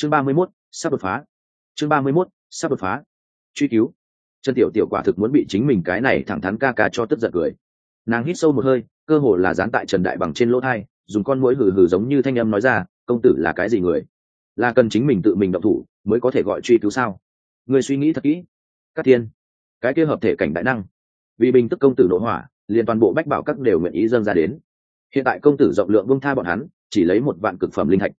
chương ba mươi 31, sắp đột phá. Chương ba mươi 31, sắp đột phá. Truy cứu. Chân tiểu tiểu quả thực muốn bị chính mình cái này thẳng thắn ca ca cho tức giận cười. Nàng hít sâu một hơi cơ hồ là dán tại trần đại bằng trên lỗ thai dùng con mũi hừ hừ giống như thanh âm nói ra công tử là cái gì người? Là cần chính mình tự mình động thủ mới có thể gọi truy cứu sao? Người suy nghĩ thật kỹ. Các thiên. Cái kia hợp thể cảnh đại năng. Vì bình tức công tử nội hỏa liền toàn bộ bách bảo các đều nguyện ý dâng ra đến. Hiện tại công tử rộng lượng bông tha bọn hắn chỉ lấy một vạn cực phẩm linh thạch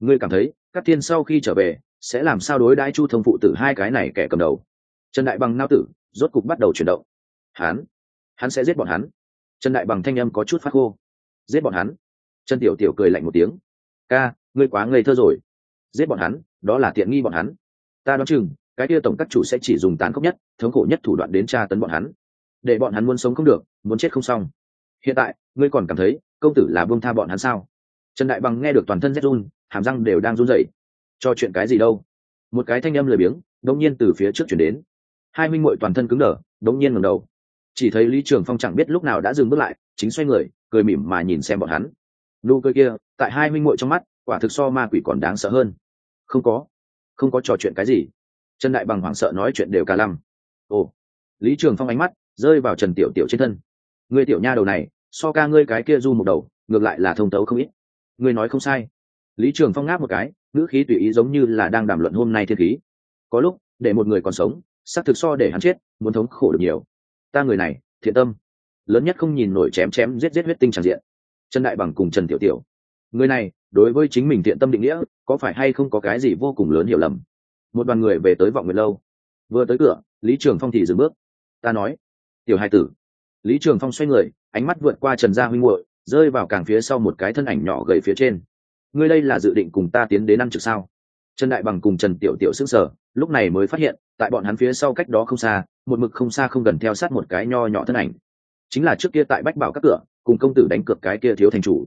ngươi cảm thấy các thiên sau khi trở về, sẽ làm sao đối đãi chu thông phụ tử hai cái này kẻ cầm đầu? Trần đại bằng nao tử, rốt cục bắt đầu chuyển động. Hắn hắn sẽ giết bọn hắn. Trần đại bằng thanh âm có chút phát khô. Giết bọn hắn. Trần tiểu tiểu cười lạnh một tiếng. Ca, ngươi quá ngây thơ rồi. Giết bọn hắn, đó là tiện nghi bọn hắn. Ta đoán chừng, cái kia tổng các chủ sẽ chỉ dùng tàn khốc nhất, thống khổ nhất thủ đoạn đến tra tấn bọn hắn. Để bọn hắn muốn sống không được, muốn chết không xong. Hiện tại, ngươi còn cảm thấy, công tử là buông tha bọn hắn sao? Trần đại bằng nghe được toàn thân rét run, hàm răng đều đang run rẩy. Cho chuyện cái gì đâu? Một cái thanh âm lười biếng, đống nhiên từ phía trước chuyển đến. Hai minh muội toàn thân cứng đờ, đống nhiên ngẩng đầu. Chỉ thấy lý trường phong chẳng biết lúc nào đã dừng bước lại, chính xoay người, cười mỉm mà nhìn xem bọn hắn. Nụ cười kia, tại hai minh muội trong mắt, quả thực so ma quỷ còn đáng sợ hơn. Không có. Không có trò chuyện cái gì. Trần đại bằng hoảng sợ nói chuyện đều cả lăng. ồ. Lý trường phong ánh mắt rơi vào trần tiểu tiểu trên thân. Người tiểu nha đầu này, so ca ngươi cái kia du một đầu, ngược lại là thông tấu không ít ngươi nói không sai. Lý trường phong ngáp một cái, ngữ khí tùy ý giống như là đang đàm luận hôm nay thiên khí. Có lúc, để một người còn sống, xác thực so để hắn chết, muốn thống khổ được nhiều. Ta người này, thiện tâm. Lớn nhất không nhìn nổi chém chém giết giết huyết tinh tràn diện. Trần đại bằng cùng trần tiểu tiểu. Người này, đối với chính mình thiện tâm định nghĩa, có phải hay không có cái gì vô cùng lớn hiểu lầm? Một đoàn người về tới vọng nguyệt lâu. Vừa tới cửa, lý trường phong thì dừng bước. Ta nói, tiểu hai tử. Lý trường phong xoay người, ánh mắt vượt qua trần gia huynh muội rơi vào càng phía sau một cái thân ảnh nhỏ gầy phía trên. Ngươi đây là dự định cùng ta tiến đến ăn trực sao? Trần đại bằng cùng trần tiểu tiểu s ư n g sở lúc này mới phát hiện, tại bọn hắn phía sau cách đó không xa, một mực không xa không gần theo sát một cái nho nhỏ thân ảnh. Chính là trước kia tại bách bảo các cửa, cùng công tử đánh cược cái kia thiếu thành chủ.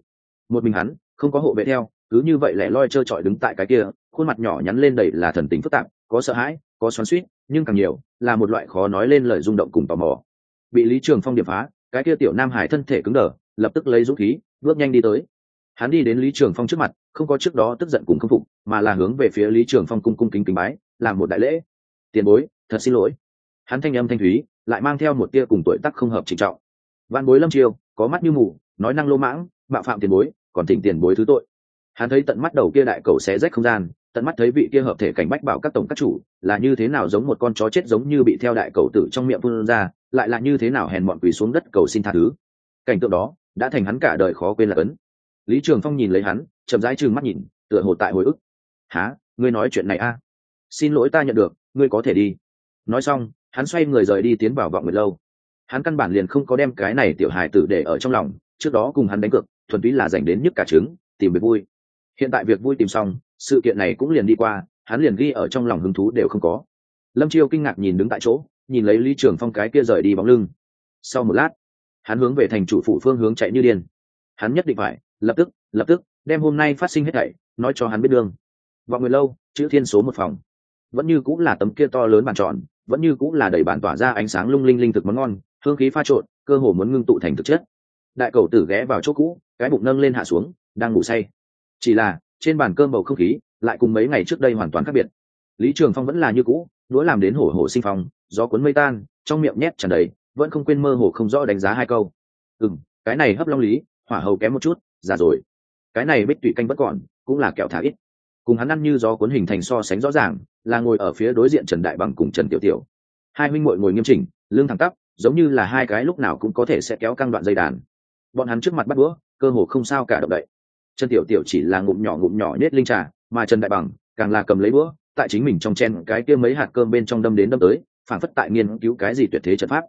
Một mình hắn, không có hộ vệ theo, cứ như vậy lẻ loi trơ trọi đứng tại cái kia, khuôn mặt nhỏ nhắn lên đầy là thần tính phức tạp, có sợ hãi, có xoắn suýt nhưng càng nhiều, là một loại khó nói lên lời rung động cùng tò mò. Bị lý trường phong điệp phá, cái kia tiểu nam hải thân thể cứng đờ lập tức lấy dũng khí, bước nhanh đi tới. Hắn đi đến lý trường phong trước mặt, không có trước đó tức giận cùng khâm phục, mà là hướng về phía lý trường phong cung cung kính kính bái, làm một đại lễ. Tiền bối, thật xin lỗi. Hắn thanh âm thanh thúy, lại mang theo một tia cùng tuổi tác không hợp trịnh trọng. Văn bối lâm chiêu có mắt như mù, nói năng lô mãng, bạo phạm tiền bối, còn thỉnh tiền bối thứ tội. Hắn thấy tận mắt đầu kia đại cầu xé rách không gian, tận mắt thấy vị kia hợp thể cảnh bách bảo các tổng các chủ, là như thế nào giống một con chó chết giống như bị theo đại cầu tử trong miệng phun ra, lại là như thế nào hèn mọn quỳ xuống đất cầu xin tha thứ. Cảnh tượng đó đã thành hắn cả đời khó quên là ấn. Lý trường phong nhìn lấy hắn, chậm rãi trừng mắt nhìn, tựa hồ tại hồi ức. Há ngươi nói chuyện này a? Xin lỗi ta nhận được, ngươi có thể đi. Nói xong, hắn xoay người rời đi tiến vào vọng nguyệt lâu. Hắn căn bản liền không có đem cái này tiểu hài tử để ở trong lòng, trước đó cùng hắn đánh cược, thuần túy là dành đến nhức cả trứng, tìm việc vui. Hiện tại việc vui tìm xong, sự kiện này cũng liền đi qua, hắn liền ghi ở trong lòng hứng thú đều không có. Lâm chiêu kinh ngạc nhìn đứng tại chỗ, nhìn lấy lý trường phong cái kia rời đi bóng lưng. Sau một lát hắn hướng về thành chủ phụ phương hướng chạy như điên. Hắn nhất định phải, lập tức lập tức, đem hôm nay phát sinh hết thảy, nói cho hắn biết đường. Vọng người lâu, chữ thiên số một phòng. Vẫn như cũng là tấm kia to lớn bàn tròn, vẫn như cũng là đầy bàn tỏa ra ánh sáng lung linh linh thực món ngon, hương khí pha trộn, cơ hồ muốn ngưng tụ thành thực chất. Đại cầu tử ghé vào chỗ cũ, cái bụng nâng lên hạ xuống, đang ngủ say. Chỉ là, trên bàn cơm bầu không khí, lại cùng mấy ngày trước đây hoàn toàn khác biệt. Lý trường phong vẫn là như cũ, đũa làm đến hổ hổ sinh phong, gió cuốn mây tan, trong miệng nhét tràn đầy vẫn không quên mơ hồ không rõ đánh giá hai câu. Ừ cái này hấp long lý hỏa hầu kém một chút già rồi. Cái này bích tụy canh vẫn còn cũng là kẹo thả ít. Cùng hắn ăn như gió cuốn hình thành so sánh rõ ràng là ngồi ở phía đối diện trần đại bằng cùng trần tiểu tiểu. Hai huynh muội ngồi nghiêm chỉnh lưng thẳng tắp giống như là hai cái lúc nào cũng có thể sẽ kéo căng đoạn dây đàn. Bọn hắn trước mặt bắt đũa cơ hồ không sao cả động đậy. Trần tiểu tiểu chỉ là ngụm nhỏ ngụm nhỏ nết linh trà mà trần đại bằng càng là cầm lấy bữa, tại chính mình trong chen cái kia mấy hạt cơm bên trong đâm đến đâm tới phản phất tại nghiên cứu cái gì tuyệt thế trận pháp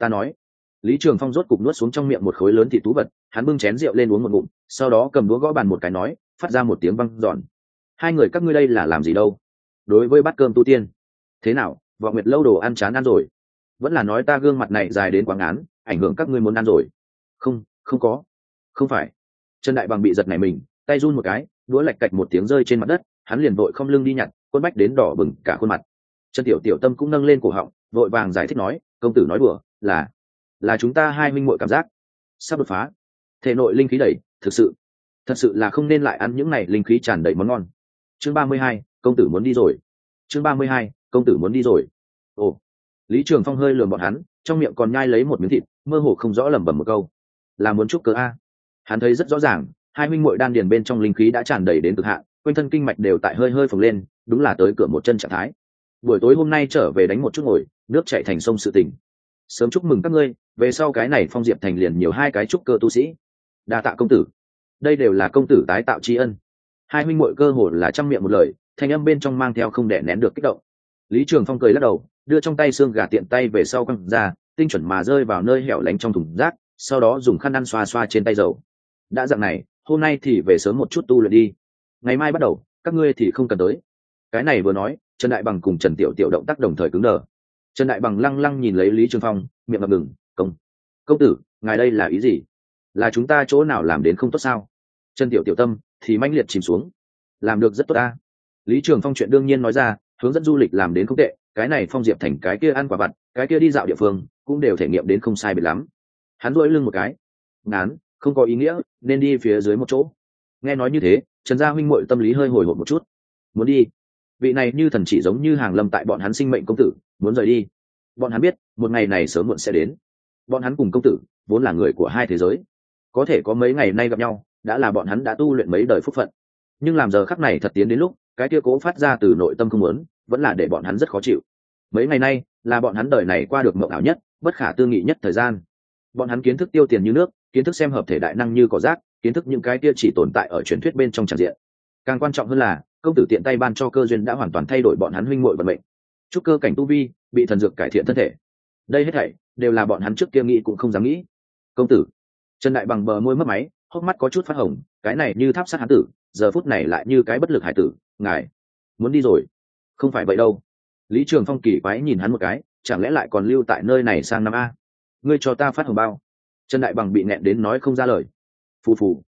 ta nói. Lý trường phong rốt cục nuốt xuống trong miệng một khối lớn thị tú vật, hắn bưng chén rượu lên uống một ngụm, sau đó cầm đũa gõ bàn một cái nói, phát ra một tiếng văng giòn hai người các ngươi đây là làm gì đâu? Đối với bát cơm tu tiên. Thế nào vọng nguyệt lâu đồ ăn chán ăn rồi? Vẫn là nói ta gương mặt này dài đến quảng án, ảnh hưởng các ngươi muốn ăn rồi. Không không có. Không phải. Trần đại bằng bị giật này mình, tay run một cái, đũa lạch cạch một tiếng rơi trên mặt đất, hắn liền vội không lưng đi nhặt quân bách đến đỏ bừng cả khuôn mặt trần tiểu tiểu tâm cũng nâng lên cổ họng, vội vàng giải thích nói, công tử nói đùa, là là chúng ta hai minh muội cảm giác sắp đột phá. Thể nội linh khí đầy, thực sự, thật sự là không nên lại ăn những này linh khí tràn đầy món ngon. Chương ba mươi hai, công tử muốn đi rồi. Chương ba mươi hai, công tử muốn đi rồi. Ồ, lý trường phong hơi lườm bọn hắn, trong miệng còn nhai lấy một miếng thịt, mơ hồ không rõ lẩm bẩm một câu. Là muốn chúc cớ a? Hắn thấy rất rõ ràng, hai minh mội đan điền bên trong linh khí đã tràn đầy đến cực hạn, quanh thân kinh mạch đều tại hơi hơi phồng lên, đúng là tới cửa một chân trạng thái buổi tối hôm nay trở về đánh một chút ngồi, nước chạy thành sông sự tình. Sớm chúc mừng các ngươi, về sau cái này phong diệp thành liền nhiều hai cái trúc cơ tu sĩ. Đa tạ công tử. Đây đều là công tử tái tạo tri ân. Hai huynh muội cơ hồ là trăm miệng một lời, thanh âm bên trong mang theo không đẻ nén được kích động. Lý trường phong cười lắc đầu, đưa trong tay xương gà tiện tay về sau quăng ra, tinh chuẩn mà rơi vào nơi hẻo lánh trong thùng rác, sau đó dùng khăn ăn xoa xoa trên tay dầu. Đã dặn này, hôm nay thì về sớm một chút tu luyện đi. Ngày mai bắt đầu, các ngươi thì không cần tới. Cái này vừa nói trần đại bằng cùng trần tiểu tiểu động tác đồng thời cứng đờ. Trần đại bằng lăng lăng nhìn lấy lý trường phong, miệng ngập ngừng, công công tử, ngài đây là ý gì? Là chúng ta chỗ nào làm đến không tốt sao? Trần tiểu tiểu tâm thì manh liệt chìm xuống. Làm được rất tốt ta. Lý trường phong chuyện đương nhiên nói ra, hướng dẫn du lịch làm đến không tệ, cái này phong diệp thành cái kia ăn quả vặt, cái kia đi dạo địa phương, cũng đều thể nghiệm đến không sai biệt lắm. Hắn rỗi lưng một cái. Ngán, không có ý nghĩa, nên đi phía dưới một chỗ. Nghe nói như thế, trần gia huynh muội tâm lý hơi hồi hộp một chút. Muốn đi vị này như thần chỉ giống như hàng lâm tại bọn hắn sinh mệnh công tử, muốn rời đi. Bọn hắn biết, một ngày này sớm muộn sẽ đến. Bọn hắn cùng công tử, vốn là người của hai thế giới. Có thể có mấy ngày nay gặp nhau, đã là bọn hắn đã tu luyện mấy đời phúc phận. Nhưng làm giờ khắc này thật tiến đến lúc, cái kia cố phát ra từ nội tâm không muốn, vẫn là để bọn hắn rất khó chịu. Mấy ngày nay, là bọn hắn đời này qua được mộng ảo nhất, bất khả tư nghị nhất thời gian. Bọn hắn kiến thức tiêu tiền như nước, kiến thức xem hợp thể đại năng như cỏ rác, kiến thức những cái kia chỉ tồn tại ở truyền thuyết bên trong tràn diện càng quan trọng hơn là, công tử tiện tay ban cho cơ duyên đã hoàn toàn thay đổi bọn hắn huynh muội vận mệnh. Chúc cơ cảnh tu vi bị thần dược cải thiện thân thể. Đây hết thảy đều là bọn hắn trước kia nghĩ cũng không dám nghĩ. Công tử, trần đại bằng bờ môi mất máy, hốc mắt có chút phát hồng, cái này như tháp sát hán tử, giờ phút này lại như cái bất lực hải tử, ngài muốn đi rồi. Không phải vậy đâu. Lý trường phong kỳ quái nhìn hắn một cái, chẳng lẽ lại còn lưu tại nơi này sang năm a? Ngươi cho ta phát hồng bao. Trần đại bằng bị nẹn đến nói không ra lời. Phù phù.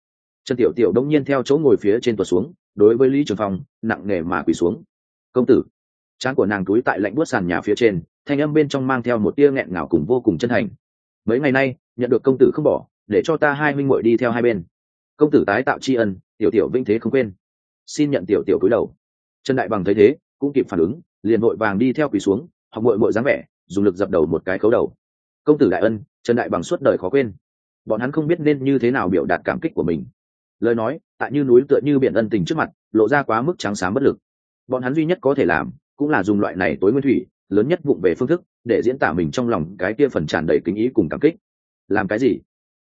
Trần tiểu tiểu đông nhiên theo chỗ ngồi phía trên tuột xuống đối với lý trường phong, nặng nề mà quỳ xuống. Công tử. Trán của nàng túi tại lạnh buốt sàn nhà phía trên, thanh âm bên trong mang theo một tia nghẹn ngào cùng vô cùng chân thành. Mấy ngày nay, nhận được công tử không bỏ, để cho ta hai minh muội đi theo hai bên. Công tử tái tạo tri ân, tiểu tiểu vinh thế không quên. Xin nhận tiểu tiểu cúi đầu. Trần đại bằng thấy thế, cũng kịp phản ứng, liền vội vàng đi theo quỳ xuống, học mội mội dáng vẻ, dùng lực dập đầu một cái khấu đầu. Công tử đại ân. Trần đại bằng suốt đời khó quên. Bọn hắn không biết nên như thế nào biểu đạt cảm kích của mình lời nói, tại như núi tựa như biển ân tình trước mặt, lộ ra quá mức trắng sáng bất lực. Bọn hắn duy nhất có thể làm, cũng là dùng loại này tối nguyên thủy, lớn nhất vụng về phương thức, để diễn tả mình trong lòng cái kia phần tràn đầy kính ý cùng cảm kích. Làm cái gì?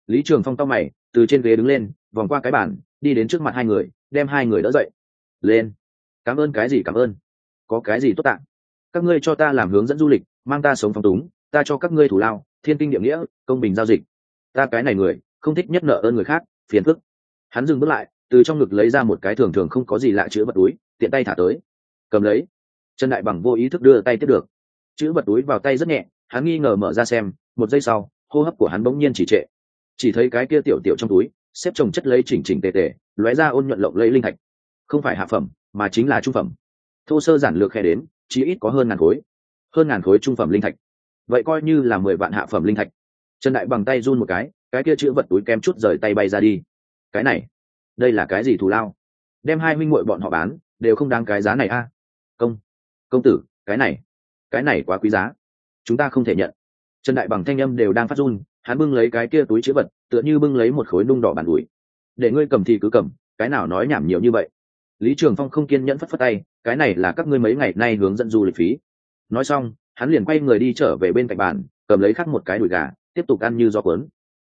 Lý trường phong tao mày, từ trên ghế đứng lên, vòng qua cái bàn, đi đến trước mặt hai người, đem hai người đỡ dậy. Lên. Cảm ơn cái gì cảm ơn? Có cái gì tốt tạng các ngươi cho ta làm hướng dẫn du lịch, mang ta sống phong túng, ta cho các ngươi thủ lao, thiên kinh địa nghĩa, công bình giao dịch. Ta cái này người, không thích nhất nợ ơn người khác, phiền phức hắn dừng bước lại, từ trong ngực lấy ra một cái thường thường không có gì lạ chữ vật túi, tiện tay thả tới. Cầm lấy. Trần đại bằng vô ý thức đưa tay tiếp được. Chữ vật túi vào tay rất nhẹ, hắn nghi ngờ mở ra xem, một giây sau, hô hấp của hắn bỗng nhiên chỉ trệ. Chỉ thấy cái kia tiểu tiểu trong túi, xếp trồng chất lấy chỉnh chỉnh tề tề, lóe ra ôn nhuận lộng lấy linh thạch. Không phải hạ phẩm, mà chính là trung phẩm. Thô sơ giản lược khe đến chỉ ít có hơn ngàn khối. Hơn ngàn khối trung phẩm linh thạch. Vậy coi như là mười vạn hạ phẩm linh thạch. Trần đại bằng tay run một cái cái kia chữ vật túi kem chút rời tay bay ra đi cái này. Đây là cái gì thù lao? Đem hai huynh muội bọn họ bán, đều không đáng cái giá này a. Công công tử, cái này cái này quá quý giá. Chúng ta không thể nhận. Trần đại bằng thanh âm đều đang phát run, hắn bưng lấy cái kia túi chữ vật, tựa như bưng lấy một khối nung đỏ bàn ủi. Để ngươi cầm thì cứ cầm, cái nào nói nhảm nhiều như vậy. Lý trường phong không kiên nhẫn phất phất tay, cái này là các ngươi mấy ngày nay hướng dẫn du lịch phí. Nói xong, hắn liền quay người đi trở về bên cạnh bàn, cầm lấy khắc một cái đùi gà, tiếp tục ăn như do quấn.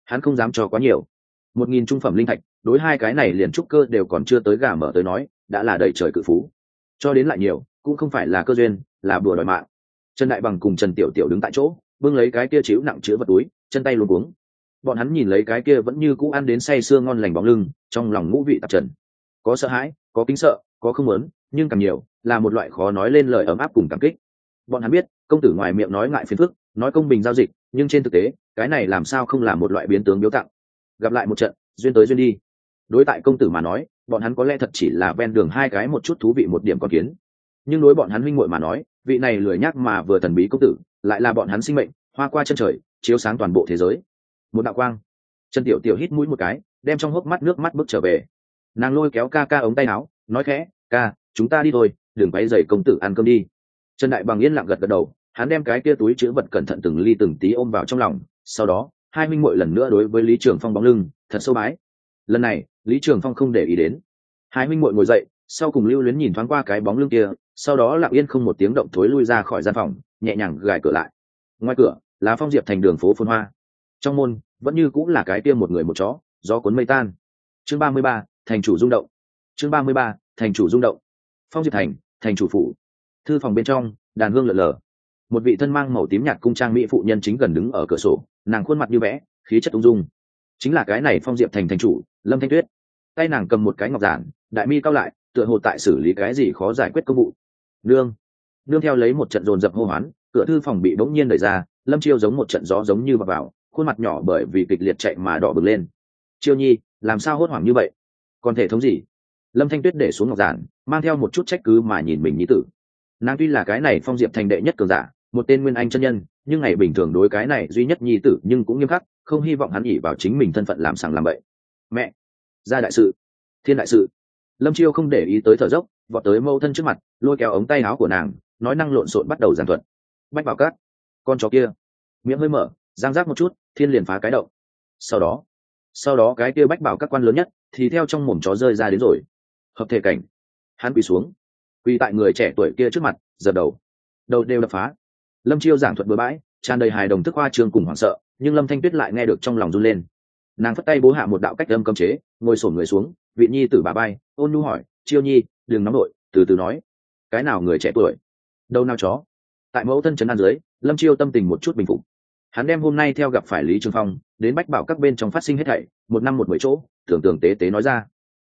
hắn không dám cho quá nhiều. Một nghìn trung phẩm linh thạch đối hai cái này liền trúc cơ đều còn chưa tới gà mở tới nói, đã là đầy trời cự phú. Cho đến lại nhiều, cũng không phải là cơ duyên, là bùa đòi mạng. Trần đại bằng cùng trần tiểu tiểu đứng tại chỗ, bưng lấy cái kia chiếu nặng chứa vật túi, chân tay luôn cuống. Bọn hắn nhìn lấy cái kia vẫn như cũ ăn đến say sưa ngon lành bóng lưng, trong lòng ngũ vị tạp trần. Có sợ hãi, có kính sợ, có không muốn, nhưng càng nhiều, là một loại khó nói lên lời ấm áp cùng cảm kích. Bọn hắn biết, công tử ngoài miệng nói ngại phiền phức, nói công bình giao dịch, nhưng trên thực tế, cái này làm sao không là một loại biến tướng biếu tặng. Gặp lại một trận, duyên tới duyên đi đối tại công tử mà nói, bọn hắn có lẽ thật chỉ là ven đường hai cái một chút thú vị một điểm con kiến. Nhưng đối bọn hắn huynh muội mà nói, vị này lười nhắc mà vừa thần bí công tử, lại là bọn hắn sinh mệnh, hoa qua chân trời, chiếu sáng toàn bộ thế giới. Một đạo quang. Trần tiểu tiểu hít mũi một cái, đem trong hốc mắt nước mắt bước trở về. Nàng lôi kéo ca ca ống tay áo, nói khẽ, ca, chúng ta đi thôi, đừng quấy dày công tử ăn cơm đi. Trần đại bằng yên lặng gật gật đầu, hắn đem cái kia túi chữ vật cẩn thận từng ly từng tí ôm vào trong lòng. Sau đó, hai minh muội lần nữa đối với lý trường phong bóng lưng, thật sâu bái. Lần này lý trường phong không để ý đến. Hai minh mội ngồi dậy, sau cùng lưu luyến nhìn thoáng qua cái bóng lưng kia, sau đó lặng yên không một tiếng động thối lui ra khỏi gian phòng, nhẹ nhàng gài cửa lại. Ngoài cửa, là phong diệp thành đường phố phun hoa. Trong môn, vẫn như cũng là cái kia một người một chó, gió cuốn mây tan. Chương ba mươi ba, thành chủ rung động. Chương ba mươi ba, thành chủ rung động. Phong diệp thành thành chủ phủ. Thư phòng bên trong, đàn hương lợn lờ. Một vị thân mang màu tím nhạt cung trang mỹ phụ nhân chính gần đứng ở cửa sổ, nàng khuôn mặt như vẽ, khí chất ung dung. Chính là cái này phong diệp thành thành chủ, lâm thanh tuyết tay nàng cầm một cái ngọc giản, đại mi cao lại, tựa hồ tại xử lý cái gì khó giải quyết công vụ. Nương nương theo lấy một trận dồn dập hô hoán, cửa thư phòng bị bỗng nhiên đẩy ra, lâm chiêu giống một trận gió giống như vào vào, khuôn mặt nhỏ bởi vì kịch liệt chạy mà đỏ bừng lên. Chiêu nhi, làm sao hốt hoảng như vậy? Còn thể thống gì? Lâm thanh tuyết để xuống ngọc giản, mang theo một chút trách cứ mà nhìn mình nhi tử. Nàng tuy là cái này phong diệp thành đệ nhất cường giả, một tên nguyên anh chân nhân, nhưng ngày bình thường đối cái này duy nhất nhi tử nhưng cũng nghiêm khắc, không hy vọng hắn ỉ vào chính mình thân phận làm sàng làm bậy. Mẹ ra đại sự. Thiên đại sự. Lâm chiêu không để ý tới thở dốc, vọt tới mâu thân trước mặt, lôi kéo ống tay áo của nàng, nói năng lộn xộn bắt đầu giảng thuật. Bách bảo cát, con chó kia. Miệng hơi mở, giang rác một chút, thiên liền phá cái động. Sau đó sau đó cái kia bách bảo các quan lớn nhất, thì theo trong mồm chó rơi ra đến rồi. Hợp thể cảnh. Hắn quỳ xuống. Quỳ tại người trẻ tuổi kia trước mặt giật đầu. Đầu đều đập phá. Lâm chiêu giảng thuật bừa bãi, tràn đầy hài đồng thức hoa trường cùng hoảng sợ, nhưng lâm thanh tuyết lại nghe được trong lòng run lên nàng phất tay bố hạ một đạo cách âm cấm chế, ngồi sổn người xuống, vị nhi tử bà bay, ôn nhu hỏi, chiêu nhi, đừng nóng đội từ từ nói. Cái nào người trẻ tuổi? Đâu nào chó. Tại mẫu thân trấn an dưới, lâm chiêu tâm tình một chút bình phục. Hắn đem hôm nay theo gặp phải lý trường phong, đến bách bảo các bên trong phát sinh hết thảy, một năm một mười chỗ, tưởng tưởng tế tế nói ra.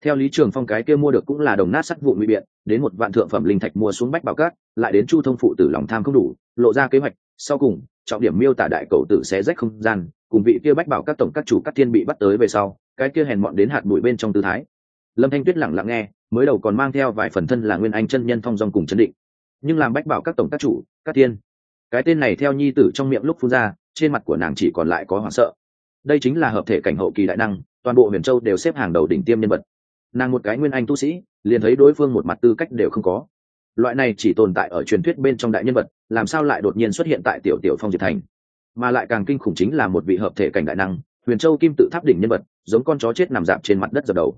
Theo lý trường phong cái kia mua được cũng là đồng nát sắt vụ nguy biện, đến một vạn thượng phẩm linh thạch mua xuống bách bảo các, lại đến chu thông phụ tử lòng tham không đủ, lộ ra kế hoạch, sau cùng, trọng điểm miêu tả đại cầu tử xé rách không gian cùng vị kia bách bảo các tổng các chủ các thiên bị bắt tới về sau, cái kia hèn mọn đến hạt bụi bên trong tư thái. Lâm thanh tuyết lẳng lặng nghe, mới đầu còn mang theo vài phần thân là nguyên anh chân nhân phong dong cùng chấn định. Nhưng làm bách bảo các tổng các chủ, các thiên, cái tên này theo nhi tử trong miệng lúc phun ra, trên mặt của nàng chỉ còn lại có hoảng sợ. Đây chính là hợp thể cảnh hậu kỳ đại năng, toàn bộ huyền châu đều xếp hàng đầu đỉnh tiêm nhân vật. Nàng một cái nguyên anh tu sĩ, liền thấy đối phương một mặt tư cách đều không có. Loại này chỉ tồn tại ở truyền thuyết bên trong đại nhân vật, làm sao lại đột nhiên xuất hiện tại tiểu tiểu phong diệt thành? Mà lại càng kinh khủng chính là một vị hợp thể cảnh đại năng, huyền châu kim tự tháp đỉnh nhân vật, giống con chó chết nằm dạp trên mặt đất dập đầu.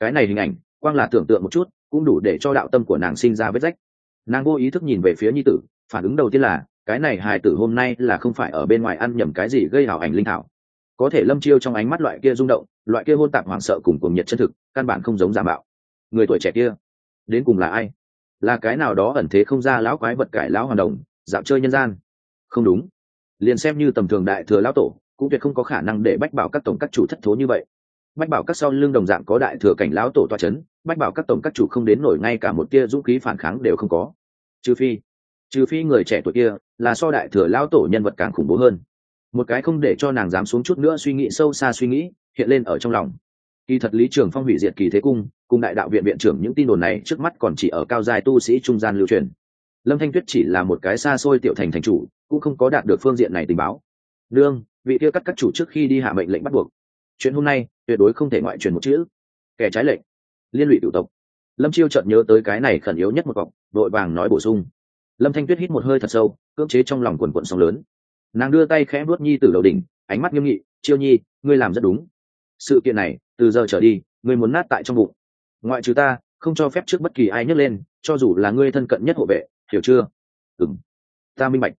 Cái này hình ảnh, quang là tưởng tượng một chút, cũng đủ để cho đạo tâm của nàng sinh ra vết rách. Nàng vô ý thức nhìn về phía nhi tử, phản ứng đầu tiên là, cái này hài tử hôm nay là không phải ở bên ngoài ăn nhầm cái gì gây hảo ảnh linh thảo. Có thể lâm chiêu trong ánh mắt loại kia rung động, loại kia hôn tạp hoảng sợ cùng cùng nhiệt chân thực, căn bản không giống giả mạo. Người tuổi trẻ kia, đến cùng là ai? Là cái nào đó ẩn thế không ra lão quái vật cải lão hoàn đồng, dạo chơi nhân gian. Không đúng liền xem như tầm thường đại thừa lão tổ, cũng tuyệt không có khả năng để bách bảo các tổng các chủ thất thố như vậy. Bách bảo các sau lưng đồng dạng có đại thừa cảnh lão tổ toa c h ấ n bách bảo các tổng các chủ không đến nổi ngay cả một tia dũng khí phản kháng đều không có. Trừ phi trừ phi người trẻ tuổi kia là so đại thừa lão tổ nhân vật càng khủng bố hơn. Một cái không để cho nàng dám xuống chút nữa suy nghĩ sâu xa suy nghĩ, hiện lên ở trong lòng. Kỳ thật lý trường phong hủy diệt kỳ thế cung, cùng đại đạo viện viện trưởng những tin đồn này trước mắt còn chỉ ở cao dài tu sĩ trung gian lưu truyền. Lâm thanh tuyết chỉ là một cái xa xôi tiểu thành thành chủ cũng không có đạt được phương diện này tình báo. Đương, vị kia cắt các chủ trước khi đi hạ mệnh lệnh bắt buộc. Chuyện hôm nay, tuyệt đối không thể ngoại truyền một chữ. Kẻ trái lệnh. Liên lụy tiểu tộc. Lâm chiêu chợt nhớ tới cái này khẩn yếu nhất một cọc đội vàng nói bổ sung. Lâm thanh tuyết hít một hơi thật sâu, cưỡng chế trong lòng quần quận sóng lớn. Nàng đưa tay khẽ vuốt nhi từ đầu đỉnh, ánh mắt nghiêm nghị, chiêu nhi, ngươi làm rất đúng. Sự kiện này, từ giờ trở đi, ngươi muốn nát tại trong bụng. Ngoại trừ ta, không cho phép trước bất kỳ ai nhấc lên, cho dù là ngươi thân cận nhất hộ vệ, hiểu chưa? Ừng ta minh bạch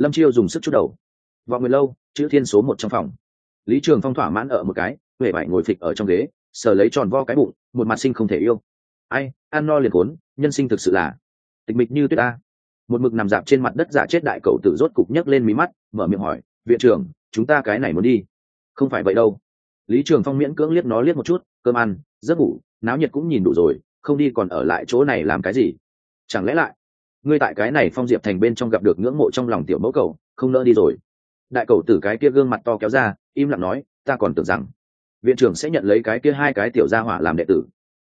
lâm chiêu dùng sức chút đầu. Vào người lâu, chữ thiên số một trong phòng. Lý trường phong thỏa mãn ở một cái, huệ vải ngồi phịch ở trong ghế, sờ lấy tròn vo cái bụng, một mặt sinh không thể yêu. Ai, ăn no liền khốn, nhân sinh thực sự là tịch mịch như tuyết ta. Một mực nằm dạp trên mặt đất giả chết đại cậu tự rốt cục nhấc lên mí mắt, mở miệng hỏi, viện trưởng, chúng ta cái này muốn đi? Không phải vậy đâu. Lý trường phong miễn cưỡng liếc nó liếc một chút, cơm ăn, giấc ngủ, náo nhiệt cũng nhìn đủ rồi, không đi còn ở lại chỗ này làm cái gì? Chẳng lẽ lại ngươi tại cái này phong diệp thành bên trong gặp được ngưỡng mộ trong lòng tiểu mẫu cầu không nỡ đi rồi. Đại cầu tử cái kia gương mặt to kéo ra, im lặng nói, ta còn tưởng rằng viện trưởng sẽ nhận lấy cái kia hai cái tiểu gia hỏa làm đệ tử.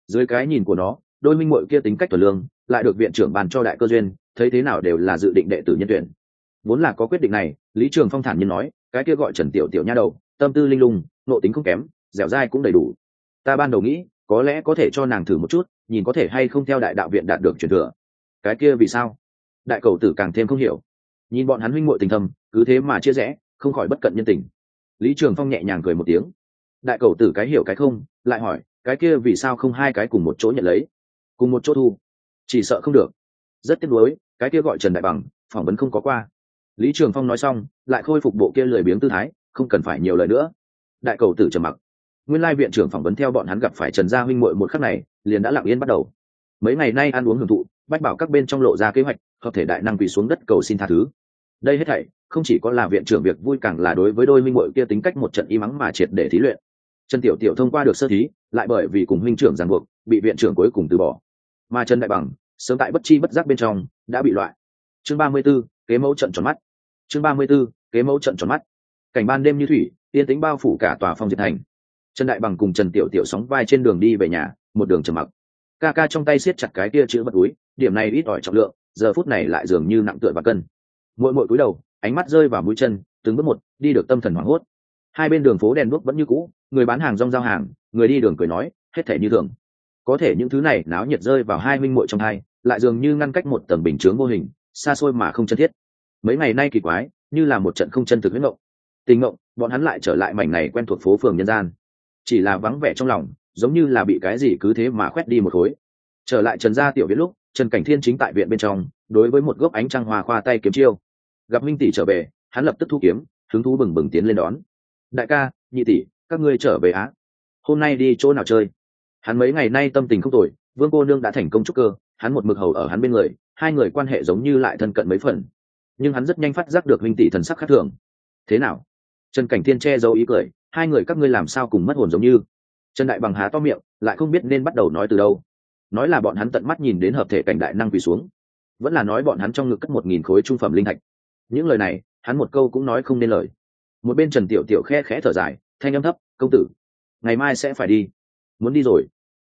Dưới cái nhìn của nó, đôi minh mội kia tính cách thuần lương, lại được viện trưởng bàn cho đại cơ duyên, thấy thế nào đều là dự định đệ tử nhân tuyển. Vốn là có quyết định này, lý trường phong thản nhiên nói, cái kia gọi trần tiểu tiểu nha đầu, tâm tư linh lung nộ tính không kém, dẻo dai cũng đầy đủ. Ta ban đầu nghĩ, có lẽ có thể cho nàng thử một chút, nhìn có thể hay không theo đại đạo viện đạt được truyền thừa cái kia vì sao? Đại cầu tử càng thêm không hiểu. Nhìn bọn hắn huynh muội tình thầm cứ thế mà chia rẽ, không khỏi bất cận nhân tình. Lý trường phong nhẹ nhàng cười một tiếng. Đại cầu tử cái hiểu cái không, lại hỏi, cái kia vì sao không hai cái cùng một chỗ nhận lấy? Cùng một chỗ thu. Chỉ sợ không được. Rất tiếc nuối, cái kia gọi trần đại bằng, phỏng vấn không có qua. Lý trường phong nói xong, lại khôi phục bộ kia lười biếng tư thái, không cần phải nhiều lời nữa. Đại cầu tử trầm mặc. Nguyên lai viện trưởng phỏng vấn theo bọn hắn gặp phải trần gia huynh muội một khắc này, liền đã lặng yên bắt đầu. Mấy ngày nay ăn uống hưởng thụ bách bảo các bên trong lộ ra kế hoạch hợp thể đại năng quỳ xuống đất cầu xin tha thứ. Đây hết thảy không chỉ có là viện trưởng việc vui càng là đối với đôi minh muội kia tính cách một trận y mắng mà triệt để thí luyện. Trần tiểu tiểu thông qua được sơ thí lại bởi vì cùng huynh trưởng ràng buộc bị viện trưởng cuối cùng từ bỏ. Mà trần đại bằng sớm tại bất chi bất giác bên trong đã bị loại. Chương ba mươi 34, kế mẫu trận tròn mắt. Chương ba mươi 34, kế mẫu trận tròn mắt. Cảnh ban đêm như thủy tiên tính bao phủ cả tòa phong diệt thành. Trần đại bằng cùng trần tiểu tiểu sóng vai trên đường đi về nhà một đường trầm mặc. Ca ca trong tay siết chặt cái kia chữ vật túi điểm này ít ỏi trọng lượng, giờ phút này lại dường như nặng tựa và cân. Mỗi mỗi cúi đầu, ánh mắt rơi vào mũi chân, từng bước một, đi được tâm thần hoảng hốt. Hai bên đường phố đèn đuốc vẫn như cũ, người bán hàng rong giao hàng, người đi đường cười nói, hết thể như thường. Có thể những thứ này náo nhiệt rơi vào hai minh muội trong hai, lại dường như ngăn cách một tầng bình chướng vô hình, xa xôi mà không chân thiết. Mấy ngày nay kỳ quái, như là một trận không chân thực huyết mộng tình mộng bọn hắn lại trở lại mảnh này quen thuộc phố phường nhân gian. Chỉ là vắng vẻ trong lòng, giống như là bị cái gì cứ thế mà khoét đi một khối. Trở lại trần gia tiểu viết lúc trần cảnh thiên chính tại viện bên trong, đối với một gốc ánh trăng hoa khoa tay kiếm chiêu. Gặp minh tỷ trở về, hắn lập tức thu kiếm, hứng thú bừng bừng tiến lên đón. Đại ca, nhị tỷ, các ngươi trở về á? Hôm nay đi chỗ nào chơi? Hắn mấy ngày nay tâm tình không tồi, vương cô nương đã thành công trúc cơ, hắn một mực hầu ở hắn bên người, hai người quan hệ giống như lại thân cận mấy phần. Nhưng hắn rất nhanh phát giác được minh tỷ thần sắc khác thường. Thế nào? Trần cảnh thiên che giấu ý cười, hai người các ngươi làm sao cùng mất hồn giống như? Trần đại bằng há to miệng, lại không biết nên bắt đầu nói từ đâu nói là bọn hắn tận mắt nhìn đến hợp thể cảnh đại năng quỳ xuống. Vẫn là nói bọn hắn trong ngực cất một nghìn khối trung phẩm linh thạch. Những lời này, hắn một câu cũng nói không nên lời. Một bên trần tiểu tiểu khe khẽ thở dài, thanh âm thấp, công tử, ngày mai sẽ phải đi. Muốn đi rồi.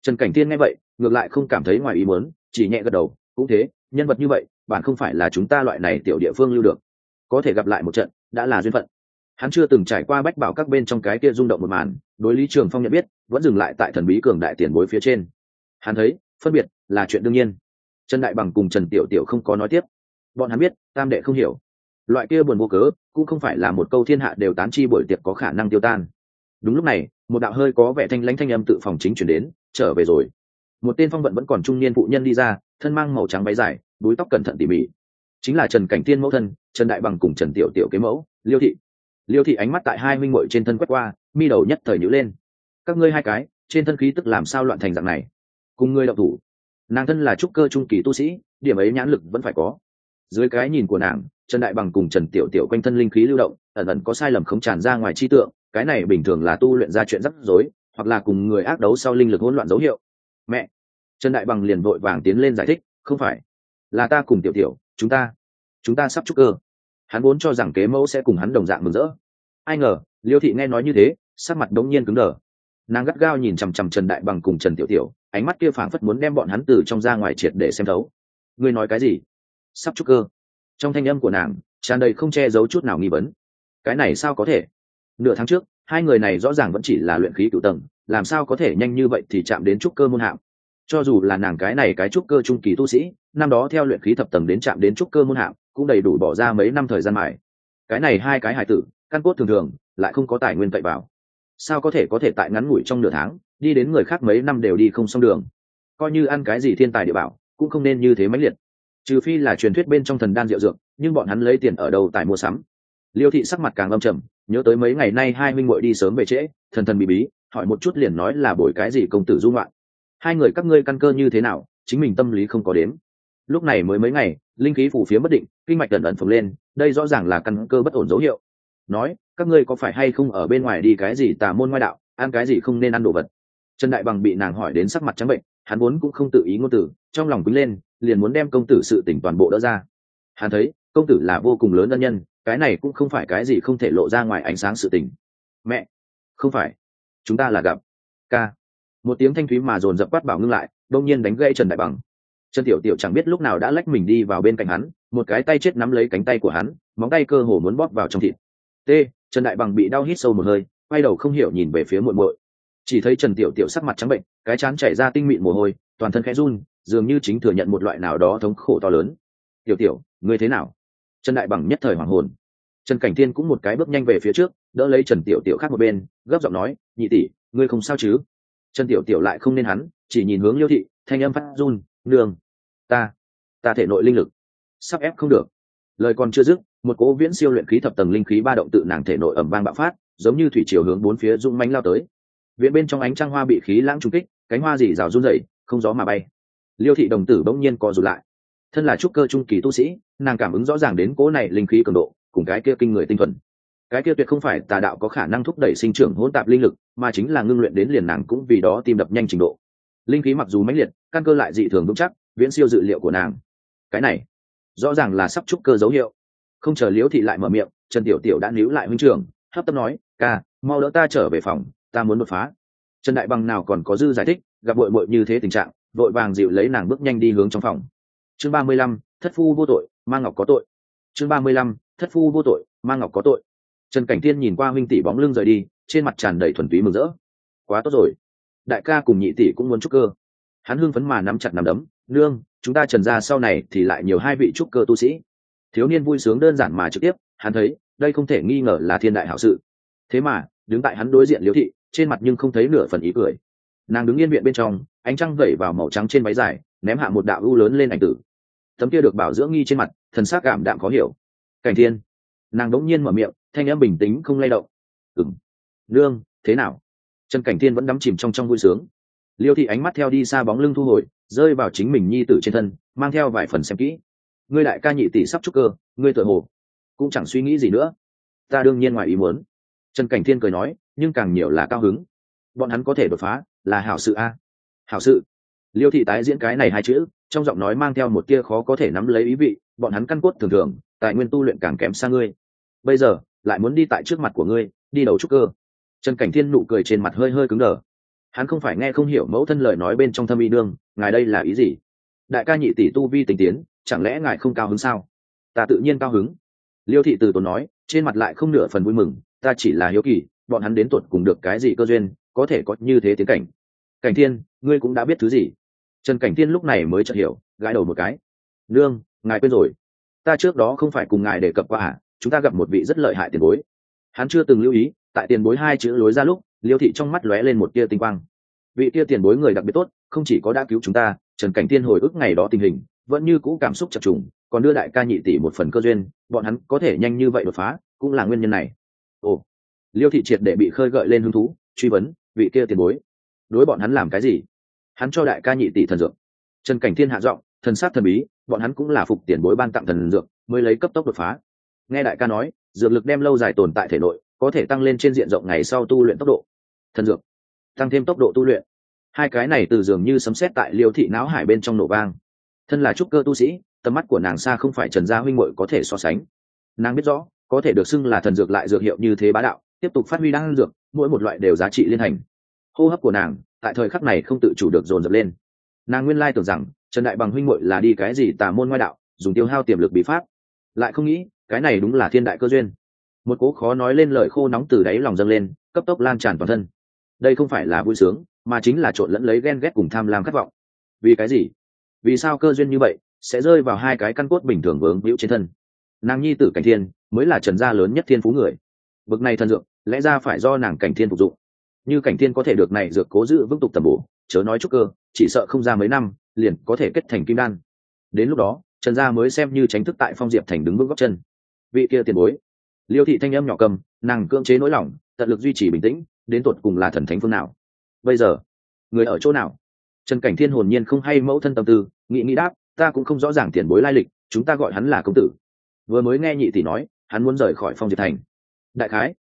Trần cảnh tiên nghe vậy, ngược lại không cảm thấy ngoài ý muốn, chỉ nhẹ gật đầu, cũng thế, nhân vật như vậy, bạn không phải là chúng ta loại này tiểu địa phương lưu được. Có thể gặp lại một trận, đã là duyên phận. Hắn chưa từng trải qua bách bảo các bên trong cái kia rung động một màn, đối lý trường phong nhận biết, vẫn dừng lại tại thần bí cường đại tiền bối phía trên hắn thấy, phân biệt là chuyện đương nhiên. Trần đại bằng cùng trần tiểu tiểu không có nói tiếp. Bọn hắn biết, tam đệ không hiểu. Loại kia buồn vô cớ, cũng không phải là một câu thiên hạ đều tán chi buổi tiệc có khả năng tiêu tan. Đúng lúc này, một đạo hơi có vẻ thanh lãnh thanh âm tự phòng chính chuyển đến, trở về rồi. Một tên phong vận vẫn còn trung niên phụ nhân đi ra, thân mang màu trắng váy dài búi tóc cẩn thận tỉ mỉ. Chính là trần cảnh tiên mẫu thân, trần đại bằng cùng trần tiểu tiểu kế mẫu, liêu thị. Liêu thị ánh mắt tại hai minh mội trên thân quét qua, mi đầu nhất thời nhữ lên. Các ngươi hai cái, trên thân khí tức làm sao loạn thành dạng này? Cùng người đạo thủ. Nàng thân là trúc cơ trung kỳ tu sĩ, điểm ấy nhãn lực vẫn phải có. Dưới cái nhìn của nàng, trần đại bằng cùng trần tiểu tiểu quanh thân linh khí lưu động, ẩn ẩn có sai lầm không tràn ra ngoài chi tượng, cái này bình thường là tu luyện ra chuyện rắc rối, hoặc là cùng người ác đấu sau linh lực hỗn loạn dấu hiệu. Mẹ! Trần đại bằng liền vội vàng tiến lên giải thích, không phải, là ta cùng tiểu tiểu, chúng ta chúng ta sắp trúc cơ. Hắn vốn cho rằng kế mẫu sẽ cùng hắn đồng dạng mừng rỡ. Ai ngờ, liêu thị nghe nói như thế, sắc mặt đống nhiên cứng đờ nàng gắt gao nhìn chằm chằm trần đại bằng cùng trần tiểu tiểu ánh mắt kia phảng phất muốn đem bọn hắn từ trong ra ngoài triệt để xem thấu. Ngươi nói cái gì? Sắp chúc cơ. Trong thanh âm của nàng tràn đầy không che giấu chút nào nghi vấn. Cái này sao có thể? Nửa tháng trước hai người này rõ ràng vẫn chỉ là luyện khí cựu tầng làm sao có thể nhanh như vậy thì chạm đến trúc cơ môn hạng? cho dù là nàng cái này cái trúc cơ trung kỳ tu sĩ năm đó theo luyện khí thập tầng đến chạm đến trúc cơ môn hạng, cũng đầy đủ bỏ ra mấy năm thời gian mài. Cái này hai cái hải tử căn cốt thường thường lại không có tài nguyên cậy vào sao có thể có thể tại ngắn ngủi trong nửa tháng, đi đến người khác mấy năm đều đi không xong đường? Coi như ăn cái gì thiên tài địa bảo, cũng không nên như thế mãnh liệt. Trừ phi là truyền thuyết bên trong thần đan diệu dược, nhưng bọn hắn lấy tiền ở đâu tại mua sắm? Liêu thị sắc mặt càng âm trầm, nhớ tới mấy ngày nay hai minh muội đi sớm về trễ, thần thần bị bí, hỏi một chút liền nói là bồi cái gì công tử dung loạn hai người các ngươi căn cơ như thế nào, chính mình tâm lý không có đến lúc này mới mấy ngày, linh khí phủ phía bất định, kinh mạch ẩn ẩn phồng lên, đây rõ ràng là căn cơ bất ổn dấu hiệu nói, các ngươi có phải hay không ở bên ngoài đi cái gì tà môn ngoại đạo, ăn cái gì không nên ăn đồ vật? Trần đại bằng bị nàng hỏi đến sắc mặt trắng bệnh, hắn vốn cũng không tự ý ngôn tử trong lòng quýnh lên, liền muốn đem công tử sự tỉnh toàn bộ đỡ ra. Hắn thấy, công tử là vô cùng lớn ân nhân, cái này cũng không phải cái gì không thể lộ ra ngoài ánh sáng sự tình. Mẹ! Không phải. Chúng ta là gặp. Ca. Một tiếng thanh thúy mà dồn dập quát bảo ngưng lại, đông nhiên đánh gây trần đại bằng. Trần tiểu tiểu chẳng biết lúc nào đã lách mình đi vào bên cạnh hắn, một cái tay chết nắm lấy cánh tay của hắn, móng tay cơ hồ muốn bóp vào trong thịt t trần đại bằng bị đau hít sâu một hơi, quay đầu không hiểu nhìn về phía muộn muội. Chỉ thấy trần tiểu tiểu sắc mặt trắng bệnh, cái chán chảy ra tinh mịn mồ hôi, toàn thân khẽ run, dường như chính thừa nhận một loại nào đó thống khổ to lớn. Tiểu tiểu, ngươi thế nào? Trần đại bằng nhất thời hoàng hồn. Trần cảnh thiên cũng một cái bước nhanh về phía trước, đỡ lấy trần tiểu tiểu khác một bên, gấp giọng nói, nhị tỷ, ngươi không sao chứ? Trần tiểu tiểu lại không nên hắn, chỉ nhìn hướng liêu thị, thanh âm phát run, nương, ta ta thể nội linh lực, sắp ép không được. Lời còn chưa dứt một cố viễn siêu luyện khí thập tầng linh khí ba động tự nàng thể nội ẩm vang bạo phát, giống như thủy chiều hướng bốn phía rung mánh lao tới. Viện bên trong ánh trăng hoa bị khí lãng trung kích, cánh hoa dì rào run rẩy, không gió mà bay. Liêu thị đồng tử bỗng nhiên co rụt lại. Thân là trúc cơ trung kỳ tu sĩ, nàng cảm ứng rõ ràng đến cố này linh khí cường độ, cùng cái kia kinh người tinh thuần. Cái kia tuyệt không phải tà đạo có khả năng thúc đẩy sinh trưởng hỗn tạp linh lực, mà chính là ngưng luyện đến liền nàng cũng vì đó tìm đập nhanh trình độ. Linh khí mặc dù mãnh liệt, căn cơ lại dị thường vững chắc, viễn siêu dự liệu của nàng. Cái này, rõ ràng là sắp trúc cơ dấu hiệu không chờ liễu thị lại mở miệng, trần tiểu tiểu đã níu lại huynh trường hấp tấp nói, ca, mau đỡ ta trở về phòng, ta muốn đột phá. Trần đại bằng nào còn có dư giải thích, gặp bội bội như thế tình trạng, vội vàng dịu lấy nàng bước nhanh đi hướng trong phòng. Chương ba mươi lăm, thất phu vô tội mang ngọc có tội. Chương ba mươi lăm, thất phu vô tội mang ngọc có tội. Trần cảnh thiên nhìn qua huynh tỷ bóng lưng rời đi, trên mặt tràn đầy thuần túy mừng rỡ. Quá tốt rồi. Đại ca cùng nhị tỷ cũng muốn chúc cơ. Hắn hưng phấn mà nắm chặt nắm đấm, nương, chúng ta trần ra sau này thì lại nhiều hai vị trúc cơ tu sĩ thiếu niên vui sướng đơn giản mà trực tiếp, hắn thấy, đây không thể nghi ngờ là thiên đại hảo sự. Thế mà, đứng tại hắn đối diện liễu thị, trên mặt nhưng không thấy nửa phần ý cười. Nàng đứng yên viện bên trong, ánh trăng vẩy vào màu trắng trên váy dài, ném hạ một đạo u lớn lên ảnh tử. Tấm kia được bảo dưỡng nghi trên mặt, thần s á c cảm đạm khó hiểu. Cảnh thiên. Nàng đống nhiên mở miệng, thanh em bình tĩnh không lay động. Ừng nương, thế nào? Trần cảnh thiên vẫn đắm chìm trong trong vui sướng. Liêu thị ánh mắt theo đi xa bóng lưng thu hồi, rơi vào chính mình nhi tử trên thân, mang theo vài phần xem kỹ ngươi đại ca nhị tỷ sắp trúc cơ, ngươi tự hồ cũng chẳng suy nghĩ gì nữa. Ta đương nhiên ngoài ý muốn. Trần cảnh thiên cười nói, nhưng càng nhiều là cao hứng. Bọn hắn có thể đột phá là hảo sự a. Hảo sự. Liêu thị tái diễn cái này hai chữ, trong giọng nói mang theo một tia khó có thể nắm lấy ý vị, bọn hắn căn cốt thường thường, tài nguyên tu luyện càng kém xa ngươi. Bây giờ, lại muốn đi tại trước mặt của ngươi, đi đầu trúc cơ. Trần cảnh thiên nụ cười trên mặt hơi hơi cứng đờ. Hắn không phải nghe không hiểu mẫu thân lời nói bên trong thâm y đương, ngài đây là ý gì? Đại ca nhị tỷ tu vi tình tiến chẳng lẽ ngài không cao hứng sao? Ta tự nhiên cao hứng. Liêu thị từ tốn nói, trên mặt lại không nửa phần vui mừng, ta chỉ là hiếu kỳ, bọn hắn đến tuột cùng được cái gì cơ duyên, có thể có như thế tiến cảnh. Cảnh thiên, ngươi cũng đã biết thứ gì? Trần cảnh thiên lúc này mới chợt hiểu, gãi đầu một cái. Nương, ngài quên rồi. Ta trước đó không phải cùng ngài đề cập qua à chúng ta gặp một vị rất lợi hại tiền bối. Hắn chưa từng lưu ý, tại tiền bối hai chữ lối ra lúc, liêu thị trong mắt lóe lên một tia tinh quang. Vị tia tiền bối người đặc biệt tốt, không chỉ có đã cứu chúng ta, trần cảnh thiên hồi ức ngày đó tình hình vẫn như cũ cảm xúc chập trùng, còn đưa đại ca nhị tỷ một phần cơ duyên, bọn hắn có thể nhanh như vậy đột phá, cũng là nguyên nhân này. Ồ, liêu thị triệt để bị khơi gợi lên hứng thú, truy vấn, vị kia tiền bối, đối bọn hắn làm cái gì? Hắn cho đại ca nhị tỷ thần dược. Trần cảnh thiên hạ giọng, thần sát thần bí, bọn hắn cũng là phục tiền bối ban tặng thần dược, mới lấy cấp tốc đột phá. Nghe đại ca nói, dược lực đem lâu dài tồn tại thể nội, có thể tăng lên trên diện rộng ngày sau tu luyện tốc độ. Thần dược, tăng thêm tốc độ tu luyện. Hai cái này từ dường như sấm xét tại liêu thị não hải bên trong nổ vang thân là trúc cơ tu sĩ, tầm mắt của nàng xa không phải trần gia huynh muội có thể so sánh. Nàng biết rõ, có thể được xưng là thần dược lại dược hiệu như thế bá đạo, tiếp tục phát huy đan dược, mỗi một loại đều giá trị liên hành. Hô hấp của nàng, tại thời khắc này không tự chủ được dồn dập lên. Nàng nguyên lai tưởng rằng, trần đại bằng huynh muội là đi cái gì tà môn ngoại đạo, dùng tiêu hao tiềm lực bí pháp. Lại không nghĩ, cái này đúng là thiên đại cơ duyên. Một cố khó nói lên lời khô nóng từ đáy lòng dâng lên, cấp tốc lan tràn toàn thân. Đây không phải là vui sướng, mà chính là trộn lẫn lấy ghen ghét cùng tham lam khát vọng. Vì cái gì? Vì sao cơ duyên như vậy, sẽ rơi vào hai cái căn cốt bình thường vướng hữu trên thân. Nàng nhi tử cảnh thiên mới là trần gia lớn nhất thiên phú người. Bực này thân dược, lẽ ra phải do nàng cảnh thiên phục dụng. Như cảnh thiên có thể được này dược cố giữ vững tục tầm bổ, chớ nói chúc cơ, chỉ sợ không ra mấy năm, liền có thể kết thành kim đan. Đến lúc đó, trần gia mới xem như tránh thức tại phong diệp thành đứng vững góc chân. Vị kia tiền bối, liêu thị thanh âm nhỏ cầm, nàng cưỡng chế nỗi lòng, tận lực duy trì bình tĩnh, đến tột cùng là thần thánh phương nào? Bây giờ, người ở chỗ nào? Trần cảnh thiên hồn nhiên không hay mẫu thân tâm tư, nghĩ nghĩ đáp, ta cũng không rõ ràng tiền bối lai lịch, chúng ta gọi hắn là công tử. Vừa mới nghe nhị tỷ nói, hắn muốn rời khỏi phong diệp thành. Đại khái,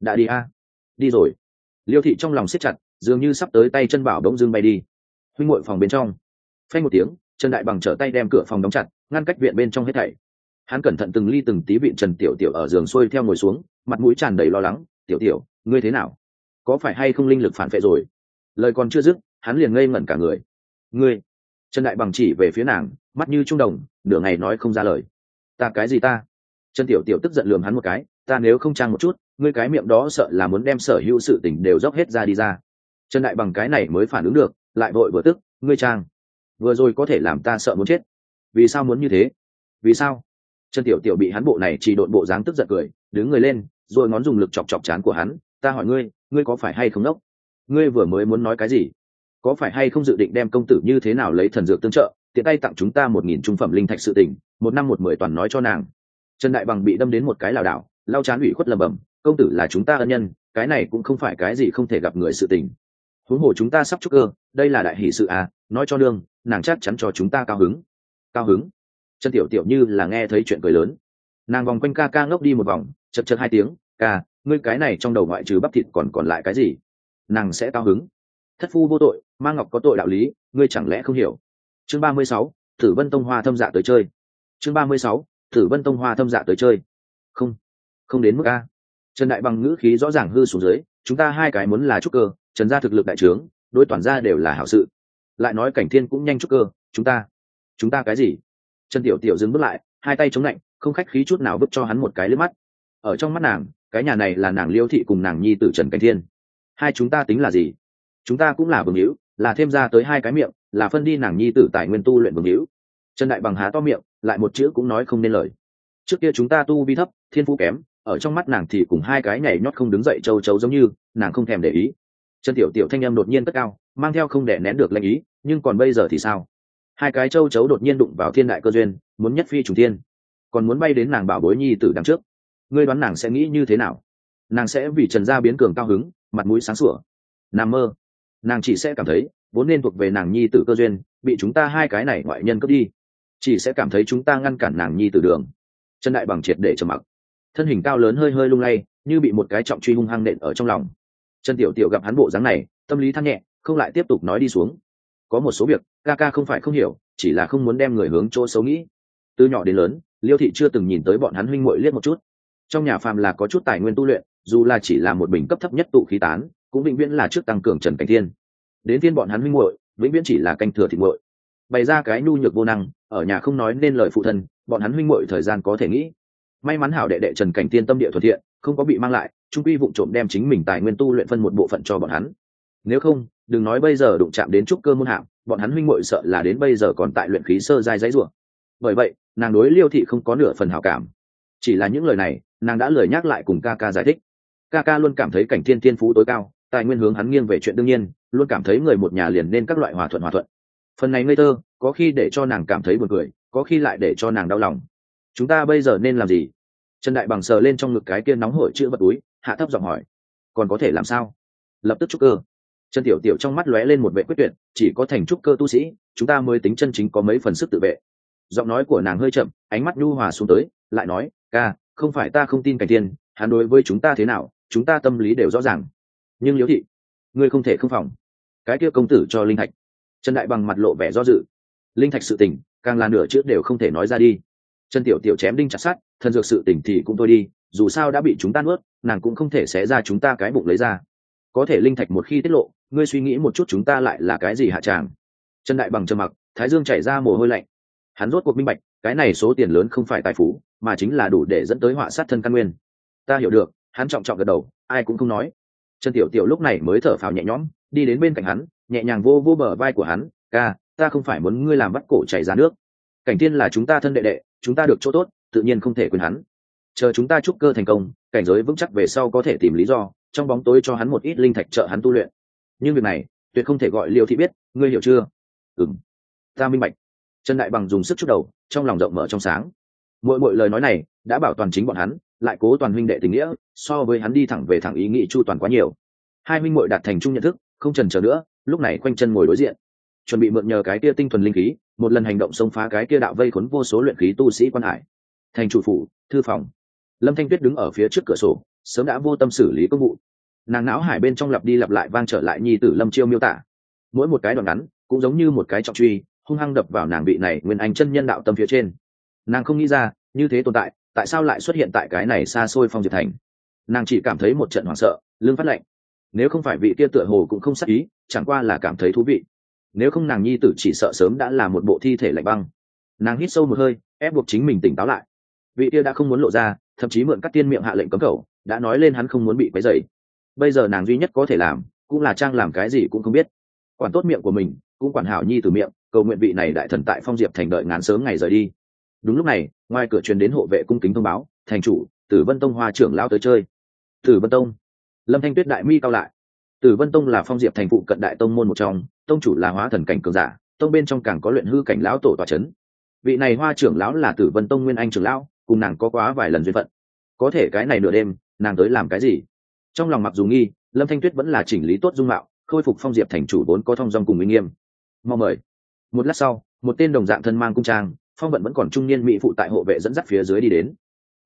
đã đi a. Đi rồi. Liêu thị trong lòng siết chặt, dường như sắp tới tay chân bảo bỗng dưng bay đi. Huynh ngội phòng bên trong. Phanh một tiếng, trần đại bằng trở tay đem cửa phòng đóng chặt, ngăn cách viện bên trong hết thảy. Hắn cẩn thận từng ly từng tí vịn trần tiểu tiểu ở giường xuôi theo ngồi xuống, mặt mũi tràn đầy lo lắng, tiểu tiểu, ngươi thế nào? Có phải hay không linh lực phản vệ rồi? Lời còn chưa dứt hắn liền ngây ngẩn cả người. Ngươi? Trần đại bằng chỉ về phía nàng, mắt như trung đồng, nửa ngày nói không ra lời. Ta cái gì ta? Trần tiểu tiểu tức giận lườm hắn một cái, ta nếu không trang một chút, ngươi cái miệng đó sợ là muốn đem sở hữu sự tình đều dốc hết ra đi ra. Trần đại bằng cái này mới phản ứng được, lại vội vừa tức, ngươi trang. Vừa rồi có thể làm ta sợ muốn chết. Vì sao muốn như thế? Vì sao? Trần tiểu tiểu bị hắn bộ này chỉ độn bộ dáng tức giận cười, đứng người lên, rồi ngón dùng lực chọc chọc chán của hắn, ta hỏi ngươi ngươi có phải hay không đốc? Ngươi vừa mới muốn nói cái gì? Có phải hay không dự định đem công tử như thế nào lấy thần dược tương trợ tiện tay tặng chúng ta một nghìn trung phẩm linh thạch sự tỉnh, một năm một mười toàn nói cho nàng. Trần đại bằng bị đâm đến một cái lảo đảo lau chán ủy khuất lầm bầm công tử là chúng ta ân nhân cái này cũng không phải cái gì không thể gặp người sự tình. Huống hồ chúng ta sắp chúc cơ đây là đại hỷ sự à nói cho đương nàng chắc chắn cho chúng ta cao hứng. Cao hứng? Trần tiểu tiểu như là nghe thấy chuyện cười lớn. Nàng vòng quanh ca ca ngốc đi một vòng chật chật hai tiếng ca ngươi cái này trong đầu ngoại trừ bắp thịt còn còn lại cái gì? Nàng sẽ cao hứng thất phu vô tội, ma ngọc có tội đạo lý, ngươi chẳng lẽ không hiểu? Chương ba mươi sáu, tử vân tông hoa thâm dạ tới chơi. Chương ba mươi sáu, tử vân tông hoa thâm dạ tới chơi. Không không đến mức a. Trần đại bằng ngữ khí rõ ràng hư xuống dưới, chúng ta hai cái muốn là trúc cơ, trần gia thực lực đại trướng đôi toàn gia đều là hảo sự. Lại nói cảnh thiên cũng nhanh trúc cơ, chúng ta chúng ta cái gì? Trần tiểu tiểu dừng bước lại, hai tay chống lạnh, không khách khí chút nào vứt cho hắn một cái lướt mắt. Ở trong mắt nàng, cái nhà này là nàng liêu thị cùng nàng nhi tử trần cảnh thiên. Hai chúng ta tính là gì? Chúng ta cũng là vương hữu, là thêm ra tới hai cái miệng, là phân đi nàng nhi tử tài nguyên tu luyện vương hữu. Trần đại bằng há to miệng, lại một chữ cũng nói không nên lời. Trước kia chúng ta tu vi thấp, thiên phú kém, ở trong mắt nàng thì cùng hai cái nhảy nhót không đứng dậy châu chấu giống như, nàng không thèm để ý. Trần tiểu tiểu thanh em đột nhiên tất cao, mang theo không để nén được lãnh ý, nhưng còn bây giờ thì sao? Hai cái châu chấu đột nhiên đụng vào thiên đại cơ duyên, muốn nhất phi trùng thiên. Còn muốn bay đến nàng bảo bối nhi tử đằng trước. Ngươi đoán nàng sẽ nghĩ như thế nào? Nàng sẽ vì trần gia biến cường cao hứng, mặt mũi sáng sủa. Nằm mơ nàng chỉ sẽ cảm thấy vốn nên thuộc về nàng nhi tử cơ duyên, bị chúng ta hai cái này ngoại nhân cướp đi. Chỉ sẽ cảm thấy chúng ta ngăn cản nàng nhi tử đường. Trần đại bằng triệt để trầm mặc. Thân hình cao lớn hơi hơi lung lay, như bị một cái trọng truy hung hăng nện ở trong lòng. Trần tiểu tiểu gặp hắn bộ dáng này, tâm lý thăng nhẹ, không lại tiếp tục nói đi xuống. Có một số việc, ca ca không phải không hiểu, chỉ là không muốn đem người hướng chỗ xấu nghĩ. Từ nhỏ đến lớn, liêu thị chưa từng nhìn tới bọn hắn huynh muội liếc một chút. Trong nhà phàm là có chút tài nguyên tu luyện, dù là chỉ là một bình cấp thấp nhất tụ khí tán cũng vĩnh viễn là trước tăng cường trần cảnh thiên. Đến thiên bọn hắn huynh muội, vĩnh viễn chỉ là canh thừa thịt muội. Bày ra cái nhu nhược vô năng, ở nhà không nói nên lời phụ thân, bọn hắn huynh muội thời gian có thể nghĩ. May mắn hảo đệ đệ trần cảnh tiên tâm địa thuận thiện, không có bị mang lại, trung quy vụ trộm đem chính mình tài nguyên tu luyện phân một bộ phận cho bọn hắn. Nếu không, đừng nói bây giờ đụng chạm đến trúc cơ môn hạng, bọn hắn huynh muội sợ là đến bây giờ còn tại luyện khí sơ giai dãy rủa bởi vậy, nàng đối liêu thị không có nửa phần hảo cảm. Chỉ là những lời này, nàng đã lời nhắc lại cùng ca ca giải thích. Ca ca luôn cảm thấy cảnh thiên thiên phú tối cao tài nguyên hướng hắn nghiêng về chuyện đương nhiên, luôn cảm thấy người một nhà liền nên các loại hòa thuận hòa thuận. Phần này ngây thơ, có khi để cho nàng cảm thấy buồn cười, có khi lại để cho nàng đau lòng. Chúng ta bây giờ nên làm gì? Trần đại bằng sờ lên trong ngực cái kia nóng hổi chữ vật túi, hạ thấp giọng hỏi. Còn có thể làm sao? Lập tức trúc cơ. Trần tiểu tiểu trong mắt lóe lên một vệ quyết tuyệt, chỉ có thành trúc cơ tu sĩ, chúng ta mới tính chân chính có mấy phần sức tự vệ. Giọng nói của nàng hơi chậm, ánh mắt nhu hòa xuống tới, lại nói, ca, không phải ta không tin cảnh tiên hắn đối với chúng ta thế nào, chúng ta tâm lý đều rõ ràng nhưng liễu thị, ngươi không thể không phòng. Cái kia công tử cho linh thạch. Trần đại bằng mặt lộ vẻ do dự. Linh thạch sự tình, càng là nửa chữ đều không thể nói ra đi. Trần tiểu tiểu chém đinh chặt sát thần dược sự tình thì cũng thôi đi, dù sao đã bị chúng ta nuốt, nàng cũng không thể xé ra chúng ta cái bụng lấy ra. Có thể linh thạch một khi tiết lộ, ngươi suy nghĩ một chút chúng ta lại là cái gì hạ tràng? Trần đại bằng trầm mặc, thái dương chảy ra mồ hôi lạnh. Hắn rốt cuộc minh bạch, cái này số tiền lớn không phải tài phú, mà chính là đủ để dẫn tới họa sát thân căn nguyên. Ta hiểu được, hắn trọng trọng gật đầu, ai cũng không nói trần tiểu tiểu lúc này mới thở phào nhẹ nhõm, đi đến bên cạnh hắn, nhẹ nhàng vô vô bờ vai của hắn, ca, ta không phải muốn ngươi làm bắt cổ chảy ra nước. Cảnh tiên là chúng ta thân đệ đệ, chúng ta được chỗ tốt, tự nhiên không thể quên hắn. Chờ chúng ta chúc cơ thành công, cảnh giới vững chắc về sau có thể tìm lý do, trong bóng tối cho hắn một ít linh thạch trợ hắn tu luyện. Nhưng việc này, tuyệt không thể gọi liêu thị biết, ngươi hiểu chưa? Ừng ta minh bạch. Trần đại bằng dùng sức chút đầu, trong lòng rộng mở trong sáng. Mỗi mỗi lời nói này đã bảo toàn chính bọn hắn lại cố toàn huynh đệ tình nghĩa, so với hắn đi thẳng về thẳng ý nghĩ chu toàn quá nhiều. Hai huynh muội đạt thành chung nhận thức, không trần chờ nữa, lúc này quanh chân ngồi đối diện. Chuẩn bị mượn nhờ cái kia tinh thuần linh khí, một lần hành động xông phá cái kia đạo vây khốn vô số luyện khí tu sĩ quan hải. Thành chủ phủ, thư phòng. Lâm thanh tuyết đứng ở phía trước cửa sổ, sớm đã vô tâm xử lý công vụ. Nàng não hải bên trong lặp đi lặp lại vang trở lại nhi tử lâm chiêu miêu tả. Mỗi một cái đoạn ngắn, cũng giống như một cái trọng truy, hung hăng đập vào nàng bị này nguyên anh chân nhân đạo tâm phía trên. Nàng không nghĩ ra, như thế tồn tại tại sao lại xuất hiện tại cái này xa xôi phong Diệp thành? Nàng chỉ cảm thấy một trận hoảng sợ lương phát lệnh nếu không phải vị kia tựa hồ cũng không sắc ý, chẳng qua là cảm thấy thú vị. Nếu không nàng nhi tử chỉ sợ sớm đã là một bộ thi thể lạnh băng. Nàng hít sâu một hơi, ép buộc chính mình tỉnh táo lại. Vị kia đã không muốn lộ ra, thậm chí mượn các tiên miệng hạ lệnh cấm cầu, đã nói lên hắn không muốn bị quấy dày bây giờ nàng duy nhất có thể làm, cũng là trang làm cái gì cũng không biết. Quản tốt miệng của mình, cũng quản hảo nhi từ miệng, cầu nguyện vị này đại thần tại phong diệp thành đợi ngán sớm ngày rời đi đúng lúc này, ngoài cửa truyền đến hộ vệ cung kính thông báo, thành chủ, tử vân tông hoa trưởng lao tới chơi. Tử vân tông? Lâm thanh tuyết đại mi cao lại. Tử vân tông là phong diệp thành phụ cận đại tông môn một trong, tông chủ là hóa thần cảnh cường giả, tông bên trong càng có luyện hư cảnh lão tổ tòa c h ấ n vị này hoa trưởng lão là tử vân tông nguyên anh trưởng lão, cùng nàng có quá vài lần duyên phận. Có thể cái này nửa đêm, nàng tới làm cái gì? Trong lòng mặc dù nghi, lâm thanh tuyết vẫn là chỉnh lý tốt dung mạo, khôi phục phong diệp thành chủ vốn có thong dong cùng uy nghiêm. Mong mời. Một lát sau, một tên đồng dạng thân mang cung trang phong vận vẫn còn trung niên mỹ phụ tại hộ vệ dẫn dắt phía dưới đi đến.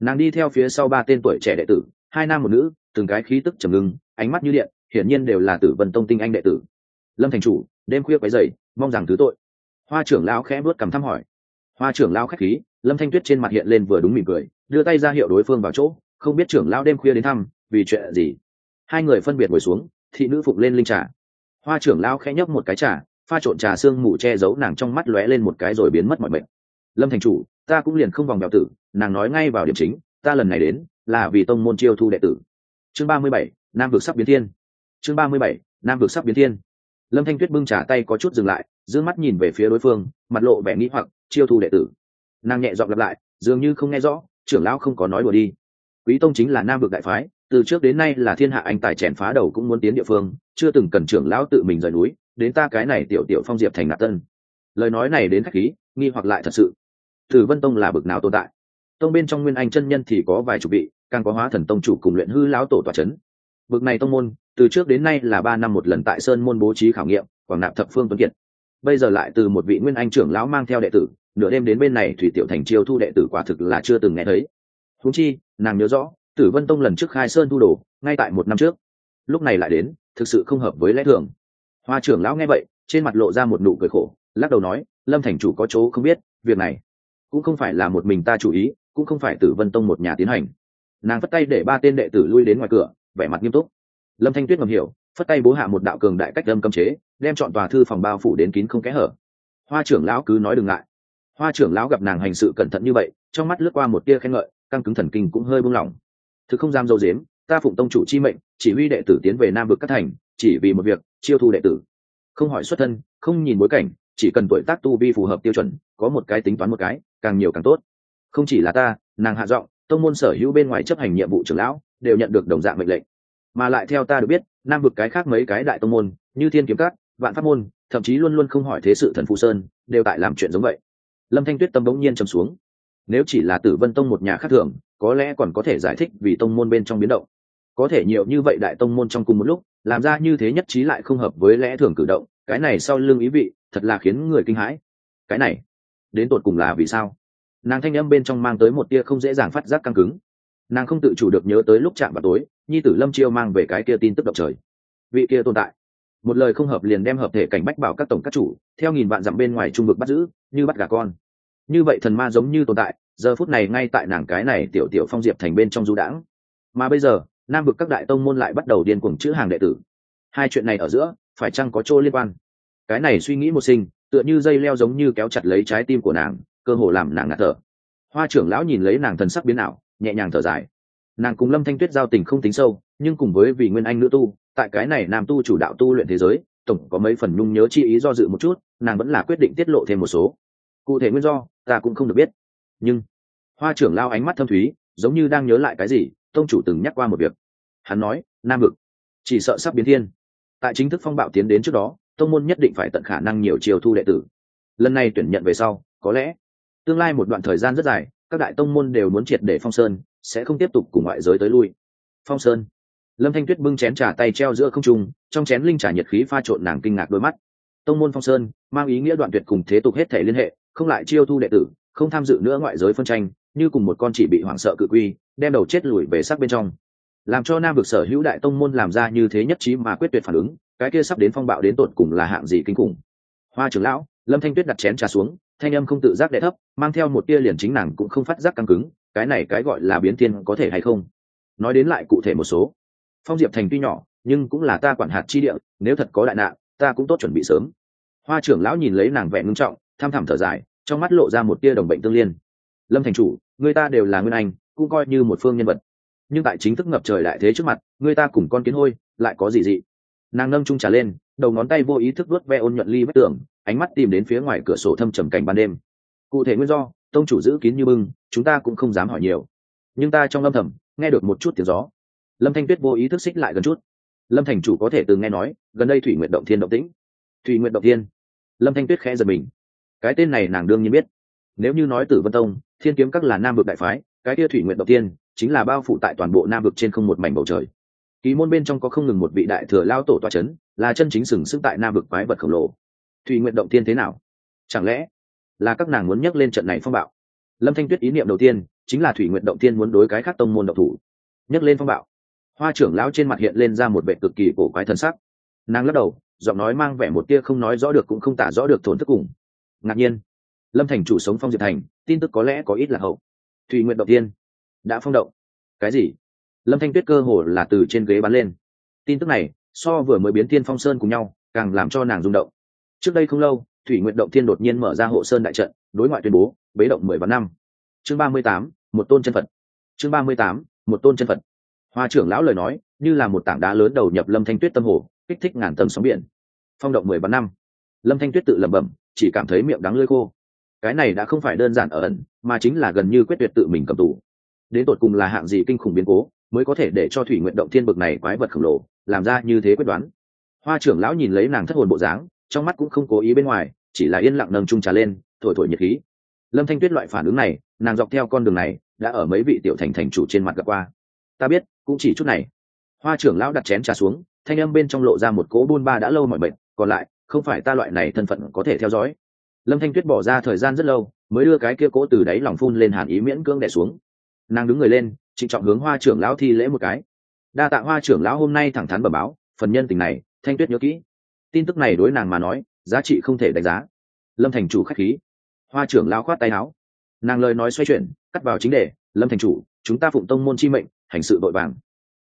Nàng đi theo phía sau ba tên tuổi trẻ đệ tử, hai nam một nữ, từng cái khí tức trầm ngưng, ánh mắt như điện, hiển nhiên đều là tử vân tông tinh anh đệ tử. Lâm thành chủ, đêm khuya quấy dày mong rằng thứ tội. Hoa trưởng lão khẽ bước cầm thăm hỏi. Hoa trưởng lão khách khí, lâm thanh tuyết trên mặt hiện lên vừa đúng mỉm cười, đưa tay ra hiệu đối phương vào chỗ, không biết trưởng lão đêm khuya đến thăm, vì chuyện gì? Hai người phân biệt ngồi xuống, thị nữ phục lên linh trà. Hoa trưởng lão khẽ nhấp một cái trà, pha trộn trà xương mù che giấu nàng trong mắt lóe lên một cái rồi biến mất mọi mệnh lâm thành chủ, ta cũng liền không vòng bèo tử, nàng nói ngay vào điểm chính, ta lần này đến, là vì tông môn chiêu thu đệ tử. Chương ba mươi bảy, nam vực sắp biến thiên. Chương ba mươi bảy, nam vực sắp biến thiên. Lâm thanh tuyết bưng trả tay có chút dừng lại d ư ơ n g mắt nhìn về phía đối phương, mặt lộ vẻ nghĩ hoặc, chiêu thu đệ tử. Nàng nhẹ dọn lặp lại, dường như không nghe rõ, trưởng lão không có nói đùa đi. Quý tông chính là nam vực đại phái, từ trước đến nay là thiên hạ anh tài chèn phá đầu cũng muốn tiến địa phương, chưa từng cần trưởng lão tự mình rời núi, đến ta cái này tiểu tiểu phong diệp thành nạp tân lời nói này đến khách khí, nghi hoặc lại thật sự. Tử vân tông là bực nào tồn tại? Tông bên trong nguyên anh chân nhân thì có vài chục vị, càng có hóa thần tông chủ cùng luyện hư lão tổ tòa c h ấ n bực này tông môn, từ trước đến nay là ba năm một lần tại sơn môn bố trí khảo nghiệm, quảng nạp thập phương tuấn kiệt. Bây giờ lại từ một vị nguyên anh trưởng lão mang theo đệ tử, nửa đêm đến bên này thủy tiểu thành chiêu thu đệ tử quả thực là chưa từng nghe thấy. Húng chi, nàng nhớ rõ, tử vân tông lần trước khai sơn thu đồ, ngay tại một năm trước. Lúc này lại đến, thực sự không hợp với lẽ thường. Hoa trưởng lão nghe vậy, trên mặt lộ ra một nụ cười khổ lắc đầu nói, lâm thành chủ có chỗ không biết, việc này cũng không phải là một mình ta chủ ý, cũng không phải tử vân tông một nhà tiến hành. Nàng vất tay để ba tên đệ tử lui đến ngoài cửa, vẻ mặt nghiêm túc. Lâm thanh tuyết ngầm hiểu, phất tay bố hạ một đạo cường đại cách lâm cấm chế, đem chọn tòa thư phòng bao phủ đến kín không kẽ hở. Hoa trưởng lão cứ nói đừng ngại. Hoa trưởng lão gặp nàng hành sự cẩn thận như vậy, trong mắt lướt qua một tia khen ngợi, căng cứng thần kinh cũng hơi buông lỏng. Thực không dám dâu dếm, ta phụng tông chủ chi mệnh, chỉ huy đệ tử tiến về nam vực các thành, chỉ vì một việc, chiêu thu đệ tử. Không hỏi xuất thân, không nhìn bối cảnh chỉ cần tuổi tác tu vi phù hợp tiêu chuẩn, có một cái tính toán một cái, càng nhiều càng tốt. Không chỉ là ta, nàng hạ giọng, tông môn sở hữu bên ngoài chấp hành nhiệm vụ trưởng lão, đều nhận được đồng dạng mệnh lệnh. Mà lại theo ta được biết, nam vực cái khác mấy cái đại tông môn, như thiên kiếm cát vạn pháp môn, thậm chí luôn luôn không hỏi thế sự thần phù sơn, đều tại làm chuyện giống vậy. Lâm thanh tuyết tâm bỗng nhiên trầm xuống. Nếu chỉ là tử vân tông một nhà khác thường, có lẽ còn có thể giải thích vì tông môn bên trong biến động. Có thể nhiều như vậy đại tông môn trong cùng một lúc, làm ra như thế nhất trí lại không hợp với lẽ thường cử động cái này sau lưng ý vị, thật là khiến người kinh hãi. Cái này, đến tột cùng là vì sao? Nàng thanh âm bên trong mang tới một tia không dễ dàng phát giác căng cứng. Nàng không tự chủ được nhớ tới lúc chạm vào tối, nhi tử lâm chiêu mang về cái kia tin tức động trời. Vị kia tồn tại. Một lời không hợp liền đem hợp thể cảnh bách bảo các tổng các chủ, theo nghìn vạn dặm bên ngoài trung vực bắt giữ, như bắt gà con. Như vậy thần ma giống như tồn tại, giờ phút này ngay tại nàng cái này tiểu tiểu phong diệp thành bên trong du đãng. Mà bây giờ, nam vực các đại tông môn lại bắt đầu điên cuồng chữ hàng đệ tử. Hai chuyện này ở giữa phải chăng có chỗ liên quan? Cái này suy nghĩ một sinh, tựa như dây leo giống như kéo chặt lấy trái tim của nàng, cơ hồ làm nàng ngạt thở. Hoa trưởng lão nhìn lấy nàng thần sắc biến ảo, nhẹ nhàng thở dài. Nàng cùng lâm thanh tuyết giao tình không tính sâu, nhưng cùng với vì nguyên anh nữ tu, tại cái này nam tu chủ đạo tu luyện thế giới, tổng có mấy phần nhung nhớ chi ý do dự một chút, nàng vẫn là quyết định tiết lộ thêm một số. Cụ thể nguyên do, ta cũng không được biết. Nhưng, hoa trưởng lao ánh mắt thâm thúy, giống như đang nhớ lại cái gì, tông chủ từng nhắc qua một việc. Hắn nói, nam vực, chỉ sợ sắp biến thiên tại chính thức phong bạo tiến đến trước đó, tông môn nhất định phải tận khả năng nhiều chiều thu đệ tử. Lần này tuyển nhận về sau, có lẽ tương lai một đoạn thời gian rất dài, các đại tông môn đều muốn triệt để phong sơn, sẽ không tiếp tục cùng ngoại giới tới lui. Phong sơn. Lâm thanh tuyết bưng chén trà tay treo giữa không trung, trong chén linh trà nhiệt khí pha trộn nàng kinh ngạc đôi mắt. Tông môn phong sơn, mang ý nghĩa đoạn tuyệt cùng thế tục hết thể liên hệ, không lại chiêu thu đệ tử, không tham dự nữa ngoại giới phân tranh, như cùng một con chỉ bị hoảng sợ cự quy, đem đầu chết lùi về sắc bên trong làm cho nam vực sở hữu đại tông môn làm ra như thế nhất trí mà quyết tuyệt phản ứng, cái kia sắp đến phong bạo đến tột cùng là hạng gì kinh khủng. Hoa trưởng lão, lâm thanh tuyết đặt chén trà xuống, thanh âm không tự giác đệ thấp, mang theo một tia liền chính nàng cũng không phát giác căng cứng, cái này cái gọi là biến thiên có thể hay không? Nói đến lại cụ thể một số. Phong diệp thành tuy nhỏ, nhưng cũng là ta quản hạt chi địa, nếu thật có đại nạn, ta cũng tốt chuẩn bị sớm. Hoa trưởng lão nhìn lấy nàng vẻ ngưng trọng, tham thẳm thở dài, trong mắt lộ ra một tia đồng bệnh tương liên. Lâm thành chủ, người ta đều là nguyên anh, cũng coi như một phương nhân vật nhưng tại chính thức ngập trời đại thế trước mặt, người ta cùng con kiến hôi, lại có gì dị. Nàng nâng trung trà lên, đầu ngón tay vô ý thức vuốt ve ôn nhuận ly bất tường, ánh mắt tìm đến phía ngoài cửa sổ thâm trầm cảnh ban đêm. Cụ thể nguyên do, tông chủ giữ kín như bưng, chúng ta cũng không dám hỏi nhiều. Nhưng ta trong âm thầm, nghe được một chút tiếng gió. Lâm thanh tuyết vô ý thức xích lại gần chút. Lâm thành chủ có thể từng nghe nói, gần đây thủy nguyện động thiên động tĩnh. Thủy nguyện động thiên. Lâm thanh tuyết khẽ giật mình. Cái tên này nàng đương nhiên biết. Nếu như nói tử vân tông, thiên kiếm các là nam vực đại phái cái kia thủy nguyện động tiên chính là bao phủ tại toàn bộ nam vực trên không một mảnh bầu trời. Ký môn bên trong có không ngừng một vị đại thừa lao tổ toa c h ấ n là chân chính sừng sức tại nam vực quái vật khổng lồ. Thủy nguyện động tiên thế nào? Chẳng lẽ là các nàng muốn nhắc lên trận này phong bạo? Lâm thanh tuyết ý niệm đầu tiên chính là thủy nguyện động tiên muốn đối cái khác tông môn độc thủ. Nhắc lên phong bạo. Hoa trưởng lão trên mặt hiện lên ra một vệ cực kỳ cổ quái thần sắc. Nàng lắc đầu, giọng nói mang vẻ một tia không nói rõ được cũng không tả rõ được thổn thức cùng. Ngạc nhiên. Lâm thành chủ sống phong diệp thành, tin tức có lẽ có ít là hậu thùy nguyện động tiên đã phong động. Cái gì? Lâm thanh tuyết cơ hồ là từ trên ghế bắn lên. Tin tức này, so vừa mới biến thiên phong sơn cùng nhau, càng làm cho nàng rung động. Trước đây không lâu thủy nguyện động thiên đột nhiên mở ra hộ sơn đại trận, đối ngoại tuyên bố, bế động mười vạn năm. Chương ba mươi tám, một tôn chân phật. Chương ba mươi tám, một tôn chân phật. Hoa trưởng lão lời nói, như là một tảng đá lớn đầu nhập lâm thanh tuyết tâm hồ, kích thích ngàn tầng sóng biển. Phong động mười vạn năm. Lâm thanh tuyết tự lẩm bẩm, chỉ cảm thấy miệng đắng lơi khô cái này đã không phải đơn giản ở ẩn, mà chính là gần như quyết tuyệt tự mình cầm tù. Đến tột cùng là hạng gì kinh khủng biến cố, mới có thể để cho thủy nguyện động thiên bực này quái vật khổng lồ, làm ra như thế quyết đoán. Hoa trưởng lão nhìn lấy nàng thất hồn bộ dáng, trong mắt cũng không cố ý bên ngoài, chỉ là yên lặng nâng trung trà lên, thổi thổi nhiệt khí. Lâm thanh tuyết loại phản ứng này, nàng dọc theo con đường này, đã ở mấy vị tiểu thành thành chủ trên mặt gặp qua. Ta biết, cũng chỉ chút này. Hoa trưởng lão đặt chén trà xuống, thanh âm bên trong lộ ra một cỗ buôn ba đã lâu mọi bệnh còn lại, không phải ta loại này thân phận có thể theo dõi lâm thanh tuyết bỏ ra thời gian rất lâu, mới đưa cái kia cố từ đáy lòng phun lên hàn ý miễn cưỡng đẻ xuống. Nàng đứng người lên, trịnh trọng hướng hoa trưởng lão thi lễ một cái. Đa tạ hoa trưởng lão hôm nay thẳng thắn bẩm báo, phần nhân tình này, thanh tuyết nhớ kỹ. Tin tức này đối nàng mà nói, giá trị không thể đánh giá. Lâm thành chủ k h á c h khí. Hoa trưởng lão khoát tay áo. Nàng lời nói xoay chuyển, cắt vào chính đề, lâm thành chủ, chúng ta phụng tông môn chi mệnh, hành sự vội vàng.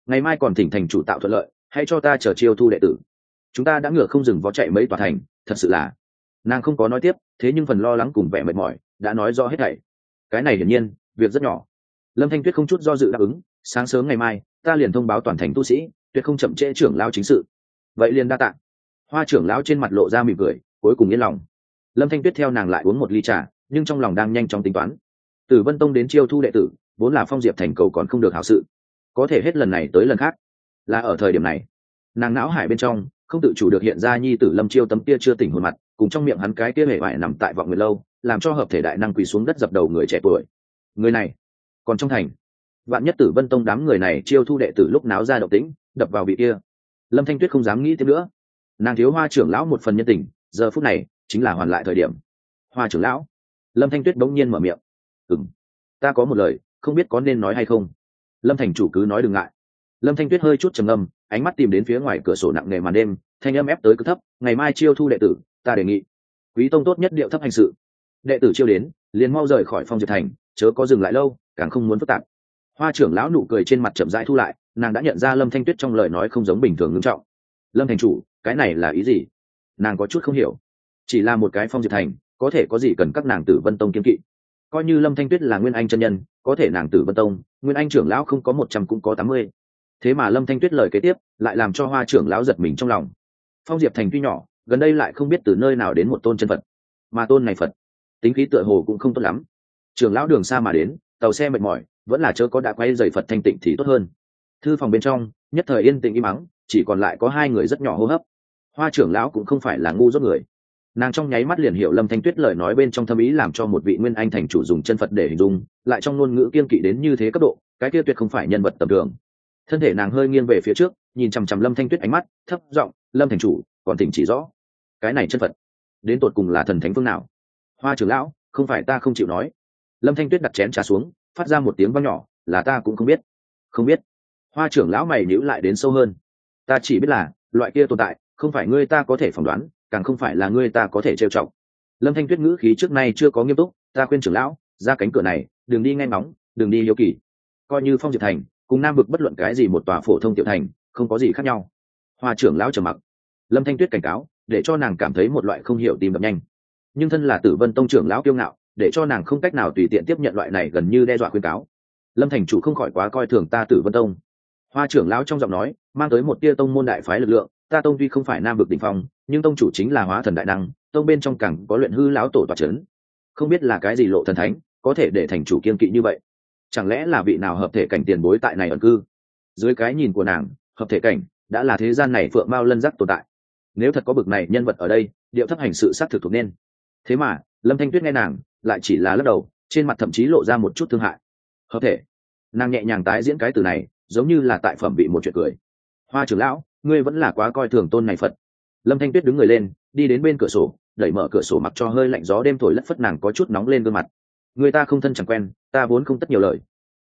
Ngày mai còn thỉnh thành chủ tạo thuận lợi, hãy cho ta chờ chiêu thu đệ tử. Chúng ta đã ngựa không dừng vó chạy mấy tòa thành, thật sự là nàng không có nói tiếp, thế nhưng phần lo lắng cùng vẻ mệt mỏi đã nói rõ hết thảy. Cái này hiển nhiên, việc rất nhỏ. Lâm thanh tuyết không chút do dự đáp ứng, sáng sớm ngày mai, ta liền thông báo toàn thành tu sĩ, tuyệt không chậm trễ trưởng lao chính sự. Vậy liền đa t hoa trưởng lão trên mặt lộ ra mỉm cười, cuối cùng yên lòng. Lâm thanh tuyết theo nàng lại uống một ly trà, nhưng trong lòng đang nhanh chóng tính toán. Từ vân tông đến chiêu thu đệ tử, vốn là phong diệp thành cầu còn không được hảo sự. Có thể hết lần này tới lần khác. Là ở thời điểm này, nàng não hải bên trong, không tự chủ được hiện ra nhi tử lâm chiêu tấm kia chưa tỉnh hồn mặt cùng trong miệng hắn cái kia hề vải nằm tại vọng người lâu, làm cho hợp thể đại năng quỳ xuống đất dập đầu người trẻ tuổi. Người này, còn trong thành. Vạn nhất tử vân tông đám người này chiêu thu đệ tử lúc náo ra động tĩnh, đập vào vị kia. Lâm thanh tuyết không dám nghĩ tiếp nữa. Nàng thiếu hoa trưởng lão một phần nhân tình, giờ phút này chính là hoàn lại thời điểm. Hoa trưởng lão. Lâm thanh tuyết bỗng nhiên mở miệng. Ừng ta có một lời, không biết có nên nói hay không. Lâm thành chủ cứ nói đừng ngại. Lâm thanh tuyết hơi chút trầm ngâm, ánh mắt tìm đến phía ngoài cửa sổ nặng nề màn đêm, thanh âm ép tới cứ thấp, ngày mai chiêu thu đệ tử ta đề nghị. Quý tông tốt nhất điệu thấp hành sự. Đệ tử chiêu đến, liền mau rời khỏi phong diệp thành, chớ có dừng lại lâu, càng không muốn phức tạp. Hoa trưởng lão nụ cười trên mặt chậm rãi thu lại, nàng đã nhận ra lâm thanh tuyết trong lời nói không giống bình thường ngưng trọng. Lâm thành chủ, cái này là ý gì? Nàng có chút không hiểu. Chỉ là một cái phong diệp thành, có thể có gì cần các nàng tử vân tông kiên kỵ? Coi như lâm thanh tuyết là nguyên anh chân nhân, có thể nàng tử vân tông, nguyên anh trưởng lão không có một trăm cũng có tám mươi. Thế mà lâm thanh tuyết lời kế tiếp, lại làm cho hoa trưởng lão giật mình trong lòng. Phong diệp thành tuy nhỏ gần đây lại không biết từ nơi nào đến một tôn chân phật. Mà tôn này phật, tính khí tựa hồ cũng không tốt lắm. Trường lão đường xa mà đến, tàu xe mệt mỏi, vẫn là chớ có đã quay dày phật thanh tịnh thì tốt hơn. Thư phòng bên trong, nhất thời yên tĩnh im mắng chỉ còn lại có hai người rất nhỏ hô hấp. Hoa trưởng lão cũng không phải là ngu dốt người. Nàng trong nháy mắt liền hiểu lâm thanh tuyết lời nói bên trong thâm ý làm cho một vị nguyên anh thành chủ dùng chân phật để hình dung, lại trong ngôn ngữ kiên kỵ đến như thế cấp độ, cái kia tuyệt không phải nhân vật tầm thường. Thân thể nàng hơi nghiêng về phía trước, nhìn chằm chằm lâm thanh tuyết ánh mắt, thấp giọng, lâm thành chủ, còn tỉnh chỉ rõ cái này chân phật, đến tột cùng là thần thánh phương nào? Hoa trưởng lão, không phải ta không chịu nói. Lâm thanh tuyết đặt chén trà xuống, phát ra một tiếng văng nhỏ, là ta cũng không biết. Không biết. Hoa trưởng lão mày nhữ lại đến sâu hơn. Ta chỉ biết là, loại kia tồn tại, không phải ngươi ta có thể phỏng đoán, càng không phải là ngươi ta có thể trêu chọc. Lâm thanh tuyết ngữ khí trước nay chưa có nghiêm túc, ta khuyên trưởng lão, ra cánh cửa này, đừng đi ngay ngóng, đừng đi hiếu kỳ. Coi như phong diệt thành, cùng nam vực bất luận cái gì một tòa phổ thông tiểu thành, không có gì khác nhau. Hoa trưởng lão trầm mặc. Lâm thanh tuyết cảnh cáo để cho nàng cảm thấy một loại không hiểu tìm đập nhanh. Nhưng thân là tử vân tông trưởng lão kiêu ngạo, để cho nàng không cách nào tùy tiện tiếp nhận loại này gần như đe dọa khuyên cáo. Lâm thành chủ không khỏi quá coi thường ta tử vân tông. Hoa trưởng lão trong giọng nói, mang tới một tia tông môn đại phái lực lượng, ta tông tuy không phải nam vực đ ỉ n h phong, nhưng tông chủ chính là hóa thần đại năng, tông bên trong cẳng có luyện hư lão tổ toa c h ấ n không biết là cái gì lộ thần thánh, có thể để thành chủ kiên kỵ như vậy? Chẳng lẽ là vị nào hợp thể cảnh tiền bối tại này ẩn cư? Dưới cái nhìn của nàng, hợp thể cảnh đã là thế gian này phượng mao lân giác tồn tại nếu thật có bực này nhân vật ở đây, điệu thấp hành sự xác thực thuộc nên. Thế mà, lâm thanh tuyết nghe nàng, lại chỉ là lắc đầu, trên mặt thậm chí lộ ra một chút thương hại. Hợp thể. Nàng nhẹ nhàng tái diễn cái từ này, giống như là tại phẩm bị một chuyện cười. Hoa trưởng lão, ngươi vẫn là quá coi thường tôn này phật. Lâm thanh tuyết đứng người lên, đi đến bên cửa sổ, đẩy mở cửa sổ mặc cho hơi lạnh gió đêm thổi lất phất nàng có chút nóng lên gương mặt. Người ta không thân chẳng quen, ta vốn không tất nhiều lời.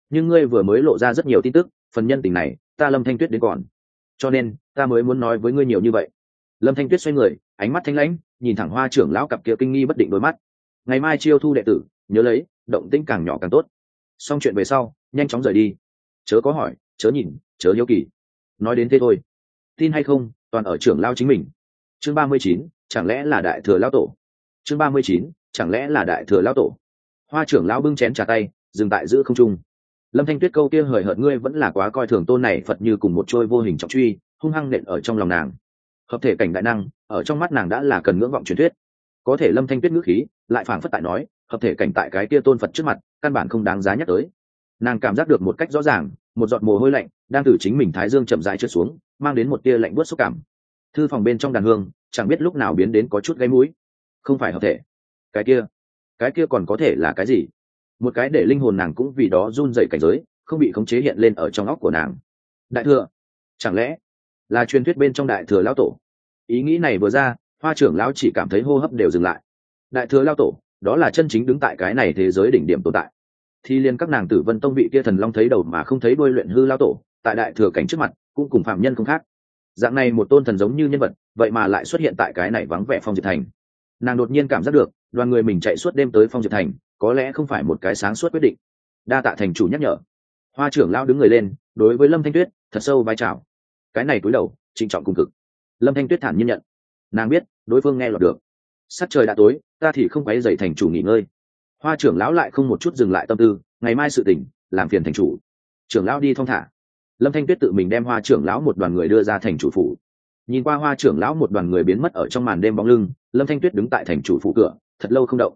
Nhưng ngươi vừa mới lộ ra rất nhiều tin tức, phần nhân tình này, ta lâm thanh tuyết đến còn. Cho nên, ta mới muốn nói với ngươi nhiều như vậy lâm thanh tuyết xoay người, ánh mắt thanh lãnh, nhìn thẳng hoa trưởng lão cặp kia kinh nghi bất định đôi mắt. Ngày mai chiêu thu đệ tử, nhớ lấy, động tĩnh càng nhỏ càng tốt. Xong chuyện về sau, nhanh chóng rời đi. Chớ có hỏi, chớ nhìn, chớ yêu kỳ. Nói đến thế thôi. Tin hay không, toàn ở trưởng lao chính mình. Chương ba mươi chín, chẳng lẽ là đại thừa lao tổ? Chương ba mươi chín, chẳng lẽ là đại thừa lao tổ? Hoa trưởng lao bưng chén trà tay, dừng tại giữ không trung. Lâm thanh tuyết câu kia hời hợt, ngươi vẫn là quá coi thường tôn này, phật như cùng một trôi vô hình trọng truy, hung hăng nện ở trong lòng nàng hợp thể cảnh đại năng, ở trong mắt nàng đã là cần ngưỡng vọng truyền thuyết. Có thể lâm thanh tuyết ngữ khí, lại phảng phất tại nói, hợp thể cảnh tại cái kia tôn phật trước mặt, căn bản không đáng giá nhắc tới. Nàng cảm giác được một cách rõ ràng, một giọt mồ hôi lạnh đang từ chính mình thái dương chậm rãi trượt xuống, mang đến một tia lạnh bớt xúc cảm. Thư phòng bên trong đàn hương, chẳng biết lúc nào biến đến có chút gáy mũi. Không phải hợp thể. Cái kia. Cái kia còn có thể là cái gì? Một cái để linh hồn nàng cũng vì đó run dậy cảnh giới, không bị khống chế hiện lên ở trong óc của nàng. Đại thừa. Chẳng lẽ là truyền thuyết bên trong đại thừa lão tổ? Ý nghĩ này vừa ra, hoa trưởng lão chỉ cảm thấy hô hấp đều dừng lại. Đại thừa lao tổ, đó là chân chính đứng tại cái này thế giới đỉnh điểm tồn tại. Thì liên các nàng tử vân tông vị kia thần long thấy đầu mà không thấy đuôi luyện hư lao tổ, tại đại thừa cảnh trước mặt, cũng cùng phạm nhân không khác. Dạng này một tôn thần giống như nhân vật, vậy mà lại xuất hiện tại cái này vắng vẻ phong diệp thành. Nàng đột nhiên cảm giác được, đoàn người mình chạy suốt đêm tới phong diệp thành, có lẽ không phải một cái sáng suốt quyết định. Đa tạ thành chủ nhắc nhở. Hoa trưởng lao đứng người lên, đối với lâm thanh tuyết, thật sâu vai trào cái này cúi đầu, trịnh trọng cùng cực lâm thanh tuyết thản nhiên nhận. Nàng biết, đối phương nghe lọt được. Sắc trời đã tối, ta thì không quấy dậy thành chủ nghỉ ngơi. Hoa trưởng lão lại không một chút dừng lại tâm tư, ngày mai sự tỉnh, làm phiền thành chủ. Trưởng lão đi thong thả. Lâm thanh tuyết tự mình đem hoa trưởng lão một đoàn người đưa ra thành chủ phủ. Nhìn qua hoa trưởng lão một đoàn người biến mất ở trong màn đêm bóng lưng, lâm thanh tuyết đứng tại thành chủ phủ cửa, thật lâu không động.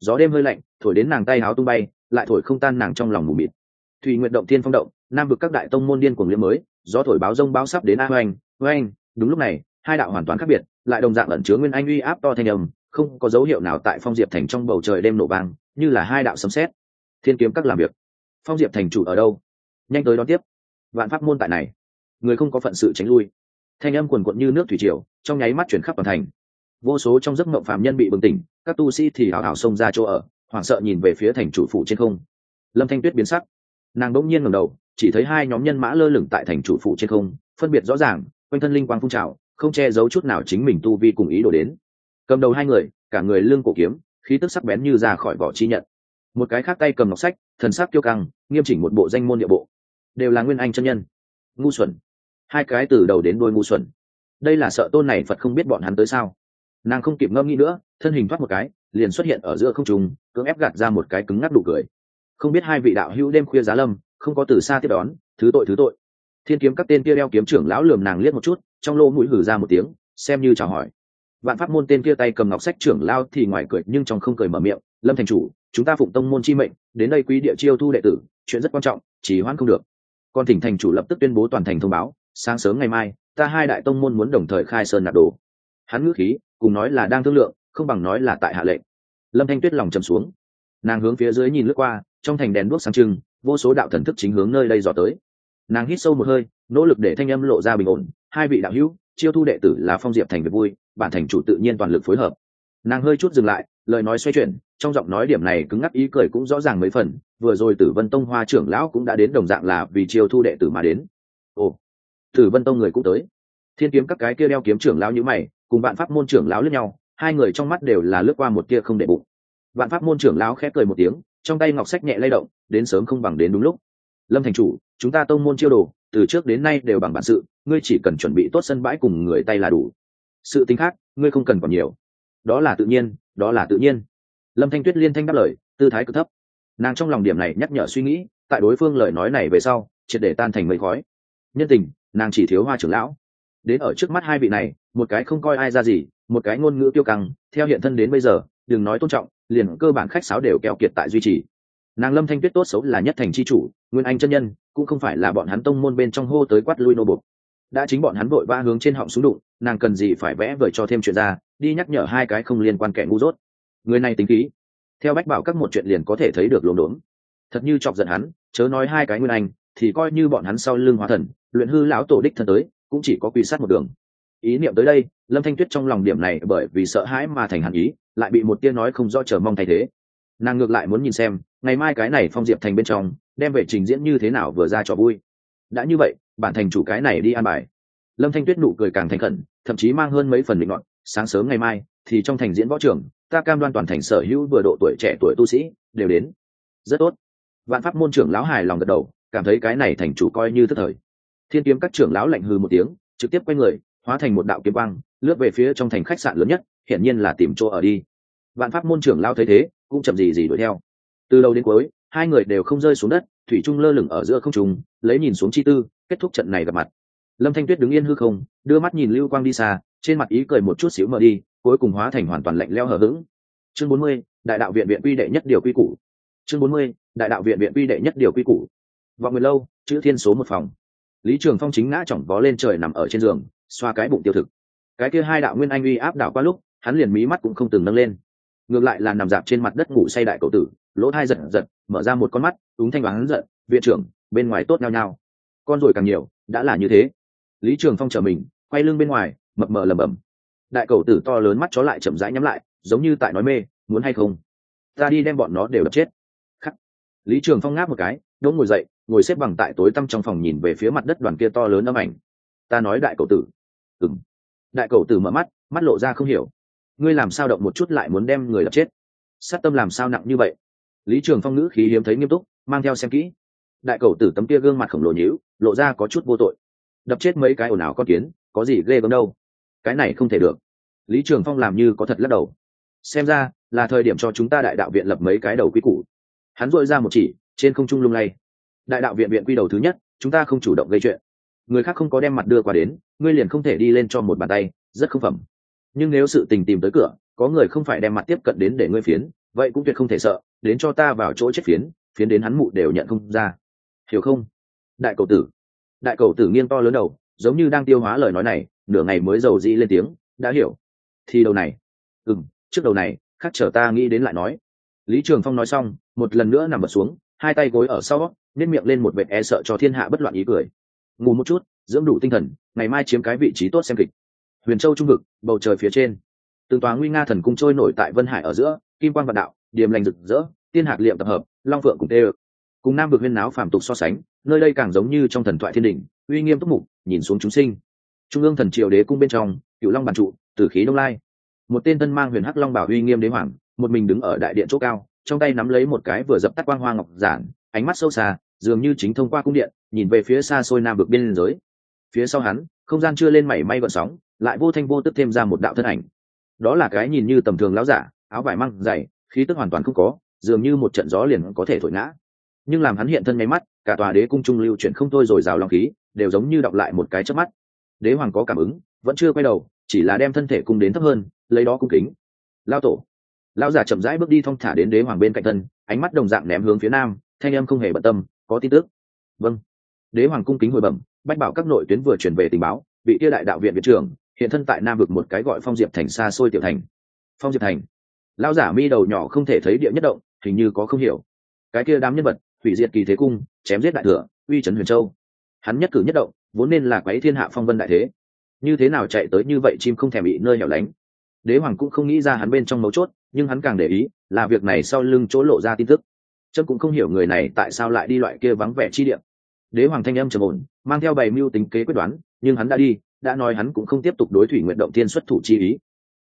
Gió đêm hơi lạnh, thổi đến nàng tay háo tung bay, lại thổi không tan nàng trong lòng mù mịt. Thùy nguyện động thiên phong động, nam vực các đại tông môn điên cuồng liêm mới, gió thổi báo rông báo sắp đến a oanh oanh đúng lúc này hai đạo hoàn toàn khác biệt, lại đồng dạng ẩn chứa nguyên anh uy áp to thanh âm, không có dấu hiệu nào tại phong diệp thành trong bầu trời đêm nổ vang, như là hai đạo sấm xét thiên kiếm các làm việc. Phong diệp thành chủ ở đâu? Nhanh tới đón tiếp. Vạn pháp môn tại này. Người không có phận sự tránh lui. Thanh âm quần quận như nước thủy triều, trong nháy mắt chuyển khắp toàn thành. Vô số trong giấc mộng phạm nhân bị bừng tỉnh, các tu sĩ thì hào hào xông ra chỗ ở, hoảng sợ nhìn về phía thành chủ phủ trên không. Lâm thanh tuyết biến sắc. Nàng đỗng nhiên ngầm đầu, chỉ thấy hai nhóm nhân mã lơ lửng tại thành chủ phủ trên không, phân biệt rõ ràng, quanh thân linh quang phun trào không che giấu chút nào chính mình tu vi cùng ý đồ đến. Cầm đầu hai người, cả người lương cổ kiếm, khí tức sắc bén như ra khỏi vỏ chi nhận. Một cái khác tay cầm ngọc sách, thần sắc tiêu căng, nghiêm chỉnh một bộ danh môn địa bộ. Đều là nguyên anh chân nhân. Ngu xuẩn. Hai cái từ đầu đến đôi ngu xuẩn. Đây là sợ tôn này phật không biết bọn hắn tới sao. Nàng không kịp ngâm nghĩ nữa, thân hình thoát một cái, liền xuất hiện ở giữa không trùng cưỡng ép gạt ra một cái cứng ngắc đủ cười. Không biết hai vị đạo hữu đêm khuya giá lâm, không có từ xa tiếp đón, thứ tội thứ tội. Thiên kiếm các tên kia đeo kiếm trưởng lão lườm nàng liếc một chút trong lỗ mũi hử ra một tiếng, xem như chào hỏi. Vạn pháp môn tên kia tay cầm ngọc sách trưởng lao thì ngoài cười nhưng trong không cười mở miệng, lâm thành chủ, chúng ta phụng tông môn chi mệnh, đến đây quý địa chiêu thu đệ tử, chuyện rất quan trọng chỉ hoãn không được. Còn thỉnh thành chủ lập tức tuyên bố toàn thành thông báo, sáng sớm ngày mai, ta hai đại tông môn muốn đồng thời khai sơn nạp đồ. Hắn ngữ khí, cùng nói là đang thương lượng, không bằng nói là tại hạ lệnh. Lâm thanh tuyết lòng trầm xuống. Nàng hướng phía dưới nhìn lướt qua, trong thành đèn đuốc sáng trưng, vô số đạo thần thức chính hướng nơi đây dò tới. Nàng hít sâu một hơi, nỗ lực để thanh âm lộ ra bình ổn hai vị đạo hữu, chiêu thu đệ tử là phong diệp thành việc vui, bản thành chủ tự nhiên toàn lực phối hợp. Nàng hơi chút dừng lại, lời nói xoay chuyển, trong giọng nói điểm này cứng ngắc ý cười cũng rõ ràng mấy phần, vừa rồi tử vân tông hoa trưởng lão cũng đã đến đồng dạng là vì chiêu thu đệ tử mà đến. Ồ, tử vân tông người cũng tới. Thiên kiếm các cái kia đeo kiếm trưởng lão như mày, cùng bạn pháp môn trưởng lão lướt nhau, hai người trong mắt đều là lướt qua một kia không để bụng. Bạn pháp môn trưởng lão khép cười một tiếng, trong tay ngọc sách nhẹ lay động, đến sớm không bằng đến đúng lúc lâm thành chủ, chúng ta tông môn chiêu đồ, từ trước đến nay đều bằng bản sự, ngươi chỉ cần chuẩn bị tốt sân bãi cùng người tay là đủ. Sự tính khác, ngươi không cần còn nhiều. Đó là tự nhiên, đó là tự nhiên. Lâm thanh tuyết liên thanh đáp lời, tư thái cực thấp. Nàng trong lòng điểm này nhắc nhở suy nghĩ, tại đối phương lời nói này về sau, triệt để tan thành mây khói. Nhân tình, nàng chỉ thiếu hoa trưởng lão. Đến ở trước mắt hai vị này, một cái không coi ai ra gì, một cái ngôn ngữ tiêu căng, theo hiện thân đến bây giờ, đừng nói tôn trọng, liền cơ bản khách sáo đều keo kiệt tại duy trì nàng lâm thanh tuyết tốt xấu là nhất thành c h i chủ, nguyên anh chân nhân, cũng không phải là bọn hắn tông môn bên trong hô tới quát lui nô bục đã chính bọn hắn vội ba hướng trên họng xuống đụng, nàng cần gì phải vẽ vời cho thêm chuyện ra, đi nhắc nhở hai cái không liên quan kẻ ngu dốt. Người này tính khí. Theo bách bảo các một chuyện liền có thể thấy được lốm đốm thật như chọc giận hắn, chớ nói hai cái nguyên anh, thì coi như bọn hắn sau lưng hóa thần, luyện hư lão tổ đích thân tới, cũng chỉ có quy sát một đường. Ý niệm tới đây, lâm thanh tuyết trong lòng điểm này bởi vì sợ hãi mà thành hàn ý, lại bị một tia nói không do chờ mong thay thế. Nàng ngược lại muốn nhìn xem ngày mai cái này phong diệp thành bên trong, đem về trình diễn như thế nào vừa ra cho vui. Đã như vậy, bản thành chủ cái này đi an bài. Lâm thanh tuyết nụ cười càng thành khẩn, thậm chí mang hơn mấy phần định luận sáng sớm ngày mai, thì trong thành diễn võ trường, ta cam đoan toàn thành sở hữu vừa độ tuổi trẻ tuổi tu sĩ, đều đến. Rất tốt. Vạn pháp môn trưởng lão hài lòng gật đầu, cảm thấy cái này thành chủ coi như thất thời. Thiên kiếm các trưởng lão lạnh hư một tiếng, trực tiếp quay người, hóa thành một đạo kiếm quang, lướt về phía trong thành khách sạn lớn nhất, hiển nhiên là tìm chỗ ở đi. Vạn pháp môn trưởng lão thấy thế, cũng chậm gì gì đuổi theo từ đầu đến cuối, hai người đều không rơi xuống đất, thủy trung lơ lửng ở giữa không trùng lấy nhìn xuống chi tư, kết thúc trận này gặp mặt. Lâm thanh tuyết đứng yên hư không, đưa mắt nhìn lưu quang đi xa, trên mặt ý cười một chút xíu mở đi, cuối cùng hóa thành hoàn toàn lạnh leo hở hững. Chương bốn mươi, đại đạo viện viện quy đệ nhất điều quy củ. Chương bốn mươi, đại đạo viện viện quy đệ nhất điều quy củ. Vọng người lâu, chữ thiên số một phòng. Lý trường phong chính ngã chỏng vó lên trời nằm ở trên giường, xoa cái bụng tiêu thực. Cái kia hai đạo nguyên anh uy áp đảo qua lúc, hắn liền mí mắt cũng không từng nâng lên. Ngược lại là nằm dạp trên mặt đất ngủ say đại cậu tử lỗ thai giật giật, mở ra một con mắt, úng thanh đoán giận, viện trưởng, bên ngoài tốt nhau nhau con rồi càng nhiều, đã là như thế. Lý trường phong trở mình, quay lưng bên ngoài, mập mờ lầm bầm đại cầu tử to lớn mắt chó lại chậm rãi nhắm lại, giống như tại nói mê, muốn hay không? Ta đi đem bọn nó đều đập chết. Khắc. Lý trường phong ngáp một cái, đỗ ngồi dậy, ngồi xếp bằng tại tối tăm trong phòng nhìn về phía mặt đất đoàn kia to lớn âm ảnh. Ta nói đại cầu tử. Ừng đại cầu tử mở mắt mắt lộ ra không hiểu. Ngươi làm sao động một chút lại muốn đem người đập chết? Sát tâm làm sao nặng như vậy? Lý trường phong ngữ khí hiếm thấy nghiêm túc, mang theo xem kỹ. Đại cầu tử tấm kia gương mặt khổng lồ nhíu, lộ ra có chút vô tội. Đập chết mấy cái ồn ào con kiến, có gì ghê gớm đâu. Cái này không thể được. Lý trường phong làm như có thật lắc đầu. Xem ra, là thời điểm cho chúng ta đại đạo viện lập mấy cái đầu quy củ. Hắn dội ra một chỉ, trên không trung lung lay. Đại đạo viện viện quy đầu thứ nhất, chúng ta không chủ động gây chuyện. Người khác không có đem mặt đưa qua đến, ngươi liền không thể đi lên cho một bàn tay, rất không phẩm. Nhưng nếu sự tình tìm tới cửa, có người không phải đem mặt tiếp cận đến để ngươi phiến vậy cũng tuyệt không thể sợ, đến cho ta vào chỗ chết phiến phiến đến hắn mụ đều nhận không ra. Hiểu không? Đại cầu tử. Đại cầu tử nghiêng to lớn đầu, giống như đang tiêu hóa lời nói này, nửa ngày mới giàu dĩ lên tiếng, đã hiểu. Thì đầu này. Ừ m trước đầu này khắc chờ ta nghĩ đến lại nói. Lý trường phong nói xong, một lần nữa nằm bật xuống, hai tay gối ở sau nên miệng lên một vệt e sợ cho thiên hạ bất loạn ý cười. Ngủ một chút, dưỡng đủ tinh thần, ngày mai chiếm cái vị trí tốt xem kịch. Huyền châu trung vực, bầu trời phía trên từng tòa nguy nga thần cung trôi nổi tại vân hải ở giữa, kim quan vạn đạo, điềm lành rực rỡ, tiên hạc liệm tập hợp, long phượng cùng tê ực. Cùng nam vực huyên náo phàm tục so sánh, nơi đây càng giống như trong thần thoại thiên đình, uy nghiêm túc mục, nhìn xuống chúng sinh. Trung ương thần triều đế cung bên trong cựu long bản trụ, tử khí đông lai. Một tên thân mang huyền hắc long bảo uy nghiêm đế hoàng, một mình đứng ở đại điện chỗ cao, trong tay nắm lấy một cái vừa dập tắt quang hoa ngọc giản, ánh mắt sâu xa, dường như chính thông qua cung điện, nhìn về phía xa xôi nam vực biên giới. Phía sau hắn, không gian chưa lên mảy may gợn sóng, lại vô thanh vô tức thêm ra một đạo thân ảnh đó là cái nhìn như tầm thường lão giả, áo vải măng dày khí tức hoàn toàn không có, dường như một trận gió liền có thể thổi ngã. Nhưng làm hắn hiện thân nháy mắt, cả tòa đế cung trung lưu chuyển không thôi rồi rào lòng khí, đều giống như đọc lại một cái trước mắt. Đế hoàng có cảm ứng, vẫn chưa quay đầu, chỉ là đem thân thể cung đến thấp hơn, lấy đó cung kính. Lao tổ. Lao giả chậm rãi bước đi thong thả đến đế hoàng bên cạnh thân, ánh mắt đồng dạng ném hướng phía nam, thanh âm không hề bận tâm, có tin tức. Vâng. Đế hoàng cung kính hồi bẩm, bách bảo các nội tuyến vừa chuyển về tình báo, vị tia đại đạo viện viện trưởng hiện thân tại nam vực một cái gọi phong diệp thành xa xôi tiểu thành. Phong diệp thành. Lao giả mi đầu nhỏ không thể thấy địa nhất động, hình như có không hiểu. Cái kia đám nhân vật, hủy diệt kỳ thế cung, chém giết đại thừa, uy trấn huyền châu. Hắn nhất cử nhất động, vốn nên là quấy thiên hạ phong vân đại thế. Như thế nào chạy tới như vậy chim không thèm bị nơi hẻo lánh. Đế hoàng cũng không nghĩ ra hắn bên trong mấu chốt, nhưng hắn càng để ý, là việc này sau lưng chỗ lộ ra tin tức. Trâm cũng không hiểu người này tại sao lại đi loại kia vắng vẻ chi điểm đế hoàng thanh âm trầm ổn, mang theo bày mưu tính kế quyết đoán, nhưng hắn đã đi đã nói hắn cũng không tiếp tục đối thủy nguyện động thiên xuất thủ chi ý.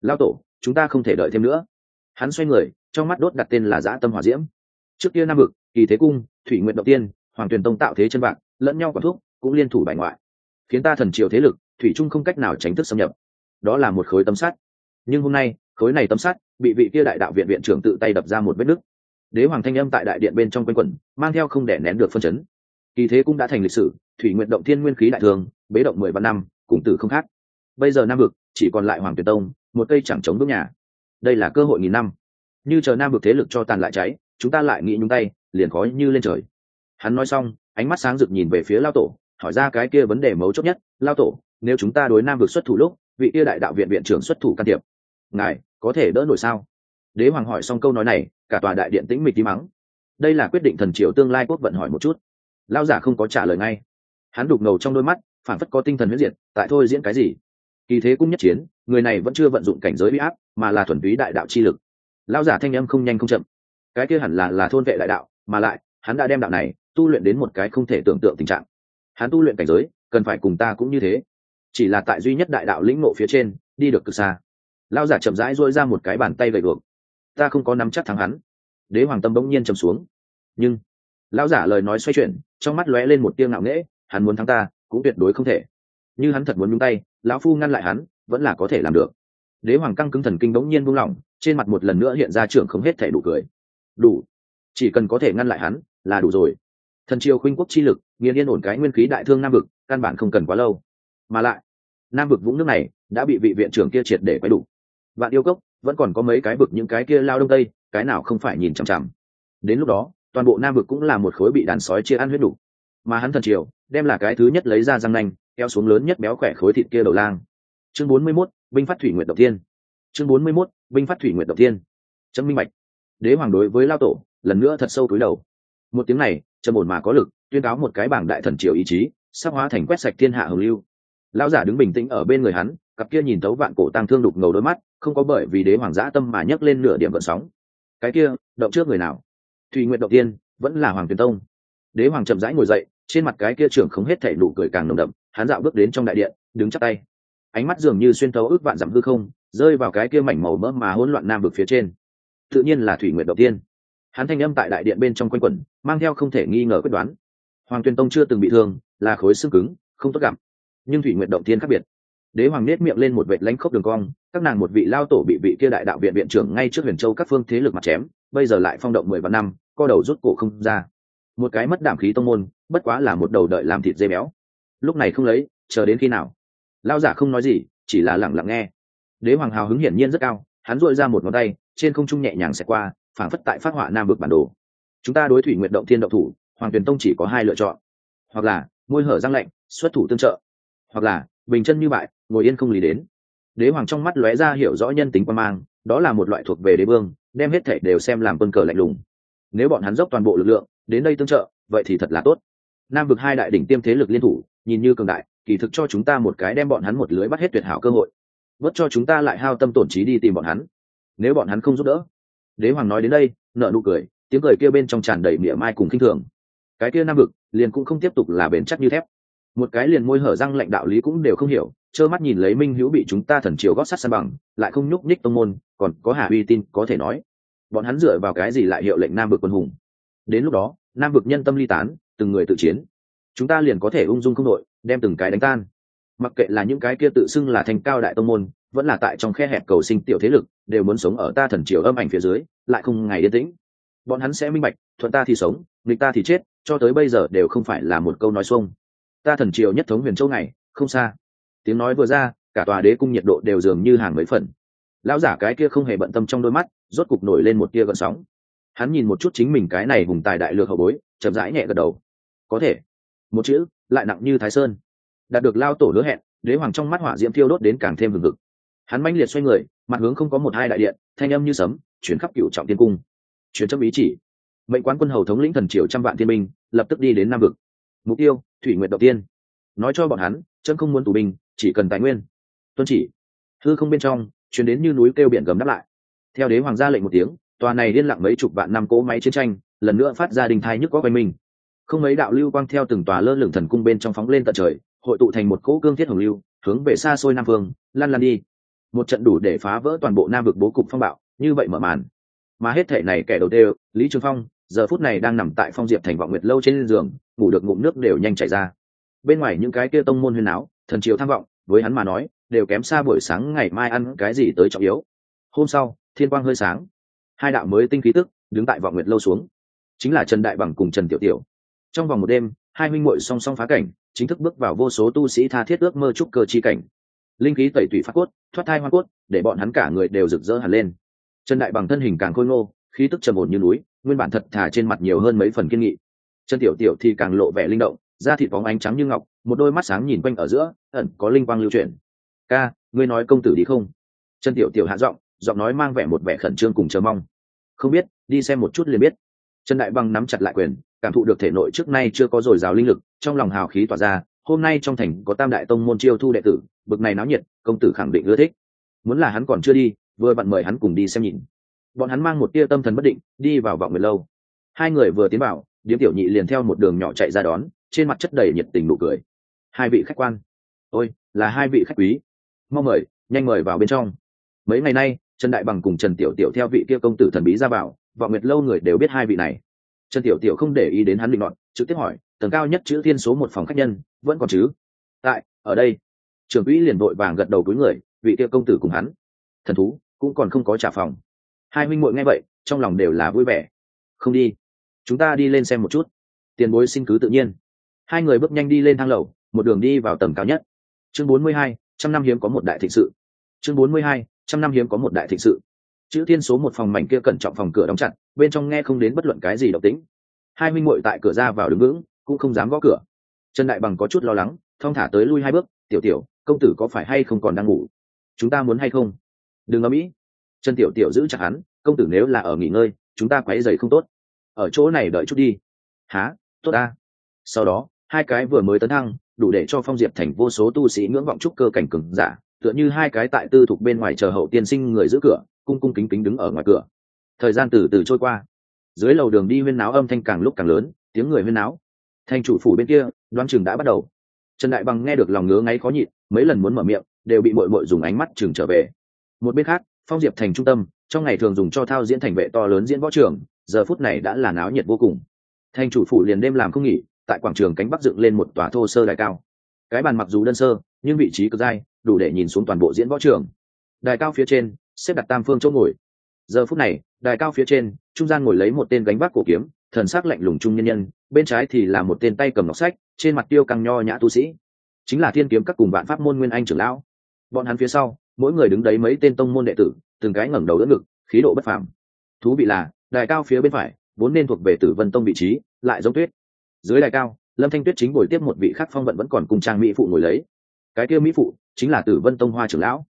Lao tổ, chúng ta không thể đợi thêm nữa. Hắn xoay người, trong mắt đốt đặt tên là dã tâm hỏa diễm. Trước kia nam vực, kỳ thế cung, thủy nguyện động tiên, hoàng tuyền tông tạo thế chân vạn, lẫn nhau quả thuốc cũng liên thủ bài ngoại. Khiến ta thần triều thế lực, thủy trung không cách nào tránh thức xâm nhập. Đó là một khối tấm sắt. Nhưng hôm nay, khối này tấm sắt bị vị kia đại đạo viện viện trưởng tự tay đập ra một vết nứt. Đế hoàng thanh âm tại đại điện bên trong quanh quẩn, mang theo không để nén được phân chấn. Kỳ thế cũng đã thành lịch sử, thủy nguyện động thiên nguyên khí đại thường, bế động mười vạn năm cùng tử không khác. Bây giờ nam vực, chỉ còn lại hoàng tuyệt tông, một cây chẳng chống bước nhà. Đây là cơ hội nghìn năm. Như chờ nam vực thế lực cho tàn lại cháy, chúng ta lại nghĩ nhúng tay, liền khói như lên trời. Hắn nói xong, ánh mắt sáng rực nhìn về phía lao tổ, hỏi ra cái kia vấn đề mấu chốt nhất. Lao tổ, nếu chúng ta đối nam vực xuất thủ lúc, vị kia đại đạo viện viện trưởng xuất thủ can thiệp, ngài có thể đỡ nổi sao? Đế hoàng hỏi xong câu nói này, cả tòa đại điện tĩnh mịch tí mắng đây là quyết định thần triều tương lai quốc vận hỏi một chút. Lao giả không có trả lời ngay. Hắn đục ngầu trong đôi mắt phản phất có tinh thần huyết diệt, tại thôi diễn cái gì. Kỳ thế cũng nhất chiến, người này vẫn chưa vận dụng cảnh giới bị áp, mà là thuần túy đại đạo chi lực. Lao giả thanh âm không nhanh không chậm. Cái kia hẳn là là thôn vệ đại đạo, mà lại, hắn đã đem đạo này tu luyện đến một cái không thể tưởng tượng tình trạng. Hắn tu luyện cảnh giới, cần phải cùng ta cũng như thế. Chỉ là tại duy nhất đại đạo lĩnh ngộ phía trên, đi được cực xa. Lao giả chậm rãi dôi ra một cái bàn tay gậy gược ta không có nắm chắc thắng hắn. Đế hoàng tâm bỗng nhiên trầm xuống. Nhưng, lão giả lời nói xoay chuyển, trong mắt lóe lên một tia ngạo nghễ, hắn muốn thắng ta cũng tuyệt đối không thể. Như hắn thật muốn nhúng tay, lão phu ngăn lại hắn, vẫn là có thể làm được. Đế hoàng căng cứng thần kinh bỗng nhiên buông lỏng, trên mặt một lần nữa hiện ra trưởng không hết thể đủ cười. Đủ. Chỉ cần có thể ngăn lại hắn, là đủ rồi. Thần triều khuynh quốc chi lực, nghiền yên ổn cái nguyên khí đại thương nam vực, căn bản không cần quá lâu. Mà lại, nam vực vũng nước này đã bị vị viện trưởng kia triệt để quay đủ. Vạn yêu cốc, vẫn còn có mấy cái vực những cái kia lao đông tây, cái nào không phải nhìn chằm chằm. Đến lúc đó, toàn bộ nam vực cũng là một khối bị đàn sói chia ăn huyết đủ. Mà hắn thần triều đem là cái thứ nhất lấy ra răng nanh kéo xuống lớn nhất béo khỏe khối thịt kia đầu lang. Chương bốn mươi 41, binh phát thủy nguyện đầu tiên chương bốn mươi 41, binh phát thủy nguyện đầu tiên chấm minh bạch. Đế hoàng đối với lao tổ lần nữa thật sâu túi đầu. Một tiếng này trầm ổn mà có lực tuyên cáo một cái bảng đại thần triều ý chí sắp hóa thành quét sạch thiên hạ hồng lưu. Lão giả đứng bình tĩnh ở bên người hắn cặp kia nhìn tấu vạn cổ tăng thương đục ngầu đôi mắt không có bởi vì đế hoàng giã tâm mà nhấc lên nửa điểm vận sóng. Cái kia động trước người nào? Thùy nguyện đầu tiên vẫn là hoàng tuyền tông. Đế hoàng chậm rãi ngồi dậy trên mặt cái kia trưởng không hết thể nụ cười càng nồng đậm, hắn dạo bước đến trong đại điện, đứng chắc tay. Ánh mắt dường như xuyên thấu ước vạn dặm hư không, rơi vào cái kia mảnh màu mỡ mà hỗn loạn nam vực phía trên. Tự nhiên là thủy nguyện đầu tiên. Hắn thanh âm tại đại điện bên trong quanh quẩn, mang theo không thể nghi ngờ quyết đoán. Hoàng tuyên tông chưa từng bị thương, là khối xương cứng, không tốt gặm nhưng thủy nguyện động tiên khác biệt. Đế hoàng nết miệng lên một vệ lãnh khốc đường cong, các nàng một vị lao tổ bị vị kia đại đạo viện viện trưởng ngay trước huyền châu các phương thế lực mặt chém, bây giờ lại phong động mười vạn năm, co đầu rút cổ không ra một cái mất đảm khí tông môn, bất quá là một đầu đợi làm thịt dê béo. Lúc này không lấy, chờ đến khi nào? Lao giả không nói gì, chỉ là lẳng lặng nghe. Đế hoàng hào hứng hiển nhiên rất cao, hắn dội ra một ngón tay, trên không trung nhẹ nhàng xẹt qua, phảng phất tại phát họa nam vực bản đồ. Chúng ta đối thủy nguyện động thiên động thủ, hoàng tuyền tông chỉ có hai lựa chọn. Hoặc là, môi hở răng lạnh, xuất thủ tương trợ. Hoặc là, bình chân như bại, ngồi yên không lý đến. Đế hoàng trong mắt lóe ra hiểu rõ nhân tính quan mang, đó là một loại thuộc về đế vương, đem hết thể đều xem làm quân cờ lạnh lùng. Nếu bọn hắn dốc toàn bộ lực lượng đến đây tương trợ, vậy thì thật là tốt. Nam vực hai đại đỉnh tiêm thế lực liên thủ, nhìn như cường đại, kỳ thực cho chúng ta một cái đem bọn hắn một lưới bắt hết tuyệt hảo cơ hội. Vớt cho chúng ta lại hao tâm tổn trí đi tìm bọn hắn. Nếu bọn hắn không giúp đỡ, đế hoàng nói đến đây nợ nụ cười, tiếng cười kia bên trong tràn đầy mỉa mai cùng khinh thường. Cái kia nam vực, liền cũng không tiếp tục là bền chắc như thép. Một cái liền môi hở răng lạnh đạo lý cũng đều không hiểu, trơ mắt nhìn lấy minh hữu bị chúng ta thần triều gót sắt san bằng, lại không nhúc nhích tông môn, còn có hà uy tin có thể nói. Bọn hắn dựa vào cái gì lại hiệu lệnh nam vực quân hùng? Đến lúc đó, nam vực nhân tâm ly tán, từng người tự chiến. Chúng ta liền có thể ung dung không đội, đem từng cái đánh tan. Mặc kệ là những cái kia tự xưng là thành cao đại tông môn, vẫn là tại trong khe hẹp cầu sinh tiểu thế lực, đều muốn sống ở ta thần triều âm ảnh phía dưới, lại không ngày yên tĩnh. Bọn hắn sẽ minh bạch, thuận ta thì sống, nghịch ta thì chết, cho tới bây giờ đều không phải là một câu nói xuông. Ta thần triều nhất thống huyền châu này, không xa. Tiếng nói vừa ra, cả tòa đế cung nhiệt độ đều dường như hàng mấy phần. Lão giả cái kia không hề bận tâm trong đôi mắt, rốt cục nổi lên một tia gợn sóng hắn nhìn một chút chính mình cái này hùng tài đại lược hậu bối, chậm rãi nhẹ gật đầu. Có thể. Một chữ, lại nặng như thái sơn. Đạt được lao tổ hứa hẹn, đế hoàng trong mắt hỏa diễm thiêu đốt đến càng thêm hừng hực. Hắn manh liệt xoay người, mặt hướng không có một hai đại điện, thanh âm như sấm, chuyển khắp cựu trọng tiên cung. Chuyển chấp ý chỉ. Mệnh quán quân hầu thống lĩnh thần triều trăm vạn thiên binh, lập tức đi đến nam vực. Mục tiêu, thủy nguyện đầu tiên. Nói cho bọn hắn, chân không muốn tù binh, chỉ cần tài nguyên. Tuân chỉ. Hư không bên trong, chuyển đến như núi kêu biển gầm đáp lại. Theo đế hoàng gia lệnh một tiếng tòa này liên lạc mấy chục vạn năm cỗ máy chiến tranh, lần nữa phát ra đình thai nhức có quanh mình. Không mấy đạo lưu quang theo từng tòa lơ lửng thần cung bên trong phóng lên tận trời, hội tụ thành một cỗ cương thiết hồng lưu, hướng về xa xôi nam phương lan lan đi. Một trận đủ để phá vỡ toàn bộ nam vực bố cục phong bạo, như vậy mở màn. Mà hết thể này kẻ đầu tiên, lý trường phong, giờ phút này đang nằm tại phong diệp thành vọng nguyệt lâu trên giường, ngủ được ngụm nước đều nhanh chảy ra. Bên ngoài những cái kia tông môn huyền áo thần triều tham vọng, với hắn mà nói, đều kém xa buổi sáng ngày mai ăn cái gì tới trọng yếu. Hôm sau, thiên quang hơi sáng hai đạo mới tinh khí tức đứng tại vọng nguyệt lâu xuống, chính là trần đại bằng cùng trần tiểu tiểu. Trong vòng một đêm, hai huynh muội song song phá cảnh, chính thức bước vào vô số tu sĩ tha thiết ước mơ trúc cơ chi cảnh. Linh khí tẩy tủy phát cốt, thoát thai hoa cốt, để bọn hắn cả người đều rực rỡ hẳn lên. Trần đại bằng thân hình càng khôi ngô, khí tức trầm ổn như núi, nguyên bản thật thà trên mặt nhiều hơn mấy phần kiên nghị. Trần tiểu tiểu thì càng lộ vẻ linh động, da thịt bóng ánh trắng như ngọc, một đôi mắt sáng nhìn quanh ở giữa, ẩn có linh quang lưu chuyển. Ca, ngươi nói công tử đi không? Trần tiểu tiểu hạ giọng giọng nói mang vẻ một vẻ khẩn trương cùng chờ mong. Không biết, đi xem một chút liền biết. Trần đại bằng nắm chặt lại quyền, cảm thụ được thể nội trước nay chưa có dồi dào linh lực, trong lòng hào khí tỏa ra, hôm nay trong thành có tam đại tông môn chiêu thu đệ tử, bực này náo nhiệt, công tử khẳng định ưa thích. Muốn là hắn còn chưa đi, vừa vặn mời hắn cùng đi xem nhìn. Bọn hắn mang một tia tâm thần bất định, đi vào vọng người lâu. Hai người vừa tiến vào, điếm tiểu nhị liền theo một đường nhỏ chạy ra đón, trên mặt chất đầy nhiệt tình nụ cười. Hai vị khách quan. Ôi, là hai vị khách quý. Mong mời, nhanh mời vào bên trong. Mấy ngày nay trần đại bằng cùng trần tiểu tiểu theo vị kia công tử thần bí ra vào, vọng nguyệt lâu người đều biết hai vị này. Trần tiểu tiểu không để ý đến hắn định luận trực tiếp hỏi, tầng cao nhất chữ thiên số một phòng khách nhân, vẫn còn chứ? Tại, ở đây. Trưởng quỹ liền vội vàng gật đầu cuối người, vị kia công tử cùng hắn. Thần thú, cũng còn không có trả phòng. Hai minh muội nghe vậy, trong lòng đều là vui vẻ. Không đi, chúng ta đi lên xem một chút. Tiền bối xin cứ tự nhiên. Hai người bước nhanh đi lên thang lầu, một đường đi vào tầng cao nhất. Chương bốn mươi hai, trăm năm hiếm có một đại thịnh sự. Chương bốn mươi hai trăm năm hiếm có một đại thịnh sự. Chữ thiên số một phòng mảnh kia cẩn trọng phòng cửa đóng chặt, bên trong nghe không đến bất luận cái gì độc tính hai minh muội tại cửa ra vào đứng vững, cũng không dám gõ cửa. Trần đại bằng có chút lo lắng, thong thả tới lui hai bước, tiểu tiểu, công tử có phải hay không còn đang ngủ? Chúng ta muốn hay không? Đừng ngẫm ý. Trần tiểu tiểu giữ chặt hắn, công tử nếu là ở nghỉ ngơi, chúng ta quấy giày không tốt. Ở chỗ này đợi chút đi. Há tốt ta. Sau đó, hai cái vừa mới tấn thăng, đủ để cho phong diệp thành vô số tu sĩ ngưỡng vọng trúc cơ cảnh cừng giả tựa như hai cái tại tư thục bên ngoài chờ hậu tiên sinh người giữ cửa, cung cung kính kính đứng ở ngoài cửa. Thời gian từ từ trôi qua. Dưới lầu đường đi huyên náo âm thanh càng lúc càng lớn, tiếng người huyên náo. Thành chủ phủ bên kia đoan chừng đã bắt đầu. Trần đại bằng nghe được lòng ngứa ngáy khó nhịn, mấy lần muốn mở miệng, đều bị mội mội dùng ánh mắt chừng trở về. Một bên khác, phong diệp thành trung tâm, trong ngày thường dùng cho thao diễn thành vệ to lớn diễn võ trường, giờ phút này đã là náo nhiệt vô cùng. Thành chủ phủ liền đêm làm không nghỉ, tại quảng trường cánh bắc dựng lên một tòa thô sơ đài cao cái bàn mặc dù đơn sơ, nhưng vị trí cực dai, đủ để nhìn xuống toàn bộ diễn võ trường. Đài cao phía trên, xếp đặt tam phương chỗ ngồi. Giờ phút này, đài cao phía trên, trung gian ngồi lấy một tên gánh vác cổ kiếm, thần sắc lạnh lùng trung nhân nhân, bên trái thì là một tên tay cầm ngọc sách, trên mặt tiêu căng nho nhã tu sĩ. Chính là thiên kiếm các cùng vạn pháp môn nguyên anh trưởng lão. Bọn hắn phía sau, mỗi người đứng đấy mấy tên tông môn đệ tử, từng cái ngẩng đầu đỡ ngực, khí độ bất phàm. Thú vị là, đài cao phía bên phải, vốn nên thuộc về tử vân tông vị trí, lại giống tuyết. Dưới đài cao lâm thanh tuyết chính bồi tiếp một vị khắc phong vận vẫn còn cùng trang mỹ phụ ngồi lấy. Cái kia mỹ phụ chính là tử vân tông hoa trưởng lão.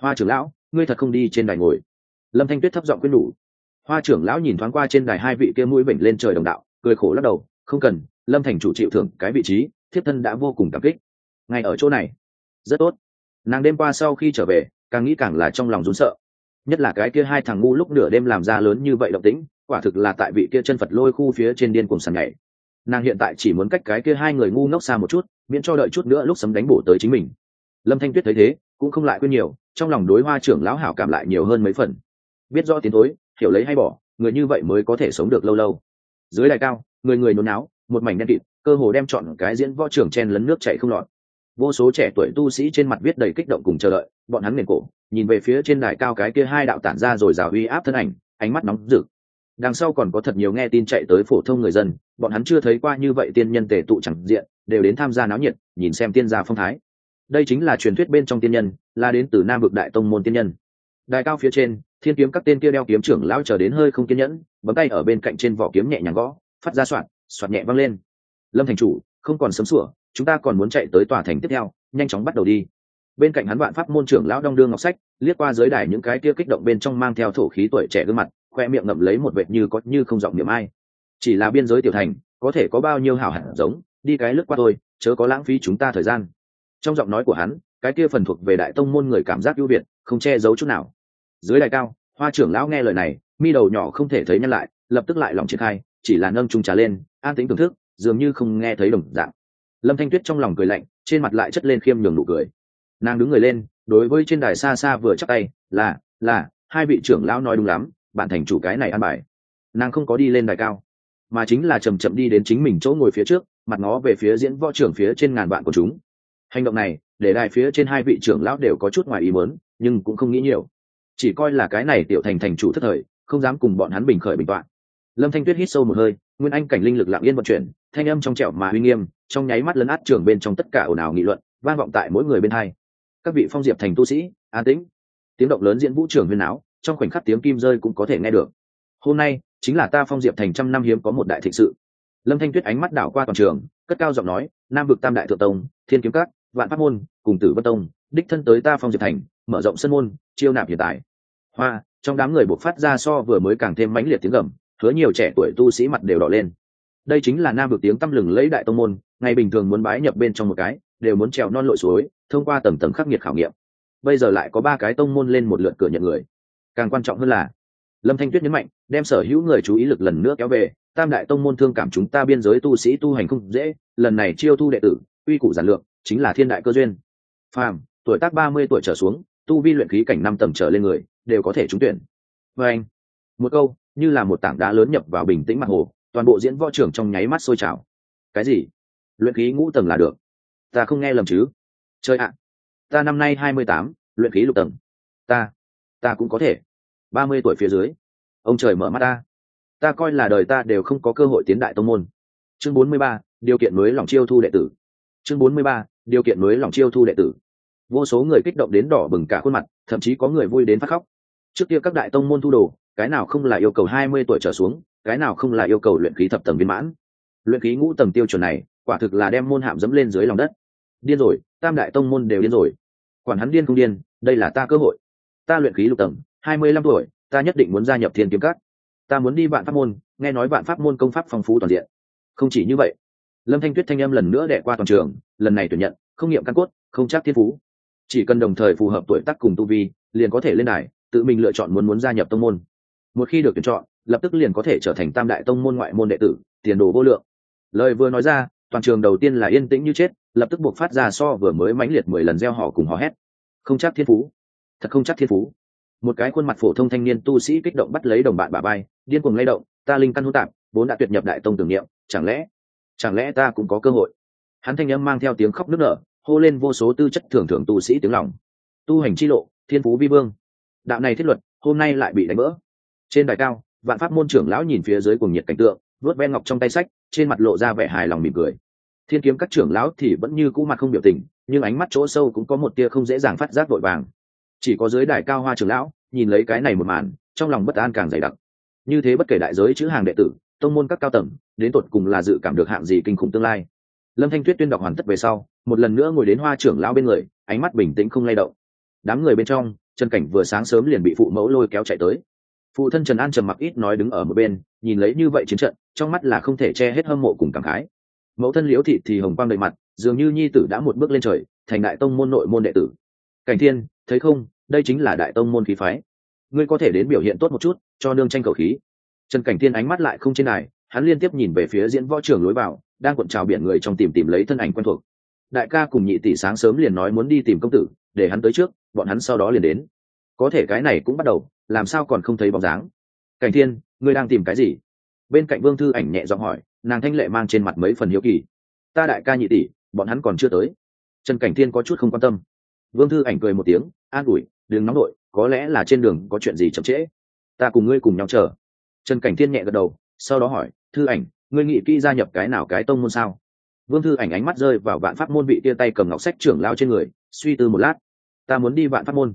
Hoa trưởng lão, ngươi thật không đi trên đài ngồi. Lâm thanh tuyết thấp giọng quyết nhủ. Hoa trưởng lão nhìn thoáng qua trên đài hai vị kia mũi bệnh lên trời đồng đạo, cười khổ lắc đầu, không cần, lâm thành chủ chịu thưởng cái vị trí, thiếp thân đã vô cùng cảm kích. Ngay ở chỗ này, rất tốt. Nàng đêm qua sau khi trở về, càng nghĩ càng là trong lòng rún sợ. Nhất là cái kia hai thằng ngu lúc nửa đêm làm ra lớn như vậy động tĩnh, quả thực là tại vị kia chân phật lôi khu phía trên điên cùng sàn nhảy nàng hiện tại chỉ muốn cách cái kia hai người ngu ngốc xa một chút, miễn cho đợi chút nữa lúc sấm đánh bổ tới chính mình. Lâm thanh tuyết thấy thế, cũng không lại quên nhiều, trong lòng đối hoa trưởng lão hảo cảm lại nhiều hơn mấy phần. Biết rõ tiến thối, hiểu lấy hay bỏ, người như vậy mới có thể sống được lâu lâu. Dưới đài cao, người người nôn náo, một mảnh đen kịt, cơ hồ đem chọn cái diễn võ trưởng chen lấn nước chảy không lọt. Vô số trẻ tuổi tu sĩ trên mặt viết đầy kích động cùng chờ đợi, bọn hắn nền cổ, nhìn về phía trên đài cao cái kia hai đạo tản ra rồi rào uy áp thân ảnh, ánh mắt nóng rực đằng sau còn có thật nhiều nghe tin chạy tới phổ thông người dân, bọn hắn chưa thấy qua như vậy tiên nhân tề tụ chẳng diện, đều đến tham gia náo nhiệt, nhìn xem tiên gia phong thái. Đây chính là truyền thuyết bên trong tiên nhân, là đến từ nam vực đại tông môn tiên nhân. Đài cao phía trên, thiên kiếm các tên kia đeo kiếm trưởng lão chờ đến hơi không kiên nhẫn, bấm tay ở bên cạnh trên vỏ kiếm nhẹ nhàng gõ, phát ra soạn soạt nhẹ văng lên. Lâm thành chủ, không còn sấm sủa, chúng ta còn muốn chạy tới tòa thành tiếp theo, nhanh chóng bắt đầu đi. Bên cạnh hắn vạn pháp môn trưởng lão đong đương ngọc sách, liếc qua dưới đài những cái kia kích động bên trong mang theo thổ khí tuổi trẻ gương mặt khoe miệng ngậm lấy một vệt như có như không giọng niệm ai. Chỉ là biên giới tiểu thành, có thể có bao nhiêu hảo hẳn giống, đi cái lướt qua tôi chớ có lãng phí chúng ta thời gian. Trong giọng nói của hắn, cái kia phần thuộc về đại tông môn người cảm giác ưu việt, không che giấu chút nào. Dưới đài cao, hoa trưởng lão nghe lời này, mi đầu nhỏ không thể thấy nhân lại, lập tức lại lòng triển khai, chỉ là nâng trung trà lên, an tính thưởng thức, dường như không nghe thấy đồng dạng. Lâm thanh tuyết trong lòng cười lạnh, trên mặt lại chất lên khiêm nhường nụ cười. Nàng đứng người lên, đối với trên đài xa xa vừa chắc tay, là là, hai vị trưởng lão nói đúng lắm bạn thành chủ cái này ăn bài. Nàng không có đi lên đài cao, mà chính là chầm chậm đi đến chính mình chỗ ngồi phía trước, mặt ngó về phía diễn võ trưởng phía trên ngàn vạn của chúng. Hành động này, để đài phía trên hai vị trưởng lão đều có chút ngoài ý mớn nhưng cũng không nghĩ nhiều. Chỉ coi là cái này tiểu thành thành chủ thất thời, không dám cùng bọn hắn bình khởi bình toạn. Lâm thanh tuyết hít sâu một hơi, nguyên anh cảnh linh lực lạng yên vận chuyển, thanh âm trong trẻo mà uy nghiêm, trong nháy mắt lấn át trường bên trong tất cả ồn ào nghị luận, vang vọng tại mỗi người bên hai. Các vị phong diệp thành tu sĩ, an tĩnh. Tiếng động lớn diễn vũ trường huyên áo trong khoảnh khắc tiếng kim rơi cũng có thể nghe được. Hôm nay, chính là ta phong diệp thành trăm năm hiếm có một đại thịnh sự. Lâm thanh tuyết ánh mắt đảo qua toàn trường, cất cao giọng nói, nam vực tam đại thượng tông, thiên kiếm các, vạn pháp môn, cùng tử vân tông, đích thân tới ta phong diệp thành, mở rộng sân môn, chiêu nạp hiện tại. Hoa, trong đám người buộc phát ra so vừa mới càng thêm mãnh liệt tiếng gầm, hứa nhiều trẻ tuổi tu sĩ mặt đều đỏ lên. Đây chính là nam vực tiếng tăm lừng lấy đại tông môn, ngày bình thường muốn bái nhập bên trong một cái, đều muốn trèo non lội suối, thông qua tầng tầng khắc nghiệt khảo nghiệm. Bây giờ lại có ba cái tông môn lên một lượt cửa nhận người càng quan trọng hơn là, lâm thanh tuyết nhấn mạnh, đem sở hữu người chú ý lực lần nữa kéo về, tam đại tông môn thương cảm chúng ta biên giới tu sĩ tu hành không dễ, lần này chiêu thu đệ tử uy củ giản lượng chính là thiên đại cơ duyên. Phàm, tuổi tác ba mươi tuổi trở xuống, tu vi luyện khí cảnh năm tầng trở lên người, đều có thể trúng tuyển. Và anh, một câu, như là một tảng đá lớn nhập vào bình tĩnh mặt hồ, toàn bộ diễn võ trưởng trong nháy mắt sôi trào. Cái gì? Luyện khí ngũ tầng là được. Ta không nghe lầm chứ? Chơi ạ, ta năm nay hai mươi tám, luyện khí lục tầng. Ta ta cũng có thể. Ba mươi tuổi phía dưới. Ông trời mở mắt ta. Ta coi là đời ta đều không có cơ hội tiến đại tông môn. Chương bốn mươi ba, điều kiện mới lòng chiêu thu đệ tử. Chương bốn mươi ba, điều kiện mới lòng chiêu thu đệ tử. Vô số người kích động đến đỏ bừng cả khuôn mặt, thậm chí có người vui đến phát khóc. Trước kia các đại tông môn thu đồ, cái nào không là yêu cầu hai mươi tuổi trở xuống, cái nào không là yêu cầu luyện khí thập tầng viên mãn. Luyện khí ngũ tầng tiêu chuẩn này, quả thực là đem môn hạm dẫm lên dưới lòng đất. Điên rồi, tam đại tông môn đều điên rồi. Quản hắn điên không điên, đây là ta cơ hội ta luyện khí lục tầng, hai mươi lăm tuổi, ta nhất định muốn gia nhập thiên kiếm các. Ta muốn đi vạn pháp môn, nghe nói vạn pháp môn công pháp phong phú toàn diện. Không chỉ như vậy, lâm thanh tuyết thanh âm lần nữa đẻ qua toàn trường, lần này tuyển nhận, không nghiệm căn cốt, không chắc thiên phú. Chỉ cần đồng thời phù hợp tuổi tác cùng tu vi, liền có thể lên đài, tự mình lựa chọn muốn muốn gia nhập tông môn. Một khi được tuyển chọn, lập tức liền có thể trở thành tam đại tông môn ngoại môn đệ tử, tiền đồ vô lượng. Lời vừa nói ra, toàn trường đầu tiên là yên tĩnh như chết, lập tức buộc phát ra so vừa mới mãnh liệt mười lần gieo họ cùng hò hét. Không chắc thiên phú thật không chắc thiên phú. Một cái khuôn mặt phổ thông thanh niên tu sĩ kích động bắt lấy đồng bạn bà bay, điên cuồng lay động, ta linh căn hỗn tạp, vốn đã tuyệt nhập đại tông tưởng niệm, chẳng lẽ chẳng lẽ ta cũng có cơ hội? Hắn thanh âm mang theo tiếng khóc nức nở, hô lên vô số tư chất thường thường tu sĩ tiếng lòng. Tu hành chi lộ, thiên phú vi vương. Đạo này thiết luật, hôm nay lại bị đánh vỡ. Trên đài cao, vạn pháp môn trưởng lão nhìn phía dưới cùng nhiệt cảnh tượng vớt ven ngọc trong tay sách, trên mặt lộ ra vẻ hài lòng mỉm cười. Thiên kiếm các trưởng lão thì vẫn như cũ mặt không biểu tình, nhưng ánh mắt chỗ sâu cũng có một tia không dễ dàng phát giác vội vàng chỉ có dưới đài cao hoa trưởng lão, nhìn lấy cái này một màn, trong lòng bất an càng dày đặc. Như thế bất kể đại giới chữ hàng đệ tử, tông môn các cao tầng, đến tột cùng là dự cảm được hạng gì kinh khủng tương lai. Lâm thanh tuyết tuyên đọc hoàn tất về sau, một lần nữa ngồi đến hoa trưởng lão bên người, ánh mắt bình tĩnh không lay động. Đám người bên trong, trần cảnh vừa sáng sớm liền bị phụ mẫu lôi kéo chạy tới. Phụ thân trần an trầm mặc ít nói đứng ở một bên, nhìn lấy như vậy chiến trận, trong mắt là không thể che hết hâm mộ cùng cảm khái. Mẫu thân liễu thị thì hồng quang đầy mặt, dường như nhi tử đã một bước lên trời, thành đại tông môn nội môn đệ tử cảnh thiên, thấy không, đây chính là đại tông môn khí phái. Ngươi có thể đến biểu hiện tốt một chút, cho nương tranh cầu khí. Trần cảnh thiên ánh mắt lại không trên này hắn liên tiếp nhìn về phía diễn võ trường lối vào, đang cuộn trào biển người trong tìm tìm lấy thân ảnh quen thuộc. Đại ca cùng nhị tỷ sáng sớm liền nói muốn đi tìm công tử, để hắn tới trước, bọn hắn sau đó liền đến. Có thể cái này cũng bắt đầu, làm sao còn không thấy bóng dáng? Cảnh thiên, ngươi đang tìm cái gì? Bên cạnh vương thư ảnh nhẹ giọng hỏi, nàng thanh lệ mang trên mặt mấy phần hiếu kỳ. Ta đại ca nhị tỷ, bọn hắn còn chưa tới. Trần cảnh thiên có chút không quan tâm vương thư ảnh cười một tiếng, an ủi, đừng nóng đội, có lẽ là trên đường có chuyện gì chậm trễ. Ta cùng ngươi cùng nhau chờ. Trần cảnh thiên nhẹ gật đầu, sau đó hỏi, thư ảnh, ngươi nghĩ kỹ gia nhập cái nào cái tông môn sao? Vương thư ảnh ánh mắt rơi vào vạn pháp môn bị tia tay cầm ngọc sách trưởng lao trên người, suy tư một lát. Ta muốn đi vạn pháp môn.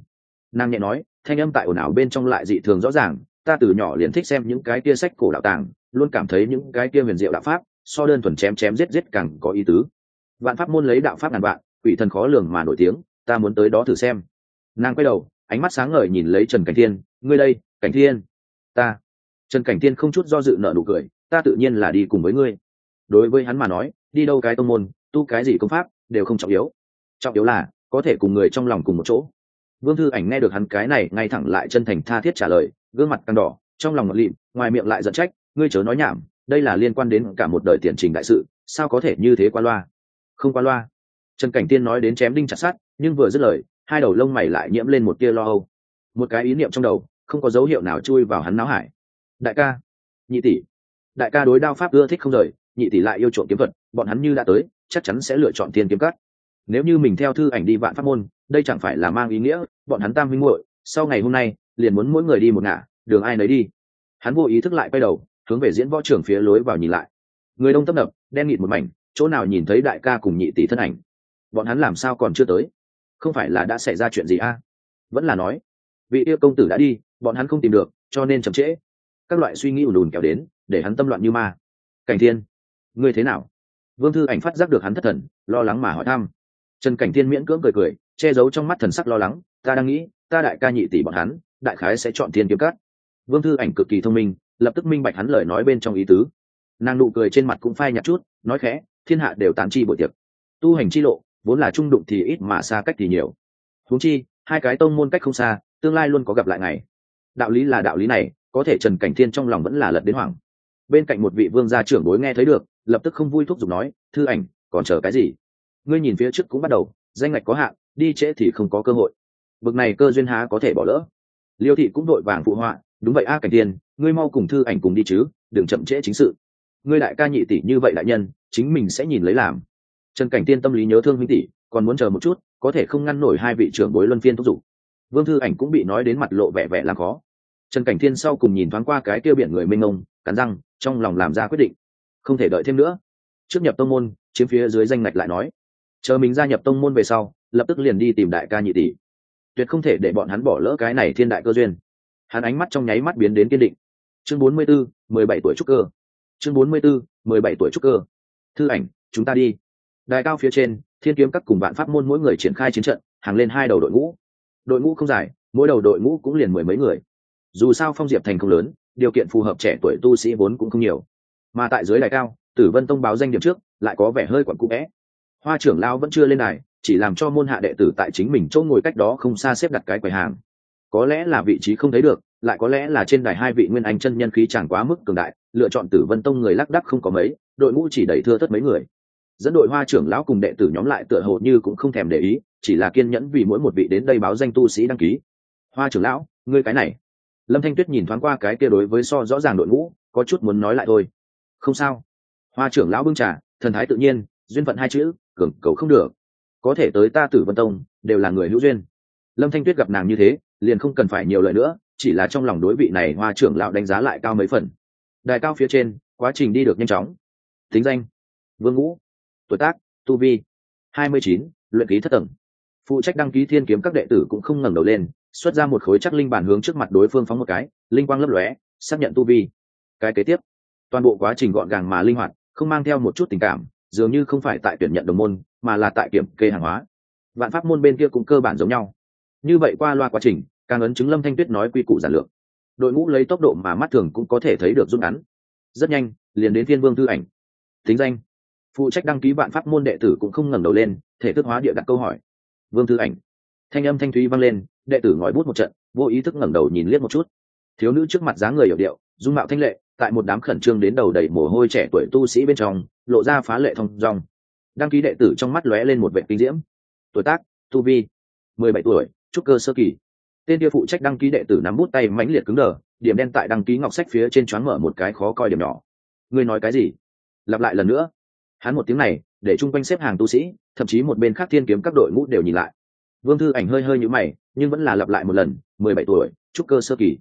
Nàng nhẹ nói, thanh âm tại ồn ào bên trong lại dị thường rõ ràng, ta từ nhỏ liền thích xem những cái tia sách cổ đạo tàng, luôn cảm thấy những cái tia huyền diệu đạo pháp, so đơn thuần chém chém giết giết càng có ý tứ. Vạn pháp môn lấy đạo pháp ngàn vạn, quỷ thần khó lường mà nổi tiếng ta muốn tới đó thử xem. Nàng quay đầu, ánh mắt sáng ngời nhìn lấy trần cảnh thiên, ngươi đây, cảnh thiên. Ta. Trần cảnh thiên không chút do dự nợ nụ cười, ta tự nhiên là đi cùng với ngươi. Đối với hắn mà nói, đi đâu cái tông môn, tu cái gì công pháp, đều không trọng yếu. Trọng yếu là, có thể cùng người trong lòng cùng một chỗ. Vương thư ảnh nghe được hắn cái này, ngay thẳng lại chân thành tha thiết trả lời, gương mặt căng đỏ, trong lòng ngọt lịm, ngoài miệng lại giận trách, ngươi chớ nói nhảm, đây là liên quan đến cả một đời tiền trình đại sự, sao có thể như thế qua loa? Không qua loa trần cảnh tiên nói đến chém đinh chặt sát nhưng vừa dứt lời, hai đầu lông mày lại nhiễm lên một tia lo âu. Một cái ý niệm trong đầu, không có dấu hiệu nào chui vào hắn não hải. Đại ca, nhị tỷ. Đại ca đối đao pháp ưa thích không rời, nhị tỷ lại yêu trộm kiếm thuật, bọn hắn như đã tới, chắc chắn sẽ lựa chọn tiền kiếm cắt. Nếu như mình theo thư ảnh đi vạn pháp môn, đây chẳng phải là mang ý nghĩa, bọn hắn tam minh muội, sau ngày hôm nay, liền muốn mỗi người đi một ngả, đường ai nấy đi. Hắn vô ý thức lại quay đầu, hướng về diễn võ trưởng phía lối vào nhìn lại. Người đông tấp nập, đen nghịt một mảnh, chỗ nào nhìn thấy đại ca cùng nhị tỷ thân ảnh? Bọn hắn làm sao còn chưa tới? Không phải là đã xảy ra chuyện gì a? Vẫn là nói, vị yêu công tử đã đi, bọn hắn không tìm được, cho nên chậm trễ. Các loại suy nghĩ ùn ùn kéo đến, để hắn tâm loạn như ma. Cảnh thiên, ngươi thế nào? Vương thư ảnh phát giác được hắn thất thần, lo lắng mà hỏi thăm. Trần cảnh thiên miễn cưỡng cười cười, che giấu trong mắt thần sắc lo lắng. Ta đang nghĩ, ta đại ca nhị tỷ bọn hắn, đại khái sẽ chọn thiên kiếm cát. Vương thư ảnh cực kỳ thông minh, lập tức minh bạch hắn lời nói bên trong ý tứ. Nàng nụ cười trên mặt cũng phai nhạt chút, nói khẽ, thiên hạ đều tàn chi buổi tiệc. Tu hành chi lộ vốn là trung đụng thì ít mà xa cách thì nhiều. Huống chi, hai cái tông môn cách không xa, tương lai luôn có gặp lại ngày. Đạo lý là đạo lý này, có thể trần cảnh thiên trong lòng vẫn là lật đến hoảng. Bên cạnh một vị vương gia trưởng bối nghe thấy được, lập tức không vui thúc giục nói, thư ảnh, còn chờ cái gì? Ngươi nhìn phía trước cũng bắt đầu, danh ngạch có hạn, đi trễ thì không có cơ hội. Bực này cơ duyên há có thể bỏ lỡ. Liêu thị cũng đội vàng phụ họa, đúng vậy a, cảnh tiên ngươi mau cùng thư ảnh cùng đi chứ, đừng chậm trễ chính sự. Ngươi đại ca nhị tỷ như vậy đại nhân, chính mình sẽ nhìn lấy làm trần cảnh tiên tâm lý nhớ thương huynh tỷ còn muốn chờ một chút có thể không ngăn nổi hai vị trưởng bối luân phiên thúc giục. Vương thư ảnh cũng bị nói đến mặt lộ vẻ vẻ làm khó. Trần cảnh thiên sau cùng nhìn thoáng qua cái kia biển người mênh ông, cắn răng trong lòng làm ra quyết định. Không thể đợi thêm nữa. Trước nhập tông môn chiếm phía dưới danh ngạch lại nói. Chờ mình gia nhập tông môn về sau lập tức liền đi tìm đại ca nhị tỷ. Tuyệt không thể để bọn hắn bỏ lỡ cái này thiên đại cơ duyên. Hắn ánh mắt trong nháy mắt biến đến kiên định. Chương bốn mươi b ố mười bảy tuổi trúc cơ. Chương bốn mươi b ố mười bảy tuổi trúc cơ. Thư ảnh chúng ta đi đại cao phía trên, thiên kiếm các cùng bạn pháp môn mỗi người triển khai chiến trận, hàng lên hai đầu đội ngũ. Đội ngũ không dài, mỗi đầu đội ngũ cũng liền mười mấy người. Dù sao phong diệp thành không lớn, điều kiện phù hợp trẻ tuổi tu sĩ vốn cũng không nhiều. Mà tại dưới đài cao, tử vân tông báo danh điểm trước, lại có vẻ hơi quặn cũ vẽ. Hoa trưởng lao vẫn chưa lên đài, chỉ làm cho môn hạ đệ tử tại chính mình chỗ ngồi cách đó không xa xếp đặt cái quầy hàng. Có lẽ là vị trí không thấy được, lại có lẽ là trên đài hai vị nguyên anh chân nhân khí chẳng quá mức cường đại, lựa chọn tử vân tông người lác đắc không có mấy, đội ngũ chỉ đẩy thưa thất mấy người dẫn đội hoa trưởng lão cùng đệ tử nhóm lại tựa hồ như cũng không thèm để ý, chỉ là kiên nhẫn vì mỗi một vị đến đây báo danh tu sĩ đăng ký. Hoa trưởng lão, ngươi cái này. Lâm thanh tuyết nhìn thoáng qua cái kia đối với so rõ ràng đội ngũ, có chút muốn nói lại thôi. Không sao. Hoa trưởng lão bưng trà, thần thái tự nhiên, duyên phận hai chữ, cường cầu không được. Có thể tới ta tử vân tông, đều là người hữu duyên. Lâm thanh tuyết gặp nàng như thế, liền không cần phải nhiều lời nữa, chỉ là trong lòng đối vị này hoa trưởng lão đánh giá lại cao mấy phần. Đài cao phía trên, quá trình đi được nhanh chóng. Tính danh. Vương ngũ tuổi tác, tu vi, hai mươi chín, luyện ký thất tầng. Phụ trách đăng ký thiên kiếm các đệ tử cũng không ngẩng đầu lên, xuất ra một khối chắc linh bản hướng trước mặt đối phương phóng một cái, linh quang lấp lóe, xác nhận tu vi. Cái kế tiếp, toàn bộ quá trình gọn gàng mà linh hoạt, không mang theo một chút tình cảm, dường như không phải tại tuyển nhận đồng môn, mà là tại kiểm kê hàng hóa. Vạn pháp môn bên kia cũng cơ bản giống nhau. Như vậy qua loa quá trình, càng ấn chứng lâm thanh tuyết nói quy củ giản lược. Đội ngũ lấy tốc độ mà mắt thường cũng có thể thấy được rút ngắn. Rất nhanh, liền đến thiên vương thư ảnh. Tính danh phụ trách đăng ký vạn pháp môn đệ tử cũng không ngẩng đầu lên, thể thức hóa địa đặt câu hỏi. Vương thư ảnh, thanh âm thanh thúy vang lên, đệ tử ngòi bút một trận, vô ý thức ngẩng đầu nhìn liếc một chút. Thiếu nữ trước mặt dáng người hiểu điệu, dung mạo thanh lệ, tại một đám khẩn trương đến đầu đầy mồ hôi trẻ tuổi tu sĩ bên trong, lộ ra phá lệ thông dong. Đăng ký đệ tử trong mắt lóe lên một vệ kinh diễm. Tuổi tác, tu vi, mười bảy tuổi, trúc cơ sơ kỳ. Tên kia phụ trách đăng ký đệ tử nắm bút tay mãnh liệt cứng đờ, điểm đen tại đăng ký ngọc sách phía trên choáng mở một cái khó coi điểm nhỏ. Ngươi nói cái gì? Lặp lại lần nữa hắn một tiếng này, để chung quanh xếp hàng tu sĩ, thậm chí một bên khác thiên kiếm các đội ngũ đều nhìn lại. Vương thư ảnh hơi hơi nhũ mày, nhưng vẫn là lặp lại một lần, mười bảy tuổi, trúc cơ sơ kỳ.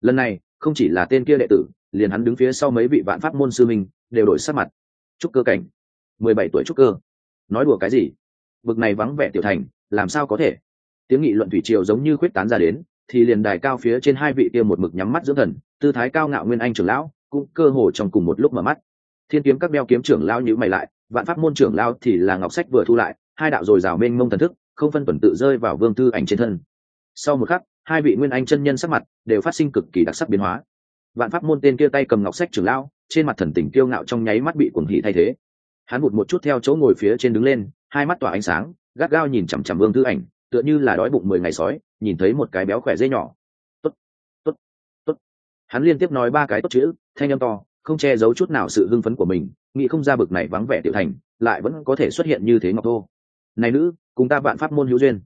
Lần này, không chỉ là tên kia đệ tử, liền hắn đứng phía sau mấy vị vạn pháp môn sư minh, đều đổi sắc mặt. Trúc cơ cảnh. mười bảy tuổi trúc cơ. Nói đùa cái gì? Vực này vắng vẻ tiểu thành, làm sao có thể? Tiếng nghị luận thủy triều giống như khuyết tán ra đến, thì liền đài cao phía trên hai vị kia một mực nhắm mắt dưỡng thần, tư thái cao ngạo nguyên anh trưởng lão, cũng cơ hồ trong cùng một lúc mở mắt thiên kiếm các đeo kiếm trưởng lao nhữ mày lại, vạn pháp môn trưởng lao thì là ngọc sách vừa thu lại, hai đạo rồi rào mênh mông thần thức, không phân tuần tự rơi vào vương tư ảnh trên thân. Sau một khắc, hai vị nguyên anh chân nhân sắc mặt đều phát sinh cực kỳ đặc sắc biến hóa. Vạn pháp môn tên kia tay cầm ngọc sách trưởng lão, trên mặt thần tình kiêu ngạo trong nháy mắt bị cuồng hỉ thay thế. Hắn một một chút theo chỗ ngồi phía trên đứng lên, hai mắt tỏa ánh sáng, gắt gao nhìn chằm chằm vương tư ảnh, tựa như là đói bụng mười ngày sói, nhìn thấy một cái béo khỏe dây nhỏ. Tốt tốt tốt. Hắn liên tiếp nói ba cái tốt chữ, thanh âm to không che giấu chút nào sự hưng phấn của mình, nghĩ không ra bực này vắng vẻ tiểu thành lại vẫn có thể xuất hiện như thế ngọc thô. Này nữ, cùng ta bạn pháp môn hữu duyên.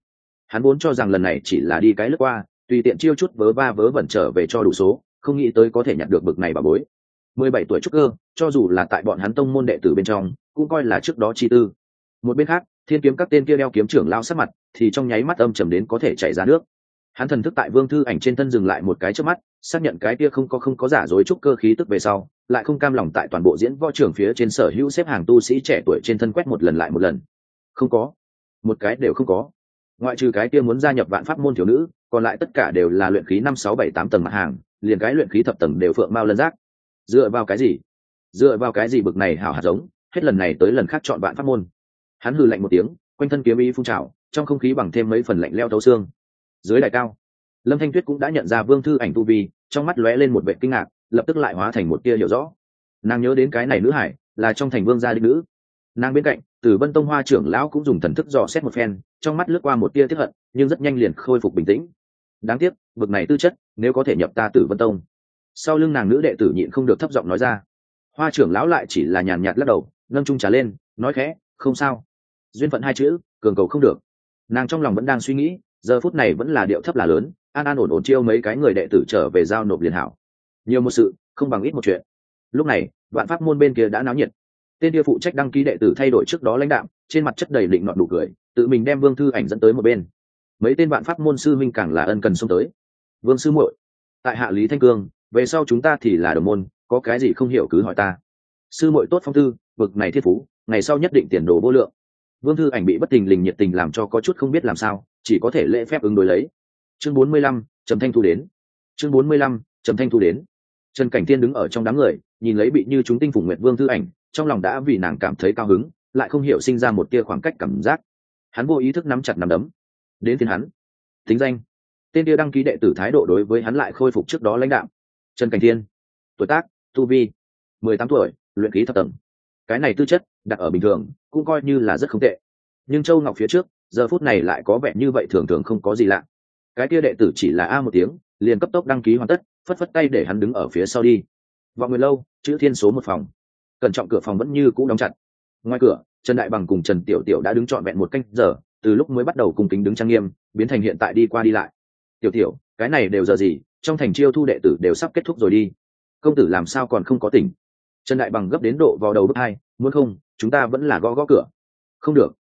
Hắn vốn cho rằng lần này chỉ là đi cái lướt qua, tùy tiện chiêu chút vớ va vớ vẩn trở về cho đủ số, không nghĩ tới có thể nhặt được bực này bà bối. Mười bảy tuổi trúc cơ, cho dù là tại bọn hắn tông môn đệ tử bên trong, cũng coi là trước đó chi tư. Một bên khác, thiên kiếm các tên kia đeo kiếm trưởng lao sát mặt, thì trong nháy mắt âm trầm đến có thể chảy ra nước. Hắn thần thức tại vương thư ảnh trên thân dừng lại một cái trước mắt, xác nhận cái kia không có không có giả dối trúc cơ khí tức về sau lại không cam lòng tại toàn bộ diễn võ trường phía trên sở hữu xếp hàng tu sĩ trẻ tuổi trên thân quét một lần lại một lần. Không có. Một cái đều không có. Ngoại trừ cái kia muốn gia nhập vạn pháp môn thiếu nữ, còn lại tất cả đều là luyện khí năm, sáu, bảy, tám tầng mặt hàng, liền cái luyện khí thập tầng đều phượng mao lân giác. Dựa vào cái gì? Dựa vào cái gì bực này hảo hạt giống, hết lần này tới lần khác chọn vạn pháp môn? Hắn hừ lạnh một tiếng, quanh thân kiếm ý phun trào, trong không khí bằng thêm mấy phần lạnh leo thấu xương. Dưới đại cao, lâm thanh tuyết cũng đã nhận ra vương thư ảnh tu vi, trong mắt lóe lên một vệ kinh ngạc lập tức lại hóa thành một tia hiểu rõ. Nàng nhớ đến cái này nữ hải, là trong thành vương gia đích nữ. Nàng bên cạnh, từ vân tông hoa trưởng lão cũng dùng thần thức dò xét một phen, trong mắt lướt qua một tia tiếp hận, nhưng rất nhanh liền khôi phục bình tĩnh. Đáng tiếc vực này tư chất, nếu có thể nhập ta tử vân tông. Sau lưng nàng nữ đệ tử nhịn không được thấp giọng nói ra. Hoa trưởng lão lại chỉ là nhàn nhạt lắc đầu, nâng trung trà lên, nói khẽ, không sao. Duyên phận hai chữ, cường cầu không được. Nàng trong lòng vẫn đang suy nghĩ, giờ phút này vẫn là điệu thấp là lớn, an an ổn ổn chiêu mấy cái người đệ tử trở về giao nộp liền hảo nhiều một sự, không bằng ít một chuyện. Lúc này, vạn pháp môn bên kia đã náo nhiệt. Tên kia phụ trách đăng ký đệ tử thay đổi trước đó lãnh đạm, trên mặt chất đầy định nọn đủ cười, tự mình đem vương thư ảnh dẫn tới một bên. Mấy tên vạn pháp môn sư minh càng là ân cần xông tới. Vương sư muội, tại hạ lý thanh cương, về sau chúng ta thì là đồng môn, có cái gì không hiểu cứ hỏi ta. Sư muội tốt phong thư vực này thiết phú, ngày sau nhất định tiền đồ vô lượng. Vương thư ảnh bị bất tình lình nhiệt tình làm cho có chút không biết làm sao, chỉ có thể lễ phép ứng đối lấy. Chương bốn mươi lăm, trầm thanh thu đến. Chương bốn mươi lăm, trầm thanh thu đến trần cảnh Thiên đứng ở trong đám người, nhìn lấy bị như chúng tinh phùng nguyệt vương thư ảnh, trong lòng đã vì nàng cảm thấy cao hứng, lại không hiểu sinh ra một tia khoảng cách cảm giác. Hắn vô ý thức nắm chặt nắm đấm. Đến thiên hắn. Tính danh. Tên tia đăng ký đệ tử thái độ đối với hắn lại khôi phục trước đó lãnh đạo trần cảnh thiên. Tuổi tác, tu vi, mười tám tuổi, luyện khí thập tầng. Cái này tư chất, đặt ở bình thường, cũng coi như là rất không tệ. Nhưng châu ngọc phía trước, giờ phút này lại có vẻ như vậy thường thường không có gì lạ. Cái kia đệ tử chỉ là a một tiếng, liền cấp tốc đăng ký hoàn tất phất phất tay để hắn đứng ở phía sau đi. Vọng nguyệt lâu, chữ thiên số một phòng. Cẩn trọng cửa phòng vẫn như cũ đóng chặt. Ngoài cửa, trần đại bằng cùng trần tiểu tiểu đã đứng trọn vẹn một canh giờ, từ lúc mới bắt đầu cùng kính đứng trang nghiêm, biến thành hiện tại đi qua đi lại. Tiểu tiểu, cái này đều giờ gì, trong thành chiêu thu đệ tử đều sắp kết thúc rồi đi. Công tử làm sao còn không có tỉnh? Trần đại bằng gấp đến độ vào đầu bước hai, muốn không, chúng ta vẫn là gõ gõ cửa. Không được.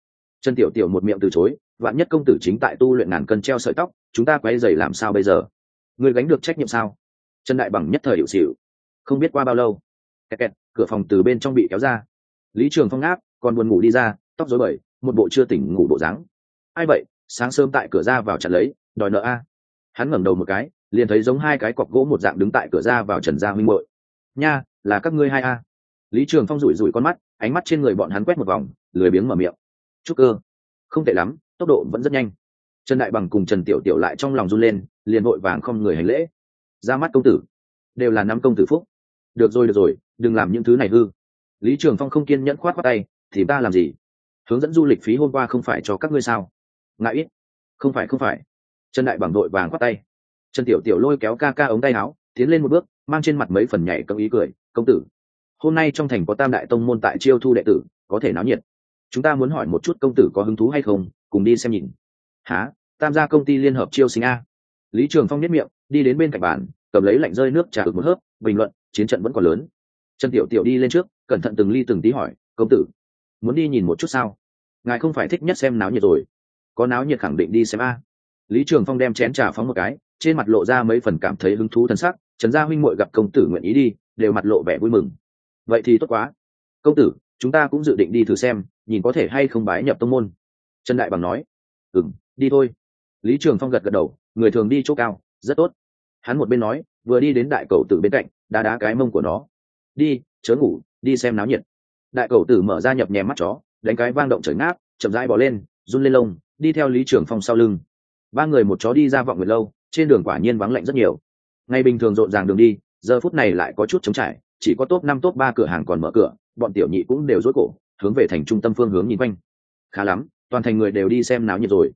Trần tiểu tiểu một miệng từ chối, vạn nhất công tử chính tại tu luyện ngàn cân treo sợi tóc, chúng ta quay dày làm sao bây giờ? Người gánh được trách nhiệm sao? Trần đại bằng nhất thời hiệu xịu không biết qua bao lâu, kẹt kẹt, cửa phòng từ bên trong bị kéo ra. Lý trường phong áp còn buồn ngủ đi ra, tóc rối bời, một bộ chưa tỉnh ngủ bộ dáng. Ai vậy? Sáng sớm tại cửa ra vào chặt lấy, đòi nợ a. Hắn ngẩng đầu một cái, liền thấy giống hai cái cọc gỗ một dạng đứng tại cửa ra vào trần gia huynh hội nha, là các ngươi hai a. Lý trường phong rủi rủi con mắt, ánh mắt trên người bọn hắn quét một vòng, lười biếng mở miệng. Chúc cơ. Không tệ lắm, tốc độ vẫn rất nhanh. Trần đại bằng cùng trần tiểu tiểu lại trong lòng run lên, liền vội vàng không người hành lễ ra mắt công tử. Đều là năm công tử phúc. Được rồi được rồi, đừng làm những thứ này hư. Lý trường phong không kiên nhẫn khoát khoát tay, thì ta làm gì? Hướng dẫn du lịch phí hôm qua không phải cho các ngươi sao? Ngại ít. Không phải không phải. Trần đại bằng đội vàng khoát tay. Trần tiểu tiểu lôi kéo ca ca ống tay áo, tiến lên một bước, mang trên mặt mấy phần nhảy cầm ý cười, công tử, hôm nay trong thành có tam đại tông môn tại chiêu thu đệ tử, có thể náo nhiệt. Chúng ta muốn hỏi một chút công tử có hứng thú hay không, cùng đi xem nhìn. Há tam gia công ty liên hợp chiêu sinh a? Lý trường phong nhất miệng, đi đến bên cạnh bàn, cầm lấy lạnh rơi nước trà ực một hớp, bình luận, chiến trận vẫn còn lớn. Trần tiểu tiểu đi lên trước, cẩn thận từng ly từng tí hỏi, công tử, muốn đi nhìn một chút sao? Ngài không phải thích nhất xem náo nhiệt rồi. Có náo nhiệt khẳng định đi xem a. Lý trường phong đem chén trà phóng một cái, trên mặt lộ ra mấy phần cảm thấy hứng thú thân sắc, trần gia huynh muội gặp công tử nguyện ý đi, đều mặt lộ vẻ vui mừng. Vậy thì tốt quá. Công tử, chúng ta cũng dự định đi thử xem, nhìn có thể hay không bái nhập tông môn. Trần đại bằng nói ừ m đi thôi. Lý trường phong gật gật đầu người thường đi chỗ cao, rất tốt. Hắn một bên nói, vừa đi đến đại cầu tử bên cạnh, đá đá cái mông của nó. Đi, chớ ngủ, đi xem náo nhiệt. Đại cầu tử mở ra nhập nhèm mắt chó, đánh cái vang động trời ngáp, chậm rãi bỏ lên, run lên lông, đi theo lý trường phong sau lưng. Ba người một chó đi ra vọng nguyệt lâu, trên đường quả nhiên vắng lạnh rất nhiều. Ngày bình thường rộn ràng đường đi, giờ phút này lại có chút trống trải, chỉ có top năm, top ba cửa hàng còn mở cửa, bọn tiểu nhị cũng đều rối cổ, hướng về thành trung tâm phương hướng nhìn quanh. Khá lắm, toàn thành người đều đi xem náo nhiệt rồi.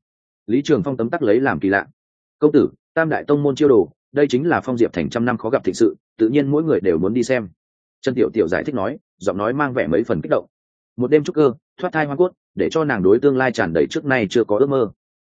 Lý trường phong tấm tắc lấy làm kỳ lạ công tử, tam đại tông môn chiêu đồ, đây chính là phong diệp thành trăm năm khó gặp thịnh sự, tự nhiên mỗi người đều muốn đi xem. Trần tiểu tiểu giải thích nói, giọng nói mang vẻ mấy phần kích động. Một đêm trúc cơ, thoát thai hoa cốt, để cho nàng đối tương lai tràn đầy trước nay chưa có ước mơ.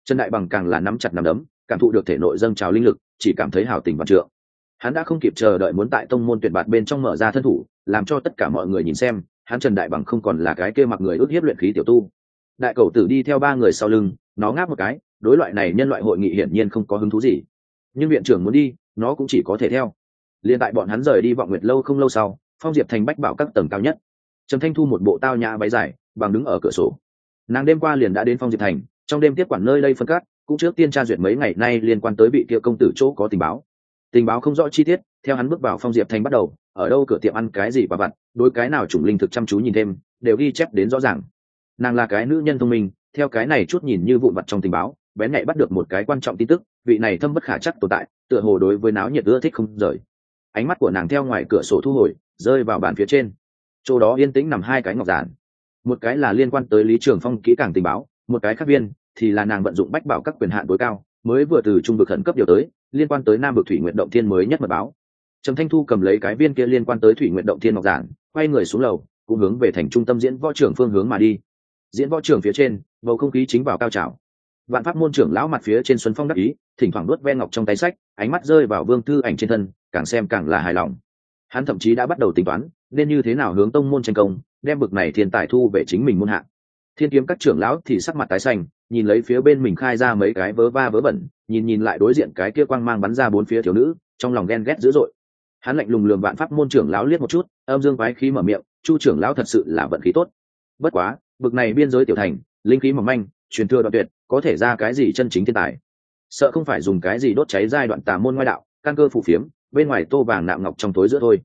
Trần đại bằng càng là nắm chặt nắm đấm, cảm thụ được thể nội dâng trào linh lực, chỉ cảm thấy hào tình và trượng. Hắn đã không kịp chờ đợi muốn tại tông môn tuyển bạt bên trong mở ra thân thủ, làm cho tất cả mọi người nhìn xem, hắn trần đại bằng không còn là cái kêu mặc người ước hiếp luyện khí tiểu tu. Đại cầu tử đi theo ba người sau lưng, nó ngáp một cái đối loại này nhân loại hội nghị hiển nhiên không có hứng thú gì. Nhưng viện trưởng muốn đi, nó cũng chỉ có thể theo. Liền tại bọn hắn rời đi vọng nguyệt lâu không lâu sau, phong diệp thành bách bảo các tầng cao nhất. Trầm thanh thu một bộ tao nhã váy dài, bằng đứng ở cửa sổ. Nàng đêm qua liền đã đến phong diệp thành, trong đêm tiếp quản nơi đây phân cắt cũng trước tiên tra duyệt mấy ngày nay liên quan tới vị kia công tử chỗ có tình báo. Tình báo không rõ chi tiết, theo hắn bước vào phong diệp thành bắt đầu, ở đâu cửa tiệm ăn cái gì và vặt, đối cái nào chủng linh thực chăm chú nhìn thêm, đều ghi chép đến rõ ràng. Nàng là cái nữ nhân thông minh, theo cái này chút nhìn như vụn vặt trong tình báo bén nhạy bắt được một cái quan trọng tin tức, vị này thâm bất khả chắc tồn tại, tựa hồ đối với náo nhiệt ưa thích không rời. Ánh mắt của nàng theo ngoài cửa sổ thu hồi, rơi vào bàn phía trên. Chỗ đó yên tĩnh nằm hai cái ngọc giản. Một cái là liên quan tới lý trường phong kỹ càng tình báo, một cái khác viên thì là nàng vận dụng bách bảo các quyền hạn tối cao, mới vừa từ trung vực khẩn cấp điều tới, liên quan tới nam vực thủy nguyện động thiên mới nhất mật báo. Trầm thanh thu cầm lấy cái viên kia liên quan tới thủy nguyện động thiên ngọc giản, quay người xuống lầu, cũng hướng về thành trung tâm diễn võ trưởng phương hướng mà đi. Diễn võ trưởng phía trên, bầu không khí chính vào cao trào vạn pháp môn trưởng lão mặt phía trên xuân phong đắc ý, thỉnh thoảng nuốt ve ngọc trong tay sách, ánh mắt rơi vào vương thư ảnh trên thân, càng xem càng là hài lòng. Hắn thậm chí đã bắt đầu tính toán, nên như thế nào hướng tông môn tranh công, đem bực này thiên tài thu về chính mình môn hạ. thiên kiếm các trưởng lão thì sắc mặt tái xanh, nhìn lấy phía bên mình khai ra mấy cái vớ va vớ bẩn nhìn nhìn lại đối diện cái kia quang mang bắn ra bốn phía thiếu nữ, trong lòng ghen ghét dữ dội. Hắn lạnh lùng lường vạn pháp môn trưởng lão liếc một chút, âm dương quái khí mở miệng, chu trưởng lão thật sự là vận khí tốt. Bất quá, bực này biên giới tiểu thành, linh khí mỏng manh, truyền thừa đoạn tuyệt có thể ra cái gì chân chính thiên tài. Sợ không phải dùng cái gì đốt cháy giai đoạn tà môn ngoại đạo, căn cơ phủ phiếm, bên ngoài tô vàng nạm ngọc trong tối giữa thôi.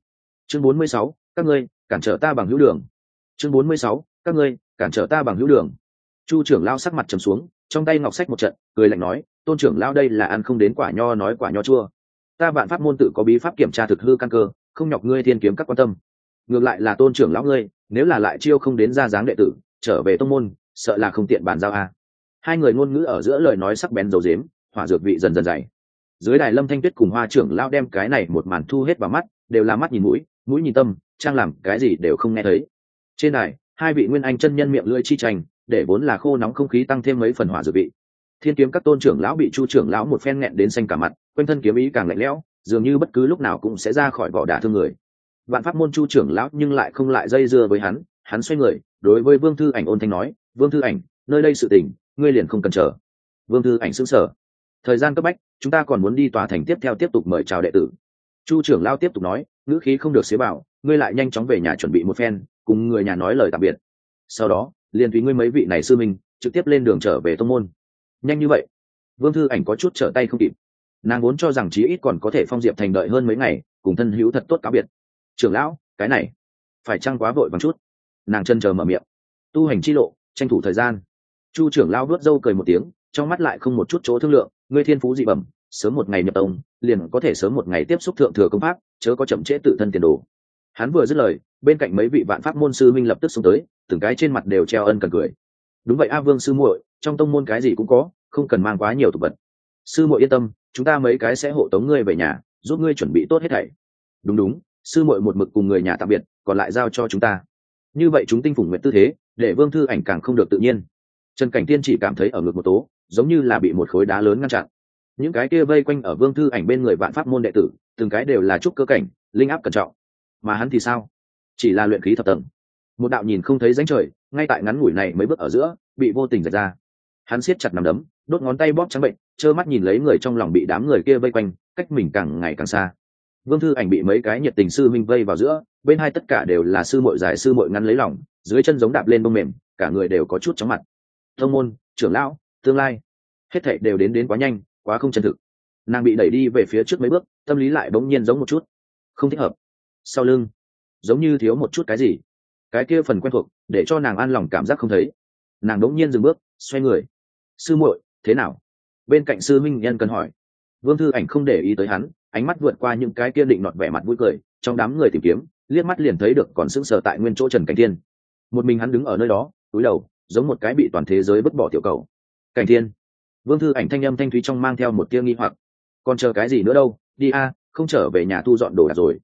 Chương bốn mươi sáu, các ngươi, cản trở ta bằng hữu đường. Chương bốn mươi sáu, các ngươi, cản trở ta bằng hữu đường. Chu trưởng lao sắc mặt trầm xuống, trong tay ngọc sách một trận, cười lạnh nói, tôn trưởng lao đây là ăn không đến quả nho nói quả nho chua. Ta vạn pháp môn tự có bí pháp kiểm tra thực hư căn cơ, không nhọc ngươi thiên kiếm các quan tâm. Ngược lại là tôn trưởng lão ngươi, nếu là lại chiêu không đến ra dáng đệ tử, trở về tông môn, sợ là không tiện bàn giao a hai người ngôn ngữ ở giữa lời nói sắc bén dầu dếm hỏa dược vị dần dần dày. Dưới đài lâm thanh tuyết cùng hoa trưởng lao đem cái này một màn thu hết vào mắt, đều là mắt nhìn mũi mũi nhìn tâm, trang làm cái gì đều không nghe thấy. Trên đài, hai vị nguyên anh chân nhân miệng lưỡi chi tranh, để vốn là khô nóng không khí tăng thêm mấy phần hỏa dược vị. Thiên kiếm các tôn trưởng lão bị chu trưởng lão một phen nghẹn đến xanh cả mặt, quanh thân kiếm ý càng lạnh lẽo, dường như bất cứ lúc nào cũng sẽ ra khỏi vỏ đả thương người. Vạn pháp môn chu trưởng lão nhưng lại không lại dây dưa với hắn hắn xoay người, đối với vương thư ảnh ôn thanh nói, vương thư ảnh, nơi đây sự tình ngươi liền không cần chờ. Vương thư ảnh xứng sở thời gian cấp bách, chúng ta còn muốn đi tòa thành tiếp theo tiếp tục mời chào đệ tử. Chu trưởng lao tiếp tục nói, ngữ khí không được xế bảo ngươi lại nhanh chóng về nhà chuẩn bị một phen, cùng người nhà nói lời tạm biệt. Sau đó, liền tùy ngươi mấy vị này sư minh, trực tiếp lên đường trở về tông môn. Nhanh như vậy? Vương thư ảnh có chút trở tay không kịp. Nàng vốn cho rằng chí ít còn có thể phong diệp thành đợi hơn mấy ngày, cùng thân hữu thật tốt cáo biệt. Trưởng lão, cái này, phải chăng quá vội vắng chút? Nàng chân chờ mở miệng. Tu hành chi lộ, tranh thủ thời gian chu trưởng lao vớt râu cười một tiếng, trong mắt lại không một chút chỗ thương lượng, ngươi thiên phú dị bẩm, sớm một ngày nhập tông, liền có thể sớm một ngày tiếp xúc thượng thừa công pháp, chớ có chậm trễ tự thân tiền đồ. Hắn vừa dứt lời, bên cạnh mấy vị vạn pháp môn sư minh lập tức xuống tới, từng cái trên mặt đều treo ân cần cười. Đúng vậy a vương sư muội, trong tông môn cái gì cũng có, không cần mang quá nhiều tục vật. Sư muội yên tâm, chúng ta mấy cái sẽ hộ tống ngươi về nhà, giúp ngươi chuẩn bị tốt hết thảy. Đúng đúng, sư muội một mực cùng người nhà tạm biệt, còn lại giao cho chúng ta. Như vậy chúng tinh phủng nguyện tư thế, để vương thư ảnh càng không được tự nhiên trần cảnh tiên chỉ cảm thấy ở ngực một tố, giống như là bị một khối đá lớn ngăn chặn. Những cái kia vây quanh ở vương thư ảnh bên người vạn pháp môn đệ tử, từng cái đều là trúc cơ cảnh, linh áp cẩn trọng. Mà hắn thì sao? Chỉ là luyện khí thập tầng. Một đạo nhìn không thấy ránh trời, ngay tại ngắn ngủi này mấy bước ở giữa, bị vô tình rạch ra. Hắn siết chặt nằm đấm, đốt ngón tay bóp trắng bệnh, trơ mắt nhìn lấy người trong lòng bị đám người kia vây quanh, cách mình càng ngày càng xa. Vương thư ảnh bị mấy cái nhiệt tình sư minh vây vào giữa, bên hai tất cả đều là sư mội dài sư mội ngắn lấy lỏng dưới chân giống đạp lên bông mềm, cả người đều có chút chóng mặt thông môn, trưởng lão, tương lai. Hết thảy đều đến đến quá nhanh, quá không chân thực. Nàng bị đẩy đi về phía trước mấy bước, tâm lý lại bỗng nhiên giống một chút. Không thích hợp. Sau lưng, giống như thiếu một chút cái gì. Cái kia phần quen thuộc, để cho nàng an lòng cảm giác không thấy. Nàng đống nhiên dừng bước, xoay người. Sư muội, thế nào? Bên cạnh sư minh nhân cần hỏi. Vương thư ảnh không để ý tới hắn, ánh mắt vượt qua những cái kia định nọt vẻ mặt vui cười, trong đám người tìm kiếm, liếc mắt liền thấy được còn sững sờ tại nguyên chỗ trần cảnh thiên. Một mình hắn đứng ở nơi đó, túi đầu giống một cái bị toàn thế giới vứt bỏ tiểu cầu. Cảnh thiên, vương thư ảnh thanh âm thanh thúy trong mang theo một tia nghi hoặc. Còn chờ cái gì nữa đâu? Đi a, không trở về nhà thu dọn đồ đạc rồi.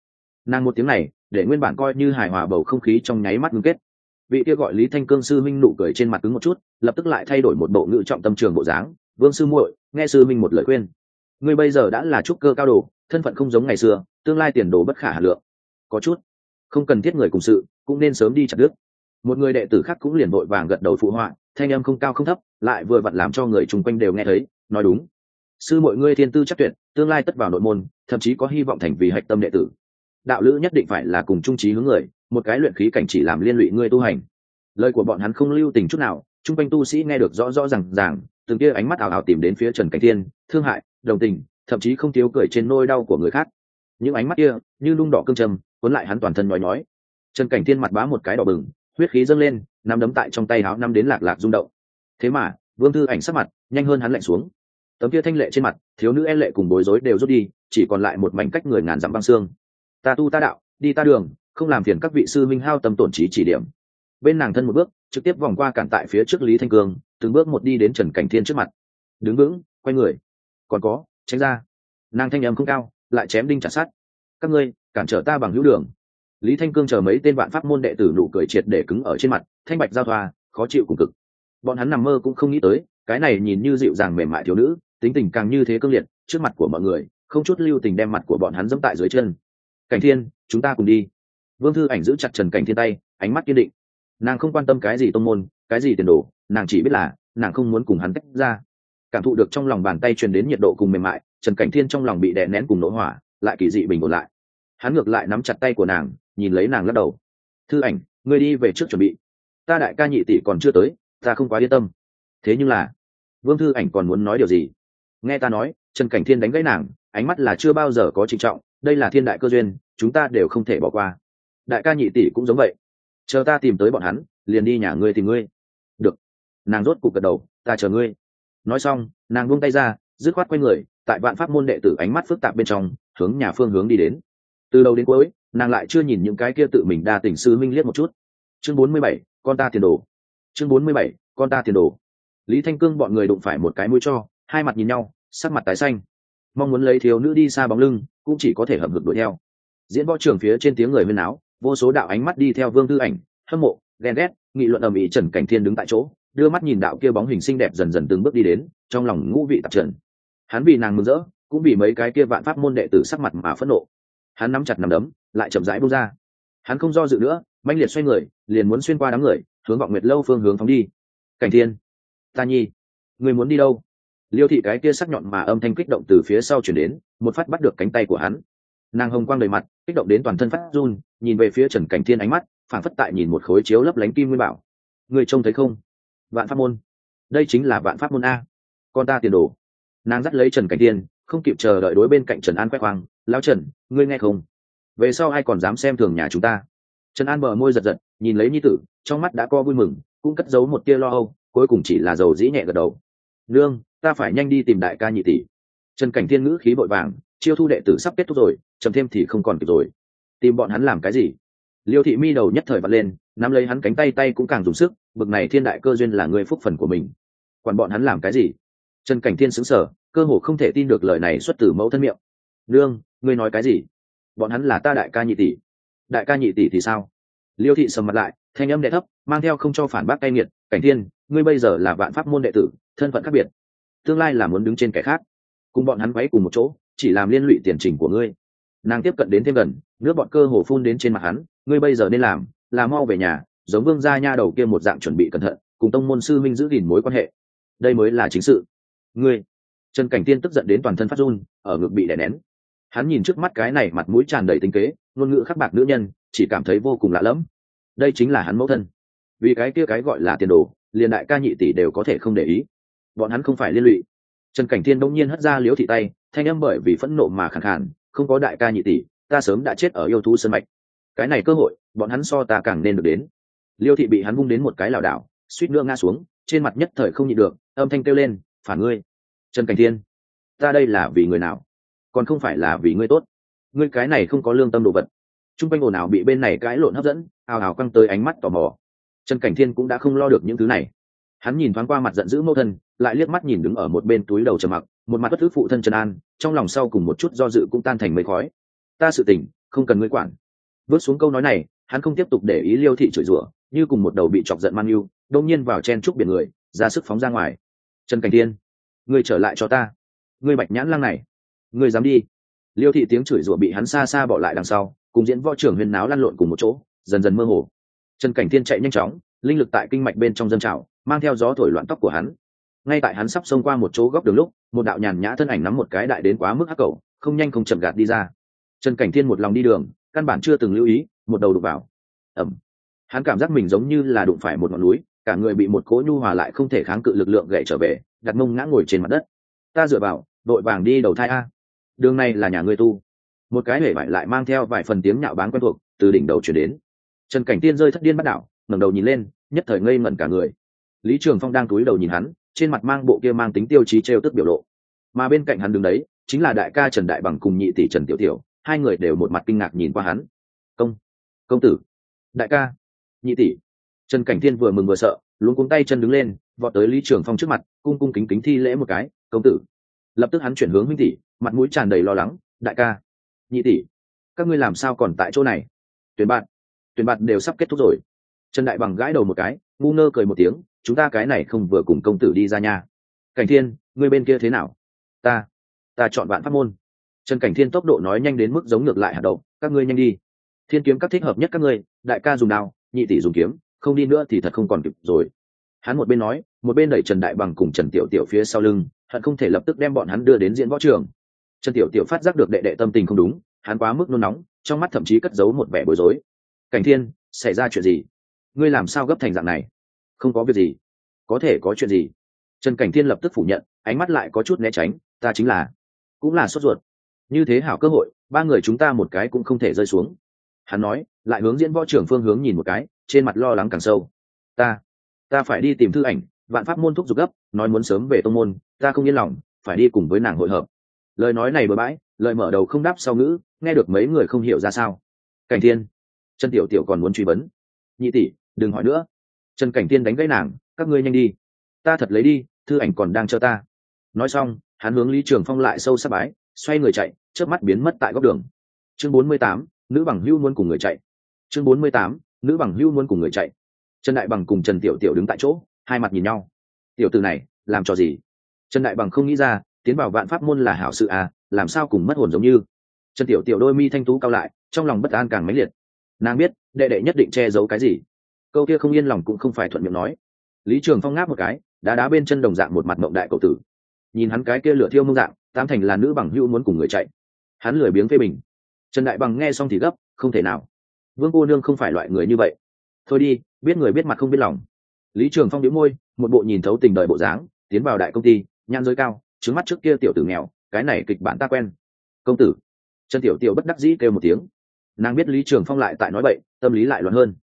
Nàng một tiếng này, để nguyên bản coi như hài hòa bầu không khí trong nháy mắt ngưng kết. Vị kia gọi lý thanh cương sư minh nụ cười trên mặt cứng một chút, lập tức lại thay đổi một bộ ngự trọng tâm trường bộ dáng. Vương sư muội, nghe sư minh một lời khuyên. Ngươi bây giờ đã là trúc cơ cao đồ, thân phận không giống ngày xưa, tương lai tiền đồ bất khả hà lượng. Có chút không cần thiết người cùng sự, cũng nên sớm đi chặt đứt một người đệ tử khác cũng liền vội vàng gật đầu phụ họa, thanh âm không cao không thấp, lại vừa vặn làm cho người chung quanh đều nghe thấy, nói đúng. Sư mọi ngươi thiên tư chắc tuyệt, tương lai tất vào nội môn, thậm chí có hy vọng thành vì hạch tâm đệ tử. Đạo lữ nhất định phải là cùng trung trí hướng người, một cái luyện khí cảnh chỉ làm liên lụy ngươi tu hành. Lời của bọn hắn không lưu tình chút nào, chung quanh tu sĩ nghe được rõ rõ r à n g ràng, từng kia ánh mắt ảo ảo tìm đến phía trần cảnh thiên, thương hại, đồng tình, thậm chí không thiếu cười trên nôi đau của người khác. Những ánh mắt kia, như lung đỏ cương trầm, cuốn lại hắn toàn thân nói nói trần cảnh thiên mặt bá một cái đỏ bừng huyết khí dâng lên, nắm đấm tại trong tay áo năm đến lạc lạc rung động. Thế mà, vương thư ảnh sắc mặt nhanh hơn hắn lạnh xuống. Tấm kia thanh lệ trên mặt, thiếu nữ e lệ cùng bối rối đều rút đi, chỉ còn lại một mảnh cách người ngàn dặm băng xương. Ta tu ta đạo, đi ta đường, không làm phiền các vị sư minh hao tâm tổn trí chỉ điểm. Bên nàng thân một bước, trực tiếp vòng qua cản tại phía trước lý thanh cương từng bước một đi đến trần cảnh thiên trước mặt. Đứng vững, quay người. Còn có, tránh ra. Nàng thanh âm không cao, lại chém đinh trả sát các ngươi, cản trở ta bằng hữu đường lý thanh cương chờ mấy tên vạn pháp môn đệ tử nụ cười triệt để cứng ở trên mặt, thanh bạch giao thoa, khó chịu cùng cực. Bọn hắn nằm mơ cũng không nghĩ tới, cái này nhìn như dịu dàng mềm mại thiếu nữ, tính tình càng như thế cương liệt, trước mặt của mọi người, không chút lưu tình đem mặt của bọn hắn dẫm tại dưới chân. Cảnh thiên, chúng ta cùng đi. Vương thư ảnh giữ chặt trần cảnh thiên tay, ánh mắt kiên định. Nàng không quan tâm cái gì tông môn, cái gì tiền đồ, nàng chỉ biết là, nàng không muốn cùng hắn tách ra. Cảm thụ được trong lòng bàn tay truyền đến nhiệt độ cùng mềm mại, trần cảnh thiên trong lòng bị đè nén cùng nỗ hỏa, lại kỳ dị bình ổn lại. Hắn ngược lại nắm chặt tay của nàng nhìn lấy nàng lắc đầu. Thư ảnh, ngươi đi về trước chuẩn bị. Ta đại ca nhị tỷ còn chưa tới, ta không quá yên tâm. Thế nhưng là, vương thư ảnh còn muốn nói điều gì? Nghe ta nói, trần cảnh thiên đánh gãy nàng, ánh mắt là chưa bao giờ có trịnh trọng, đây là thiên đại cơ duyên, chúng ta đều không thể bỏ qua. Đại ca nhị tỷ cũng giống vậy. Chờ ta tìm tới bọn hắn, liền đi nhà ngươi tìm ngươi. Được. Nàng rốt cục gật đầu, ta chờ ngươi. Nói xong, nàng buông tay ra, dứt khoát quay người, tại vạn pháp môn đệ tử ánh mắt phức tạp bên trong, hướng nhà phương hướng đi đến. Từ đầu đến cuối nàng lại chưa nhìn những cái kia tự mình đa tình sư minh liếc một chút. Chương bốn mươi bảy, con ta tiền đồ. Chương bốn mươi bảy, con ta tiền đồ. Lý thanh cương bọn người đụng phải một cái mũi cho, hai mặt nhìn nhau, sắc mặt tái xanh. Mong muốn lấy thiếu nữ đi xa bóng lưng, cũng chỉ có thể hợp hực đuổi theo. Diễn võ trường phía trên tiếng người huyên áo vô số đạo ánh mắt đi theo vương tư ảnh, hâm mộ, ghen ghét, nghị luận ầm ĩ trần cảnh thiên đứng tại chỗ, đưa mắt nhìn đạo kia bóng hình xinh đẹp dần dần từng bước đi đến, trong lòng ngũ vị tạp trần. Hắn vì nàng mừng rỡ, cũng vì mấy cái kia vạn pháp môn đệ tử sắc mặt mà phẫn nộ hắn nắm chặt nằm đấm, lại chậm rãi bung ra. Hắn không do dự nữa manh liệt xoay người, liền muốn xuyên qua đám người, hướng vọng nguyệt lâu phương hướng phóng đi. Cảnh thiên, ta nhi, người muốn đi đâu? Liêu thị cái kia sắc nhọn mà âm thanh kích động từ phía sau chuyển đến, một phát bắt được cánh tay của hắn. Nàng hồng quang đầy mặt, kích động đến toàn thân phát run, nhìn về phía trần cảnh thiên ánh mắt, phản phất tại nhìn một khối chiếu lấp lánh kim nguyên bảo. Người trông thấy không? Vạn pháp môn. Đây chính là vạn pháp môn a. Con ta tiền đồ. Nàng dắt lấy trần cảnh thiên không kịp chờ đợi đối bên cạnh trần an quét khoang lao trần, ngươi nghe không? Về sau ai còn dám xem thường nhà chúng ta? Trần an bờ môi giật giật, nhìn lấy nhi tử, trong mắt đã co vui mừng, cũng cất giấu một tia lo âu, cuối cùng chỉ là dầu dĩ nhẹ gật đầu. Nương, ta phải nhanh đi tìm đại ca nhị tỷ. Trần cảnh thiên ngữ khí vội vàng, chiêu thu đệ tử sắp kết thúc rồi, chậm thêm thì không còn kịp rồi. Tìm bọn hắn làm cái gì? Liêu thị mi đầu nhất thời bật lên, nắm lấy hắn cánh tay tay cũng càng dùng sức, bực này thiên đại cơ duyên là người phúc phần của mình. Còn bọn hắn làm cái gì? Trần cảnh thiên xứng sở cơ hồ không thể tin được lời này xuất từ mẫu thân miệng. Nương, ngươi nói cái gì? Bọn hắn là ta đại ca nhị tỷ. Đại ca nhị tỷ thì sao? Liêu thị sầm mặt lại, thanh âm đệ thấp, mang theo không cho phản bác cay nghiệt, cảnh thiên, ngươi bây giờ là vạn pháp môn đệ tử, thân phận khác biệt. Tương lai là muốn đứng trên kẻ khác. Cùng bọn hắn váy cùng một chỗ, chỉ làm liên lụy tiền trình của ngươi. Nàng tiếp cận đến thêm gần, nước bọn cơ hồ phun đến trên mặt hắn, ngươi bây giờ nên làm là mau về nhà, giống vương gia nha đầu kia một dạng chuẩn bị cẩn thận, cùng tông môn sư minh giữ gìn mối quan hệ. Đây mới là chính sự. Ngươi trần cảnh tiên tức giận đến toàn thân phát run, ở ngực bị đè nén. Hắn nhìn trước mắt cái này mặt mũi tràn đầy tinh kế, ngôn ngữ khắc bạc nữ nhân, chỉ cảm thấy vô cùng lạ lẫm. Đây chính là hắn mẫu thân. Vì cái kia cái gọi là tiền đồ, liền đại ca nhị tỷ đều có thể không để ý. Bọn hắn không phải liên lụy. Trần cảnh thiên đông nhiên hất ra liếu thị tay, thanh âm bởi vì phẫn nộ mà khẳng khàn, không có đại ca nhị tỷ, ta sớm đã chết ở yêu thú sân mạch. Cái này cơ hội, bọn hắn so ta càng nên được đến. Liêu thị bị hắn vung đến một cái lảo đảo, suýt nữa ngã xuống, trên mặt nhất thời không nhịn được, âm thanh kêu lên, phản ngươi trần cảnh thiên, ta đây là vì người nào? Còn không phải là vì ngươi tốt. Ngươi cái này không có lương tâm đồ vật. T r u n g quanh ồn ào bị bên này cãi lộn hấp dẫn, ào ào căng tới ánh mắt tò mò. Trần cảnh thiên cũng đã không lo được những thứ này. Hắn nhìn thoáng qua mặt giận dữ mẫu thân, lại liếc mắt nhìn đứng ở một bên túi đầu trầm mặc, một mặt bất thứ phụ thân trần an, trong lòng sau cùng một chút do dự cũng tan thành mấy khói. Ta sự tình, không cần ngươi quản. Vớt xuống câu nói này, hắn không tiếp tục để ý liêu thị chửi rủa, như cùng một đầu bị chọc giận man yêu đông nhiên vào chen trúc biển người, ra sức phóng ra ngoài. Trần cảnh thiên ngươi trở lại cho ta. Ngươi bạch nhãn lăng này, ngươi dám đi. Liêu thị tiếng chửi rủa bị hắn xa xa bỏ lại đằng sau, cùng diễn võ trưởng huyền náo lăn lộn cùng một chỗ, dần dần mơ hồ. Trần cảnh thiên chạy nhanh chóng, linh lực tại kinh mạch bên trong dân trào, mang theo gió thổi loạn tóc của hắn. Ngay tại hắn sắp xông qua một chỗ góc đường lúc, một đạo nhàn nhã thân ảnh nắm một cái đại đến quá mức hắc cầu, không nhanh không chậm gạt đi ra. Trần cảnh thiên một lòng đi đường, căn bản chưa từng lưu ý, một đầu đục vào. Ẩm hắn cảm giác mình giống như là đụng phải một ngọn núi cả người bị một cỗ nhu hòa lại không thể kháng cự lực lượng gậy trở về, đặt mông ngã ngồi trên mặt đất. Ta dựa vào, đội vàng đi đầu thai a. Đường này là nhà ngươi tu. Một cái hể vải lại mang theo vài phần tiếng nhạo báng quen thuộc, từ đỉnh đầu chuyển đến. Trần cảnh tiên rơi thất điên bắt đảo, ngẩng đầu nhìn lên, nhất thời ngây ngẩn cả người. Lý trường phong đang cúi đầu nhìn hắn, trên mặt mang bộ kia mang tính tiêu chí trêu tức biểu lộ. Mà bên cạnh hắn đứng đấy, chính là đại ca trần đại bằng cùng nhị tỷ trần tiểu tiểu, hai người đều một mặt kinh ngạc nhìn qua hắn. Công công tử. Đại ca, nhị tỷ trần cảnh thiên vừa mừng vừa sợ, luống cuống tay chân đứng lên, vọt tới lý trường phong trước mặt, cung cung kính kính thi lễ một cái, công tử. Lập tức hắn chuyển hướng huynh tỷ, mặt mũi tràn đầy lo lắng, đại ca. Nhị tỷ, các ngươi làm sao còn tại chỗ này? Tuyển bạn. Tuyển bạn đều sắp kết thúc rồi. Trần đại bằng gãi đầu một cái, ngu ngơ cười một tiếng, chúng ta cái này không vừa cùng công tử đi ra nhà cảnh thiên, ngươi bên kia thế nào? Ta ta chọn bạn pháp môn. Trần cảnh thiên tốc độ nói nhanh đến mức giống ngược lại hạt đậu, các ngươi nhanh đi. Thiên kiếm các thích hợp nhất các ngươi, đại ca dùng đao, nhị tỷ dùng kiếm không đi nữa thì thật không còn kịp rồi. Hắn một bên nói, một bên đẩy trần đại bằng cùng trần tiểu tiểu phía sau lưng, hận không thể lập tức đem bọn hắn đưa đến diễn võ trường. Trần tiểu tiểu phát giác được đệ đệ tâm tình không đúng, hắn quá mức nôn nóng, trong mắt thậm chí cất giấu một vẻ bối rối. Cảnh thiên, xảy ra chuyện gì? Ngươi làm sao gấp thành dạng này? Không có việc gì. Có thể có chuyện gì? Trần cảnh thiên lập tức phủ nhận, ánh mắt lại có chút né tránh, ta chính là, cũng là sốt ruột. Như thế hảo cơ hội, ba người chúng ta một cái cũng không thể rơi xuống. Hắn nói, lại hướng diễn võ trưởng phương hướng nhìn một cái trên mặt lo lắng càng sâu. Ta ta phải đi tìm thư ảnh, vạn pháp môn thúc giục gấp, nói muốn sớm về tông môn, ta không yên lòng, phải đi cùng với nàng hội hợp. Lời nói này bừa bãi, lời mở đầu không đáp sau ngữ, nghe được mấy người không hiểu ra sao. Cảnh thiên, trần tiểu tiểu còn muốn truy vấn. Nhị tỷ, đừng hỏi nữa. Trần cảnh thiên đánh gãy nàng, các ngươi nhanh đi. Ta thật lấy đi, thư ảnh còn đang chờ ta. Nói xong, hắn hướng lý trường phong lại sâu sắc bái, xoay người chạy trước mắt biến mất tại góc đường. Chương bốn mươi tám, nữ bằng hữu muốn cùng người chạy. Chương bốn mươi tám nữ bằng hưu muốn cùng người chạy. Trần đại bằng cùng trần tiểu tiểu đứng tại chỗ, hai mặt nhìn nhau. Tiểu từ này, làm cho gì? Trần đại bằng không nghĩ ra, tiến vào vạn pháp môn là hảo sự à làm sao cùng mất hồn giống như? Trần tiểu tiểu đôi mi thanh tú cao lại, trong lòng bất an càng mãnh liệt. Nàng biết, đệ đệ nhất định che giấu cái gì. Câu kia không yên lòng cũng không phải thuận miệng nói. Lý trường phong ngáp một cái, đá đá bên chân đồng dạng một mặt mộng đại cậu tử. Nhìn hắn cái kia lửa thiêu mông dạng tam thành là nữ bằng hưu muốn cùng người chạy. Hắn lười biếng phê bình. Trần đại bằng nghe xong thì gấp, không thể nào vương cô nương không phải loại người như vậy. Thôi đi, biết người biết mặt không biết lòng. Lý trường phong đĩu môi, một bộ nhìn thấu tình đời bộ dáng, tiến vào đại công ty nhan giới cao, trứng mắt trước kia tiểu tử nghèo, cái này kịch bản ta quen. Công tử. Trần tiểu tiểu bất đắc dĩ kêu một tiếng. Nàng biết lý trường phong lại tại nói bậy, tâm lý lại loạn hơn.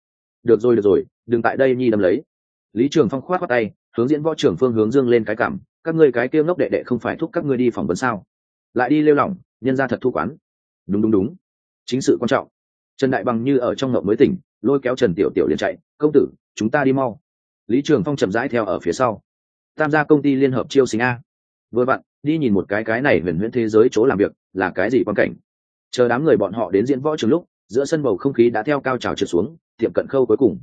Được rồi được rồi, đừng tại đây nhi đâm lấy. Lý trường phong khoát khoát tay, hướng diễn võ trưởng phương hướng dương lên cái cảm, các ngươi cái kêu ngốc đệ đệ không phải thúc các ngươi đi phỏng vấn sao? Lại đi lêu lỏng, nhân ra thật thu quán. Đúng đúng đúng. Chính sự quan trọng trần đại bằng như ở trong ngậu mới tỉnh, lôi kéo trần tiểu tiểu liền chạy, công tử, chúng ta đi mau. Lý trường phong chậm rãi theo ở phía sau. Tham gia công ty liên hợp chiêu sinh a. Vừa vặn, đi nhìn một cái cái này huyền huyễn thế giới chỗ làm việc, là cái gì quan cảnh? Chờ đám người bọn họ đến diễn võ trường lúc, giữa sân bầu không khí đã theo cao trào trượt xuống, tiệm cận khâu cuối cùng.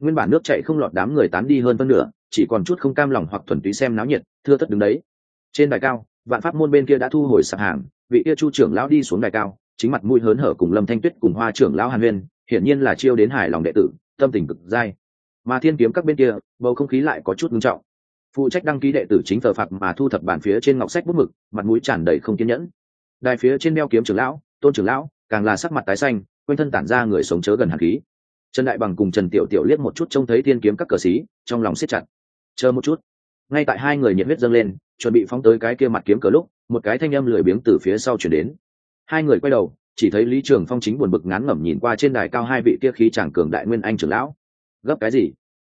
Nguyên bản nước chạy không lọt đám người tán đi hơn phân nửa, chỉ còn chút không cam lòng hoặc thuần túy xem náo nhiệt, thưa thất đứng đấy. Trên đài cao, vạn pháp môn bên kia đã thu hồi sạp hàng, vị kia chu trưởng lão đi xuống đài cao chính mặt mũi hớn hở cùng lâm thanh tuyết cùng hoa trưởng lão hàn huyên, hiển nhiên là chiêu đến hài lòng đệ tử, tâm tình cực dai. Mà thiên kiếm các bên kia, bầu không khí lại có chút ngưng trọng. Phụ trách đăng ký đệ tử chính thờ phạt mà thu thập bản phía trên ngọc sách bút mực, mặt mũi tràn đầy không kiên nhẫn. Đài phía trên đeo kiếm trưởng lão, tôn trưởng lão, càng là sắc mặt tái xanh, quanh thân tản ra người sống chớ gần hàn khí. Trần đại bằng cùng trần tiểu tiểu liếc một chút trông thấy thiên kiếm các cờ xí, trong lòng siết chặt. Chờ một chút. Ngay tại hai người nhiệt huyết dâng lên, chuẩn bị phóng tới cái kia mặt kiếm cờ lúc, một cái thanh âm lười biếng từ phía sau chuyển đến hai người quay đầu, chỉ thấy lý trường phong chính buồn bực ngán ngẩm nhìn qua trên đài cao hai vị kia khí chàng cường đại nguyên anh trưởng lão. Gấp cái gì?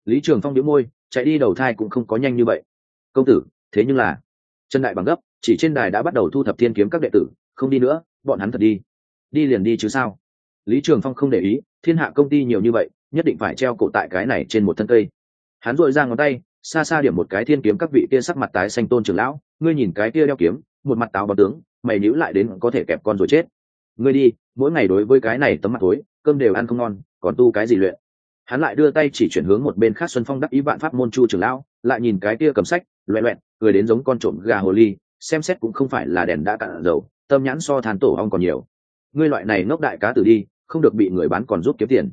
Lý trường phong đĩu môi, chạy đi đầu thai cũng không có nhanh như vậy. Công tử, thế nhưng là, chân đại bằng gấp, chỉ trên đài đã bắt đầu thu thập thiên kiếm các đệ tử, không đi nữa, bọn hắn thật đi. Đi liền đi chứ sao? Lý trường phong không để ý, thiên hạ công ty nhiều như vậy, nhất định phải treo cổ tại cái này trên một thân cây. Hắn dội ra ngón tay, xa xa điểm một cái thiên kiếm các vị kia sắc mặt tái xanh tôn trưởng lão, ngươi nhìn cái kia đeo kiếm, một mặt táo bọc tướng mày níu lại đến có thể kẹp con rồi chết. Ngươi đi, mỗi ngày đối với cái này tấm mặt tối cơm đều ăn không ngon, còn tu cái gì luyện? Hắn lại đưa tay chỉ chuyển hướng một bên khác xuân phong đắc ý vạn pháp môn chu trưởng lão, lại nhìn cái kia cầm sách, loẹ loẹn cười đến giống con trộm gà hồ ly, xem xét cũng không phải là đèn đã cạn dầu, tâm nhãn so than tổ ong còn nhiều. Ngươi loại này ngốc đại cá tử đi, không được bị người bán còn giúp kiếm tiền.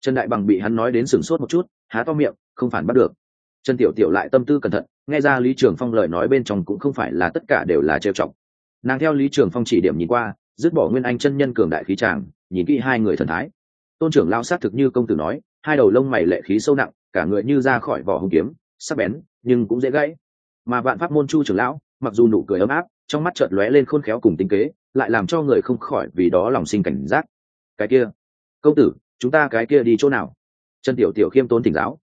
Trần đại bằng bị hắn nói đến sửng sốt một chút, há to miệng, không phản bắt được. Trần tiểu tiểu lại tâm tư cẩn thận, nghe ra lý trường phong lời nói bên trong cũng không phải là tất cả đều là trêu chọc nàng theo lý trường phong chỉ điểm nhìn qua, dứt bỏ nguyên anh chân nhân cường đại khí tràng nhìn kỹ hai người thần thái. Tôn trưởng lao sát thực như công tử nói, hai đầu lông mày lệ khí sâu nặng, cả người như ra khỏi vỏ hung kiếm, sắc bén, nhưng cũng dễ gãy. Mà vạn pháp môn chu trưởng lão, mặc dù nụ cười ấm áp, trong mắt chợt lóe lên khôn khéo cùng tính kế, lại làm cho người không khỏi vì đó lòng sinh cảnh giác. Cái kia, công tử, chúng ta cái kia đi chỗ nào? Trần tiểu tiểu khiêm tốn thỉnh giáo.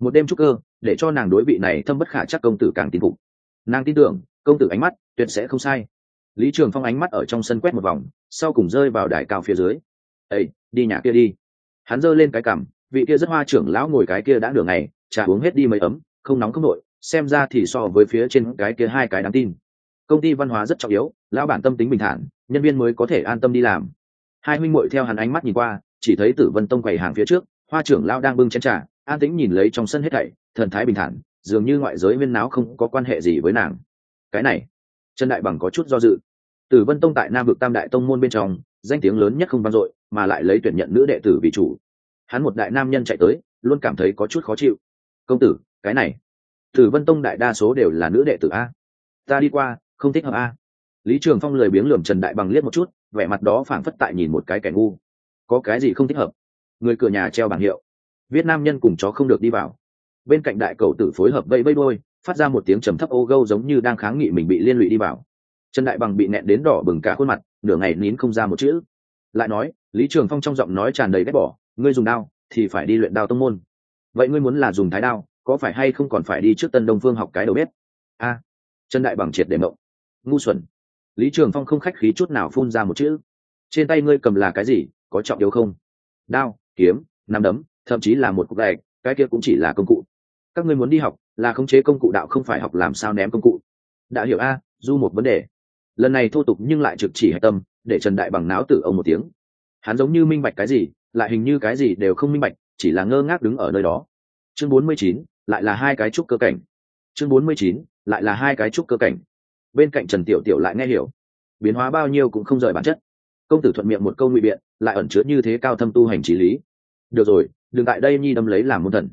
Một đêm trúc cơ, để cho nàng đối vị này thâm bất khả chắc công tử càng tin phục. Nàng tin tưởng, công tử ánh mắt tuyệt sẽ không sai lý trường phong ánh mắt ở trong sân quét một vòng, sau cùng rơi vào đài cao phía dưới. Ây đi nhà kia đi. Hắn giơ lên cái cằm, vị kia rất hoa trưởng lão ngồi cái kia đã nửa ngày trà uống hết đi mấy ấm, không nóng không nội, xem ra thì so với phía trên cái kia hai cái đáng tin. Công ty văn hóa rất trọng yếu, lão bản tâm tính bình thản, nhân viên mới có thể an tâm đi làm. Hai huynh muội theo hắn ánh mắt nhìn qua, chỉ thấy tử vân tông quầy hàng phía trước, hoa trưởng lão đang bưng chén trà, an tĩnh nhìn lấy trong sân hết thảy, thần thái bình thản, dường như ngoại giới viên náo không có quan hệ gì với nàng. Cái này trần đại bằng có chút do dự. Tử vân tông tại nam vực tam đại tông môn bên trong, danh tiếng lớn nhất không vang dội, mà lại lấy tuyển nhận nữ đệ tử vì chủ. Hắn một đại nam nhân chạy tới, luôn cảm thấy có chút khó chịu. Công tử, cái này, tử vân tông đại đa số đều là nữ đệ tử a. Ta đi qua, không thích hợp a. Lý trường phong lười biếng lườm trần đại bằng liếc một chút, vẻ mặt đó phảng phất tại nhìn một cái kẻ ngu. Có cái gì không thích hợp? Người cửa nhà treo bảng hiệu. Viết nam nhân cùng chó không được đi vào. Bên cạnh đại cầu tử phối hợp vây vây đôi phát ra một tiếng trầm thấp ô gâu giống như đang kháng nghị mình bị liên lụy đi vào. Trần đại bằng bị nẹn đến đỏ bừng cả khuôn mặt, nửa ngày nín không ra một chữ. Lại nói, lý trường phong trong giọng nói tràn đầy ghét bỏ, ngươi dùng đao thì phải đi luyện đao tông môn. Vậy ngươi muốn là dùng thái đao, có phải hay không còn phải đi trước tân đông phương học cái đầu bếp? A. Trần đại bằng triệt để mộng. Ngu xuẩn. Lý trường phong không khách khí chút nào phun ra một chữ. Trên tay ngươi cầm là cái gì, có trọng yếu không? Đao, kiếm, nắm đấm, thậm chí là một cục gạch, cái kia cũng chỉ là công cụ. Các ngươi muốn đi học là khống chế công cụ đạo không phải học làm sao ném công cụ. Đã hiểu a, du một vấn đề. Lần này thô tục nhưng lại trực chỉ hạch tâm, để trần đại bằng náo tử ông một tiếng. Hắn giống như minh bạch cái gì, lại hình như cái gì đều không minh bạch, chỉ là ngơ ngác đứng ở nơi đó. Chương bốn mươi chín, lại là hai cái trúc cơ cảnh. Chương bốn mươi chín, lại là hai cái trúc cơ cảnh. Bên cạnh trần tiểu tiểu lại nghe hiểu. Biến hóa bao nhiêu cũng không rời bản chất. Công tử thuận miệng một câu ngụy biện, lại ẩn chứa như thế cao thâm tu hành trí lý. Được rồi, đừng tại đây nhi đâm lấy làm môn thần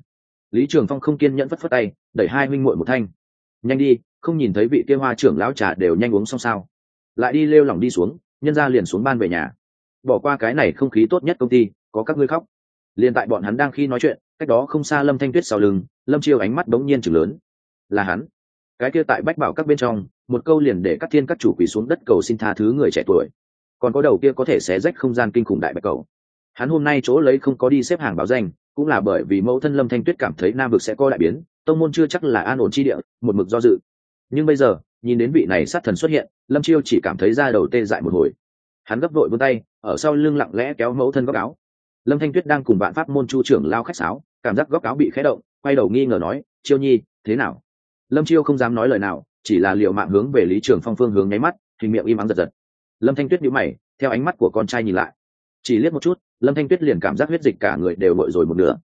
lý trường phong không kiên nhẫn phất phất tay, đẩy hai huynh muội một thanh. Nhanh đi, không nhìn thấy vị kia hoa trưởng lão trà đều nhanh uống xong sao? Lại đi lêu lỏng đi xuống, nhân ra liền xuống ban về nhà. Bỏ qua cái này không khí tốt nhất công ty, có các ngươi khóc. Liền tại bọn hắn đang khi nói chuyện, cách đó không xa lâm thanh tuyết sau lưng, lâm chiêu ánh mắt bỗng nhiên chừng lớn. Là hắn. Cái kia tại bách bảo các bên trong, một câu liền để các thiên các chủ quỷ xuống đất cầu xin tha thứ người trẻ tuổi. Còn có đầu kia có thể xé rách không gian kinh khủng đại bạch cầu. Hắn hôm nay chỗ lấy không có đi xếp hàng báo danh cũng là bởi vì mẫu thân lâm thanh tuyết cảm thấy nam vực sẽ có đại biến, tông môn chưa chắc là an ổn chi địa, một mực do dự. Nhưng bây giờ, nhìn đến vị này sát thần xuất hiện, lâm chiêu chỉ cảm thấy ra đầu tê dại một hồi. Hắn gấp vội vươn tay, ở sau lưng lặng lẽ kéo mẫu thân góc áo. Lâm thanh tuyết đang cùng bạn pháp môn chu trưởng lao khách sáo, cảm giác góc áo bị khé động, quay đầu nghi ngờ nói, chiêu nhi, thế nào? Lâm chiêu không dám nói lời nào, chỉ là liệu mạng hướng về lý trường phong phương hướng nháy mắt hình miệng im ắng giật giật. Lâm thanh tuyết nhíu mày, theo ánh mắt của con trai nhìn lại. Chỉ liếc một chút lâm thanh tuyết liền cảm giác huyết dịch cả người đều bội rồi một nửa.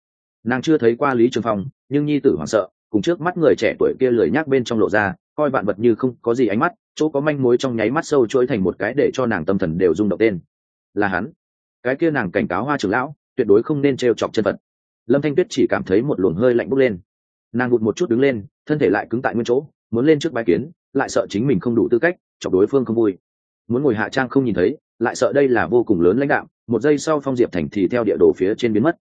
Nàng chưa thấy qua lý trường phong, nhưng nhi tử hoảng sợ, cùng trước mắt người trẻ tuổi kia lười nhác bên trong lộ ra, coi vạn vật như không có gì ánh mắt, chỗ có manh mối trong nháy mắt sâu chuỗi thành một cái để cho nàng tâm thần đều rung động tên là hắn. Cái kia nàng cảnh cáo hoa trưởng lão, tuyệt đối không nên t chọc chân vật lâm thanh tuyết chỉ cảm thấy một luồng hơi lạnh bốc lên. Nàng gụt một chút đứng lên, thân thể lại cứng tại nguyên chỗ, muốn lên trước bãi kiến, lại sợ chính mình không đủ tư cách, chọc đối phương không vui. Muốn ngồi hạ trang không nhìn thấy, lại sợ đây là vô cùng lớn lãnh đạo một giây sau phong diệp thành thì theo địa đồ phía trên biến mất.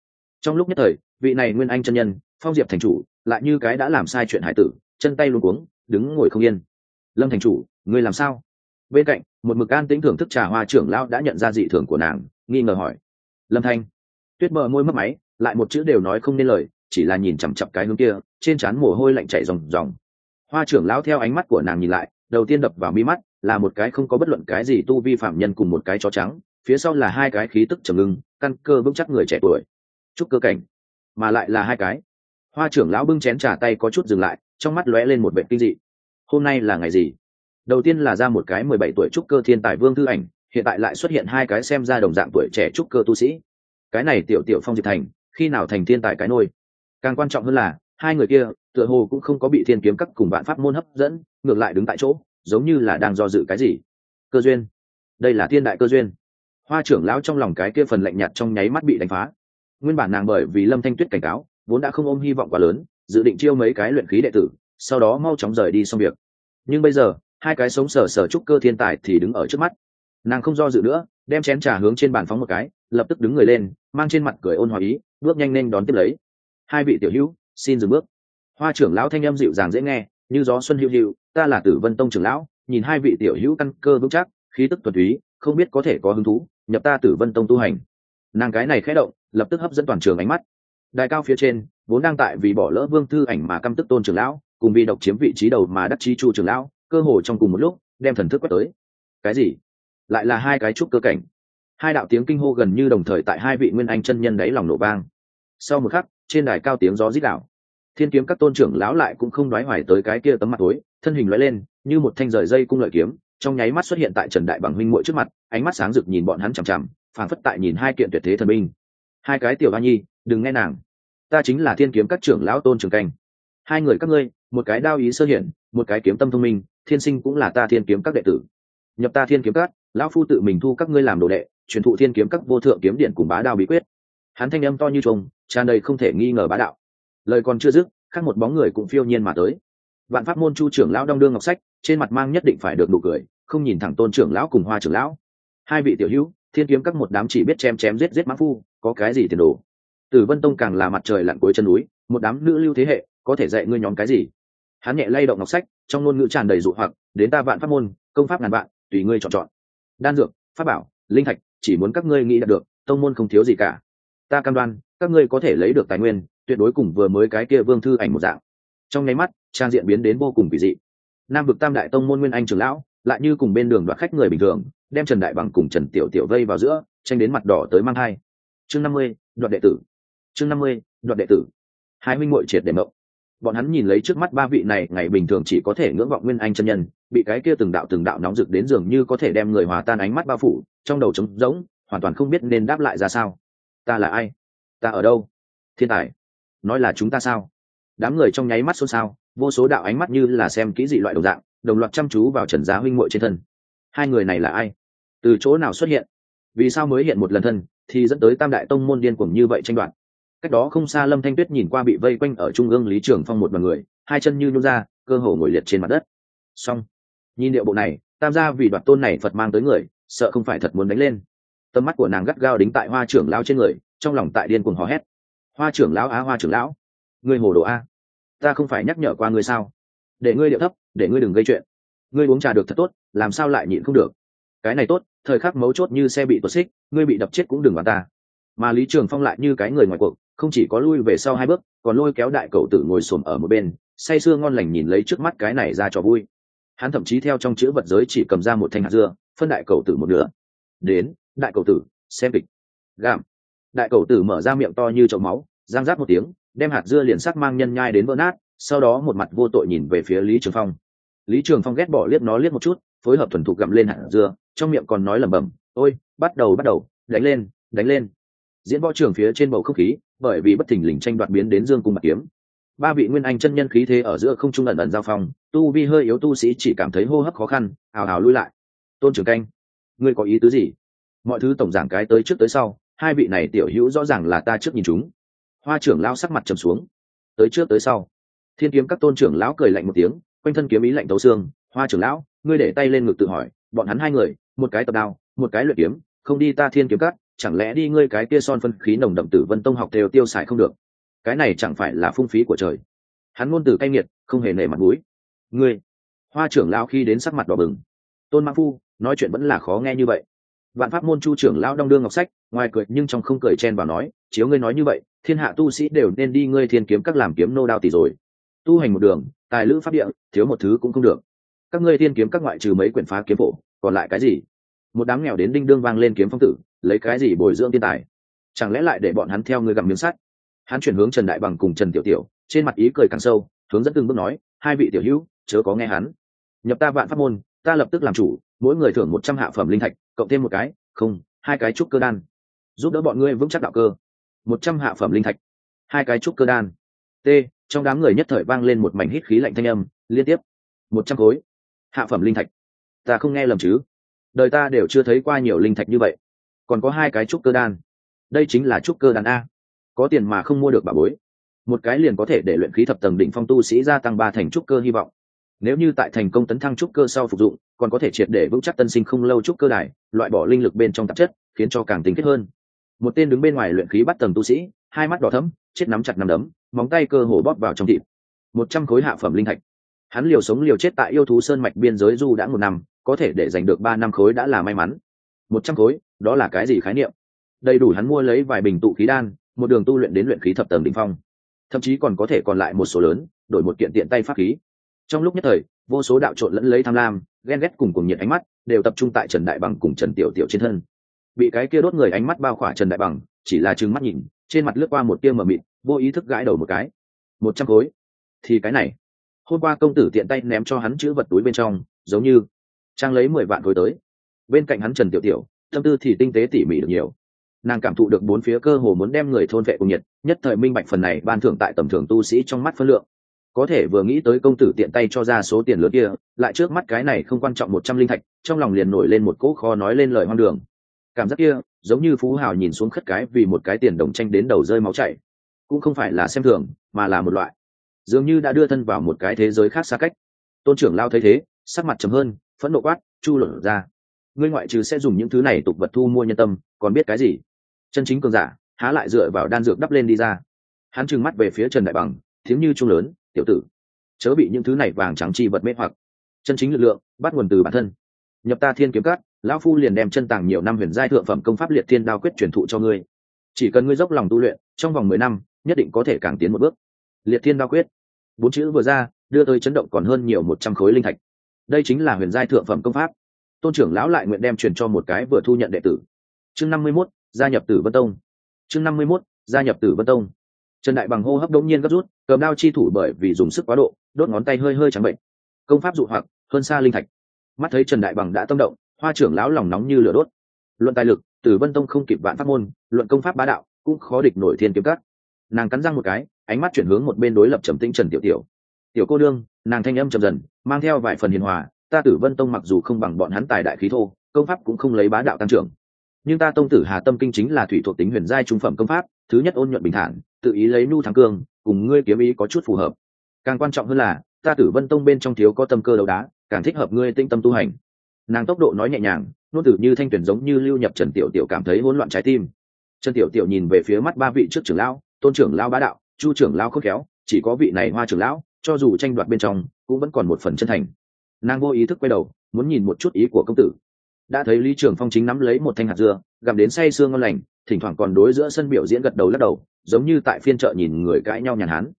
Trong lúc nhất thời, vị này nguyên anh chân nhân, phong diệp thành chủ, lại như cái đã làm sai chuyện hải tử, chân tay luôn cuống, đứng ngồi không yên. Lâm thành chủ, ngươi làm sao? Bên cạnh, một mực an tĩnh thưởng thức trà hoa trưởng lão đã nhận ra dị thường của nàng, nghi ngờ hỏi. Lâm thanh, tuyết mờ môi mất máy, lại một chữ đều nói không nên lời, chỉ là nhìn chằm chặp cái hướng kia, trên trán mồ hôi lạnh chảy ròng ròng. Hoa trưởng lão theo ánh mắt của nàng nhìn lại, đầu tiên đập vào mi mắt, là một cái không có bất luận cái gì tu vi phạm nhân cùng một cái chó trắng phía sau là hai cái khí tức trầm ngưng, căn cơ vững chắc người trẻ tuổi. Chúc cơ cảnh, mà lại là hai cái. Hoa trưởng lão bưng chén trà tay có chút dừng lại, trong mắt lóe lên một vệ kinh dị. Hôm nay là ngày gì? Đầu tiên là ra một cái mười bảy tuổi trúc cơ thiên tài vương thư ảnh, hiện tại lại xuất hiện hai cái xem ra đồng dạng tuổi trẻ trúc cơ tu sĩ. Cái này tiểu tiểu phong diệp thành, khi nào thành thiên tài cái nôi? Càng quan trọng hơn là, hai người kia, tựa hồ cũng không có bị thiên kiếm các cùng bạn pháp môn hấp dẫn, ngược lại đứng tại chỗ, giống như là đang do dự cái gì. Cơ duyên. Đây là thiên đại cơ duyên hoa trưởng lão trong lòng cái kia phần lạnh nhạt trong nháy mắt bị đánh phá. Nguyên bản nàng bởi vì lâm thanh tuyết cảnh cáo, vốn đã không ôm hy vọng quá lớn, dự định chiêu mấy cái luyện khí đệ tử, sau đó mau chóng rời đi xong việc. Nhưng bây giờ, hai cái sống sờ sờ trúc cơ thiên tài thì đứng ở trước mắt. Nàng không do dự nữa, đem chén trà hướng trên bàn phóng một cái, lập tức đứng người lên, mang trên mặt cười ôn hòa ý, bước nhanh lên đón tiếp lấy. Hai vị tiểu hữu, xin dừng bước. Hoa trưởng lão thanh âm dịu dàng dễ nghe, như gió xuân hữu hữu ta là tử vân tông trưởng lão, nhìn hai vị tiểu hữu căn cơ vững chắc, khí tức thuần túy, không biết có thể có hứng thú nhập ta tử vân tông tu hành. Nàng cái này khẽ động, lập tức hấp dẫn toàn trường ánh mắt. Đài cao phía trên, vốn đang tại vì bỏ lỡ vương thư ảnh mà căm tức tôn trưởng lão, cùng vì độc chiếm vị trí đầu mà đắc chi chu trưởng lão, cơ hồ trong cùng một lúc, đem thần thức quét tới. Cái gì? Lại là hai cái trúc cơ cảnh. Hai đạo tiếng kinh hô gần như đồng thời tại hai vị nguyên anh chân nhân đáy lòng nổ vang. Sau một khắc, trên đài cao tiếng gió rít đảo thiên kiếm các tôn trưởng lão lại cũng không đoái hoài tới cái kia tấm mặt tối, thân hình lóe lên, như một thanh rời dây cung lợi kiếm trong nháy mắt xuất hiện tại trần đại bằng huynh muội trước mặt, ánh mắt sáng rực nhìn bọn hắn chằm chằm, phảng phất tại nhìn hai kiện tuyệt thế thần binh. Hai cái tiểu ba nhi, đừng nghe nàng. Ta chính là thiên kiếm các trưởng lão tôn trường canh. Hai người các ngươi, một cái đao ý sơ hiển, một cái kiếm tâm thông minh, thiên sinh cũng là ta thiên kiếm các đệ tử. Nhập ta thiên kiếm các, lão phu tự mình thu các ngươi làm đồ đệ, truyền thụ thiên kiếm các vô thượng kiếm điện cùng bá đao bí quyết. Hắn thanh âm to như trùng tràn đầy không thể nghi ngờ bá đạo. Lời còn chưa dứt, khác một bóng người cũng phiêu nhiên mà tới vạn pháp môn chu trưởng lão đong đương ngọc sách, trên mặt mang nhất định phải được nụ cười, không nhìn thẳng tôn trưởng lão cùng hoa trưởng lão. Hai vị tiểu hữu, thiên kiếm các một đám chỉ biết chém chém giết giết mã phu, có cái gì tiền đồ? Tử vân tông càng là mặt trời lặn cuối chân núi, một đám nữ lưu thế hệ, có thể dạy ngươi nhóm cái gì? Hắn nhẹ lay động ngọc sách, trong ngôn ngữ tràn đầy dụ hoặc, đến ta vạn pháp môn, công pháp ngàn vạn, tùy ngươi chọn chọn. Đan dược, pháp bảo, linh thạch, chỉ muốn các ngươi nghĩ đạt được, tông môn không thiếu gì cả. Ta cam đoan, các ngươi có thể lấy được tài nguyên, tuyệt đối cùng vừa mới cái kia vương thư ảnh một dạng trong nháy mắt, trang diện biến đến vô cùng kỳ dị. Nam vực tam đại tông môn nguyên anh trưởng lão, lại như cùng bên đường đoạt khách người bình thường, đem trần đại bằng cùng trần tiểu tiểu vây vào giữa, tranh đến mặt đỏ tới mang hai chương năm mươi, đoạt đệ tử. Chương năm mươi, đoạt đệ tử. Hai minh ngội triệt để mộng bọn hắn nhìn lấy trước mắt ba vị này, ngày bình thường chỉ có thể ngưỡng vọng nguyên anh chân nhân, bị cái kia từng đạo từng đạo nóng rực đến dường như có thể đem người hòa tan ánh mắt bao phủ, trong đầu trống rỗng, hoàn toàn không biết nên đáp lại ra sao. Ta là ai? Ta ở đâu? Thiên tài. Nói là chúng ta sao? Đám người trong nháy mắt xôn xao, vô số đạo ánh mắt như là xem kỹ dị loại đồng dạng, đồng loạt chăm chú vào trần giá huynh muội trên thân. Hai người này là ai? Từ chỗ nào xuất hiện? Vì sao mới hiện một lần thân, thì dẫn tới tam đại tông môn điên cuồng như vậy tranh đoạt? Cách đó không xa lâm thanh tuyết nhìn qua bị vây quanh ở trung ương lý trường phong một đoàn người, hai chân như nhún ra, cơ hồ ngồi liệt trên mặt đất. Xong, nhìn điệu bộ này, tam gia vì đoạt tôn này phật mang tới người, sợ không phải thật muốn đánh lên. Tầm mắt của nàng gắt gao đính tại hoa trưởng lao trên người, trong lòng tại điên cuồng hò hét. Hoa trưởng lão á, hoa trưởng lão ngươi hồ đồ a. Ta không phải nhắc nhở qua ngươi sao? Để ngươi điệu thấp, để ngươi đừng gây chuyện. Ngươi uống trà được thật tốt, làm sao lại nhịn không được? Cái này tốt, thời khắc mấu chốt như xe bị tuột xích, ngươi bị đập chết cũng đừng bàn ta. Mà lý trường phong lại như cái người ngoài cuộc, không chỉ có lui về sau hai bước, còn lôi kéo đại cậu tử ngồi xổm ở một bên, say sưa ngon lành nhìn lấy trước mắt cái này ra cho vui. Hắn thậm chí theo trong chữ vật giới chỉ cầm ra một thanh hạt dưa, phân đại cậu tử một nửa. Đến, đại cậu tử, xem kịch. Gạm đại cậu tử mở ra miệng to như chậu máu giang giáp một tiếng, đem hạt dưa liền sắc mang nhân nhai đến vỡ nát, sau đó một mặt vô tội nhìn về phía lý trường phong. Lý trường phong ghét bỏ liếc nó liếc một chút, phối hợp thuần thục gặm lên hạt dưa, trong miệng còn nói lẩm bẩm, ôi, bắt đầu bắt đầu, đánh lên đánh lên. Diễn võ trường phía trên bầu không khí, bởi vì bất thình lình tranh đoạt biến đến dương cung bạc kiếm. Ba vị nguyên anh chân nhân khí thế ở giữa không trung ẩn ẩn giao phong, tu vi hơi yếu tu sĩ chỉ cảm thấy hô hấp khó khăn, hào hào lui lại. Tôn trưởng canh, ngươi có ý tứ gì? Mọi thứ tổng giảng cái tới trước tới sau, hai vị này tiểu hữu rõ ràng là ta trước nhìn chúng hoa trưởng lão sắc mặt trầm xuống. Tới trước tới sau, thiên kiếm các tôn trưởng lão cười lạnh một tiếng, quanh thân kiếm ý lạnh tấu xương. Hoa trưởng lão, ngươi để tay lên ngực tự hỏi, bọn hắn hai người, một cái tập đao, một cái luyện kiếm, không đi ta thiên kiếm các, chẳng lẽ đi ngươi cái kia son phân khí nồng đậm tử vân tông học đều tiêu xài không được? Cái này chẳng phải là phung phí của trời. Hắn ngôn từ cay nghiệt, không hề nể mặt mũi. Ngươi, hoa trưởng lão khi đến sắc mặt đỏ bừng. Tôn mã phu, nói chuyện vẫn là khó nghe như vậy vạn pháp môn chu trưởng lão đong đương ngọc sách, ngoài cười nhưng trong không cười chen vào nói, chiếu ngươi nói như vậy, thiên hạ tu sĩ đều nên đi ngươi thiên kiếm các làm kiếm nô đao tỷ rồi. Tu hành một đường, tài lữ pháp địa, thiếu một thứ cũng không được. Các ngươi thiên kiếm các ngoại trừ mấy quyển phá kiếm phổ, còn lại cái gì? Một đám nghèo đến đinh đương vang lên kiếm phong tử, lấy cái gì bồi dưỡng thiên tài? Chẳng lẽ lại để bọn hắn theo ngươi gặm miếng sắt? Hắn chuyển hướng trần đại bằng cùng trần tiểu tiểu, trên mặt ý cười càng sâu, hướng dẫn từng bước nói, hai vị tiểu hữu, chớ có nghe hắn. Nhập ta vạn pháp môn, ta lập tức làm chủ, mỗi người thưởng một trăm hạ phẩm linh thạch cộng thêm một cái, không, hai cái trúc cơ đan. Giúp đỡ bọn ngươi vững chắc đạo cơ. Một trăm hạ phẩm linh thạch. Hai cái trúc cơ đan. T, trong đám người nhất thời vang lên một mảnh hít khí lạnh thanh âm, liên tiếp. Một trăm khối. Hạ phẩm linh thạch. Ta không nghe lầm chứ? Đời ta đều chưa thấy qua nhiều linh thạch như vậy. Còn có hai cái trúc cơ đan. Đây chính là trúc cơ đan a. Có tiền mà không mua được bà bối. Một cái liền có thể để luyện khí thập tầng đỉnh phong tu sĩ gia tăng ba thành trúc cơ hy vọng nếu như tại thành công tấn thăng trúc cơ sau phục dụng, còn có thể triệt để vững chắc tân sinh không lâu trúc cơ đài, loại bỏ linh lực bên trong tạp chất, khiến cho càng tính kết hơn. Một tên đứng bên ngoài luyện khí bắt tầng tu sĩ, hai mắt đỏ thấm chết nắm chặt nắm đấm, móng tay cơ hồ bóp vào trong thịt. Một trăm khối hạ phẩm linh thạch. Hắn liều sống liều chết tại yêu thú sơn mạch biên giới du đã một năm, có thể để giành được ba năm khối đã là may mắn. Một trăm khối, đó là cái gì khái niệm? Đầy đủ hắn mua lấy vài bình tụ khí đan, một đường tu luyện đến luyện khí thập tầng đ ỉ n h phong. Thậm chí còn có thể còn lại một số lớn, đổi một kiện tiện tay pháp khí trong lúc nhất thời, vô số đạo trộn lẫn lấy tham lam, ghen ghét cùng cùng nhiệt ánh mắt, đều tập trung tại trần đại bằng cùng trần tiểu tiểu trên thân. Bị cái kia đốt người ánh mắt bao khỏa trần đại bằng, chỉ là trừng mắt nhìn, trên mặt lướt qua một tia mờ mịt, vô ý thức gãi đầu một cái. Một trăm khối. Thì cái này. Hôm qua công tử tiện tay ném cho hắn chữ vật túi bên trong, giống như trang lấy mười vạn khối tới. Bên cạnh hắn trần tiểu tiểu, tâm tư thì tinh tế tỉ mỉ được nhiều. Nàng cảm thụ được bốn phía cơ hồ muốn đem người thôn vệ cùng nhiệt, nhất thời minh bạch phần này ban thưởng tại tầm thường tu sĩ trong mắt phân lượng có thể vừa nghĩ tới công tử tiện tay cho ra số tiền lớn kia, lại trước mắt cái này không quan trọng một trăm linh thạch, trong lòng liền nổi lên một cỗ kho nói lên lời hoang đường. Cảm giác kia, giống như phú hào nhìn xuống khất cái vì một cái tiền đồng tranh đến đầu rơi máu chảy. Cũng không phải là xem thường, mà là một loại. Dường như đã đưa thân vào một cái thế giới khác xa cách. Tôn trưởng lao thấy thế, sắc mặt chấm hơn, phẫn nộ quát, chu luận ra, ngươi ngoại trừ sẽ dùng những thứ này tục vật thu mua nhân tâm, còn biết cái gì? Chân chính cường giả, há lại dựa vào đan dược đắp lên đi ra. Hắn trừng mắt về phía trần đại bằng thiếu như trung lớn tiểu tử, chớ bị những thứ này vàng trắng chi vật mê hoặc. Chân chính lực lượng, bắt nguồn từ bản thân. Nhập ta thiên kiếm cát lão phu liền đem chân tàng nhiều năm huyền giai thượng phẩm công pháp liệt thiên đao quyết truyền thụ cho ngươi. Chỉ cần ngươi dốc lòng tu luyện, trong vòng mười năm, nhất định có thể càng tiến một bước. Liệt thiên đao quyết. Bốn chữ vừa ra, đưa tới chấn động còn hơn nhiều một trăm khối linh thạch. Đây chính là huyền giai thượng phẩm công pháp. Tôn trưởng lão lại nguyện đem truyền cho một cái vừa thu nhận đệ tử. Chương năm mươi mốt, gia nhập tử vân tông. Chương năm mươi mốt, gia nhập tử vân tông trần đại bằng hô hấp đông nhiên gấp rút, cầm đao chi thủ bởi vì dùng sức quá độ, đốt ngón tay hơi hơi trắng bệnh. Công pháp dụ hoặc, hơn xa linh thạch. Mắt thấy trần đại bằng đã tâm động, hoa trưởng lão lòng nóng như lửa đốt. Luận tài lực, tử vân tông không kịp vạn pháp môn, luận công pháp bá đạo, cũng khó địch nổi thiên kiếm cắt nàng cắn răng một cái, ánh mắt chuyển hướng một bên đối lập trầm tĩnh trần tiểu tiểu. Tiểu cô đương, nàng thanh âm trầm dần, mang theo vài phần hiền hòa, ta tử vân tông mặc dù không bằng bọn hắn tài đại khí thô, công pháp cũng không lấy bá đạo tăng trưởng nhưng ta tông tử hà tâm kinh chính là thủy thuộc tính huyền giai trung phẩm công pháp, thứ nhất ôn nhuận bình thản, tự ý lấy nu thắng cương, cùng ngươi kiếm ý có chút phù hợp. Càng quan trọng hơn là, ta tử vân tông bên trong thiếu có tâm cơ đấu đá, càng thích hợp ngươi tinh tâm tu hành. Nàng tốc độ nói nhẹ nhàng, nôn tử như thanh tuyển giống như lưu nhập trần tiểu tiểu cảm thấy hỗn loạn trái tim. Trần tiểu tiểu nhìn về phía mắt ba vị trước trưởng lão, tôn trưởng lão bá đạo, chu trưởng lão khôn khéo, chỉ có vị này hoa trưởng lão, cho dù tranh đoạt bên trong, cũng vẫn còn một phần chân thành. Nàng vô ý thức quay đầu, muốn nhìn một chút ý của công tử đã thấy lý trường phong chính nắm lấy một thanh hạt dưa, gặm đến say sương ngon lành, thỉnh thoảng còn đối giữa sân biểu diễn gật đầu lắc đầu, giống như tại phiên chợ nhìn người cãi nhau nhàn hán.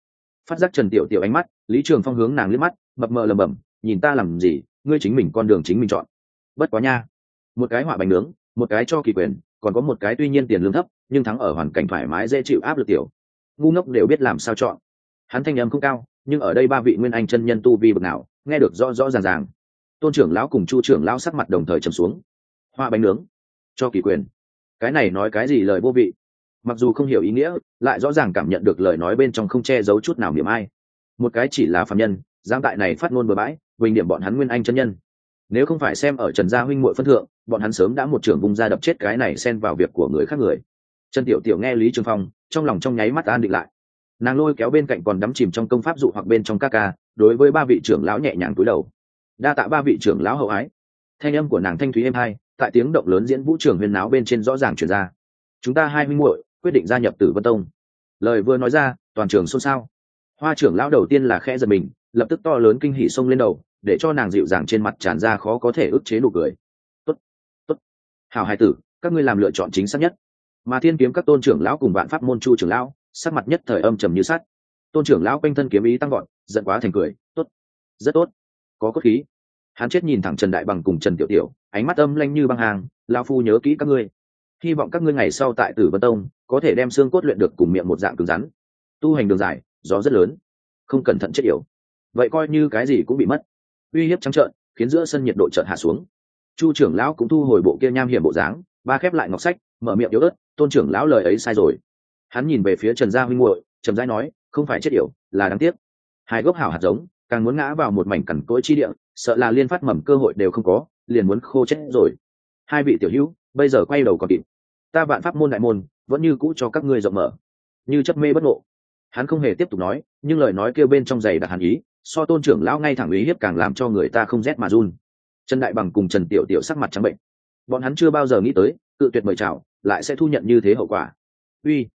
Phát giác trần tiểu tiểu ánh mắt, lý trường phong hướng nàng liếc mắt, mập mờ lầm bầm nhìn ta làm gì, ngươi chính mình con đường chính mình chọn. Bất quá nha, một cái họa bánh nướng, một cái cho kỳ quyền, còn có một cái tuy nhiên tiền lương thấp, nhưng thắng ở hoàn cảnh thoải mái dễ chịu áp lực tiểu. Ngu ngốc đều biết làm sao chọn. Hắn thanh âm không cao, nhưng ở đây ba vị nguyên anh chân nhân tu vi bậc nào, nghe được rõ rõ ràng ràng tôn trưởng lão cùng chu trưởng lão sắc mặt đồng thời trầm xuống. Hoa bánh nướng. Cho kỳ quyền. Cái này nói cái gì lời vô vị. Mặc dù không hiểu ý nghĩa, lại rõ ràng cảm nhận được lời nói bên trong không che giấu chút nào niềm ai. Một cái chỉ là phạm nhân giang tại này phát ngôn bừa bãi huỳnh điểm bọn hắn nguyên anh chân nhân. Nếu không phải xem ở trần gia huynh muội phân thượng, bọn hắn sớm đã một trưởng vung ra đập chết cái này xen vào việc của người khác người. Trần tiểu tiểu nghe lý trường phong, trong lòng trong nháy mắt an định lại. Nàng lôi kéo bên cạnh còn đắm chìm trong công pháp dụ hoặc bên trong ca ca, đối với ba vị trưởng lão nhẹ nhàng cúi đầu đa tạ ba vị trưởng lão hậu ái. Thanh âm của nàng thanh thúy êm hai, tại tiếng động lớn diễn vũ trường huyền náo bên trên rõ ràng chuyển ra. Chúng ta hai huynh muội quyết định gia nhập tử vân tông. Lời vừa nói ra, toàn trường xôn xao. Hoa trưởng lão đầu tiên là khẽ giật mình, lập tức to lớn kinh hỉ xông lên đầu, để cho nàng dịu dàng trên mặt tràn ra khó có thể ức chế nụ cười. Tốt tốt. Hào hai tử, các ngươi làm lựa chọn chính xác nhất. Mà thiên kiếm các tôn trưởng lão cùng vạn pháp môn chu trưởng lão, sắc mặt nhất thời âm trầm như sắt. Tôn trưởng lão quanh thân kiếm ý tăng gọn giận quá thành cười, tốt, rất tốt có cốt khí. Hắn chết nhìn thẳng trần đại bằng cùng trần tiểu tiểu, ánh mắt âm lanh như băng hàng lao phu nhớ kỹ các ngươi. Hy vọng các ngươi ngày sau tại tử vân tông có thể đem xương cốt luyện được cùng miệng một dạng cứng rắn. Tu hành đường dài, gió rất lớn, không cẩn thận chết yểu. Vậy coi như cái gì cũng bị mất. Uy hiếp trắng trợn, khiến giữa sân nhiệt độ chợt hạ xuống. Chu trưởng lão cũng thu hồi bộ kia nham hiểm bộ dáng, ba khép lại ngọc sách, mở miệng yếu ớt, tôn trưởng lão lời ấy sai rồi. Hắn nhìn về phía trần gia huynh muội trầm rãi nói, không phải chết yểu, là đáng tiếc. Hai gốc hảo hạt giống càng muốn ngã vào một mảnh cằn cỗi chi địa, sợ là liên phát mầm cơ hội đều không có, liền muốn khô chết rồi. Hai vị tiểu hữu, bây giờ quay đầu còn kịp. Ta vạn pháp môn đại môn, vẫn như cũ cho các ngươi rộng mở. Như chấp mê bất ngộ. Hắn không hề tiếp tục nói, nhưng lời nói kêu bên trong giày đặc hàn ý, so tôn trưởng lão ngay thẳng ý hiếp càng làm cho người ta không rét mà run. Trần đại bằng cùng trần tiểu tiểu sắc mặt trắng bệnh. Bọn hắn chưa bao giờ nghĩ tới, cự tuyệt mời chào, lại sẽ thu nhận như thế hậu quả. Uy.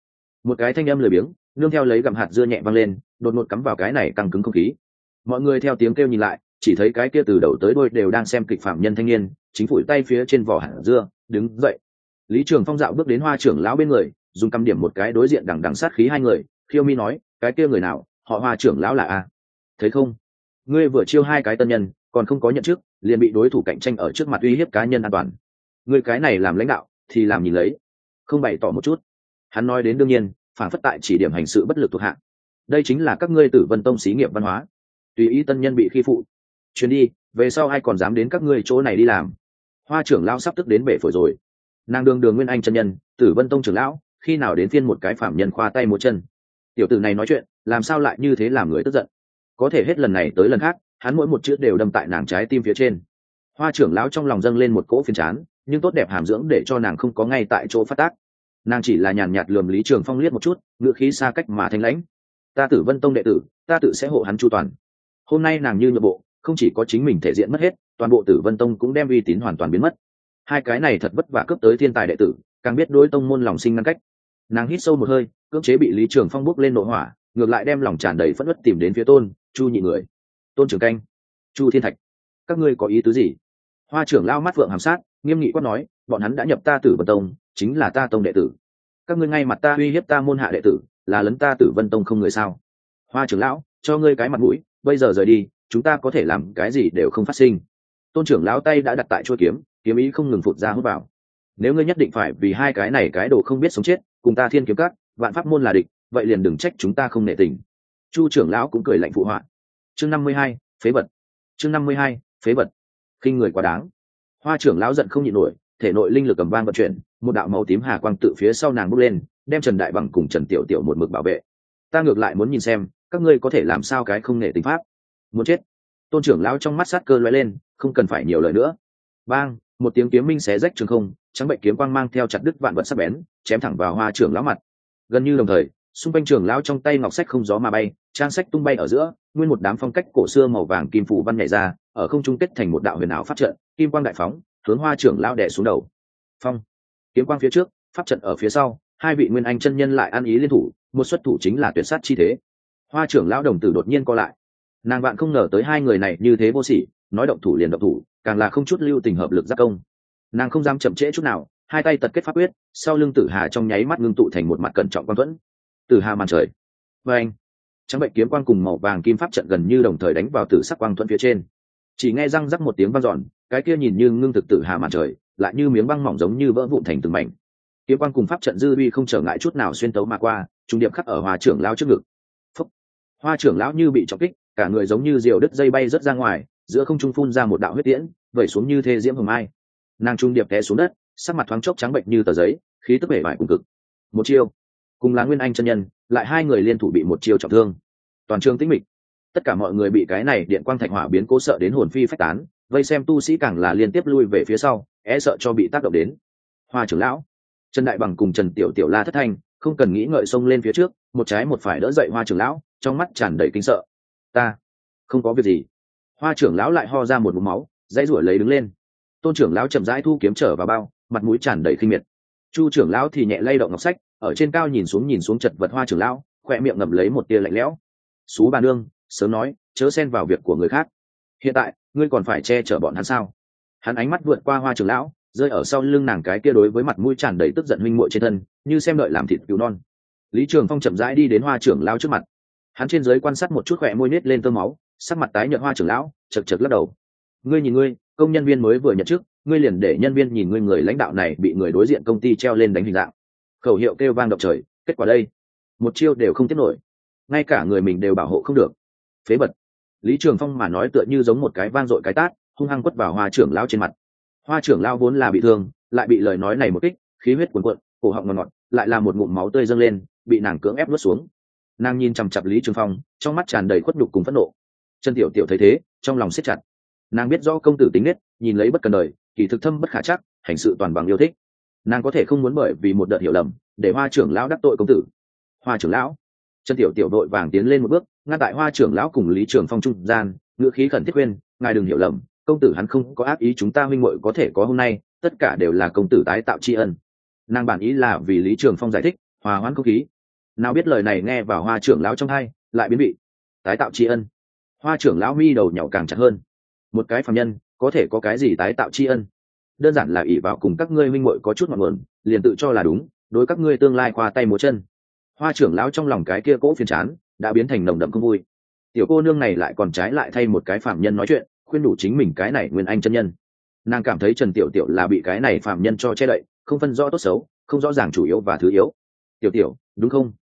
Một cái thanh âm lười biếng, nương theo lấy gặm hạt dưa nhẹ văng lên, đột ngột cắm vào cái này căng cứng không khí mọi người theo tiếng kêu nhìn lại, chỉ thấy cái kia từ đầu tới đôi đều đang xem kịch phạm nhân thanh niên, chính phủ tay phía trên vỏ hạt dưa, đứng dậy. Lý trường phong dạo bước đến hoa trưởng lão bên người, dùng căm điểm một cái đối diện đằng đằng sát khí hai người, khiêu mi nói, cái kia người nào, họ hoa trưởng lão là a? Thấy không? Ngươi vừa chiêu hai cái tân nhân, còn không có nhận chức, liền bị đối thủ cạnh tranh ở trước mặt uy hiếp cá nhân an toàn. Ngươi cái này làm lãnh đạo, thì làm nhìn lấy. Không bày tỏ một chút. Hắn nói đến đương nhiên, phản phất tại chỉ điểm hành sự bất lực thuộc hạng đây chính là các ngươi tử vân tông xí nghiệp văn hóa tùy ý tân nhân bị khi phụ. Chuyến đi, về sau ai còn dám đến các ngươi chỗ này đi làm? Hoa trưởng lão sắp tức đến bể phổi rồi. Nàng đường đường nguyên anh chân nhân, tử vân tông trưởng lão, khi nào đến phiên một cái phạm nhân khoa tay một chân? Tiểu tử này nói chuyện, làm sao lại như thế làm người tức giận? Có thể hết lần này tới lần khác, hắn mỗi một chữ đều đâm tại nàng trái tim phía trên. Hoa trưởng lão trong lòng dâng lên một cỗ phiền chán, nhưng tốt đẹp hàm dưỡng để cho nàng không có ngay tại chỗ phát tác. Nàng chỉ là nhàn nhạt lườm lý trường phong liếc một chút ngựa khí xa cách mà thanh lãnh. Ta tử vân tông đệ tử, ta tự sẽ hộ hắn chu toàn hôm nay nàng như nhượng bộ, không chỉ có chính mình thể diện mất hết, toàn bộ tử vân tông cũng đem uy tín hoàn toàn biến mất. Hai cái này thật vất vả cướp tới thiên tài đệ tử, càng biết đối tông môn lòng sinh ngăn cách. Nàng hít sâu một hơi, cưỡng chế bị lý trường phong bốc lên nội hỏa, ngược lại đem lòng tràn đầy phất ất tìm đến phía tôn, chu nhị người. Tôn trưởng canh, chu thiên thạch, các ngươi có ý tứ gì? Hoa trưởng lao mắt vượng hàm sát, nghiêm nghị quát nói, bọn hắn đã nhập ta tử vân tông, chính là ta tông đệ tử. Các ngươi ngay mặt ta uy hiếp ta môn hạ đệ tử, là lấn ta tử vân tông không người sao? Hoa trưởng lão, cho ngươi cái mặt mũi bây giờ rời đi, chúng ta có thể làm cái gì đều không phát sinh. Tôn trưởng lão tay đã đặt tại chuôi kiếm kiếm ý không ngừng phụt ra hút vào. Nếu ngươi nhất định phải vì hai cái này cái đồ không biết sống chết, cùng ta thiên kiếm cắt vạn pháp môn là địch, vậy liền đừng trách chúng ta không nể tình. Chu trưởng lão cũng cười lạnh phụ họa. Chương năm mươi hai, phế vật. Chương năm mươi hai, phế vật. Khinh người quá đáng. Hoa trưởng lão giận không nhịn nổi, thể nội linh lực cầm vang vận chuyển, một đạo màu tím hà quang tự phía sau nàng bước lên, đem trần đại bằng cùng trần tiểu tiểu một mực bảo vệ. Ta ngược lại muốn nhìn xem các ngươi có thể làm sao cái không nể tình pháp? Muốn chết. Tôn trưởng lão trong mắt sát cơ loay lên, không cần phải nhiều lời nữa. Bang, một tiếng kiếm minh xé rách trường không, trắng bệnh kiếm quang mang theo chặt đứt vạn vật sắc bén, chém thẳng vào hoa trưởng lão mặt. Gần như đồng thời, xung quanh trường lão trong tay ngọc sách không gió mà bay, trang sách tung bay ở giữa, nguyên một đám phong cách cổ xưa màu vàng kim phủ văn nhảy ra, ở không trung kết thành một đạo huyền ảo pháp trận, kim quang đại phóng, hướng hoa trưởng lão đẻ xuống đầu. Phong. Kiếm quang phía trước, pháp trận ở phía sau, hai vị nguyên anh chân nhân lại ăn ý liên thủ, một xuất thủ chính là tuyệt sát chi thế hoa trưởng lão đồng tử đột nhiên co lại. Nàng bạn không ngờ tới hai người này như thế vô sỉ, nói động thủ liền động thủ, càng là không chút lưu tình hợp lực giác công. Nàng không dám chậm trễ chút nào, hai tay tật kết pháp quyết, sau lưng tử hà trong nháy mắt ngưng tụ thành một mặt cẩn trọng quan thuẫn. Tử hà màn trời. Và anh, trắng bệnh kiếm quan cùng màu vàng kim pháp trận gần như đồng thời đánh vào tử sắc quang thuẫn phía trên. Chỉ nghe răng rắc một tiếng vang dọn, cái kia nhìn như ngưng thực tử hà màn trời, lại như miếng băng mỏng giống như vỡ vụn thành từng mảnh. Kiếm quan cùng pháp trận dư uy không trở ngại chút nào xuyên tấu mà qua, trung điệp khắc ở hoa trưởng lao trước ngực hoa trưởng lão như bị trọng kích, cả người giống như diều đứt dây bay rớt ra ngoài, giữa không trung phun ra một đạo huyết tiễn, vẩy xuống như thê diễm hồng mai. Nàng trung điệp té xuống đất, sắc mặt thoáng chốc trắng bệnh như tờ giấy, khí tức bể vải cùng cực. Một chiêu. Cùng lá nguyên anh chân nhân, lại hai người liên thủ bị một chiêu trọng thương. Toàn trường tĩnh mịch. Tất cả mọi người bị cái này điện quang thạch hỏa biến cố sợ đến hồn phi phách tán, vây xem tu sĩ càng là liên tiếp lui về phía sau e sợ cho bị tác động đến. Hoa trưởng lão. Trần đại bằng cùng trần tiểu tiểu la thất thanh, không cần nghĩ ngợi xông lên phía trước một trái một phải đỡ dậy hoa trưởng lão, trong mắt tràn đầy kinh sợ. Ta không có việc gì. Hoa trưởng lão lại ho ra một mũ máu, dãy ruổi lấy đứng lên. Tôn trưởng lão chậm rãi thu kiếm trở vào bao, mặt mũi tràn đầy khinh miệt. Chu trưởng lão thì nhẹ lay động ngọc sách, ở trên cao nhìn xuống nhìn xuống chật vật hoa trưởng lão khoe miệng ngậm lấy một tia lạnh lẽo. Xú bà nương, sớm nói, chớ xen vào việc của người khác. Hiện tại, ngươi còn phải che chở bọn hắn sao? Hắn ánh mắt vượt qua hoa trưởng lão, rơi ở sau lưng nàng cái kia đối với mặt mũi tràn đầy tức giận huynh muội trên thân, như xem đợi làm thịt cứu non lý trường phong chậm rãi đi đến hoa trưởng lão trước mặt. Hắn trên giới quan sát một chút khỏe môi nết lên tơ máu, sắc mặt tái nhợt hoa trưởng lão, chật chật lắc đầu. Ngươi nhìn ngươi, công nhân viên mới vừa nhận chức, ngươi liền để nhân viên nhìn ngươi người lãnh đạo này bị người đối diện công ty treo lên đánh hình dạng. Khẩu hiệu kêu vang động trời, kết quả đây, một chiêu đều không tiết nổi. Ngay cả người mình đều bảo hộ không được. Phế bật lý trường phong mà nói tựa như giống một cái vang dội cái tát, hung hăng quất vào hoa trưởng lao trên mặt. Hoa trưởng lao vốn là bị thương, lại bị lời nói này một kích, khí huyết cuồn cuộn, cổ họng ngọt ngọt, lại là một ngụm máu tươi dâng lên bị nàng cưỡng ép nuốt xuống. Nàng nhìn chằm chặp lý trường phong, trong mắt tràn đầy khuất nhục cùng phẫn nộ. Chân tiểu tiểu thấy thế, trong lòng siết chặt. Nàng biết do công tử tính nết, nhìn lấy bất cần đời, kỳ thực thâm bất khả chắc, hành sự toàn bằng yêu thích. Nàng có thể không muốn bởi vì một đợt hiểu lầm, để hoa trưởng lão đắc tội công tử. Hoa trưởng lão. Chân tiểu tiểu đội vàng tiến lên một bước, ngăn tại hoa trưởng lão cùng lý trường phong trung gian, ngữ khí khẩn thiết khuyên, ngài đừng hiểu lầm, công tử hắn không có ác ý chúng ta huynh muội có thể có hôm nay, tất cả đều là công tử tái tạo tri ân. Nàng bản ý là vì lý trường phong giải thích, hòa hoãn không khí nào biết lời này nghe vào hoa trưởng lão trong hai, lại biến vị. Tái tạo tri ân. Hoa trưởng lão mi đầu nhỏ càng chặt hơn. Một cái phạm nhân, có thể có cái gì tái tạo tri ân? Đơn giản là ỷ vào cùng các ngươi minh muội có chút ngọn nguồn, liền tự cho là đúng, đối các ngươi tương lai khoa tay múa chân. Hoa trưởng lão trong lòng cái kia cỗ phiền chán, đã biến thành nồng đậm không vui. Tiểu cô nương này lại còn trái lại thay một cái phạm nhân nói chuyện, khuyên đủ chính mình cái này nguyên anh chân nhân. Nàng cảm thấy trần tiểu tiểu là bị cái này phạm nhân cho che đậy, không phân rõ tốt xấu, không rõ ràng chủ yếu và thứ yếu. Tiểu tiểu, đúng không?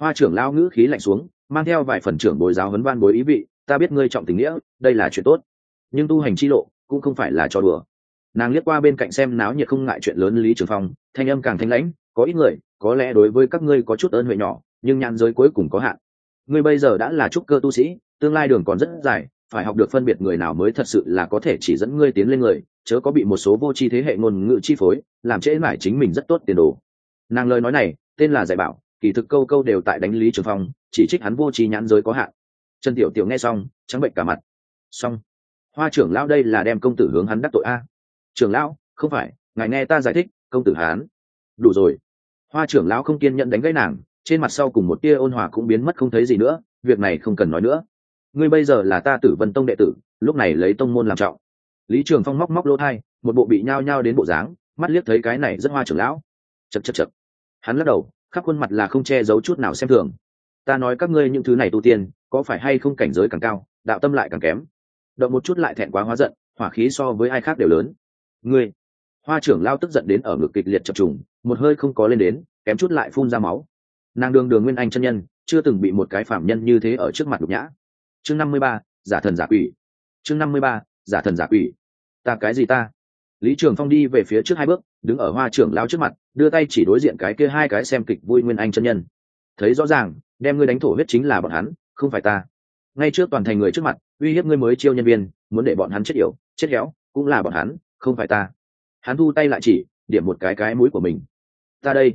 Hoa trưởng lao ngữ khí lạnh xuống, mang theo vài phần trưởng bồi giáo huấn văn bối ý vị, ta biết ngươi trọng tình nghĩa, đây là chuyện tốt, nhưng tu hành chi lộ cũng không phải là trò đùa. Nàng liếc qua bên cạnh xem náo nhiệt không ngại chuyện lớn lý trường phong, thanh âm càng thanh lãnh, có ít người, có lẽ đối với các ngươi có chút ơn huệ nhỏ, nhưng nhãn giới cuối cùng có hạn. Ngươi bây giờ đã là trúc cơ tu sĩ, tương lai đường còn rất dài, phải học được phân biệt người nào mới thật sự là có thể chỉ dẫn ngươi tiến lên người, chớ có bị một số vô tri thế hệ ngôn ngữ chi phối, làm trễ mải chính mình rất tốt tiền đồ. Nàng lời nói này, tên là dạy bảo kỳ thực câu câu đều tại đánh lý trường phong, chỉ trích hắn vô tri nhãn giới có hạn. Trần tiểu tiểu nghe xong, trắng bệnh cả mặt. Xong. Hoa trưởng lão đây là đem công tử hướng hắn đắc tội a. Trưởng lão, không phải, ngài nghe ta giải thích, công tử hán đủ rồi. Hoa trưởng lão không kiên nhận đánh gãy nàng, trên mặt sau cùng một tia ôn hòa cũng biến mất không thấy gì nữa, việc này không cần nói nữa. Ngươi bây giờ là ta tử vân tông đệ tử, lúc này lấy tông môn làm trọng. Lý trường phong móc móc lỗ thai, một bộ bị nhao nhao đến bộ dáng, mắt liếc thấy cái này rất hoa trưởng lão. Chật chật chật hắn lắc đầu khắp khuôn mặt là không che giấu chút nào xem thường. Ta nói các ngươi những thứ này tu tiên, có phải hay không cảnh giới càng cao, đạo tâm lại càng kém? Động một chút lại thẹn quá hóa giận, hỏa khí so với ai khác đều lớn. Ngươi, hoa trưởng lao tức giận đến ở ngực kịch liệt chập trùng, một hơi không có lên đến, kém chút lại phun ra máu. Nàng đường đường nguyên anh chân nhân, chưa từng bị một cái phạm nhân như thế ở trước mặt nhục nhã. Chương năm mươi ba, giả thần giả quỷ. Chương năm mươi ba, giả thần giả quỷ. Ta cái gì ta? Lý trường phong đi về phía trước hai bước đứng ở hoa trưởng lao trước mặt, đưa tay chỉ đối diện cái kia hai cái xem kịch vui nguyên anh chân nhân. Thấy rõ ràng, đem ngươi đánh thổ huyết chính là bọn hắn, không phải ta. Ngay trước toàn thành người trước mặt, uy hiếp ngươi mới chiêu nhân viên, muốn để bọn hắn chết yểu, chết héo, cũng là bọn hắn, không phải ta. Hắn thu tay lại chỉ, điểm một cái cái mũi của mình. Ta đây,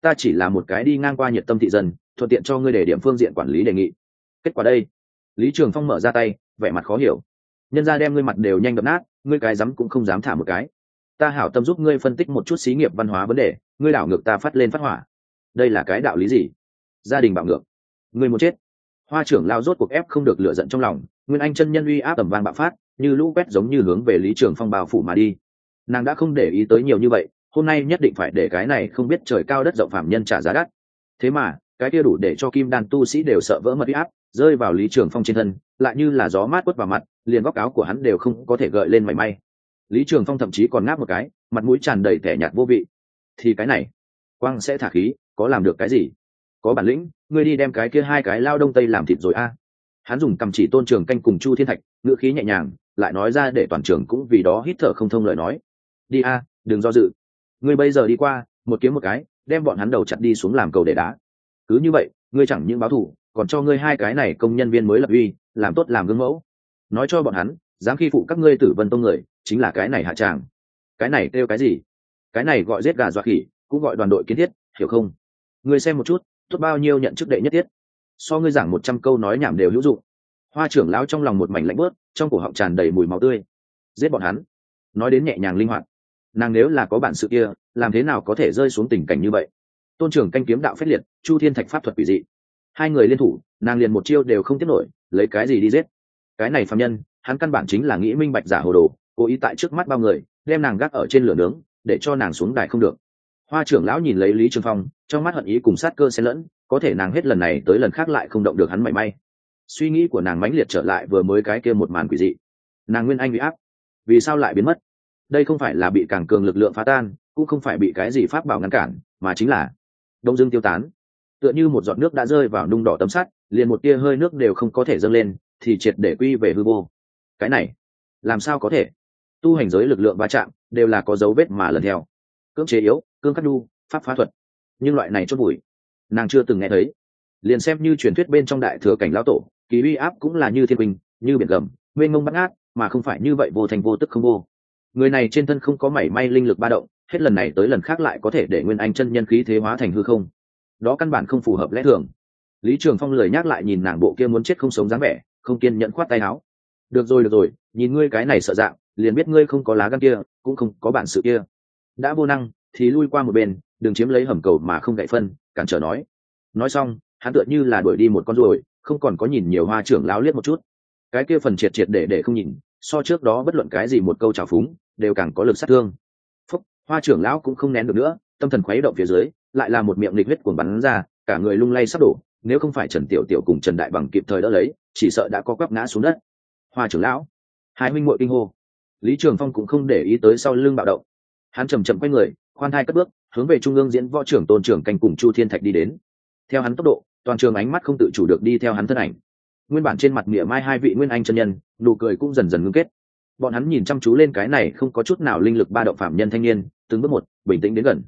ta chỉ là một cái đi ngang qua nhiệt tâm thị dân, thuận tiện cho ngươi để điểm phương diện quản lý đề nghị. Kết quả đây, lý trường phong mở ra tay, vẻ mặt khó hiểu. Nhân ra đem ngươi mặt đều nhanh đập nát, ngươi cái dám cũng không dám thả một cái ta hảo tâm giúp ngươi phân tích một chút xí nghiệp văn hóa vấn đề, ngươi đảo ngược ta phát lên phát hỏa. Đây là cái đạo lý gì? Gia đình bạo ngược. Ngươi muốn chết. Hoa trưởng lao rốt cuộc ép không được lựa giận trong lòng, nguyên anh chân nhân uy áp tầm vang bạo phát, như lũ quét giống như hướng về lý trường phong bao phủ mà đi. Nàng đã không để ý tới nhiều như vậy, hôm nay nhất định phải để cái này không biết trời cao đất rộng phạm nhân trả giá đắt. Thế mà, cái kia đủ để cho kim đan tu sĩ đều sợ vỡ mật uy áp, rơi vào lý trường phong trên thân, lại như là gió mát quất vào mặt, liền góc áo của hắn đều không có thể gợi lên mảy may lý trường phong thậm chí còn ngáp một cái, mặt mũi tràn đầy tẻ nhạt vô vị. Thì cái này, quang sẽ thả khí, có làm được cái gì? Có bản lĩnh, ngươi đi đem cái kia hai cái lao đông tây làm thịt rồi a. Hắn dùng cầm chỉ tôn trường canh cùng chu thiên thạch, ngữ khí nhẹ nhàng, lại nói ra để toàn trường cũng vì đó hít thở không thông lời nói. Đi a, đừng do dự. Ngươi bây giờ đi qua, một kiếm một cái, đem bọn hắn đầu chặt đi xuống làm cầu để đá. Cứ như vậy, ngươi chẳng những báo thù còn cho ngươi hai cái này công nhân viên mới lập uy, làm tốt làm gương mẫu. Nói cho bọn hắn dám khi phụ các ngươi tử vân tông người, chính là cái này hạ tràng. Cái này kêu cái gì? Cái này gọi giết gà dọa khỉ, cũng gọi đoàn đội kiến thiết, hiểu không? Ngươi xem một chút, tốt bao nhiêu nhận chức đệ nhất thiết. So ngươi giảng một trăm câu nói nhảm đều hữu dụng. Hoa trưởng lão trong lòng một mảnh lạnh bớt, trong cổ họng tràn đầy mùi máu tươi. Giết bọn hắn. Nói đến nhẹ nhàng linh hoạt. Nàng nếu là có bản sự kia, làm thế nào có thể rơi xuống tình cảnh như vậy? Tôn trưởng canh kiếm đạo phết liệt, chu thiên thạch pháp thuật quỷ dị. Hai người liên thủ, nàng liền một chiêu đều không tiếp nổi, lấy cái gì đi giết? Cái này phạm nhân hắn căn bản chính là nghĩ minh bạch giả hồ đồ, cố ý tại trước mắt bao người, đem nàng gác ở trên lửa nướng, để cho nàng xuống đài không được. Hoa trưởng lão nhìn lấy lý trường phong, trong mắt hận ý cùng sát cơ xen lẫn, có thể nàng hết lần này tới lần khác lại không động được hắn mảy may. Suy nghĩ của nàng mãnh liệt trở lại vừa mới cái kia một màn quỷ dị. Nàng nguyên anh bị áp. Vì sao lại biến mất? Đây không phải là bị càng cường lực lượng phá tan, cũng không phải bị cái gì pháp bảo ngăn cản, mà chính là đông dương tiêu tán. Tựa như một giọt nước đã rơi vào nung đỏ tấm sắt, liền một tia hơi nước đều không có thể dâng lên, thì triệt để quy về hư vô cái này, làm sao có thể? Tu hành giới lực lượng va chạm đều là có dấu vết mà lần theo. Cưỡng chế yếu cưỡng cắt đu, pháp phá thuật. Nhưng loại này chốt bụi, nàng chưa từng nghe thấy. Liền xem như truyền thuyết bên trong đại thừa cảnh lão tổ, kỳ uy áp cũng là như thiên bình như biển gầm nguyên mông bắt ngát, mà không phải như vậy vô thành vô tức không vô. Người này trên thân không có mảy may linh lực ba động, hết lần này tới lần khác lại có thể để nguyên anh chân nhân khí thế hóa thành hư không. Đó căn bản không phù hợp lẽ thường. Lý trường phong lời nhắc lại nhìn nàng bộ kia muốn chết không sống dáng vẻ, không kiên nhẫn khoát tay áo được rồi được rồi, nhìn ngươi cái này sợ dạng, liền biết ngươi không có lá gan kia, cũng không có bản sự kia. Đã vô năng, thì lui qua một bên, đừng chiếm lấy hầm cầu mà không gậy phân, cản trở nói. Nói xong, hắn tựa như là đuổi đi một con ruồi, không còn có nhìn nhiều hoa trưởng lão liếc một chút. Cái kia phần triệt triệt để để không nhìn, so trước đó bất luận cái gì một câu trào phúng, đều càng có lực sát thương. Phúc, hoa trưởng lão cũng không nén được nữa, tâm thần khuấy động phía dưới, lại là một miệng lịch huyết cuồng bắn ra, cả người lung lay sắp đổ, nếu không phải trần tiểu tiểu cùng trần đại bằng kịp thời đỡ lấy, chỉ sợ đã có quắp ngã xuống đất hoa trưởng lão. Hai minh muội kinh hô. Lý trường phong cũng không để ý tới sau lưng bạo động. Hắn chầm chậm quay người, khoan thai cất bước, hướng về trung ương diễn võ trưởng tôn trưởng canh cùng chu thiên thạch đi đến. Theo hắn tốc độ, toàn trường ánh mắt không tự chủ được đi theo hắn thân ảnh. Nguyên bản trên mặt mỉa mai hai vị nguyên anh chân nhân, nụ cười cũng dần dần ngưng kết. Bọn hắn nhìn chăm chú lên cái này không có chút nào linh lực ba động phạm nhân thanh niên, từng bước một, bình tĩnh đến gần.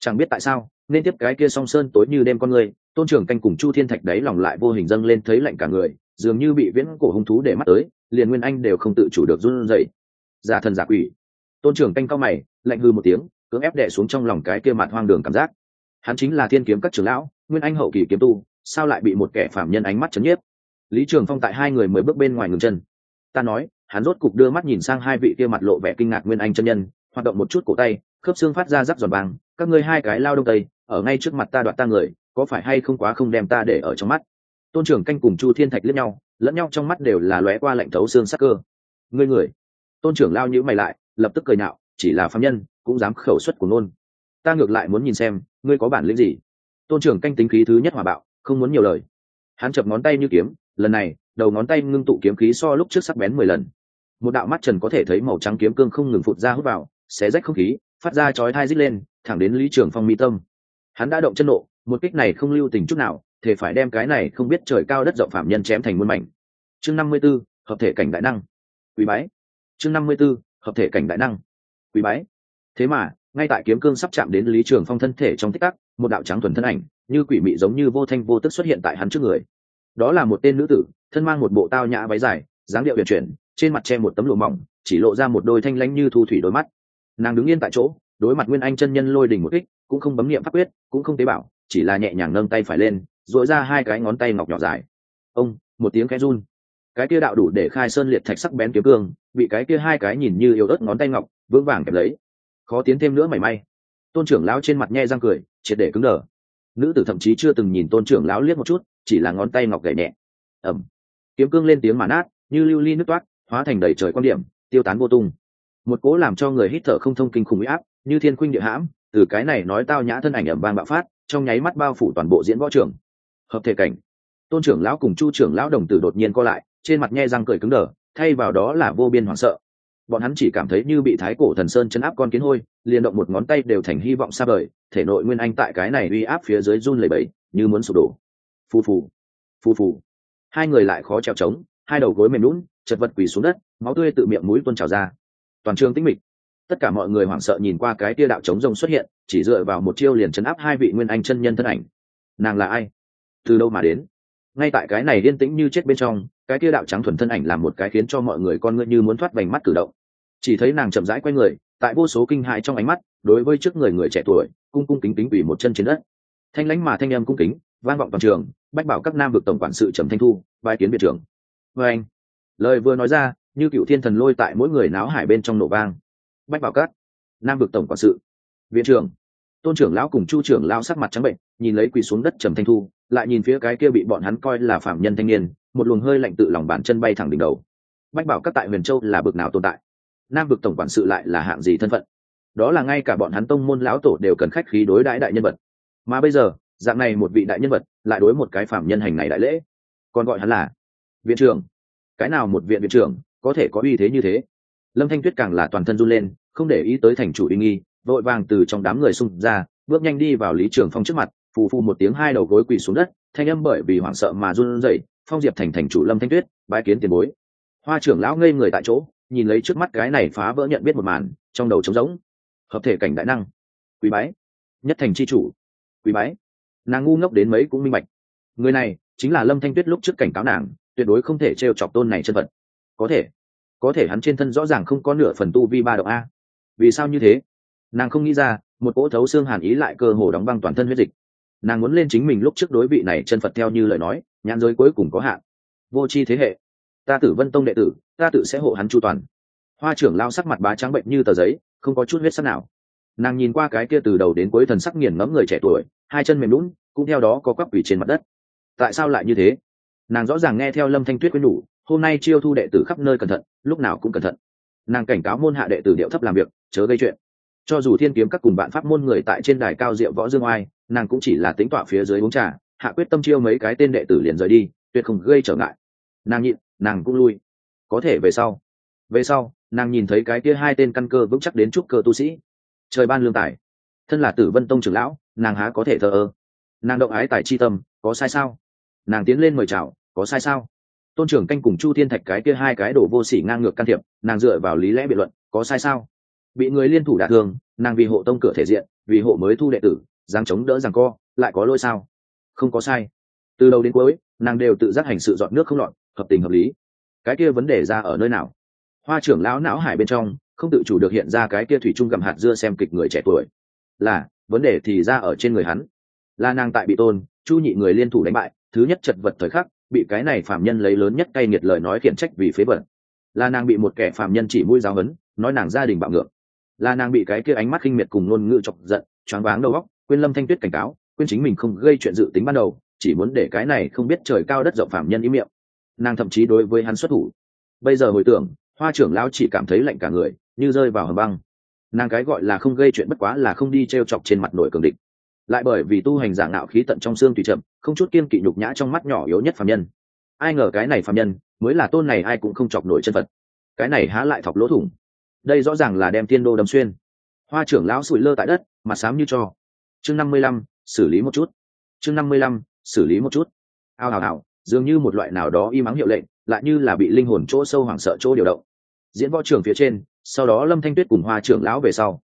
Chẳng biết tại sao, nên tiếp cái kia song sơn tối như đêm con người, tôn trưởng canh cùng chu thiên thạch đấy lòng lại vô hình dâng lên thấy lạnh cả người dường như bị viễn cổ hung thú để mắt tới, liền nguyên anh đều không tự chủ được run rẩy. Giả thần giả quỷ. Tôn trưởng canh cao mày, lạnh hư một tiếng, cưỡng ép đè xuống trong lòng cái kia mặt hoang đường cảm giác. Hắn chính là thiên kiếm các trưởng lão, nguyên anh hậu kỳ kiếm tu, sao lại bị một kẻ phạm nhân ánh mắt chấn nhiếp? Lý trường phong tại hai người mới bước bên ngoài ngừng chân. Ta nói, hắn rốt cục đưa mắt nhìn sang hai vị kia mặt lộ vẻ kinh ngạc nguyên anh chân nhân, hoạt động một chút cổ tay, khớp xương phát ra rắc giòn vàng, các ngươi hai cái lao đông tây, ở ngay trước mặt ta đoạt ta người, có phải hay không quá không đem ta để ở trong mắt? Tôn trưởng canh cùng chu thiên thạch lẫn nhau lẫn nhau trong mắt đều là lóe qua lạnh thấu xương sắc cơ. Ngươi người. Tôn trưởng lao nhữ mày lại, lập tức cười nạo chỉ là phạm nhân, cũng dám khẩu xuất của nôn ta ngược lại muốn nhìn xem, ngươi có bản lĩnh gì? Tôn trưởng canh tính khí thứ nhất hòa bạo, không muốn nhiều lời. Hắn chập ngón tay như kiếm, lần này, đầu ngón tay ngưng tụ kiếm khí so lúc trước sắc bén mười lần. Một đạo mắt trần có thể thấy màu trắng kiếm cương không ngừng phụt ra hút vào, xé rách không khí, phát ra chói thai rít lên, thẳng đến lý trường phong mỹ tâm. Hắn đã động chân nộ, một kích này không lưu tình chút nào thể phải đem cái này không biết trời cao đất rộng phạm nhân chém thành muôn mảnh. Chương năm mươi b ố hợp thể cảnh đại năng. Quý bái. Chương năm mươi b ố hợp thể cảnh đại năng. Quý bái. Thế mà, ngay tại kiếm cương sắp chạm đến lý trường phong thân thể trong tích tắc, một đạo trắng thuần thân ảnh, như quỷ mị giống như vô thanh vô tức xuất hiện tại hắn trước người. Đó là một tên nữ tử, thân mang một bộ tao nhã váy dài, dáng điệu huyền chuyển, trên mặt che một tấm lụa mỏng, chỉ lộ ra một đôi thanh lãnh như thu thủy đôi mắt. Nàng đứng yên tại chỗ, đối mặt nguyên anh chân nhân lôi đỉnh một kích, cũng không bấm nghiệm pháp quyết, cũng không tế bảo chỉ là nhẹ nhàng nâng tay phải lên dội ra hai cái ngón tay ngọc nhỏ dài. Ông, một tiếng cái run. Cái kia đạo đủ để khai sơn liệt thạch sắc bén kiếm cương, bị cái kia hai cái nhìn như yếu ớt ngón tay ngọc, vững vàng kẹp lấy. Khó tiến thêm nữa mảy may. Tôn trưởng lão trên mặt nhe răng cười, triệt để cứng đờ. Nữ tử thậm chí chưa từng nhìn tôn trưởng lão liếc một chút, chỉ là ngón tay ngọc gậy nhẹ. Ẩm kiếm cương lên tiếng mà nát, như lưu ly nước toát, hóa thành đầy trời quan điểm, tiêu tán vô tung. Một cố làm cho người hít thở không thông kinh khủng huy áp, như thiên khuynh địa hãm, từ cái này nói tao nhã thân ảnh ẩm vang bạo phát, trong nháy mắt bao phủ toàn bộ diễn võ trường hợp thể cảnh. Tôn trưởng lão cùng chu trưởng lão đồng tử đột nhiên co lại, trên mặt nhe răng cười cứng đờ, thay vào đó là vô biên hoảng sợ. Bọn hắn chỉ cảm thấy như bị thái cổ thần sơn chấn áp con kiến hôi, liền động một ngón tay đều thành hy vọng xa vời, thể nội nguyên anh tại cái này uy áp phía dưới run lầy bẫy như muốn sụp đổ. Phù phù phù phù. Hai người lại khó trèo trống hai đầu gối mềm lún chật vật quỳ xuống đất, máu tươi tự miệng mũi tuôn trào ra. Toàn trường tĩnh mịch. Tất cả mọi người hoảng sợ nhìn qua cái tia đạo trống rông xuất hiện, chỉ dựa vào một chiêu liền chấn áp hai vị nguyên anh chân nhân thân ảnh. Nàng là ai? Từ đâu mà đến? Ngay tại cái này yên tĩnh như chết bên trong, cái tia đạo trắng thuần thân ảnh làm một cái khiến cho mọi người con ngươi như muốn thoát vành mắt cử động. Chỉ thấy nàng chậm rãi quay người, tại vô số kinh hại trong ánh mắt, đối với trước người người trẻ tuổi, cung cung kính kính ủy một chân trên đất. Thanh lãnh mà thanh em cung kính, vang vọng toàn trường, bách bảo các nam vực tổng quản sự trầm thanh thu bài kiến viện trưởng. Vê anh, lời vừa nói ra, như cựu thiên thần lôi tại mỗi người náo hải bên trong nổ vang. Bách bảo các, nam vực tổng quản sự, viện trưởng, tôn trưởng lão cùng chu trưởng lão sắc mặt trắng bệnh, nhìn lấy quỳ xuống đất trầm thanh thu lại nhìn phía cái kia bị bọn hắn coi là phạm nhân thanh niên, một luồng hơi lạnh tự lòng bàn chân bay thẳng đỉnh đầu. Bách bảo các tại huyền châu là bực nào tồn tại? Nam vực tổng quản sự lại là hạng gì thân phận? Đó là ngay cả bọn hắn tông môn lão tổ đều cần khách khí đối đãi đại nhân vật. Mà bây giờ, dạng này một vị đại nhân vật lại đối một cái phạm nhân hành này đại lễ. Còn gọi hắn là viện trưởng. Cái nào một viện viện trưởng có thể có uy thế như thế? Lâm thanh tuyết càng là toàn thân run lên, không để ý tới thành chủ uy nghi, vội vàng từ trong đám người xung ra, bước nhanh đi vào lý trường phong trước mặt phù phù một tiếng hai đầu gối quỳ xuống đất, thanh âm bởi vì hoảng sợ mà run rẩy, phong diệp thành thành chủ lâm thanh tuyết bãi kiến tiền bối. Hoa trưởng lão ngây người tại chỗ, nhìn lấy trước mắt cái này phá vỡ nhận biết một màn, trong đầu trống rỗng. Hợp thể cảnh đại năng, quý bái, nhất thành c h i chủ, quý bái. Nàng ngu ngốc đến mấy cũng minh bạch. Người này chính là lâm thanh tuyết lúc trước cảnh cáo nàng, tuyệt đối không thể t r e o chọc tôn này chân vật. Có thể có thể hắn trên thân rõ ràng không có nửa phần tu vi ba độ a. Vì sao như thế? Nàng không nghĩ ra, một cỗ thấu xương hàn ý lại cơ hồ đóng băng toàn thân huyết dịch nàng muốn lên chính mình lúc trước đối vị này chân phật theo như lời nói, nhãn giới cuối cùng có hạn. Vô c h i thế hệ, ta tử vân tông đệ tử, ta tự sẽ hộ hắn chu toàn. Hoa trưởng lao sắc mặt bá trắng bệnh như tờ giấy, không có chút huyết sắc nào. Nàng nhìn qua cái kia từ đầu đến cuối thần sắc nghiền ngẫm người trẻ tuổi, hai chân mềm lún cũng theo đó có quắp quỷ trên mặt đất. Tại sao lại như thế? Nàng rõ ràng nghe theo lâm thanh tuyết quyến nhủ, hôm nay chiêu thu đệ tử khắp nơi cẩn thận, lúc nào cũng cẩn thận. Nàng cảnh cáo môn hạ đệ tử điệu thấp làm việc, chớ gây chuyện cho dù thiên kiếm các cùng bạn pháp môn người tại trên đài cao diệu võ dương oai, nàng cũng chỉ là tính tọa phía dưới uống trà, hạ quyết tâm chiêu mấy cái tên đệ tử liền rời đi, tuyệt không gây trở ngại. Nàng nhịn, nàng cũng lui. Có thể về sau. Về sau, nàng nhìn thấy cái kia hai tên căn cơ vững chắc đến trúc cơ tu sĩ. Trời ban lương tài. Thân là tử vân tông trưởng lão, nàng há có thể thờ ơ. Nàng động ái tài chi tâm, có sai sao? Nàng tiến lên mời chào, có sai sao? Tôn trưởng canh cùng chu thiên thạch cái kia hai cái đổ vô sỉ ngang ngược can thiệp, nàng dựa vào lý lẽ biện luận, có sai sao? Bị người liên thủ đả thương, nàng vì hộ tông cửa thể diện, vì hộ mới thu đệ tử giang chống đỡ rằng co, lại có lỗi sao? Không có sai. Từ đầu đến cuối, nàng đều tự giác hành sự dọn nước không lọt, hợp tình hợp lý. Cái kia vấn đề ra ở nơi nào? Hoa trưởng lão não hải bên trong, không tự chủ được hiện ra cái kia thủy chung gặm hạt dưa xem kịch người trẻ tuổi. Là, vấn đề thì ra ở trên người hắn. Là nàng tại bị tôn, chu nhị người liên thủ đánh bại, thứ nhất chật vật thời khắc, bị cái này phạm nhân lấy lớn nhất cay nghiệt lời nói khiển trách vì phế vật. Là nàng bị một kẻ phạm nhân chỉ mũi giáo hấn nói nàng gia đình bạo ngược là nàng bị cái kia ánh mắt khinh miệt cùng ngôn ngữ chọc giận, choáng váng đầu óc, quên lâm thanh tuyết cảnh cáo, quên chính mình không gây chuyện dự tính ban đầu, chỉ muốn để cái này không biết trời cao đất rộng phạm nhân ý miệng. Nàng thậm chí đối với hắn xuất thủ. Bây giờ hồi tưởng, hoa trưởng lão chỉ cảm thấy lạnh cả người, như rơi vào hầm băng. Nàng cái gọi là không gây chuyện bất quá là không đi t r e o chọc trên mặt nổi cường địch. Lại bởi vì tu hành giả ngạo khí tận trong xương tùy chậm, không chút kiên kỵ nhục nhã trong mắt nhỏ yếu nhất phạm nhân. Ai ngờ cái này phạm nhân, mới là tôn này ai cũng không chọc nổi chân vật cái này há lại thọc lỗ thủng đây rõ ràng là đem tiên đô đâm xuyên. Hoa trưởng lão sụi lơ tại đất, mặt xám như cho. Chương năm mươi lăm, xử lý một chút. Chương năm mươi lăm, xử lý một chút. Ao hào hào, dường như một loại nào đó im ắng hiệu lệnh, lại như là bị linh hồn chỗ sâu hoảng sợ chỗ điều động. Diễn võ trường phía trên, sau đó lâm thanh tuyết cùng hoa trưởng lão về sau.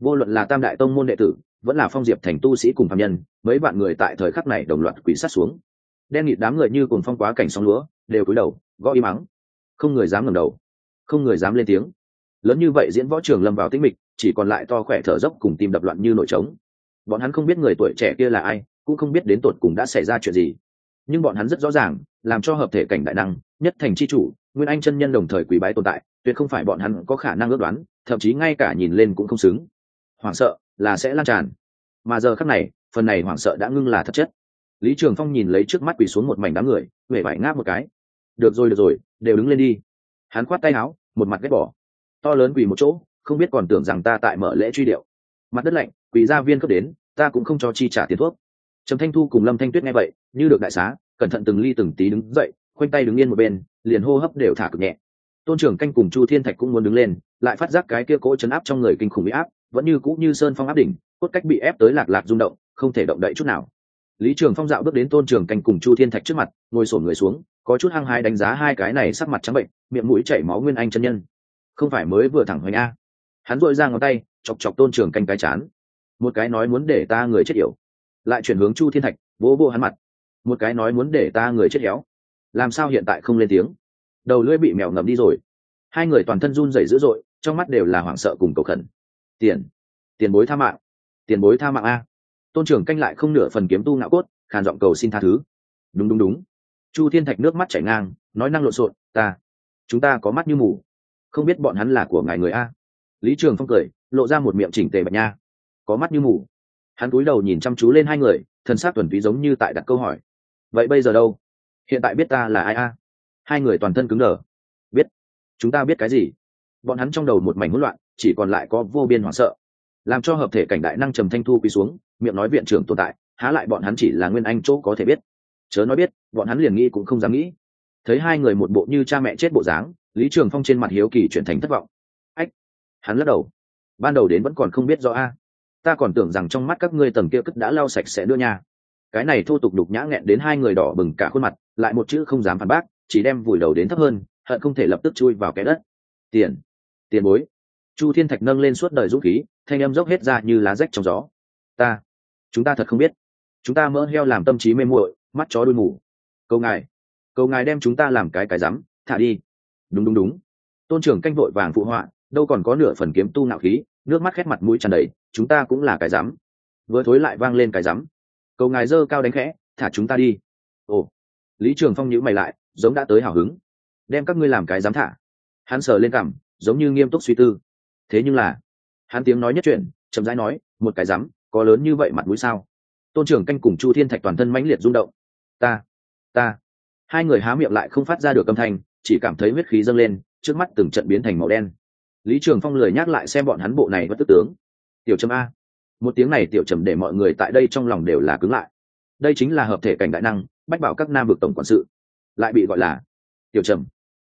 Vô luận là tam đại tông môn đệ tử, vẫn là phong diệp thành tu sĩ cùng phạm nhân, mấy bạn người tại thời khắc này đồng loạt quỷ sát xuống. Đen nghịt đám người như cùng phong quá cảnh sóng lúa, đều cúi đầu, gõ im ắng không người dám ngẩng đầu, không người dám lên tiếng lớn như vậy diễn võ trường lâm vào tĩnh mịch, chỉ còn lại to khỏe thở dốc cùng tim đập loạn như nổi trống. Bọn hắn không biết người tuổi trẻ kia là ai, cũng không biết đến tột cùng đã xảy ra chuyện gì. Nhưng bọn hắn rất rõ ràng, làm cho hợp thể cảnh đại năng, nhất thành c h i chủ, nguyên anh chân nhân đồng thời quý bái tồn tại, tuyệt không phải bọn hắn có khả năng ước đoán, thậm chí ngay cả nhìn lên cũng không xứng. Hoảng sợ là sẽ lan tràn. Mà giờ khắc này, phần này hoảng sợ đã ngưng là thật chất. Lý trường phong nhìn lấy trước mắt quỳ xuống một mảnh đám người huệ vải ngáp một cái. Được rồi được rồi, đều đứng lên đi. Hắn khoát tay áo, một mặt ghét bỏ to lớn quỳ một chỗ, không biết còn tưởng rằng ta tại mở lễ truy điệu. Mặt đất lạnh, quỳ gia viên cấp đến, ta cũng không cho chi trả tiền thuốc. Trầm thanh thu cùng lâm thanh tuyết nghe vậy, như được đại xá, cẩn thận từng ly từng tí đứng dậy, khoanh tay đứng yên một bên, liền hô hấp đều thả cực nhẹ. Tôn trưởng canh cùng chu thiên thạch cũng muốn đứng lên, lại phát giác cái kia cỗ chấn áp trong người kinh khủng bị áp, vẫn như cũ như sơn phong áp đỉnh, cốt cách bị ép tới lạc lạc rung động, không thể động đậy chút nào. Lý trường phong dạo bước đến tôn trường canh cùng chu thiên thạch trước mặt, ngồi sổn người xuống, có chút hăng hái đánh giá hai cái này sắc mặt trắng bệnh, miệng mũi chảy máu nguyên anh chân nhân không phải mới vừa thẳng hoành a. Hắn dội ra ngón tay, chọc chọc tôn trường canh cái chán. Một cái nói muốn để ta người chết yểu. Lại chuyển hướng chu thiên thạch, vỗ vô hắn mặt. Một cái nói muốn để ta người chết héo. Làm sao hiện tại không lên tiếng? Đầu lưỡi bị mèo ngầm đi rồi. Hai người toàn thân run rẩy dữ dội, trong mắt đều là hoảng sợ cùng cầu khẩn. Tiền. Tiền bối tha mạng. Tiền bối tha mạng a. Tôn trưởng canh lại không nửa phần kiếm tu ngạo cốt, khàn giọng cầu xin tha thứ. Đúng đúng đúng. Chu thiên thạch nước mắt chảy ngang, nói năng lộn xộn, ta, chúng ta có mắt như mù không biết bọn hắn là của ngài người a. Lý trường phong cười, lộ ra một miệng chỉnh tề bạch nha. Có mắt như mù. Hắn cúi đầu nhìn chăm chú lên hai người thân xác tuần túy giống như tại đặt câu hỏi. Vậy bây giờ đâu? Hiện tại biết ta là ai a? Hai người toàn thân cứng đờ. Biết. Chúng ta biết cái gì? Bọn hắn trong đầu một mảnh hỗn loạn, chỉ còn lại có vô biên hoảng sợ. Làm cho hợp thể cảnh đại năng trầm thanh thu quý xuống, miệng nói viện trưởng tồn tại, há lại bọn hắn chỉ là nguyên anh chỗ có thể biết. Chớ nói biết, bọn hắn liền nghĩ cũng không dám nghĩ. Thấy hai người một bộ như cha mẹ chết bộ dáng lý trường phong trên mặt hiếu kỳ chuyển thành thất vọng. Ách! Hắn lắc đầu. Ban đầu đến vẫn còn không biết rõ a. Ta còn tưởng rằng trong mắt các ngươi tầng kia cất đã lau sạch sẽ đưa nha. Cái này thô tục đục nhã nghẹn đến hai người đỏ bừng cả khuôn mặt, lại một chữ không dám phản bác, chỉ đem vùi đầu đến thấp hơn, hận không thể lập tức chui vào cái đất. Tiền tiền bối. Chu thiên thạch nâng lên suốt đời dũng khí, thanh âm dốc hết ra như lá rách trong gió. Ta, chúng ta thật không biết. Chúng ta mỡ heo làm tâm trí mê muội, mắt chó đuôi mù. Câu ngài câu ngài đem chúng ta làm cái cái rắm, thả đi đúng đúng đúng. Tôn trưởng canh vội vàng phụ họa, đâu còn có nửa phần kiếm tu nạo khí, nước mắt khét mặt mũi tràn đầy, chúng ta cũng là cái rắm vừa thối lại vang lên cái rắm cầu ngài dơ cao đánh khẽ, thả chúng ta đi. Ồ. Lý trường phong nhữ mày lại, giống đã tới hào hứng. Đem các ngươi làm cái dám thả. Hắn sờ lên cằm, giống như nghiêm túc suy tư. Thế nhưng là, hắn tiếng nói nhất chuyện chậm rãi nói, một cái rắm có lớn như vậy mặt mũi sao? Tôn trưởng canh cùng chu thiên thạch toàn thân mãnh liệt rung động. Ta ta. Hai người há miệng lại không phát ra được âm thanh chỉ cảm thấy huyết khí dâng lên, trước mắt từng trận biến thành màu đen. Lý trường phong lười nhắc lại xem bọn hắn bộ này bất tức tướng. Tiểu trầm a. Một tiếng này tiểu trầm để mọi người tại đây trong lòng đều là cứng lại. Đây chính là hợp thể cảnh đại năng, bách bảo các nam vực tổng quản sự. Lại bị gọi là tiểu trầm.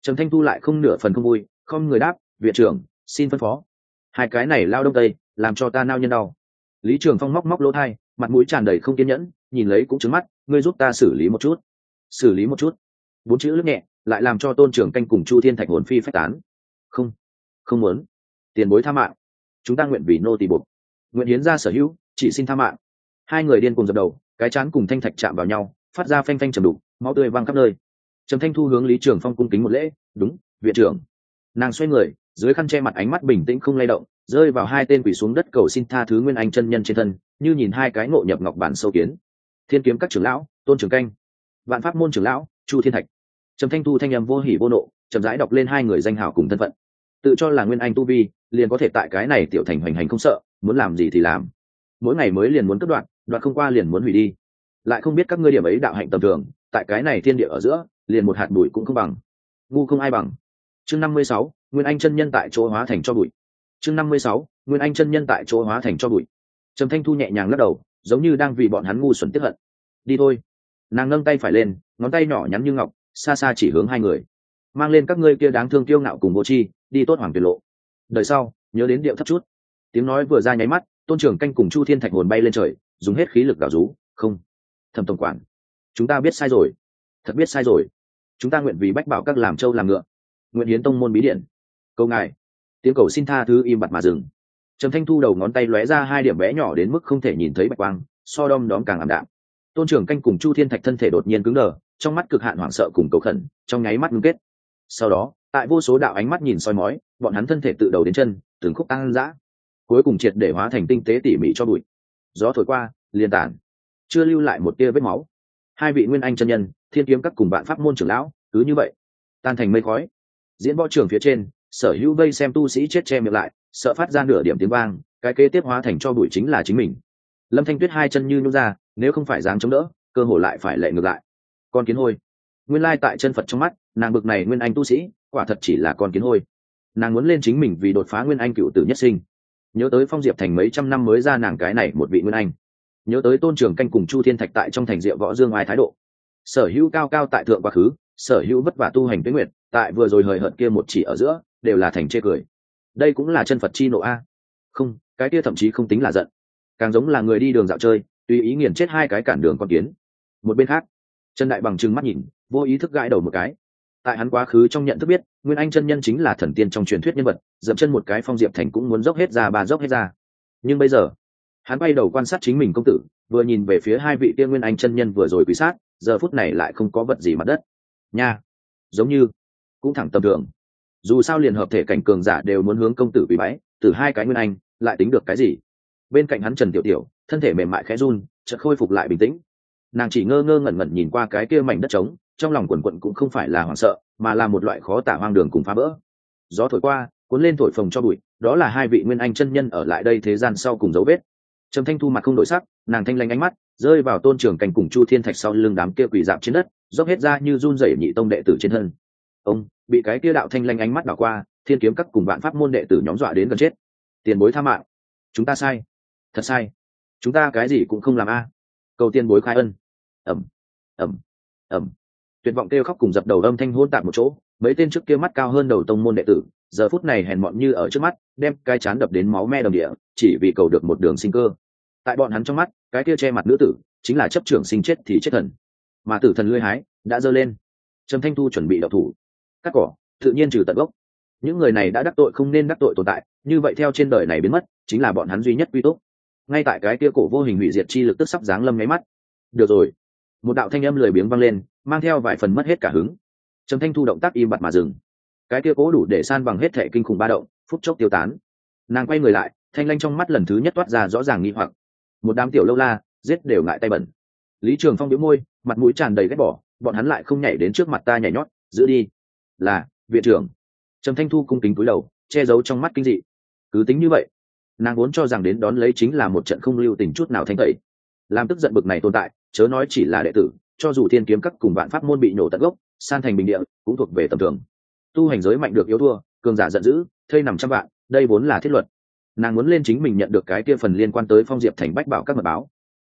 Trầm thanh thu lại không nửa phần không vui, không người đáp, viện trưởng, xin phân phó. Hai cái này lao đông tây, làm cho ta nao nhân đau. Lý trường phong móc móc lỗ thai, mặt mũi tràn đầy không kiên nhẫn, nhìn lấy cũng trứng mắt, ngươi giúp ta xử lý một chút. Xử lý một chút? Bốn chữ lướt nhẹ lại làm cho tôn trưởng canh cùng chu thiên thạch hồn phi phách tán. Không không muốn. Tiền bối tha mạng. Chúng ta nguyện vì nô tỳ buộc nguyện hiến ra sở hữu, chỉ xin tha mạng. Hai người điên cùng dập đầu, cái chán cùng thanh thạch chạm vào nhau, phát ra phanh phanh trầm đục, máu tươi văng khắp nơi. Trầm thanh thu hướng lý trường phong cung kính một lễ, đúng, viện trưởng. Nàng xoay người, dưới khăn che mặt ánh mắt bình tĩnh không lay động, rơi vào hai tên quỷ xuống đất cầu xin tha thứ nguyên anh chân nhân trên thân, như nhìn hai cái ngộ nhập ngọc bản sâu kiến. Thiên kiếm các trưởng lão, tôn trưởng canh. Vạn pháp môn trưởng lão, chu thiên thạch trầm thanh thu thanh â m vô hỉ vô nộ, chậm rãi đọc lên hai người danh hào cùng thân phận. Tự cho là nguyên anh tu vi, liền có thể tại cái này tiểu thành hoành hành không sợ, muốn làm gì thì làm. Mỗi ngày mới liền muốn cất đoạn đoạn không qua liền muốn hủy đi. Lại không biết các ngươi điểm ấy đạo hạnh tầm thường, tại cái này thiên địa ở giữa, liền một hạt bụi cũng không bằng. Ngu không ai bằng. Chương năm mươi sáu, nguyên anh chân nhân tại chỗ hóa thành cho bụi. Chương năm mươi sáu, nguyên anh chân nhân tại chỗ hóa thành cho bụi. Trầm thanh thu nhẹ nhàng lắc đầu, giống như đang vì bọn hắn ngu xuẩn tiếp hận. Đi thôi. Nàng nâng tay phải lên, ngón tay nhỏ nhắn như ngọc xa xa chỉ hướng hai người. Mang lên các ngươi kia đáng thương kiêu ngạo cùng vô chi đi tốt hoàng tuyệt lộ. Đời sau, nhớ đến điệu thấp chút. Tiếng nói vừa ra nháy mắt, tôn trưởng canh cùng chu thiên thạch hồn bay lên trời, dùng hết khí lực gào rú. Không. Thầm tổng quản, chúng ta biết sai rồi. Thật biết sai rồi. Chúng ta nguyện vì bách bảo các làm châu làm ngựa. Nguyện hiến tông môn bí điện. Câu ngài. Tiếng cầu xin tha thứ im bặt mà dừng. Trầm thanh thu đầu ngón tay lóe ra hai điểm bé nhỏ đến mức không thể nhìn thấy bạch quang, so đom đóm càng ảm đạm. Tôn trưởng canh cùng chu thiên thạch thân thể đột nhiên cứng đờ trong mắt cực hạn hoảng sợ cùng cầu khẩn, trong nháy mắt ngưng kết. Sau đó, tại vô số đạo ánh mắt nhìn soi mói, bọn hắn thân thể tự đầu đến chân, từng khúc tăng dã. Cuối cùng triệt để hóa thành tinh tế tỉ mỉ cho bụi. Gió thổi qua, liền tản. Chưa lưu lại một tia vết máu. Hai vị nguyên anh chân nhân, thiên kiếm các cùng bạn pháp môn trưởng lão, cứ như vậy, tan thành mây khói. Diễn võ trường phía trên, sở hữu vây xem tu sĩ chết che miệng lại, sợ phát ra nửa điểm tiếng vang, cái kế tiếp hóa thành cho bụi chính là chính mình. Lâm thanh tuyết hai chân như nhún ra, nếu không phải dáng chống đỡ, cơ hội lại phải lệ ngược lại con kiến hôi. Nguyên lai tại chân phật trong mắt, nàng bực này nguyên anh tu sĩ, quả thật chỉ là con kiến hôi. Nàng muốn lên chính mình vì đột phá nguyên anh cựu tử nhất sinh. Nhớ tới phong diệp thành mấy trăm năm mới ra nàng cái này một vị nguyên anh. Nhớ tới tôn trường canh cùng chu thiên thạch tại trong thành diệu võ dương ai thái độ. Sở hữu cao cao tại thượng quá khứ, sở hữu vất vả tu hành tuyến nguyệt, tại vừa rồi hời hợt kia một chỉ ở giữa, đều là thành chê cười. Đây cũng là chân phật chi nộ a. Không, cái kia thậm chí không tính là giận. Càng giống là người đi đường dạo chơi, tùy ý nghiền chết hai cái cản đường con kiến. Một bên khác trần đại bằng trừng mắt nhìn, vô ý thức gãi đầu một cái. Tại hắn quá khứ trong nhận thức biết, nguyên anh chân nhân chính là thần tiên trong truyền thuyết nhân vật, dậm chân một cái phong diệp thành cũng muốn dốc hết ra ba dốc hết ra. Nhưng bây giờ, hắn bay đầu quan sát chính mình công tử, vừa nhìn về phía hai vị tiên nguyên anh chân nhân vừa rồi quý sát, giờ phút này lại không có vật gì mặt đất. Nha! Giống như, cũng thẳng tầm thường. Dù sao liền hợp thể cảnh cường giả đều muốn hướng công tử bị bái, từ hai cái nguyên anh, lại tính được cái gì? Bên cạnh hắn trần tiểu tiểu, thân thể mềm mại khẽ run, chợt khôi phục lại bình tĩnh nàng chỉ ngơ ngơ ngẩn ngẩn nhìn qua cái kia mảnh đất trống, trong lòng quần quận cũng không phải là hoảng sợ, mà là một loại khó tả hoang đường cùng phá bỡ gió thổi qua, cuốn lên thổi phồng cho bụi, đó là hai vị nguyên anh chân nhân ở lại đây thế gian sau cùng dấu vết. Trầm thanh thu mặt không đổi sắc, nàng thanh lanh ánh mắt, rơi vào tôn trường cảnh cùng chu thiên thạch sau lưng đám kia quỳ dạp trên đất, dốc hết ra như run rẩy nhị tông đệ tử trên thân. Ông, bị cái kia đạo thanh lanh ánh mắt đảo qua, thiên kiếm các cùng vạn pháp môn đệ tử nhóm dọa đến gần chết. Tiền bối tha mạng. Chúng ta sai. Thật sai. Chúng ta cái gì cũng không làm a. Cầu tiền bối khai ân ầm, ầm, ầm, tuyệt vọng kêu khóc cùng dập đầu âm thanh hôn tạp một chỗ mấy tên trước kia mắt cao hơn đầu tông môn đệ tử giờ phút này hèn mọn như ở trước mắt đem cái chán đập đến máu me đồng địa chỉ vì cầu được một đường sinh cơ. Tại bọn hắn trong mắt cái kia che mặt nữ tử chính là chấp trưởng sinh chết thì chết thần. Mà tử thần lưỡi hái đã dơ lên. Trầm thanh thu chuẩn bị đậu thủ. Cắt cỏ tự nhiên trừ tận gốc. Những người này đã đắc tội không nên đắc tội tồn tại như vậy theo trên đời này biến mất chính là bọn hắn duy nhất quy tốt ngay tại cái kia cổ vô hình hủy diệt chi lực tức sắp giáng lâm nháy mắt. Được rồi một đạo thanh âm lười biếng vang lên, mang theo vài phần mất hết cả hứng. Trầm thanh thu động tác im bặt mà dừng. Cái kia cố đủ để san bằng hết thệ kinh khủng ba động, phút chốc tiêu tán. Nàng quay người lại, thanh lanh trong mắt lần thứ nhất toát ra rõ ràng nghi hoặc. Một đám tiểu lâu la, giết đều ngại tay bẩn. Lý trường phong biếu môi, mặt mũi tràn đầy ghét bỏ, bọn hắn lại không nhảy đến trước mặt ta nhảy nhót, giữ đi. Là, viện trưởng. Trầm thanh thu cung kính cúi đầu, che giấu trong mắt kinh dị. Cứ tính như vậy, nàng vốn cho rằng đến đón lấy chính là một trận không lưu tình chút nào thanh tẩy. Làm tức giận bực này tồn tại chớ nói chỉ là đệ tử, cho dù thiên kiếm các cùng vạn pháp môn bị nổ tận gốc, san thành bình địa, cũng thuộc về tầm thường. Tu hành giới mạnh được yếu thua, cường giả giận dữ, thây nằm trăm vạn, đây vốn là thiết luật. Nàng muốn lên chính mình nhận được cái kia phần liên quan tới phong diệp thành bách bảo các mật báo.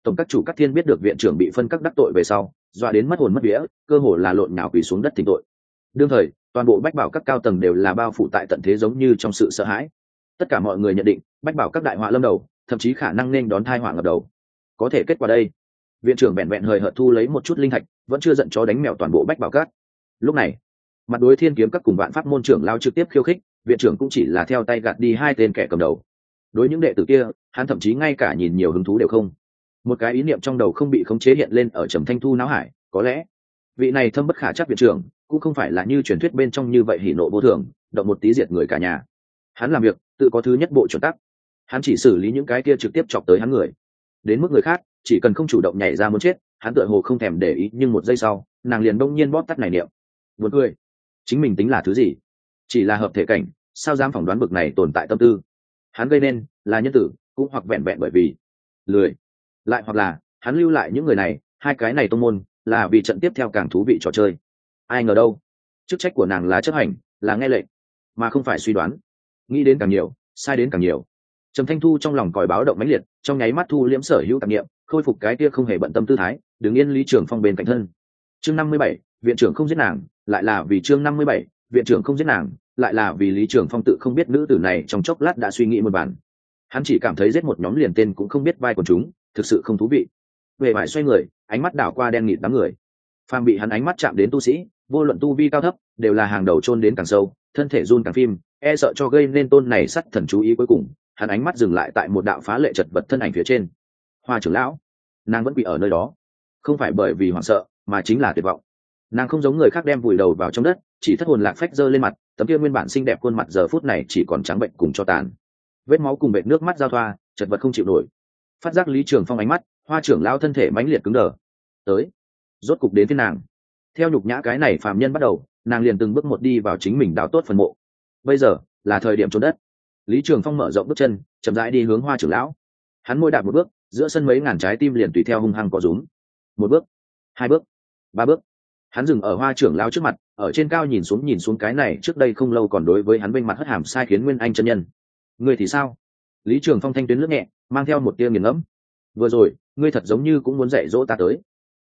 Tổng các chủ các thiên biết được viện trưởng bị phân các đắc tội về sau, dọa đến mất hồn mất vía, cơ hồ là lộn nhào quỳ xuống đất thỉnh tội. Đương thời, toàn bộ bách bảo các cao tầng đều là bao phủ tại tận thế giống như trong sự sợ hãi. Tất cả mọi người nhận định, bách bảo các đại họa lâm đầu, thậm chí khả năng nên đón thai họa ngập đầu. Có thể kết quả đây viện trưởng vẹn vẹn hời hợt thu lấy một chút linh thạch, vẫn chưa giận chó đánh mèo toàn bộ bách bảo cát. Lúc này, mặt đối thiên kiếm các cùng vạn pháp môn trưởng lao trực tiếp khiêu khích, viện trưởng cũng chỉ là theo tay gạt đi hai tên kẻ cầm đầu. Đối những đệ tử kia, hắn thậm chí ngay cả nhìn nhiều hứng thú đều không. Một cái ý niệm trong đầu không bị khống chế hiện lên ở trầm thanh thu não hải, có lẽ vị này thâm bất khả chắc viện trưởng cũng không phải là như truyền thuyết bên trong như vậy hỉ nộ vô thường, động một tí diệt người cả nhà. Hắn làm việc, tự có thứ nhất bộ chuẩn tắc. Hắn chỉ xử lý những cái kia trực tiếp chọc tới hắn người đến mức người khác, chỉ cần không chủ động nhảy ra muốn chết, hắn tựa hồ không thèm để ý, nhưng một giây sau, nàng liền đông nhiên bóp tắt này niệm. Buồn cười. Chính mình tính là thứ gì? Chỉ là hợp thể cảnh, sao dám phỏng đoán bực này tồn tại tâm tư? Hắn gây nên, là nhân tử, cũng hoặc vẹn vẹn bởi vì lười. Lại hoặc là, hắn lưu lại những người này, hai cái này tô môn, là vì trận tiếp theo càng thú vị trò chơi. Ai ngờ đâu? Chức trách của nàng là chấp hành, là nghe lệnh, mà không phải suy đoán. Nghĩ đến càng nhiều, sai đến càng nhiều trầm thanh thu trong lòng còi báo động mãnh liệt, trong nháy mắt thu liễm sở hữu tạp nghiệm khôi phục cái kia không hề bận tâm tư thái, đứng yên lý trưởng phong bên cạnh thân. Chương năm mươi bảy, viện trưởng không giết nàng, lại là vì chương năm mươi bảy, viện trưởng không giết nàng, lại là vì lý trưởng phong tự không biết nữ tử này trong chốc lát đã suy nghĩ một bản. Hắn chỉ cảm thấy giết một nhóm liền tên cũng không biết vai của chúng, thực sự không thú vị. Về vải xoay người, ánh mắt đảo qua đen nghịt đám người. Phàm bị hắn ánh mắt chạm đến tu sĩ, vô luận tu vi cao thấp, đều là hàng đầu chôn đến càng sâu, thân thể run càng phim e sợ cho gây nên tôn này sắt thần chú ý cuối cùng hắn ánh mắt dừng lại tại một đạo phá lệ chật vật thân ảnh phía trên. Hoa trưởng lão, nàng vẫn bị ở nơi đó. Không phải bởi vì hoảng sợ, mà chính là tuyệt vọng. Nàng không giống người khác đem vùi đầu vào trong đất, chỉ thất hồn lạc phách giơ lên mặt, tấm kia nguyên bản xinh đẹp khuôn mặt giờ phút này chỉ còn trắng bệnh cùng cho tàn. Vết máu cùng bệnh nước mắt giao thoa, chật vật không chịu nổi. Phát giác lý trường phong ánh mắt, hoa trưởng lao thân thể mãnh liệt cứng đờ. Tới, rốt cục đến phía nàng. Theo nhục nhã cái này phàm nhân bắt đầu, nàng liền từng bước một đi vào chính mình đào tốt phần mộ. Bây giờ là thời điểm trốn đất lý trường phong mở rộng bước chân chậm rãi đi hướng hoa trưởng lão hắn môi đạp một bước giữa sân mấy ngàn trái tim liền tùy theo hung hăng có rúm một bước hai bước ba bước hắn dừng ở hoa trưởng lão trước mặt ở trên cao nhìn xuống nhìn xuống cái này trước đây không lâu còn đối với hắn bên mặt hất hàm sai khiến nguyên anh chân nhân người thì sao lý trường phong thanh tuyến lướt nhẹ mang theo một tia nghiền ngẫm vừa rồi ngươi thật giống như cũng muốn dạy dỗ ta tới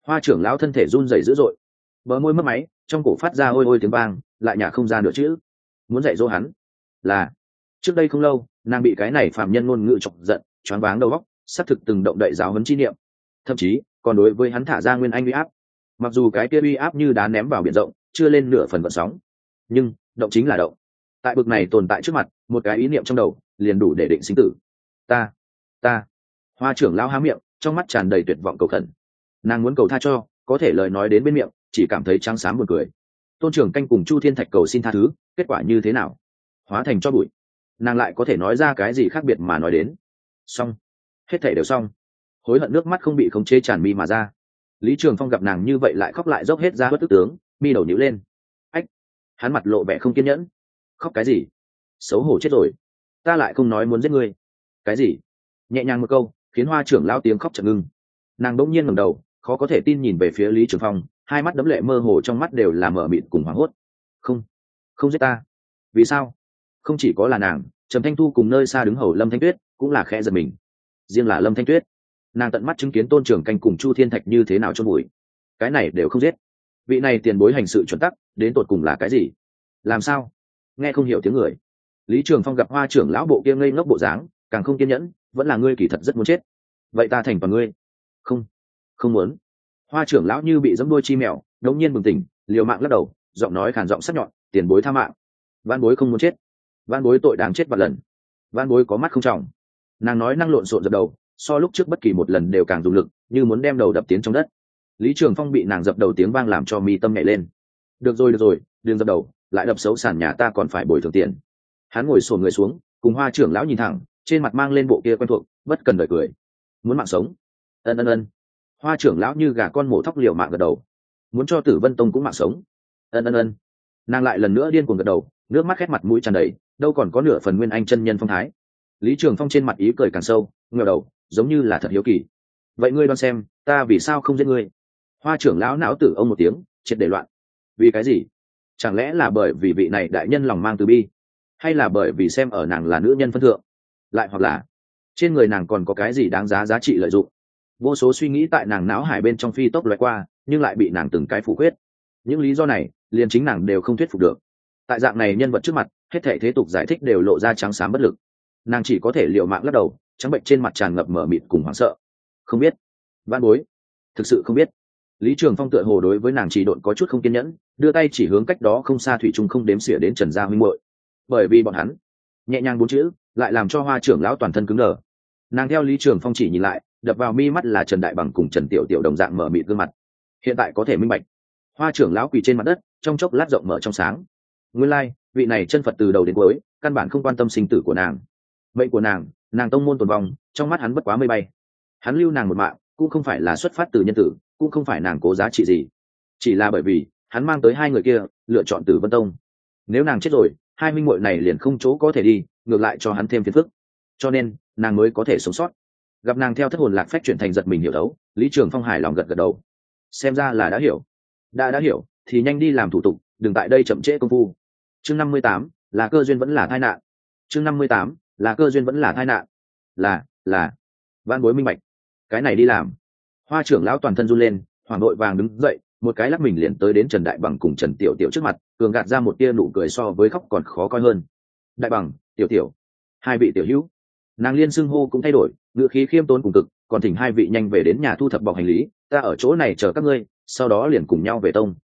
hoa trưởng lão thân thể run rẩy dữ dội bờ môi mất máy trong cổ phát ra ôi ôi tiếng vang lại nhả không ra nữa chứ. muốn dạy dỗ hắn là trước đây không lâu, nàng bị cái này phạm nhân ngôn ngữ chọc giận, choáng váng đầu óc, xác thực từng động đậy giáo huấn chi niệm. Thậm chí, còn đối với hắn thả ra nguyên anh uy áp. Mặc dù cái kia uy áp như đá ném vào biển rộng, chưa lên nửa phần vận sóng, nhưng, động chính là động. Tại bực này tồn tại trước mặt, một cái ý niệm trong đầu, liền đủ để định sinh tử. Ta ta. Hoa trưởng lao há miệng, trong mắt tràn đầy tuyệt vọng cầu khẩn. Nàng muốn cầu tha cho, có thể lời nói đến bên miệng, chỉ cảm thấy trắng xám buồn cười. Tôn trưởng canh cùng chu thiên thạch cầu xin tha thứ, kết quả như thế nào? Hóa thành cho bụi nàng lại có thể nói ra cái gì khác biệt mà nói đến. Xong. Hết thể đều xong. Hối hận nước mắt không bị khống chế tràn mi mà ra. Lý trường phong gặp nàng như vậy lại khóc lại dốc hết ra bất tức tướng, mi đầu nhíu lên. Ách! Hắn mặt lộ vẻ không kiên nhẫn. Khóc cái gì? Xấu hổ chết rồi. Ta lại không nói muốn giết ngươi. Cái gì? Nhẹ nhàng một câu, khiến hoa trưởng lao tiếng khóc chật ngưng. Nàng đỗng nhiên ngầm đầu, khó có thể tin nhìn về phía lý trường phong, hai mắt đấm lệ mơ hồ trong mắt đều là mở mịt cùng hoảng hốt. Không không giết ta. Vì sao? Không chỉ có là nàng trầm thanh thu cùng nơi xa đứng hầu lâm thanh tuyết cũng là khẽ giật mình. Riêng là lâm thanh tuyết, nàng tận mắt chứng kiến tôn trưởng canh cùng chu thiên thạch như thế nào cho bụi cái này đều không giết. Vị này tiền bối hành sự chuẩn tắc, đến tột cùng là cái gì? Làm sao? Nghe không hiểu tiếng người. Lý trường phong gặp hoa trưởng lão bộ kia ngây ngốc bộ dáng, càng không kiên nhẫn, vẫn là ngươi kỳ thật rất muốn chết. Vậy ta thành toàn ngươi. Không không muốn. Hoa trưởng lão như bị dẫm đôi chi mèo, đống nhiên bừng tỉnh, liều mạng lắc đầu, giọng nói khàn giọng sắc nhọn, tiền bối tha mạng. Văn bối không muốn chết van bối tội đáng chết vạn lần. Van bối có mắt không trọng. Nàng nói năng lộn xộn dập đầu, so lúc trước bất kỳ một lần đều càng dùng lực, như muốn đem đầu đập tiến trong đất. Lý trường phong bị nàng dập đầu tiếng vang làm cho mi tâm nhảy lên. Được rồi được rồi, đừng dập đầu, lại đập xấu sàn nhà ta còn phải bồi thường tiền. Hắn ngồi sổ người xuống, cùng hoa trưởng lão nhìn thẳng, trên mặt mang lên bộ kia quen thuộc, bất cần đời cười. Muốn mạng sống. Ân ân ân. Hoa trưởng lão như gà con mổ thóc liều mạng gật đầu. Muốn cho tử vân tông cũng mạng sống. Ân ân ân. Nàng lại lần nữa điên cuồng gật đầu nước mắt khét mặt mũi tràn đầy, đâu còn có nửa phần nguyên anh chân nhân phong thái. Lý trường phong trên mặt ý cười càng sâu ngờ đầu, giống như là thật hiếu kỳ. Vậy ngươi đoán xem, ta vì sao không giết ngươi? Hoa trưởng lão não tử ông một tiếng, triệt để loạn. Vì cái gì? Chẳng lẽ là bởi vì vị này đại nhân lòng mang từ bi? Hay là bởi vì xem ở nàng là nữ nhân phân thượng? Lại hoặc là, trên người nàng còn có cái gì đáng giá giá trị lợi dụng? Vô số suy nghĩ tại nàng não hải bên trong phi tốc loại qua, nhưng lại bị nàng từng cái phủ quyết. Những lý do này, liền chính nàng đều không thuyết phục được tại dạng này nhân vật trước mặt, hết thể thế tục giải thích đều lộ ra trắng xám bất lực. Nàng chỉ có thể liệu mạng lắc đầu, trắng bệnh trên mặt tràn ngập mở mịt cùng hoảng sợ. Không biết. Văn bối. Thực sự không biết. Lý trường phong tựa hồ đối với nàng chỉ độn có chút không kiên nhẫn, đưa tay chỉ hướng cách đó không xa thủy trung không đếm xỉa đến trần gia huynh hội bởi vì bọn hắn, nhẹ nhàng bốn chữ, lại làm cho hoa trưởng lão toàn thân cứng đờ. Nàng theo lý trường phong chỉ nhìn lại, đập vào mi mắt là trần đại bằng cùng trần tiểu tiểu đồng dạng mở mịt gương mặt. Hiện tại có thể minh bạch. Hoa trưởng lão quỳ trên mặt đất, trong chốc lát rộng mở trong sáng nguyên lai、like, vị này chân phật từ đầu đến cuối căn bản không quan tâm sinh tử của nàng. Mệnh của nàng nàng tông môn tồn vong trong mắt hắn bất quá mây bay. Hắn lưu nàng một mạng cũng không phải là xuất phát từ nhân tử cũng không phải nàng cố giá trị gì. Chỉ là bởi vì hắn mang tới hai người kia lựa chọn từ vân tông. Nếu nàng chết rồi hai minh muội này liền không chỗ có thể đi ngược lại cho hắn thêm phiền phức. Cho nên nàng mới có thể sống sót. Gặp nàng theo thất hồn lạc phép chuyển thành giật mình hiểu đấu lý trường phong hài lòng gật gật đầu. Xem ra là đã hiểu. Đã đã hiểu thì nhanh đi làm thủ tục đừng tại đây chậm trễ công phu chương năm mươi tám, là cơ duyên vẫn là tai nạn. Chương năm mươi tám, là cơ duyên vẫn là tai nạn. Là là. Văn bối minh bạch. Cái này đi làm. Hoa trưởng lão toàn thân run lên hoàng đội vàng đứng dậy, một cái lắc mình liền tới đến trần đại bằng cùng trần tiểu tiểu trước mặt, cường gạt ra một tia nụ cười so với khóc còn khó coi hơn. Đại bằng, tiểu tiểu. Hai vị tiểu hữu. Nàng liên xưng hô cũng thay đổi ngựa khí khiêm tốn cùng cực, còn thỉnh hai vị nhanh về đến nhà thu thập bọc hành lý, ta ở chỗ này chờ các ngươi, sau đó liền cùng nhau về tông.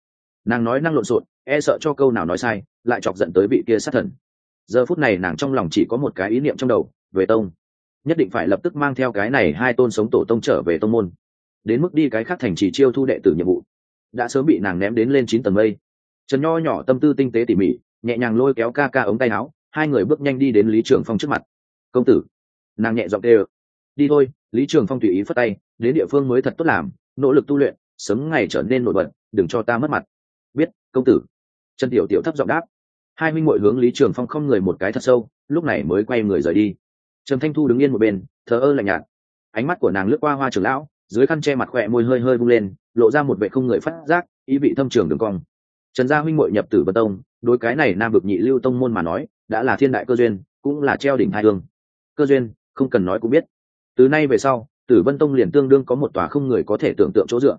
Nàng nói năng lộn xộn e sợ cho câu nào nói sai lại chọc giận tới vị kia sát thần. Giờ phút này nàng trong lòng chỉ có một cái ý niệm trong đầu, về tông. Nhất định phải lập tức mang theo cái này hai tôn sống tổ tông trở về tông môn. Đến mức đi cái khác thành trì chiêu thu đệ tử nhiệm vụ. Đã sớm bị nàng ném đến lên chín tầng mây. Trần nho nhỏ tâm tư tinh tế tỉ mỉ, nhẹ nhàng lôi kéo ca ca ống tay áo, hai người bước nhanh đi đến lý trường phong trước mặt. Công tử. Nàng nhẹ giọng kêu. Đi thôi. Lý trường phong tùy ý phất tay, đến địa phương mới thật tốt làm, nỗ lực tu luyện, sớm ngày trở nên nổi bật, đừng cho ta mất mặt. Biết, công tử trần tiểu tiểu thấp giọng đáp. Hai minh mội hướng lý trường phong không người một cái thật sâu, lúc này mới quay người rời đi. Trần thanh thu đứng yên một bên, thờ ơ lạnh nhạt. Ánh mắt của nàng lướt qua hoa trường lão, dưới khăn che mặt khỏe môi hơi hơi bung lên, lộ ra một vệ không người phát giác, ý vị thâm trường đường cong. Trần gia huynh mội nhập tử vân tông, đối cái này nam vực nhị lưu tông môn mà nói, đã là thiên đại cơ duyên, cũng là treo đỉnh hai đường. cơ duyên, không cần nói cũng biết. Từ nay về sau, tử vân tông liền tương đương có một tòa không người có thể tưởng tượng chỗ dựa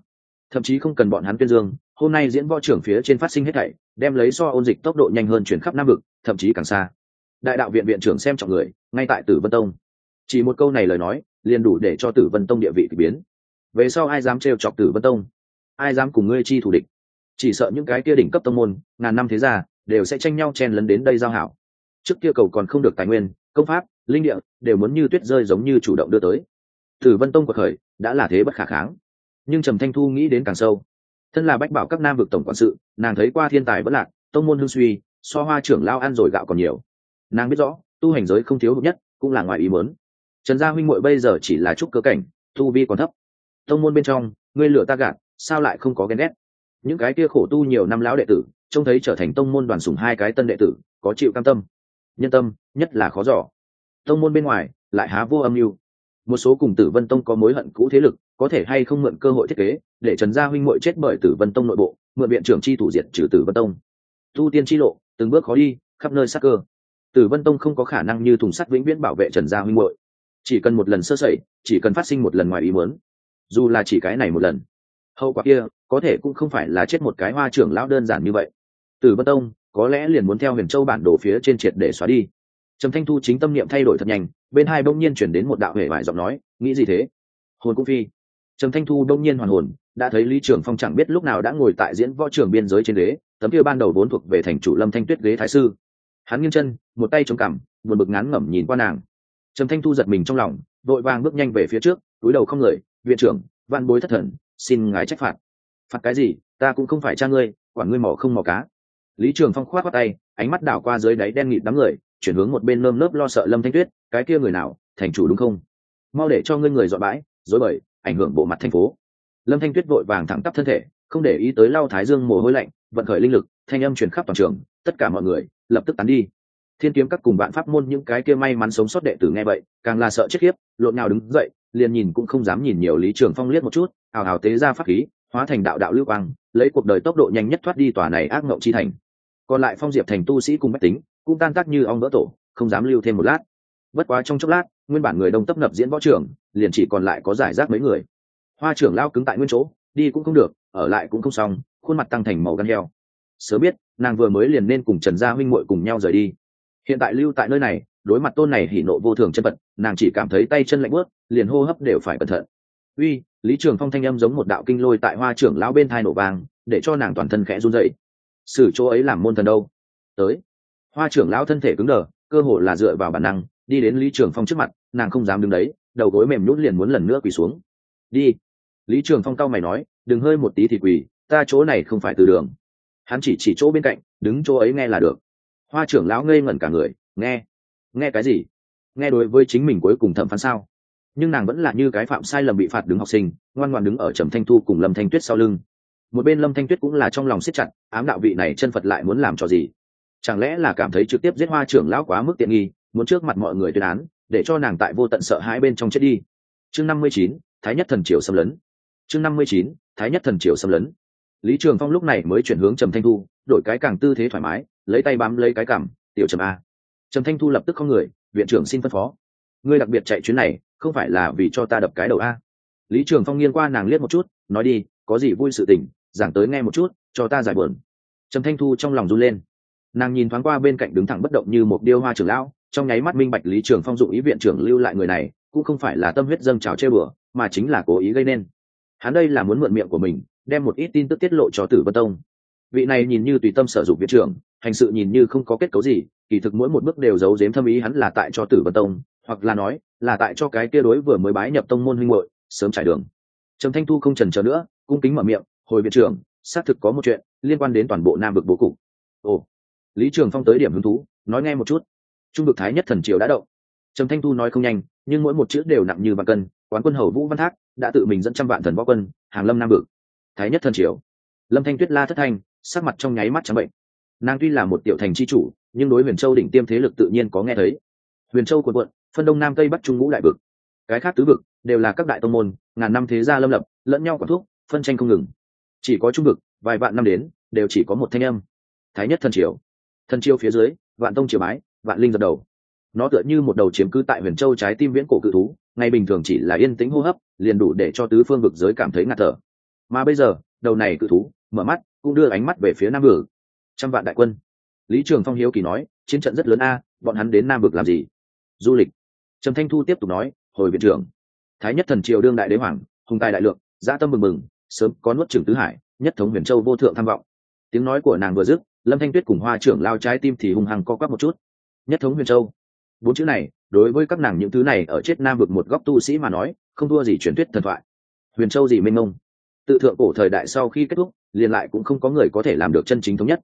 thậm chí không cần bọn hắn tuyên dương, hôm nay diễn võ trưởng phía trên phát sinh hết thảy, đem lấy so ôn dịch tốc độ nhanh hơn chuyển khắp nam vực, thậm chí càng xa. Đại đạo viện viện trưởng xem trọng người, ngay tại tử vân tông. Chỉ một câu này lời nói, liền đủ để cho tử vân tông địa vị k ỳ biến. Về sau ai dám trêu chọc tử vân tông? Ai dám cùng ngươi chi thủ địch? Chỉ sợ những cái kia đỉnh cấp tông môn, ngàn năm thế gia, đều sẽ tranh nhau chen lấn đến đây giao hảo. Trước kia cầu còn không được tài nguyên, công pháp, linh địa, đều muốn như tuyết rơi giống như chủ động đưa tới. Tử vân tông cuộc khởi, đã là thế bất khả kháng nhưng trầm thanh thu nghĩ đến càng sâu. Thân là bách bảo các nam vực tổng quản sự, nàng thấy qua thiên tài vẫn lạc, tông môn hương suy, so hoa trưởng lao ăn rồi gạo còn nhiều. Nàng biết rõ, tu hành giới không thiếu hụt nhất, cũng là ngoài ý mớn trần gia huynh muội bây giờ chỉ là chút cơ cảnh, tu vi còn thấp. Tông môn bên trong, ngươi lửa ta gạt, sao lại không có ghen ghét? Những cái kia khổ tu nhiều năm lão đệ tử, trông thấy trở thành tông môn đoàn sủng hai cái tân đệ tử, có chịu cam tâm. Nhân tâm, nhất là khó giỏ tông môn bên ngoài, lại há vô âm mưu. Một số cùng tử vân tông có mối hận cũ thế lực có thể hay không mượn cơ hội thiết kế để trần gia huynh muội chết bởi tử vân tông nội bộ, mượn viện trưởng chi thủ diệt trừ tử vân tông. Tu tiên chi lộ, từng bước khó đi, khắp nơi sắc cơ. Tử vân tông không có khả năng như thùng sắt vĩnh viễn bảo vệ trần gia huynh muội. Chỉ cần một lần sơ sẩy, chỉ cần phát sinh một lần ngoài ý muốn. Dù là chỉ cái này một lần, hậu quả kia có thể cũng không phải là chết một cái hoa trưởng lão đơn giản như vậy. Tử vân tông, có lẽ liền muốn theo huyền châu bản đồ phía trên triệt để xóa đi. Trầm thanh thu chính tâm niệm thay đổi thật nhanh, bên hai bỗng nhiên chuyển đến một đạo huệ vải giọng nói, nghĩ gì thế? Hồn cũng phi trầm thanh thu đông nhiên hoàn hồn, đã thấy lý trường phong chẳng biết lúc nào đã ngồi tại diễn võ trường biên giới trên ghế, tấm kia ban đầu vốn thuộc về thành chủ lâm thanh tuyết ghế thái sư. Hắn nghiêng chân, một tay chống cằm một bực ngán ngẩm nhìn qua nàng. Trầm thanh thu giật mình trong lòng, vội vàng bước nhanh về phía trước, túi đầu không lời viện trưởng, văn bối thất thần, xin ngài trách phạt. Phạt cái gì? Ta cũng không phải cha ngươi, quản ngươi mỏ không mỏ cá. Lý trường phong khoát qua tay, ánh mắt đảo qua dưới đáy đen nghịt đám người, chuyển hướng một bên nơm nớp lo sợ lâm thanh tuyết, cái kia người nào, thành chủ đúng không? Mau để cho ngươi người dọn bãi, dối bời ảnh hưởng bộ mặt thành phố. Lâm thanh tuyết vội vàng thẳng tắp thân thể, không để ý tới lau thái dương mồ hôi lạnh, vận khởi linh lực, thanh âm truyền khắp toàn trường, tất cả mọi người lập tức tán đi. Thiên kiếm các cùng bạn pháp môn những cái kia may mắn sống sót đệ tử nghe vậy, càng là sợ chết khiếp, lộn nào đứng dậy, liền nhìn cũng không dám nhìn nhiều lý trường phong liếc một chút ào ào tế ra pháp khí, hóa thành đạo đạo lưu quang, lấy cuộc đời tốc độ nhanh nhất thoát đi tòa này ác ngậu chi thành. Còn lại phong diệp thành tu sĩ cùng bách tính, cũng tan tác như ong vỡ tổ, không dám lưu thêm một lát bất quá trong chốc lát nguyên bản người đông tấp nập diễn võ trưởng liền chỉ còn lại có giải rác mấy người. Hoa trưởng lao cứng tại nguyên chỗ đi cũng không được ở lại cũng không xong khuôn mặt tăng thành màu gan heo sớm biết nàng vừa mới liền nên cùng trần gia huynh muội cùng nhau rời đi. Hiện tại lưu tại nơi này đối mặt tôn này hỉ nộ vô thường chân vật nàng chỉ cảm thấy tay chân lạnh buốt, liền hô hấp đều phải cẩn thận. Uy lý trường phong thanh âm giống một đạo kinh lôi tại hoa trưởng lão bên thai nổ vàng để cho nàng toàn thân khẽ run dậy xử chỗ ấy làm môn thần đâu? Tới. Hoa trưởng lão thân thể cứng đờ cơ hồ là dựa vào bản năng đi đến lý trường phong trước mặt, nàng không dám đứng đấy, đầu gối mềm nhún liền muốn lần nữa quỳ xuống. Đi. Lý trường phong cao mày nói, đừng hơi một tí thì quỳ, ta chỗ này không phải từ đường. Hắn chỉ chỉ chỗ bên cạnh, đứng chỗ ấy nghe là được. Hoa trưởng lão ngây ngẩn cả người, nghe nghe cái gì? Nghe đối với chính mình cuối cùng thẩm phán sao? Nhưng nàng vẫn là như cái phạm sai lầm bị phạt đứng học sinh, ngoan ngoan đứng ở trầm thanh thu cùng lâm thanh tuyết sau lưng. Một bên lâm thanh tuyết cũng là trong lòng siết chặt, ám đạo vị này chân phật lại muốn làm cho gì? Chẳng lẽ là cảm thấy trực tiếp giết hoa trưởng lão quá mức tiện nghi muốn trước mặt mọi người tuyên án, để cho nàng tại vô tận sợ hãi bên trong chết đi. Chương năm mươi chín, thái nhất thần triều xâm lấn. Chương năm mươi chín, thái nhất thần triều xâm lấn. Lý trường phong lúc này mới chuyển hướng trầm thanh thu, đổi cái càng tư thế thoải mái, lấy tay bám lấy cái cảm tiểu trầm a. Trầm thanh thu lập tức không người, viện trưởng xin phân phó. Ngươi đặc biệt chạy chuyến này, không phải là vì cho ta đập cái đầu a? Lý trường phong nghiêng qua nàng liếc một chút, nói đi, có gì vui sự tình, giảng tới nghe một chút, cho ta giải buồn. trầm thanh thu trong lòng run lên. Nàng nhìn thoáng qua bên cạnh đứng thẳng bất động như một điêu hoa trưởng lão trong nháy mắt minh bạch lý trường phong dụng ý viện trưởng lưu lại người này, cũng không phải là tâm huyết dâng trào chơi bừa, mà chính là cố ý gây nên. Hắn đây là muốn mượn miệng của mình, đem một ít tin tức tiết lộ cho tử vân tông. Vị này nhìn như tùy tâm sở dụng viện trưởng, hành sự nhìn như không có kết cấu gì, kỳ thực mỗi một bước đều giấu giếm thâm ý hắn là tại cho tử vân tông, hoặc là nói, là tại cho cái kia đối vừa mới bái nhập tông môn huynh hội sớm trải đường. Trầm thanh thu không trần chờ nữa, cung kính mở miệng, hồi viện trưởng, xác thực có một chuyện liên quan đến toàn bộ nam vực bố cục. Ồ. Lý trường phong tới điểm hứng thú, nói nghe một chút trung vực thái nhất thần triều đã động. Trầm thanh thu nói không nhanh, nhưng mỗi một chữ đều nặng như vạn cân, quán quân hầu vũ văn thác đã tự mình dẫn trăm vạn thần võ quân, hàng lâm nam vực. Thái nhất thần triều. Lâm thanh tuyết la thất thanh, sắc mặt trong nháy mắt trắng bệnh. Nàng tuy là một tiểu thành c h i chủ, nhưng đối huyền châu đỉnh tiêm thế lực tự nhiên có nghe thấy. Huyền châu quần quận, phân đông nam tây bắc trung ngũ đại vực. Cái khác tứ vực đều là các đại tông môn, ngàn năm thế gia lâm lập, lẫn nhau quả thuốc phân tranh không ngừng. Chỉ có trung vực, vài vạn năm đến, đều chỉ có một thanh âm. Thái nhất thần triều. Thần triều phía dưới, vạn tông triều bái vạn linh dập đầu. Nó tựa như một đầu chiếm cứ tại huyền châu trái tim viễn cổ cự thú ngày bình thường chỉ là yên tĩnh hô hấp, liền đủ để cho tứ phương vực giới cảm thấy ngạt thở. Mà bây giờ, đầu này cự thú, mở mắt, cũng đưa ánh mắt về phía nam vực. Trăm vạn đại quân. Lý trường phong hiếu kỳ nói, chiến trận rất lớn a, bọn hắn đến nam vực làm gì? Du lịch. Trầm thanh thu tiếp tục nói, hồi viện trưởng. Thái nhất thần triều đương đại đế hoàng, hùng tài đại lượng, dã tâm mừng mừng, sớm có nuốt trường tứ hải, nhất thống huyền châu vô thượng tham vọng. Tiếng nói của nàng vừa dứt, lâm thanh tuyết cùng hoa trưởng lao trái tim thì hung hăng co quắp một chút nhất thống huyền châu. Bốn chữ này, đối với các nàng những thứ này ở chết nam vực một góc tu sĩ mà nói, không thua gì truyền thuyết thần thoại. Huyền châu gì mênh mông? Tự thượng cổ thời đại sau khi kết thúc, liền lại cũng không có người có thể làm được chân chính thống nhất.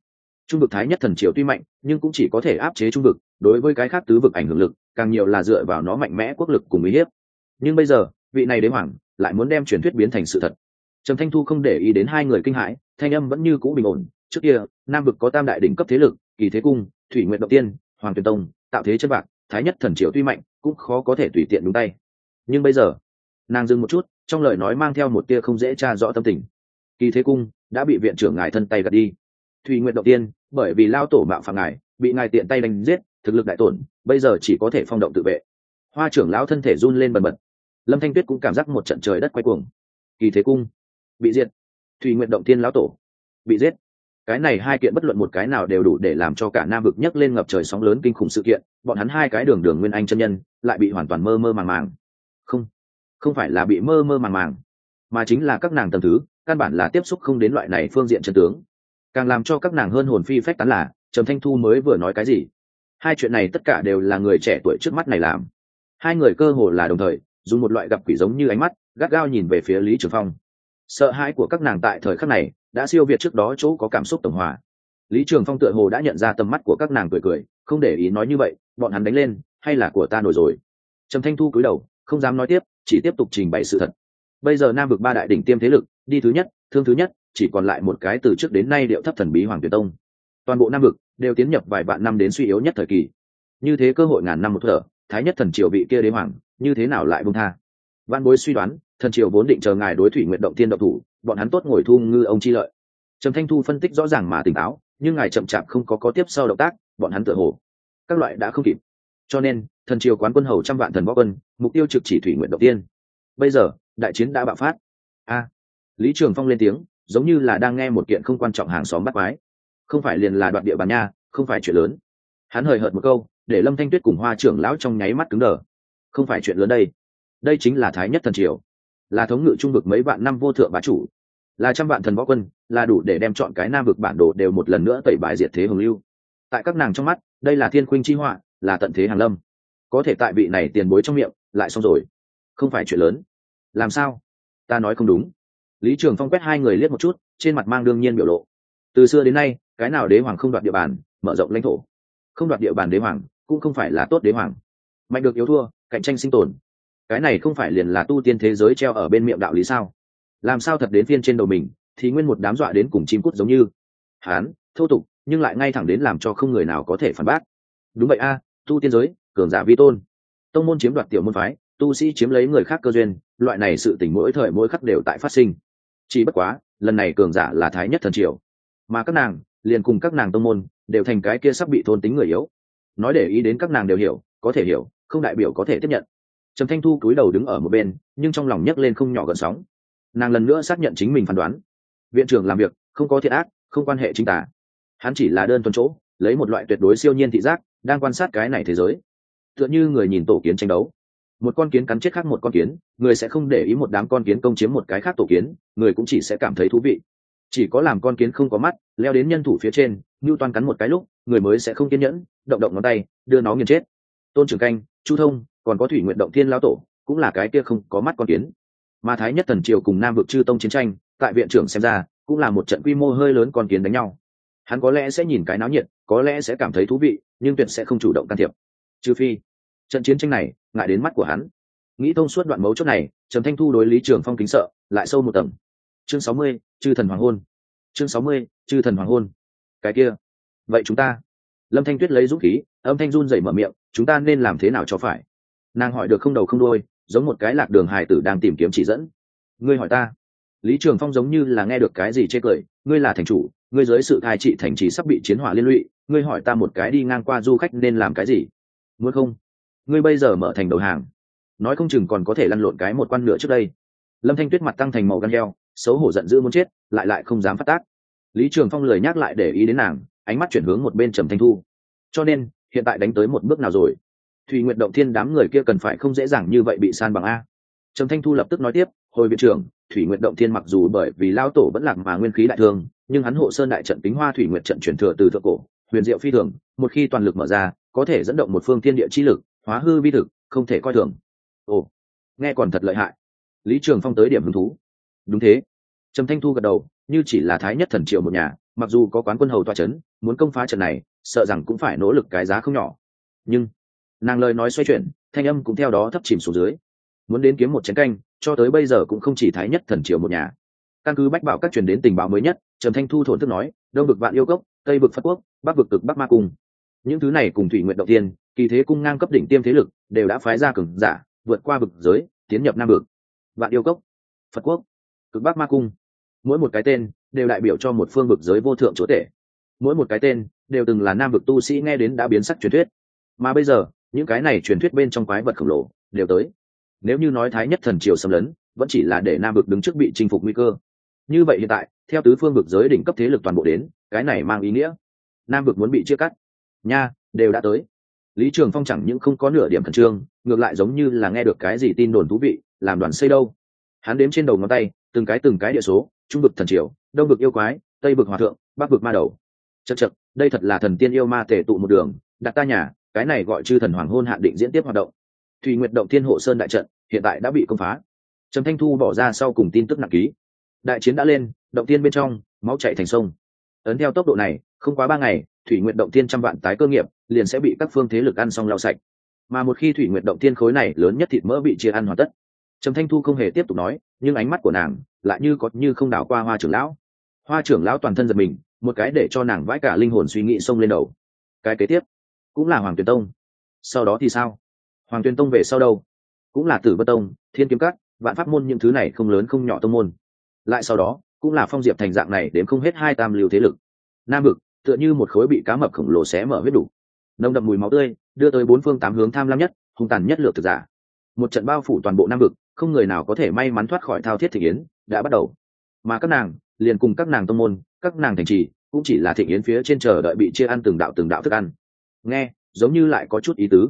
Trung vực thái nhất thần triều tuy mạnh, nhưng cũng chỉ có thể áp chế trung vực, đối với cái khác tứ vực ảnh hưởng lực, càng nhiều là dựa vào nó mạnh mẽ quốc lực cùng uy hiếp. Nhưng bây giờ, vị này đế hoàng lại muốn đem truyền thuyết biến thành sự thật. Trầm thanh thu không để ý đến hai người kinh hãi, thanh âm vẫn như cũ bình ổn. Trước kia, nam vực có tam đại đỉnh cấp thế lực, kỳ thế cung, thủy nguyện động tiên hoàng tuyền tông, tạo thế chân bạc, thái nhất thần triều tuy mạnh, cũng khó có thể tùy tiện đúng tay. Nhưng bây giờ, nàng dừng một chút, trong lời nói mang theo một tia không dễ tra rõ tâm tình. Kỳ thế cung đã bị viện trưởng ngài thân tay gạt đi. Thùy nguyện động tiên, bởi vì lao tổ mạo phạm ngài, bị ngài tiện tay đánh giết, thực lực đại tổn, bây giờ chỉ có thể phong động tự vệ. Hoa trưởng lão thân thể run lên bần bật. Lâm thanh tuyết cũng cảm giác một trận trời đất quay cuồng. Kỳ thế cung bị diệt. Thùy nguyện động tiên lão tổ bị giết cái này hai kiện bất luận một cái nào đều đủ để làm cho cả nam vực nhấc lên ngập trời sóng lớn kinh khủng sự kiện, bọn hắn hai cái đường đường nguyên anh chân nhân, lại bị hoàn toàn mơ mơ màng màng. Không không phải là bị mơ mơ màng màng, mà chính là các nàng tầm thứ, căn bản là tiếp xúc không đến loại này phương diện chân tướng. Càng làm cho các nàng hơn hồn phi phách tán là, trầm thanh thu mới vừa nói cái gì? Hai chuyện này tất cả đều là người trẻ tuổi trước mắt này làm. Hai người cơ hồ là đồng thời, dùng một loại gặp quỷ giống như ánh mắt, gắt gao nhìn về phía lý trường phong. Sợ hãi của các nàng tại thời khắc này đã siêu việt trước đó chỗ có cảm xúc tổng hòa. Lý trường phong tựa hồ đã nhận ra tầm mắt của các nàng cười cười, không để ý nói như vậy, bọn hắn đánh lên, hay là của ta nổi rồi? Trầm thanh thu cúi đầu, không dám nói tiếp, chỉ tiếp tục trình bày sự thật. Bây giờ nam vực ba đại đỉnh tiêm thế lực, đi thứ nhất, thương thứ nhất, chỉ còn lại một cái từ trước đến nay điệu thấp thần bí hoàng tuyệt tông. Toàn bộ nam vực đều tiến nhập vài vạn năm đến suy yếu nhất thời kỳ. Như thế cơ hội ngàn năm một thở, thái nhất thần triều vị kia đế hoàng, như thế nào lại bông tha? Văn bối suy đoán, thần triều vốn định chờ ngài đối thủy nguyện động tiên động thủ bọn hắn tốt ngồi thu ngư ông chi lợi. Trầm thanh thu phân tích rõ ràng mà tỉnh táo, nhưng ngài chậm chạp không có có tiếp sau động tác, bọn hắn tựa hồ, các loại đã không kịp. Cho nên, thần triều quán quân hầu trăm vạn thần võ quân, mục tiêu trực chỉ thủy nguyện động tiên. Bây giờ, đại chiến đã bạo phát. A, lý trường phong lên tiếng, giống như là đang nghe một kiện không quan trọng hàng xóm bắt quái. Không phải liền là đoạn địa bàn nha, không phải chuyện lớn. Hắn hời hợt một câu, để lâm thanh tuyết cùng hoa trưởng lão trong nháy mắt cứng đờ. Không phải chuyện lớn đây. Đây chính là thái nhất thần triều. Là thống ngự trung vực mấy vạn năm vô thượng bá chủ là trăm vạn thần võ quân, là đủ để đem chọn cái nam vực bản đồ đều một lần nữa tẩy bài diệt thế hồng lưu. Tại các nàng trong mắt, đây là thiên khuynh chi họa, là tận thế hàn lâm. Có thể tại vị này tiền bối trong miệng, lại xong rồi. Không phải chuyện lớn. Làm sao? Ta nói không đúng. Lý trường phong quét hai người liếc một chút, trên mặt mang đương nhiên biểu lộ. Từ xưa đến nay, cái nào đế hoàng không đoạt địa bàn, mở rộng lãnh thổ. Không đoạt địa bàn đế hoàng, cũng không phải là tốt đế hoàng. Mạnh được yếu thua, cạnh tranh sinh tồn. Cái này không phải liền là tu tiên thế giới treo ở bên miệng đạo lý sao? Làm sao thật đến phiên trên đầu mình, thì nguyên một đám dọa đến cùng chim cút giống như. Hán, thô tục, nhưng lại ngay thẳng đến làm cho không người nào có thể phản bác. Đúng vậy a, tu tiên giới, cường giả vi tôn. Tông môn chiếm đoạt tiểu môn phái, tu sĩ chiếm lấy người khác cơ duyên, loại này sự tình mỗi thời mỗi khắc đều tại phát sinh. Chỉ bất quá, lần này cường giả là thái nhất thần triều. Mà các nàng, liền cùng các nàng tông môn, đều thành cái kia sắp bị thôn tính người yếu. Nói để ý đến các nàng đều hiểu, có thể hiểu, không đại biểu có thể tiếp nhận. Trầm thanh thu cúi đầu đứng ở một bên, nhưng trong lòng nhấc lên không nhỏ gần sóng nàng lần nữa xác nhận chính mình phán đoán. Viện trưởng làm việc, không có thiện ác, không quan hệ chính tả. Hắn chỉ là đơn thuần chỗ, lấy một loại tuyệt đối siêu nhiên thị giác, đang quan sát cái này thế giới. Tựa như người nhìn tổ kiến tranh đấu. Một con kiến cắn chết khác một con kiến, người sẽ không để ý một đám con kiến công chiếm một cái khác tổ kiến, người cũng chỉ sẽ cảm thấy thú vị. Chỉ có làm con kiến không có mắt, leo đến nhân thủ phía trên, như toàn cắn một cái lúc, người mới sẽ không kiên nhẫn, động động ngón tay, đưa nó nghiền chết. Tôn trưởng canh, chu thông, còn có thủy nguyện động thiên lao tổ, cũng là cái kia không có mắt con kiến mà thái nhất thần triều cùng nam vực chư tông chiến tranh, tại viện trưởng xem ra, cũng là một trận quy mô hơi lớn con kiến đánh nhau. Hắn có lẽ sẽ nhìn cái náo nhiệt, có lẽ sẽ cảm thấy thú vị, nhưng tuyệt sẽ không chủ động can thiệp. Trừ phi, trận chiến tranh này ngại đến mắt của hắn. Nghĩ thông suốt đoạn mấu chốt này, trầm thanh thu đối lý trường phong kính sợ, lại sâu một tầng. Chương sáu mươi, chư thần hoàng hôn. Chương sáu mươi, chư thần hoàng hôn. Cái kia. Vậy chúng ta? Lâm thanh tuyết lấy dũng khí, âm thanh run dậy mở miệng, chúng ta nên làm thế nào cho phải? Nàng hỏi được không đầu không đôi giống một cái lạc đường hài tử đang tìm kiếm chỉ dẫn. Ngươi hỏi ta. Lý trường phong giống như là nghe được cái gì chê cười, ngươi là thành chủ, ngươi dưới sự thai trị thành trì sắp bị chiến hỏa liên lụy, ngươi hỏi ta một cái đi ngang qua du khách nên làm cái gì? Muốn không? Ngươi bây giờ mở thành đầu hàng. Nói không chừng còn có thể lăn lộn cái một quan nữa trước đây. Lâm thanh tuyết mặt tăng thành màu gan heo, xấu hổ giận dữ muốn chết, lại lại không dám phát tác. Lý trường phong lời nhắc lại để ý đến nàng, ánh mắt chuyển hướng một bên trầm thanh thu. Cho nên, hiện tại đánh tới một bước nào rồi? Thùy nguyện động thiên đám người kia cần phải không dễ dàng như vậy bị san bằng a. Trầm thanh thu lập tức nói tiếp, hồi viện trưởng, thủy nguyện động thiên mặc dù bởi vì lao tổ vẫn lạc mà nguyên khí đại thương, nhưng hắn hộ sơn đại trận tính hoa thủy nguyện trận chuyển thừa từ thượng cổ, huyền diệu phi thường, một khi toàn lực mở ra, có thể dẫn động một phương thiên địa chi lực, hóa hư vi thực, không thể coi thường. Ồ, nghe còn thật lợi hại. Lý trường phong tới điểm hứng thú. Đúng thế. Trầm thanh thu gật đầu, như chỉ là thái nhất thần triệu một nhà, mặc dù có quán quân hầu toa c h ấ n muốn công phá trận này, sợ rằng cũng phải nỗ lực cái giá không nhỏ. Nhưng nàng lời nói xoay chuyển, thanh âm cũng theo đó thấp chìm xuống dưới. Muốn đến kiếm một chén canh, cho tới bây giờ cũng không chỉ thái nhất thần triều một nhà. Căn cứ bách bảo các truyền đến tình báo mới nhất, trầm thanh thu thổn thức nói, đông vực vạn yêu cốc, tây vực phật quốc, bắc vực cực bắc ma cung. Những thứ này cùng thủy nguyện động tiên kỳ thế cung ngang cấp đỉnh tiêm thế lực, đều đã phái ra cường giả, vượt qua vực giới, tiến nhập nam vực. Vạn yêu cốc, phật quốc, cực bắc ma cung. Mỗi một cái tên, đều đại biểu cho một phương vực giới vô thượng chúa tể. Mỗi một cái tên, đều từng là nam vực tu sĩ nghe đến đã biến sắc truyền thuyết. Mà bây giờ những cái này truyền thuyết bên trong quái vật khổng lồ đều tới. Nếu như nói thái nhất thần triều xâm lấn, vẫn chỉ là để nam vực đứng trước bị chinh phục nguy cơ. Như vậy hiện tại, theo tứ phương vực giới đỉnh cấp thế lực toàn bộ đến, cái này mang ý nghĩa. Nam vực muốn bị chia cắt. Nha, đều đã tới. Lý trường phong chẳng những không có nửa điểm khẩn trương, ngược lại giống như là nghe được cái gì tin đồn thú vị, làm đoàn xây đâu. Hắn đếm trên đầu ngón tay, từng cái từng cái địa số, trung vực thần triều, đông vực yêu quái, tây vực hòa thượng, bắc vực ma đầu. Chật chật đây thật là thần tiên yêu ma tể tụ một đường, đặt ta nhà cái này gọi chư thần hoàng hôn hạn định diễn tiếp hoạt động. Thùy nguyệt động thiên hộ sơn đại trận, hiện tại đã bị công phá. Trầm thanh thu bỏ ra sau cùng tin tức nặng ký. Đại chiến đã lên, động tiên bên trong, máu chạy thành sông. Ấn theo tốc độ này, không quá ba ngày, thủy nguyện động tiên trăm vạn tái cơ nghiệp, liền sẽ bị các phương thế lực ăn xong lau sạch. Mà một khi thủy nguyện động tiên khối này lớn nhất thịt mỡ bị chia ăn hoàn tất, trầm thanh thu không hề tiếp tục nói, nhưng ánh mắt của nàng lại như có như không đảo qua hoa trưởng lão. Hoa trưởng lão toàn thân giật mình, một cái để cho nàng vãi cả linh hồn suy nghĩ xông lên đầu. Cái kế tiếp cũng là hoàng tuyền tông. Sau đó thì sao? Hoàng tuyên tông về sau đâu? Cũng là tử vân tông, thiên kiếm cắt vạn pháp môn những thứ này không lớn không nhỏ tông môn. Lại sau đó, cũng là phong diệp thành dạng này đến không hết hai tam lưu thế lực. Nam vực, tựa như một khối bị cá mập khổng lồ xé mở huyết đủ. Nồng đậm mùi máu tươi, đưa tới bốn phương tám hướng tham lam nhất, hung tàn nhất lược thực giả. Một trận bao phủ toàn bộ nam vực, không người nào có thể may mắn thoát khỏi thao thiết thị yến, đã bắt đầu. Mà các nàng, liền cùng các nàng tông môn, các nàng thành trì, cũng chỉ là thị yến phía trên chờ đợi bị chia ăn từng đạo từng đạo thức ăn nghe, giống như lại có chút ý tứ.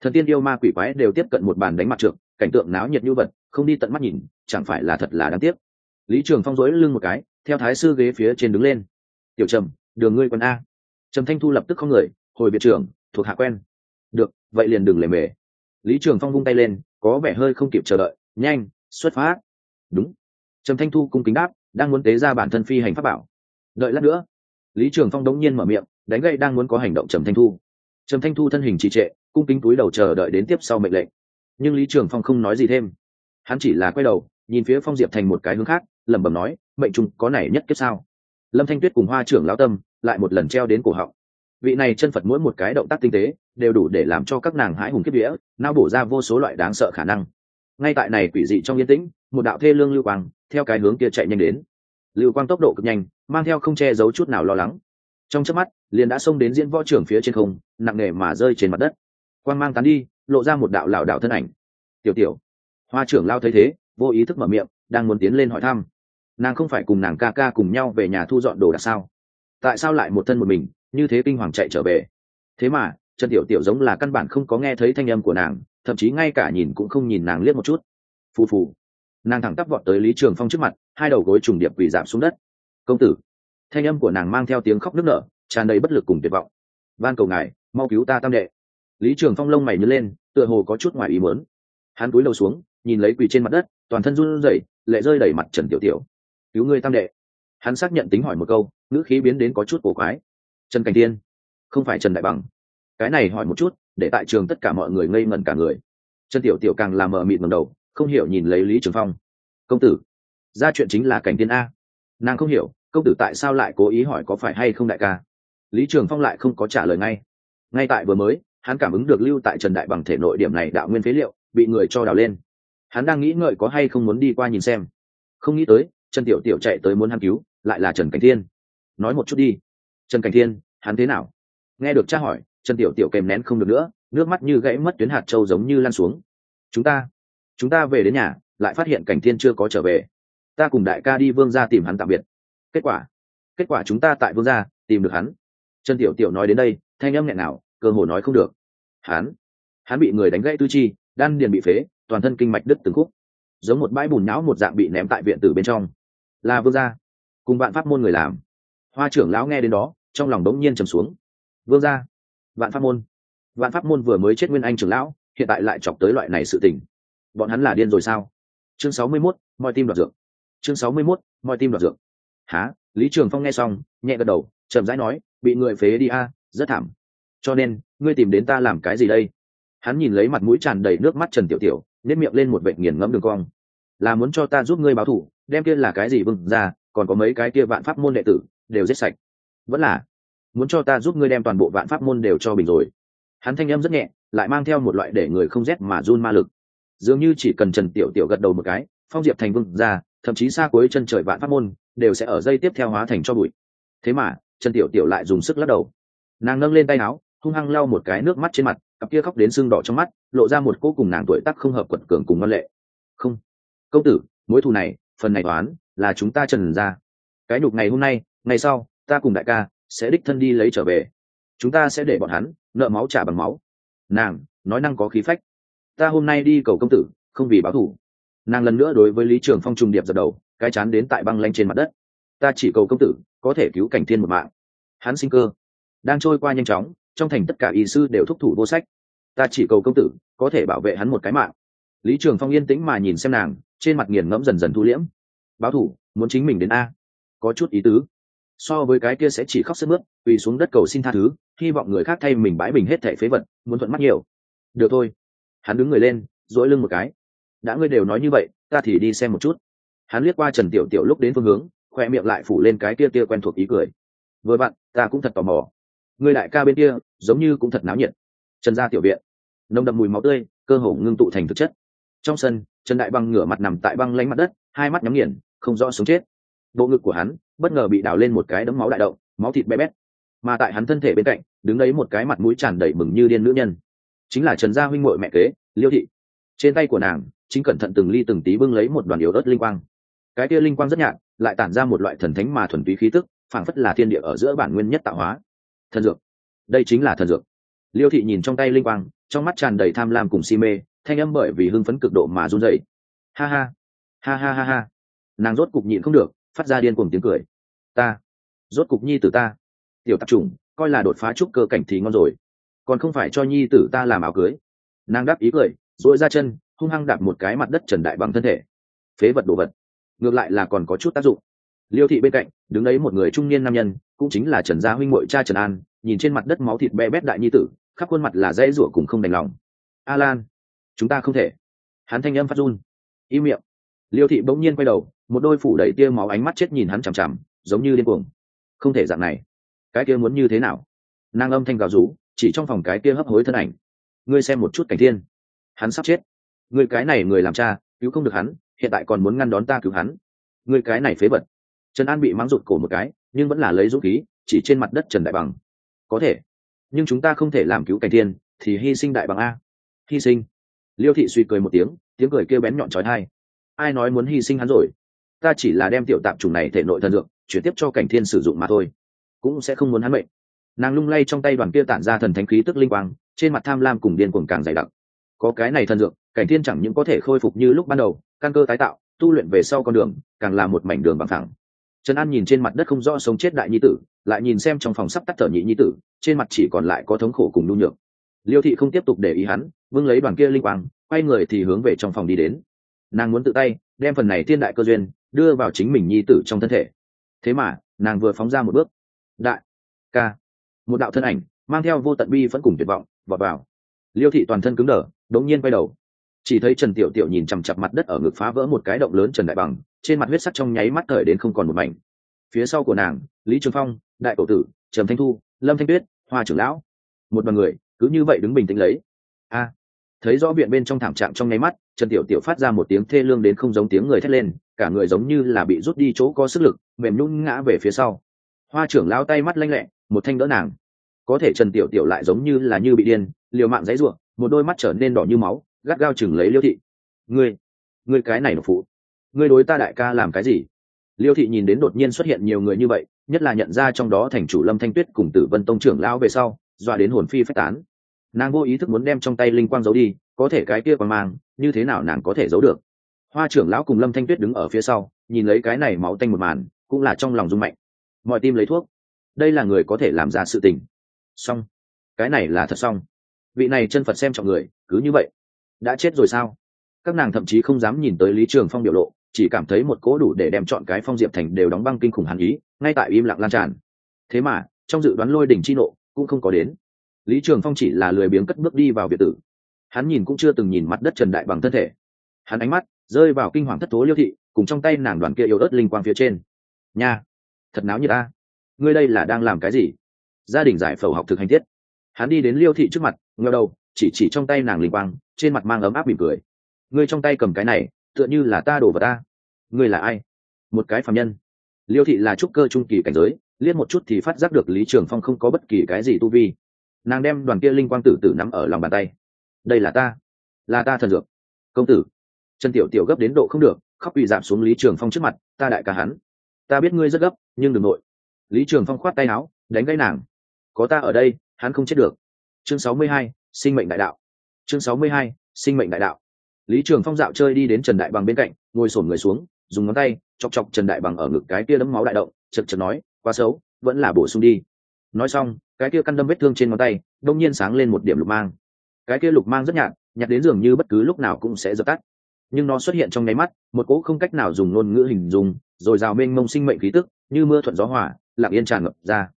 Thần tiên yêu ma quỷ quái đều tiếp cận một bàn đánh mặt trượt cảnh tượng náo nhiệt như vật, không đi tận mắt nhìn, chẳng phải là thật là đáng tiếc. Lý trường phong dối lưng một cái, theo thái sư ghế phía trên đứng lên. Tiểu trầm, đường ngươi quân a. Trầm thanh thu lập tức không người, hồi biệt trưởng, thuộc hạ quen. Được, vậy liền đừng lề mề. Lý trường phong vung tay lên, có vẻ hơi không kịp chờ đợi, nhanh, xuất phát. Đúng. Trầm thanh thu cung kính đáp, đang muốn tế ra bản thân phi hành pháp bảo. Đợi lát nữa. Lý trường phong đống nhiên mở miệng, đánh gậy đang muốn có hành động trầm thanh thu trầm thanh thu thân hình trì trệ, cung kính túi đầu chờ đợi đến tiếp sau mệnh lệnh. Nhưng lý trường phong không nói gì thêm. Hắn chỉ là quay đầu, nhìn phía phong diệp thành một cái hướng khác, lẩm bẩm nói, mệnh trung, có này nhất kiếp sao? Lâm thanh tuyết cùng hoa trưởng lão tâm, lại một lần treo đến cổ họng. Vị này chân phật mỗi một cái động tác tinh tế, đều đủ để làm cho các nàng hãi hùng kiếp vía nao bổ ra vô số loại đáng sợ khả năng. Ngay tại này quỷ dị trong yên tĩnh, một đạo thê lương lưu quang, theo cái hướng kia chạy nhanh đến. Lưu quang tốc độ cực nhanh, mang theo không che giấu chút nào lo lắng. Trong chớp mắt, liền đã xông đến diễn võ trưởng phía trên không nặng nề mà rơi trên mặt đất. Quang mang tán đi, lộ ra một đạo lảo đảo thân ảnh. Tiểu tiểu. Hoa trưởng lao thấy thế, vô ý thức mở miệng, đang muốn tiến lên hỏi thăm. Nàng không phải cùng nàng ca ca cùng nhau về nhà thu dọn đồ đạc sao? Tại sao lại một thân một mình, như thế kinh hoàng chạy trở về? Thế mà, trần tiểu tiểu giống là căn bản không có nghe thấy thanh âm của nàng, thậm chí ngay cả nhìn cũng không nhìn nàng liếc một chút. Phù phù. Nàng thẳng tắp vọt tới lý trường phong trước mặt, hai đầu gối trùng điệp quỳ giảm xuống đất. Công tử. Thanh âm của nàng mang theo tiếng khóc nức nở, tràn đầy bất lực cùng tuyệt vọng. Van cầu ngài mau cứu ta tam đệ. Lý trường phong lông mày nhớ lên, tựa hồ có chút ngoài ý mớn hắn cúi đầu xuống, nhìn lấy quỳ trên mặt đất, toàn thân run rẩy, lệ rơi đầy mặt trần tiểu tiểu. Cứu ngươi tam đệ. Hắn xác nhận tính hỏi một câu, ngữ khí biến đến có chút cổ quái. Trần cảnh tiên không phải trần đại bằng. Cái này hỏi một chút, để tại trường tất cả mọi người ngây ngẩn cả người. Trần tiểu tiểu càng làm mờ mịt ngầm đầu, không hiểu nhìn lấy lý trường phong. Công tử, ra chuyện chính là cảnh tiên a. Nàng không hiểu, công tử tại sao lại cố ý hỏi có phải hay không đại ca. Lý trường phong lại không có trả lời ngay ngay tại vừa mới, hắn cảm ứng được lưu tại trần đại bằng thể nội điểm này đạo nguyên phế liệu, bị người cho đào lên. Hắn đang nghĩ ngợi có hay không muốn đi qua nhìn xem. Không nghĩ tới, trần tiểu tiểu chạy tới muốn hắn cứu, lại là trần cảnh thiên. Nói một chút đi. Trần cảnh thiên, hắn thế nào? Nghe được cha hỏi, trần tiểu tiểu kèm nén không được nữa, nước mắt như gãy mất tuyến hạt trâu giống như lan xuống. Chúng ta chúng ta về đến nhà, lại phát hiện cảnh thiên chưa có trở về. Ta cùng đại ca đi vương gia tìm hắn tạm biệt. Kết quả kết quả chúng ta tại vương gia tìm được hắn trần tiểu tiểu nói đến đây thanh âm nghẹn nào cơ hồ nói không được. Hắn hắn bị người đánh gãy tư chi đan điền bị phế toàn thân kinh mạch đứt từng khúc. Giống một bãi bùn nhão một dạng bị ném tại viện tử bên trong. Là vương gia cùng bạn pháp môn người làm. Hoa trưởng lão nghe đến đó trong lòng đống nhiên trầm xuống. Vương gia vạn pháp môn. Vạn pháp môn vừa mới chết nguyên anh trưởng lão hiện tại lại chọc tới loại này sự tình. Bọn hắn là điên rồi sao? Chương sáu mươi 61, mọi tim đoạt dược. Chương sáu mươi 61, mọi tim đoạt dược. Há lý trường phong nghe xong nhẹ gật đầu chậm rãi nói bị người phế đi a rất thảm. Cho nên ngươi tìm đến ta làm cái gì đây? Hắn nhìn lấy mặt mũi tràn đầy nước mắt trần tiểu tiểu nếp miệng lên một vệ nghiền ngẫm đường cong. Là muốn cho ta giúp ngươi báo thù, đem kia là cái gì vừng ra còn có mấy cái kia vạn pháp môn đệ tử đều giết sạch. Vẫn là muốn cho ta giúp ngươi đem toàn bộ vạn pháp môn đều cho bình rồi. Hắn thanh âm rất nhẹ lại mang theo một loại để người không rét mà run ma lực. Dường như chỉ cần trần tiểu tiểu gật đầu một cái phong diệp thành vương ra thậm chí xa cuối chân trời vạn pháp môn đều sẽ ở dây tiếp theo hóa thành cho bụi. Thế mà trần tiểu tiểu lại dùng sức lắc đầu. Nàng nâng lên tay áo, hung hăng lau một cái nước mắt trên mặt, cặp kia khóc đến sưng đỏ trong mắt, lộ ra một cô cùng nàng tuổi tác không hợp quật cường cùng văn lệ. Không. Công tử, mối thù này, phần này toán, là chúng ta trần ra. Cái nhục này hôm nay, ngày sau, ta cùng đại ca, sẽ đích thân đi lấy trở về. Chúng ta sẽ để bọn hắn, nợ máu trả bằng máu. Nàng, nói năng có khí phách. Ta hôm nay đi cầu công tử, không vì báo thủ nàng lần nữa đối với lý trường phong trùng điệp dập đầu, cái chán đến tại băng lanh trên mặt đất. Ta chỉ cầu công tử có thể cứu cảnh thiên một mạng. Hắn sinh cơ, đang trôi qua nhanh chóng, trong thành tất cả y sư đều thúc thủ vô sách. Ta chỉ cầu công tử, có thể bảo vệ hắn một cái mạng. Lý trường phong yên tĩnh mà nhìn xem nàng, trên mặt nghiền ngẫm dần dần thu liễm. Báo thủ, muốn chính mình đến a. Có chút ý tứ. So với cái kia sẽ chỉ khóc sức mướt, quỳ xuống đất cầu xin tha thứ, hy vọng người khác thay mình bãi bình hết thẻ phế vật, muốn thuận mắt nhiều. Được thôi. Hắn đứng người lên dỗi lưng một cái. Đã ngươi đều nói như vậy, ta thì đi xem một chút. Hắn liếc qua trần tiểu tiểu lúc đến phương hướng khoe miệng lại phủ lên cái kia kia quen thuộc ý cười. Vừa bạn, ta cũng thật tò mò. Người đại ca bên kia, giống như cũng thật náo nhiệt. Trần gia tiểu viện, nồng đậm mùi máu tươi, cơ hồ ngưng tụ thành thực chất. Trong sân, trần đại băng ngửa mặt nằm tại băng lánh mặt đất, hai mắt nhắm nghiền, không rõ sống chết. Bộ ngực của hắn, bất ngờ bị đào lên một cái đấm máu đại động, máu thịt bé bét. Mà tại hắn thân thể bên cạnh, đứng đấy một cái mặt mũi tràn đầy mừng như điên nữ nhân. Chính là trần gia huynh muội mẹ kế, liêu thị. Trên tay của nàng, chính cẩn thận từng ly từng tí bưng lấy một đoàn yếu ớt linh quang. Cái kia linh quang rất nhạt lại tản ra một loại thần thánh mà thuần túy khí tức, phảng phất là thiên địa ở giữa bản nguyên nhất tạo hóa. Thần dược. Đây chính là thần dược. Liêu thị nhìn trong tay linh quang, trong mắt tràn đầy tham lam cùng si mê, thanh âm bởi vì hưng phấn cực độ mà run dậy ha ha. Ha ha ha ha. Nàng rốt cục nhịn không được, phát ra điên cuồng tiếng cười. Ta. Rốt cục nhi tử ta. Tiểu tạp trùng coi là đột phá trúc cơ cảnh thì ngon rồi. Còn không phải cho nhi tử ta làm áo cưới. Nàng đáp ý cười dội ra chân, hung hăng đạp một cái mặt đất trần đại bằng thân thể. Phế vật đồ vật ngược lại là còn có chút tác dụng. Liêu thị bên cạnh, đứng đấy một người trung niên nam nhân, cũng chính là trần gia huynh mội cha trần an, nhìn trên mặt đất máu thịt be bét đại nhi tử, khắp khuôn mặt là dễ rủa cùng không đành lòng. A lan, chúng ta không thể. Hắn thanh âm phát run. Im miệng. Liêu thị bỗng nhiên quay đầu, một đôi phủ đẩy tia máu ánh mắt chết nhìn hắn chằm chằm, giống như điên cuồng. Không thể dạng này. Cái kia muốn như thế nào? Nàng âm thanh gào rú, chỉ trong phòng cái kia hấp hối thân ảnh. Ngươi xem một chút cảnh thiên. Hắn sắp chết. Người cái này người làm cha cứu không được hắn, hiện tại còn muốn ngăn đón ta cứu hắn. Người cái này phế vật. Trần an bị mắng rụt cổ một cái, nhưng vẫn là lấy dũng khí, chỉ trên mặt đất trần đại bằng. Có thể. Nhưng chúng ta không thể làm cứu cảnh thiên, thì hy sinh đại bằng a. Hy sinh. Liêu thị suy cười một tiếng tiếng cười kêu bén nhọn trói thai ai nói muốn hy sinh hắn rồi? Ta chỉ là đem tiểu tạp chủng này thể nội thần dược, chuyển tiếp cho cảnh thiên sử dụng mà thôi. Cũng sẽ không muốn hắn mệnh. Nàng lung lay trong tay đoàn kia tản ra thần thánh khí tức linh quang, trên mặt tham lam cùng điên cuồng càng dày đặc. Có cái này thần dược cảnh thiên chẳng những có thể khôi phục như lúc ban đầu, căn cơ tái tạo, tu luyện về sau con đường, càng là một mảnh đường bằng thẳng trần an nhìn trên mặt đất không rõ sống chết đại nhi tử, lại nhìn xem trong phòng sắp tắt thở nhị nhi tử, trên mặt chỉ còn lại có thống khổ cùng nhu nhược. Liêu thị không tiếp tục để ý hắn vương lấy đoàn kia linh quang, quay người thì hướng về trong phòng đi đến. Nàng muốn tự tay, đem phần này thiên đại cơ duyên, đưa vào chính mình nhi tử trong thân thể. Thế mà, nàng vừa phóng ra một bước. Đại, ca. Một đạo thân ảnh, mang theo vô tận bi vẫn cùng tuyệt vọng, vọt vào. Liêu thị toàn thân cứng đờ đống nhiên quay đầu chỉ thấy trần tiểu tiểu nhìn chằm chặp mặt đất ở ngực phá vỡ một cái động lớn trần đại bằng, trên mặt huyết sắc trong nháy mắt thời đến không còn một mảnh. Phía sau của nàng, lý trường phong, đại cổ tử, trầm thanh thu, lâm thanh tuyết, hoa trưởng lão. Một bằng người, cứ như vậy đứng bình tĩnh lấy. A! Thấy rõ viện bên trong thảm trạng trong nháy mắt, trần tiểu tiểu phát ra một tiếng thê lương đến không giống tiếng người thét lên, cả người giống như là bị rút đi chỗ có sức lực, mềm nhún ngã về phía sau. Hoa trưởng lão tay mắt lanh lẹ, một thanh đỡ nàng. Có thể trần tiểu tiểu lại giống như là như bị điên, liều mạng dãy ruộng một đôi mắt trở nên đỏ như máu gắt gao chừng lấy liêu thị. Ngươi ngươi cái này nộp phụ, ngươi đối ta đại ca làm cái gì? Liêu thị nhìn đến đột nhiên xuất hiện nhiều người như vậy, nhất là nhận ra trong đó thành chủ lâm thanh tuyết cùng tử vân tông trưởng lão về sau, dọa đến hồn phi phách tán. Nàng vô ý thức muốn đem trong tay linh quang giấu đi, có thể cái kia còn mang, như thế nào nàng có thể giấu được? Hoa trưởng lão cùng lâm thanh tuyết đứng ở phía sau, nhìn lấy cái này máu tanh một màn, cũng là trong lòng rung mạnh. Mọi tim lấy thuốc. Đây là người có thể làm ra sự tình. Xong. Cái này là thật xong. Vị này chân phật xem trọng người, cứ như vậy đã chết rồi sao? Các nàng thậm chí không dám nhìn tới lý trường phong biểu lộ, chỉ cảm thấy một cỗ đủ để đem chọn cái phong diệp thành đều đóng băng kinh khủng hàn ý, ngay tại im lặng lan tràn. Thế mà, trong dự đoán lôi đỉnh chi nộ, cũng không có đến. Lý trường phong chỉ là lười biếng cất bước đi vào biệt tử. Hắn nhìn cũng chưa từng nhìn mặt đất trần đại bằng thân thể. Hắn ánh mắt rơi vào kinh hoàng thất thố liêu thị, cùng trong tay nàng đoàn kia yếu ớt linh quang phía trên. Nha, thật náo như ta ngươi đây là đang làm cái gì? Gia đình giải phẫu học thực hành thiết. Hắn đi đến liêu thị trước mặt ngờ đầu chỉ chỉ trong tay nàng linh quang, trên mặt mang ấm áp mỉm cười. Ngươi trong tay cầm cái này, tựa như là ta đổ vào ta. Ngươi là ai? Một cái phạm nhân. Liêu thị là trúc cơ trung kỳ cảnh giới, liếc một chút thì phát giác được lý trường phong không có bất kỳ cái gì tu vi. Nàng đem đoàn kia linh quang tử tử nắm ở lòng bàn tay. Đây là ta. Là ta thần dược. Công tử. Trần tiểu tiểu gấp đến độ không được, khóc bị giảm xuống lý trường phong trước mặt, ta đại ca hắn. Ta biết ngươi rất gấp, nhưng đừng nội. Lý trường phong khoát tay áo, đánh gãy nàng. Có ta ở đây, hắn không chết được. Chương sáu mươi hai sinh mệnh đại đạo. Chương sáu mươi hai, sinh mệnh đại đạo. Lý trường phong dạo chơi đi đến trần đại bằng bên cạnh, ngồi sổn người xuống, dùng ngón tay chọc chọc trần đại bằng ở ngực cái kia đấm máu đại động, chật chật nói, quá xấu, vẫn là bổ sung đi. Nói xong, cái kia căn đâm vết thương trên ngón tay đông nhiên sáng lên một điểm lục mang. Cái kia lục mang rất nhạt nhạt đến dường như bất cứ lúc nào cũng sẽ dập tắt. Nhưng nó xuất hiện trong nháy mắt, một cỗ không cách nào dùng ngôn ngữ hình dung, rồi rào mênh mông sinh mệnh khí tức, như mưa thuận gió hỏa lặng yên tràn ngập ra.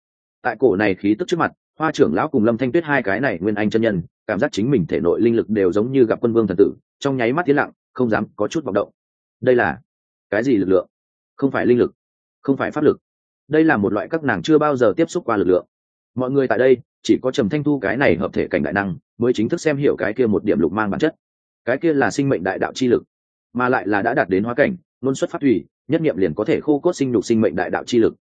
Tại cổ này khí tức trước mặt hoa trưởng lão cùng lâm thanh tuyết hai cái này nguyên anh chân nhân, cảm giác chính mình thể nội linh lực đều giống như gặp quân vương thần tử, trong nháy mắt tiến lặng, không dám có chút vọng động. Đây là cái gì lực lượng? Không phải linh lực, không phải pháp lực. Đây là một loại các nàng chưa bao giờ tiếp xúc qua lực lượng. Mọi người tại đây, chỉ có trầm thanh thu cái này hợp thể cảnh đại năng, mới chính thức xem hiểu cái kia một điểm lục mang bản chất. Cái kia là sinh mệnh đại đạo chi lực, mà lại là đã đạt đến hóa cảnh, luôn xuất phát thủy, nhất nghiệm liền có thể khô cốt sinh lục sinh mệnh đại đạo chi lực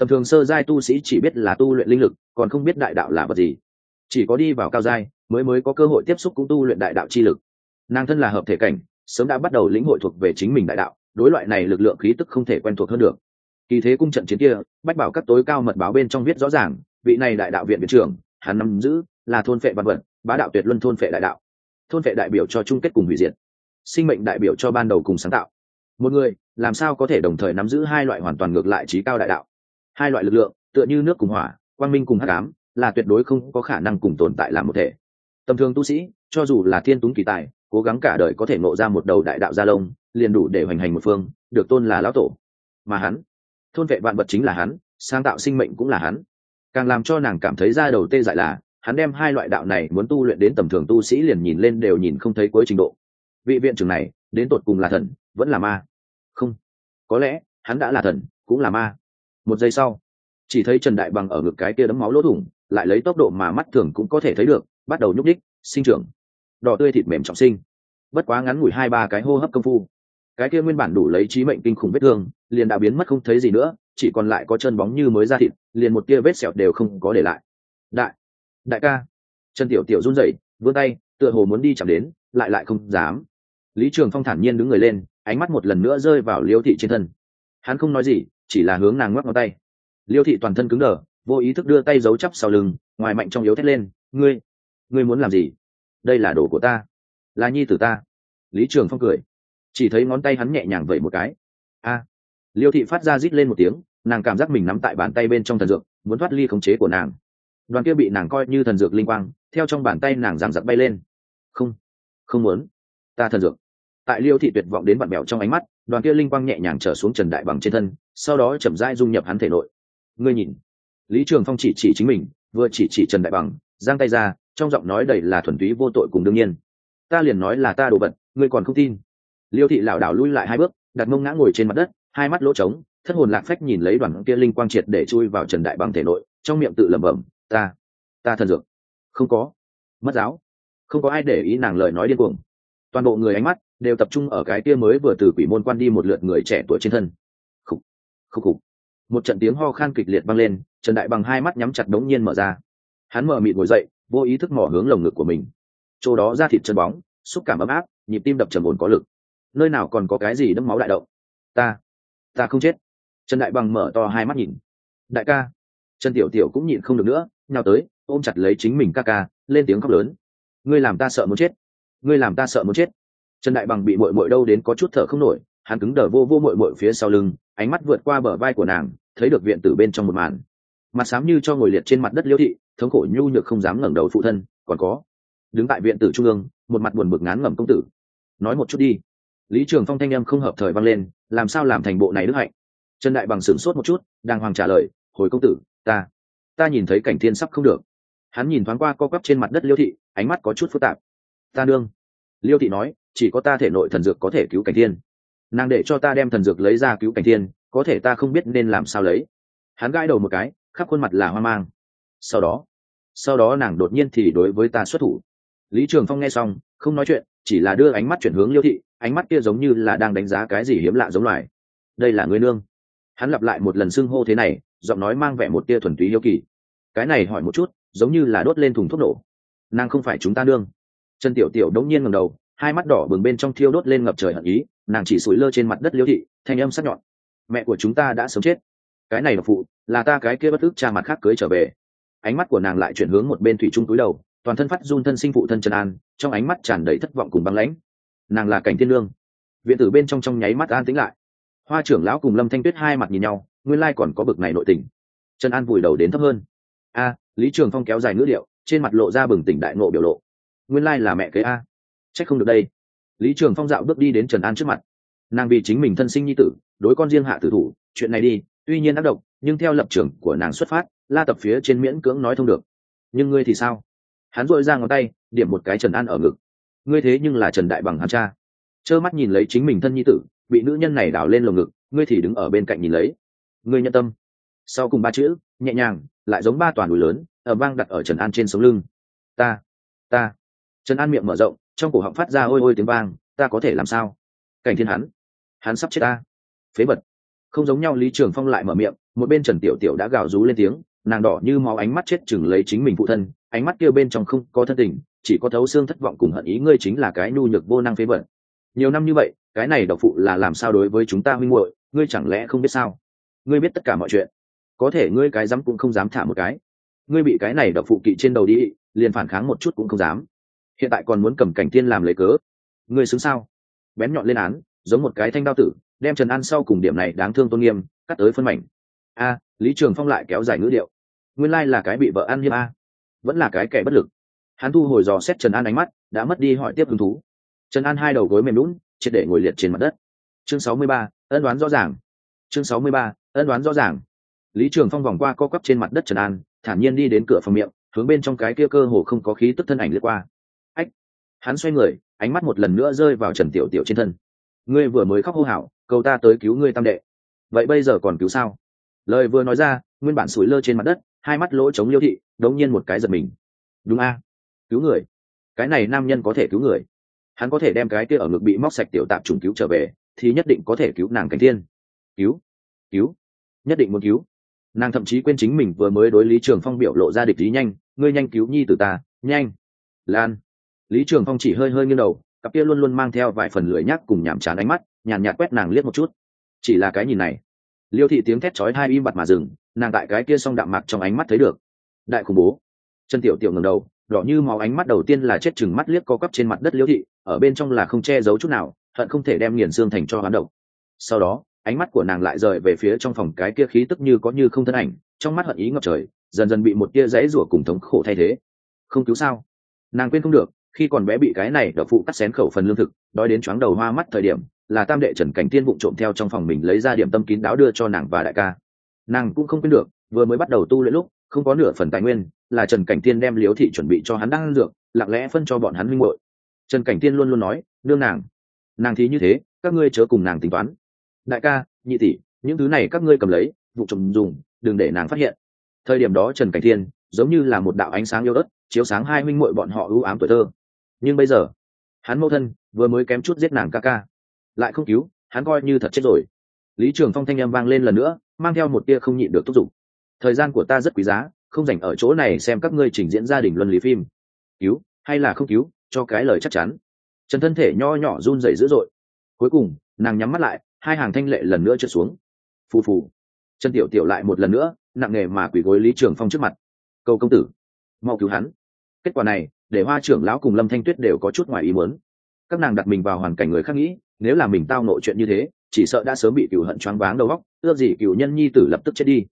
tầm thường sơ giai tu sĩ chỉ biết là tu luyện linh lực, còn không biết đại đạo là vật gì. Chỉ có đi vào cao giai mới mới có cơ hội tiếp xúc cũng tu luyện đại đạo chi lực. Nàng thân là hợp thể cảnh, sớm đã bắt đầu lĩnh hội thuộc về chính mình đại đạo, đối loại này lực lượng khí tức không thể quen thuộc hơn được. Kỳ thế cung trận chiến kia, bách bảo các tối cao mật báo bên trong viết rõ ràng, vị này đại đạo viện viện trưởng, hắn nắm giữ là thôn phệ văn vật, bá đạo tuyệt luân thôn phệ đại đạo. Thôn phệ đại biểu cho chung kết cùng hủy diệt. Sinh mệnh đại biểu cho ban đầu cùng sáng tạo. Một người, làm sao có thể đồng thời nắm giữ hai loại hoàn toàn ngược lại trí cao đại đạo? Hai loại lực lượng, tựa như nước cùng hỏa, quang minh cùng hắc ám, là tuyệt đối không có khả năng cùng tồn tại làm một thể. Tầm thường tu sĩ, cho dù là thiên túng kỳ tài, cố gắng cả đời có thể nộ ra một đầu đại đạo gia lông liền đủ để hoành hành một phương, được tôn là lão tổ. Mà hắn, thôn vệ vạn vật chính là hắn, sáng tạo sinh mệnh cũng là hắn. Càng làm cho nàng cảm thấy ra đầu tê dại là, hắn đem hai loại đạo này muốn tu luyện đến tầm thường tu sĩ liền nhìn lên đều nhìn không thấy cuối trình độ. Vị viện trưởng này, đến tột cùng là thần, vẫn là ma? Không. Có lẽ, hắn đã là thần, cũng là ma một giây sau, chỉ thấy trần đại bằng ở ngực cái kia đấm máu lỗ thủng, lại lấy tốc độ mà mắt thường cũng có thể thấy được, bắt đầu nhúc đích sinh trưởng. Đỏ tươi thịt mềm trọng sinh. Bất quá ngắn ngủi hai ba cái hô hấp công phu. Cái kia nguyên bản đủ lấy trí mệnh kinh khủng vết thương, liền đã biến mất không thấy gì nữa, chỉ còn lại có chân bóng như mới ra thịt, liền một tia vết sẹo đều không có để lại. Đại đại ca. Chân tiểu tiểu run rẩy, vươn tay, tựa hồ muốn đi chạm đến, lại lại không dám. Lý trường phong thản nhiên đứng người lên, ánh mắt một lần nữa rơi vào liêu thị trên thân. Hắn không nói gì chỉ là hướng nàng ngoắc ngón tay. Liêu thị toàn thân cứng đờ, vô ý thức đưa tay giấu chắp sau lưng, ngoài mạnh trong yếu thét lên, ngươi ngươi muốn làm gì? Đây là đồ của ta, là nhi tử ta. Lý trường phong cười, chỉ thấy ngón tay hắn nhẹ nhàng vẩy một cái. A. Liêu thị phát ra rít lên một tiếng, nàng cảm giác mình nắm tại bàn tay bên trong thần dược, muốn thoát ly khống chế của nàng. Đoàn kia bị nàng coi như thần dược linh quang, theo trong bàn tay nàng giằng giặc bay lên. Không không muốn. Ta thần dược tại liêu thị tuyệt vọng đến bạn mèo trong ánh mắt, đoàn kia linh quang nhẹ nhàng trở xuống trần đại bằng trên thân, sau đó chậm rãi dung nhập hắn thể nội. Ngươi nhìn, lý trường phong chỉ chỉ chính mình, vừa chỉ chỉ trần đại bằng, giang tay ra, trong giọng nói đầy là thuần túy vô tội cùng đương nhiên. Ta liền nói là ta đồ vật, ngươi còn không tin. Liêu thị lảo đảo lui lại hai bước, đặt mông ngã ngồi trên mặt đất, hai mắt lỗ trống, thất hồn lạc phách nhìn lấy đoàn kia linh quang triệt để chui vào trần đại bằng thể nội, trong miệng tự lẩm bẩm, ta ta thần dược. Không có. Mất giáo. Không có ai để ý nàng lời nói điên cuồng toàn bộ người ánh mắt đều tập trung ở cái kia mới vừa từ quỷ môn quan đi một lượt người trẻ tuổi trên thân. Khúc khúc khúc một trận tiếng ho khan kịch liệt vang lên, trần đại bằng hai mắt nhắm chặt đống nhiên mở ra. Hắn mở mịt ngồi dậy, vô ý thức mỏ hướng lồng ngực của mình. Chỗ đó ra thịt chân bóng, xúc cảm ấm áp, nhịp tim đập trầm ổn có lực. Nơi nào còn có cái gì đẫm máu đại động? Ta ta không chết. Trần đại bằng mở to hai mắt nhìn. Đại ca. Trần tiểu tiểu cũng nhịn không được nữa, nhào tới, ôm chặt lấy chính mình ca ca, lên tiếng khóc lớn. Ngươi làm ta sợ muốn chết ngươi làm ta sợ muốn chết. Trần đại bằng bị mội mội đâu đến có chút thở không nổi, hắn cứng đờ vô vô mội mội phía sau lưng, ánh mắt vượt qua bờ vai của nàng, thấy được viện tử bên trong một màn. Mặt xám như cho ngồi liệt trên mặt đất liêu thị, thống khổ nhu nhược không dám ngẩng đầu phụ thân, còn có. Đứng tại viện tử trung ương, một mặt buồn bực ngán ngẩm công tử. Nói một chút đi. Lý trường phong thanh em không hợp thời vang lên, làm sao làm thành bộ này đức hạnh? Trần đại bằng sửng sốt một chút đang hoàng trả lời, hồi công tử, ta ta nhìn thấy cảnh thiên sắp không được. Hắn nhìn thoáng qua co quắp trên mặt đất liêu thị, ánh mắt có chút phức tạp ta đương liêu thị nói, chỉ có ta thể nội thần dược có thể cứu cảnh thiên. Nàng để cho ta đem thần dược lấy ra cứu cảnh thiên, có thể ta không biết nên làm sao lấy. Hắn gãi đầu một cái, khắp khuôn mặt là hoang mang. Sau đó sau đó nàng đột nhiên thì đối với ta xuất thủ. Lý trường phong nghe xong, không nói chuyện, chỉ là đưa ánh mắt chuyển hướng liêu thị, ánh mắt kia giống như là đang đánh giá cái gì hiếm lạ giống loài. Đây là người nương. Hắn lặp lại một lần xưng hô thế này, giọng nói mang vẻ một tia thuần túy yêu kỳ. Cái này hỏi một chút, giống như là đốt lên thùng thuốc nổ. Nàng không phải chúng ta nương trần tiểu tiểu đống nhiên ngầm đầu hai mắt đỏ bừng bên trong thiêu đốt lên ngập trời hận ý nàng chỉ sủi lơ trên mặt đất liêu thị thanh âm sắc nhọn. Mẹ của chúng ta đã sống chết. Cái này là phụ là ta cái kia bất ức cha mặt khác cưới trở về. Ánh mắt của nàng lại chuyển hướng một bên thủy trung túi đầu toàn thân phát run thân sinh phụ thân trần an trong ánh mắt tràn đầy thất vọng cùng băng lãnh. Nàng là cảnh thiên lương. Viện tử bên trong trong nháy mắt an tĩnh lại. Hoa trưởng lão cùng lâm thanh tuyết hai mặt nhìn nhau nguyên lai còn có bực này nội tình. Trần an vùi đầu đến thấp hơn. A lý trường phong kéo dài ngữ điệu, trên mặt lộ ra bừng tỉnh đại ngộ biểu lộ nguyên lai là mẹ kế a. Trách không được đây. Lý trường phong dạo bước đi đến trần an trước mặt. Nàng vì chính mình thân sinh nhi tử, đối con riêng hạ tử thủ, chuyện này đi, tuy nhiên ác độc, nhưng theo lập trường của nàng xuất phát, la tập phía trên miễn cưỡng nói thông được. Nhưng ngươi thì sao? Hắn dội ra ngón tay, điểm một cái trần an ở ngực. Ngươi thế nhưng là trần đại bằng hắn cha. Trơ mắt nhìn lấy chính mình thân nhi tử, bị nữ nhân này đảo lên lồng ngực, ngươi thì đứng ở bên cạnh nhìn lấy. Ngươi nhân tâm. Sau cùng ba chữ, nhẹ nhàng, lại giống ba toàn núi lớn ở vang đặt ở trần an trên sống lưng. Ta ta trần an miệng mở rộng, trong cổ họng phát ra ôi ôi tiếng vang, ta có thể làm sao? Cảnh thiên hắn hắn sắp chết ta. Phế vật. Không giống nhau, lý trường phong lại mở miệng, một bên trần tiểu tiểu đã gào rú lên tiếng, nàng đỏ như máu ánh mắt chết chừng lấy chính mình phụ thân, ánh mắt kia bên trong không có thân tình, chỉ có thấu xương thất vọng cùng hận ý, ngươi chính là cái nhu nhược vô năng phế vật. Nhiều năm như vậy, cái này độc phụ là làm sao đối với chúng ta huynh muội, ngươi chẳng lẽ không biết sao? Ngươi biết tất cả mọi chuyện. Có thể ngươi cái dám cũng không dám thả một cái. Ngươi bị cái này độc phụ kỵ trên đầu đi, liền phản kháng một chút cũng không dám hiện tại còn muốn cầm cảnh tiên làm lấy cớ. Ngươi xứng sao? Bén nhọn lên án, giống một cái thanh đao tử, đem trần an sau cùng điểm này đáng thương tôn nghiêm, cắt tới phân mảnh. A, lý trường phong lại kéo dài ngữ điệu. Nguyên lai là cái bị vợ ăn hiếp a. Vẫn là cái kẻ bất lực. Hắn thu hồi dò xét trần an ánh mắt, đã mất đi hỏi tiếp hứng thú. Trần an hai đầu gối mềm lún triệt để ngồi liệt trên mặt đất. Chương sáu mươi ba, ân đoán rõ ràng. Chương sáu mươi ba, ân đoán rõ ràng. Lý trường phong vòng qua co quắp trên mặt đất trần an, thản nhiên đi đến cửa phòng miệng, hướng bên trong cái kia cơ hồ không có khí tức thân ảnh lướt qua hắn xoay người, ánh mắt một lần nữa rơi vào trần tiểu tiểu trên thân. Ngươi vừa mới khóc hô hào, cầu ta tới cứu ngươi tam đệ. Vậy bây giờ còn cứu sao? Lời vừa nói ra, nguyên bản sủi lơ trên mặt đất, hai mắt lỗ chống liêu thị, đống nhiên một cái giật mình. Đúng a, cứu người. Cái này nam nhân có thể cứu người. Hắn có thể đem cái kia ở ngực bị móc sạch tiểu tạp trùng cứu trở về, thì nhất định có thể cứu nàng cảnh thiên. Cứu cứu, nhất định muốn cứu. Nàng thậm chí quên chính mình vừa mới đối lý trường phong biểu lộ ra địch lý nhanh, ngươi nhanh cứu nhi từ ta, nhanh, lan lý trường phong chỉ hơi hơi nghiêng đầu, cặp kia luôn luôn mang theo vài phần lưỡi nhác cùng nhảm chán ánh mắt, nhàn nhạt quét nàng liếc một chút. Chỉ là cái nhìn này. Liêu thị tiếng thét chói hai im bặt mà dừng, nàng tại cái kia s o n g đạm mạc trong ánh mắt thấy được. Đại khủng bố. Chân tiểu tiểu ngầm đầu, đỏ như máu ánh mắt đầu tiên là chết chừng mắt liếc co cắp trên mặt đất liêu thị, ở bên trong là không che giấu chút nào, hận không thể đem nghiền xương thành cho hắn độc. Sau đó, ánh mắt của nàng lại rời về phía trong phòng cái kia khí tức như có như không thân ảnh, trong mắt hận ý ngập trời, dần dần bị một tia dãy rủa cùng thống khổ thay thế. Không cứu sao? Nàng quên không được khi còn bé bị cái này đậu phụ cắt xén khẩu phần lương thực, đói đến chóng đầu hoa mắt thời điểm, là tam đệ trần cảnh tiên bụng trộm theo trong phòng mình lấy ra điểm tâm kín đáo đưa cho nàng và đại ca. Nàng cũng không quên được, vừa mới bắt đầu tu luyện lúc, không có nửa phần tài nguyên, là trần cảnh tiên đem liếu thị chuẩn bị cho hắn đang dược, lặng lẽ phân cho bọn hắn minh hội trần cảnh tiên luôn luôn nói, nương nàng nàng thì như thế, các ngươi chớ cùng nàng tính toán. Đại ca, nhị tỷ, những thứ này các ngươi cầm lấy, vụ trộm dùng, đừng để nàng phát hiện. Thời điểm đó trần cảnh Thiên giống như là một đạo ánh sáng yêu đất chiếu sáng hai minh muội bọn họ ưu ám tuổi thơ nhưng bây giờ, hắn mẫu thân vừa mới kém chút giết nàng ca ca, lại không cứu, hắn coi như thật chết rồi. Lý trường phong thanh â m vang lên lần nữa, mang theo một tia không nhịn được thúc giục. Thời gian của ta rất quý giá, không dành ở chỗ này xem các ngươi trình diễn gia đình luân lý phim. Cứu hay là không cứu, cho cái lời chắc chắn. Trần thân thể nho nhỏ run rẩy dữ dội. Cuối cùng, nàng nhắm mắt lại, hai hàng thanh lệ lần nữa trượt xuống. Phù phù. Trần tiểu tiểu lại một lần nữa, nặng nề mà quỳ gối lý trường phong trước mặt. Câu công tử, mau cứu hắn. Kết quả này để hoa trưởng lão cùng lâm thanh tuyết đều có chút ngoài ý muốn. Các nàng đặt mình vào hoàn cảnh người khác nghĩ, nếu là mình tao nội chuyện như thế, chỉ sợ đã sớm bị cựu hận choáng váng đầu óc, ước gì cựu nhân nhi tử lập tức chết đi.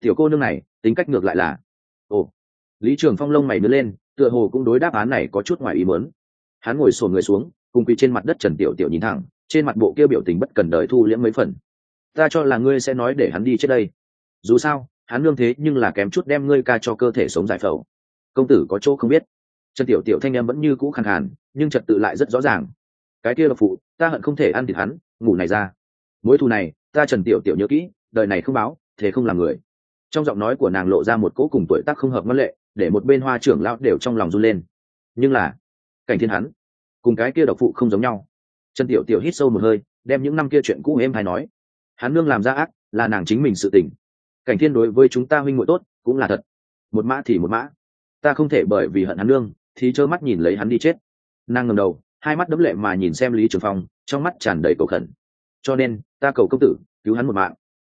Tiểu cô nương này, tính cách ngược lại là, ồ. Lý trường phong lông mày nứa lên, tựa hồ cũng đối đáp án này có chút ngoài ý muốn. Hắn ngồi sổ người xuống, cùng quỳ trên mặt đất trần tiểu tiểu nhìn thẳng, trên mặt bộ kia biểu tình bất cần đời thu liễm mấy phần. Ta cho là ngươi sẽ nói để hắn đi trước đây. Dù sao, hắn lương thế nhưng là kém chút đem ngươi ca cho cơ thể sống giải phẫu. Công tử có chỗ không biết trần tiểu tiểu thanh em vẫn như cũ khàn khàn, nhưng trật tự lại rất rõ ràng. Cái kia là phụ ta hận không thể ăn thịt hắn ngủ này ra. Mối thù này ta trần tiểu tiểu nhớ kỹ đời này không báo thế không làm người. Trong giọng nói của nàng lộ ra một cỗ cùng tuổi tác không hợp ngân lệ để một bên hoa trưởng lão đều trong lòng run lên. Nhưng là cảnh thiên hắn cùng cái kia độc phụ không giống nhau. Trần tiểu tiểu hít sâu một hơi đem những năm kia chuyện cũ em hay nói. Hắn nương làm ra ác là nàng chính mình sự tình. Cảnh thiên đối với chúng ta huynh muội tốt cũng là thật. Một mã thì một mã. Ta không thể bởi vì hận hắn nương thì trơ mắt nhìn lấy hắn đi chết. Nàng ngầm đầu, hai mắt đấm lệ mà nhìn xem lý trường phong, trong mắt tràn đầy cầu khẩn. Cho nên, ta cầu công tử, cứu hắn một mạng.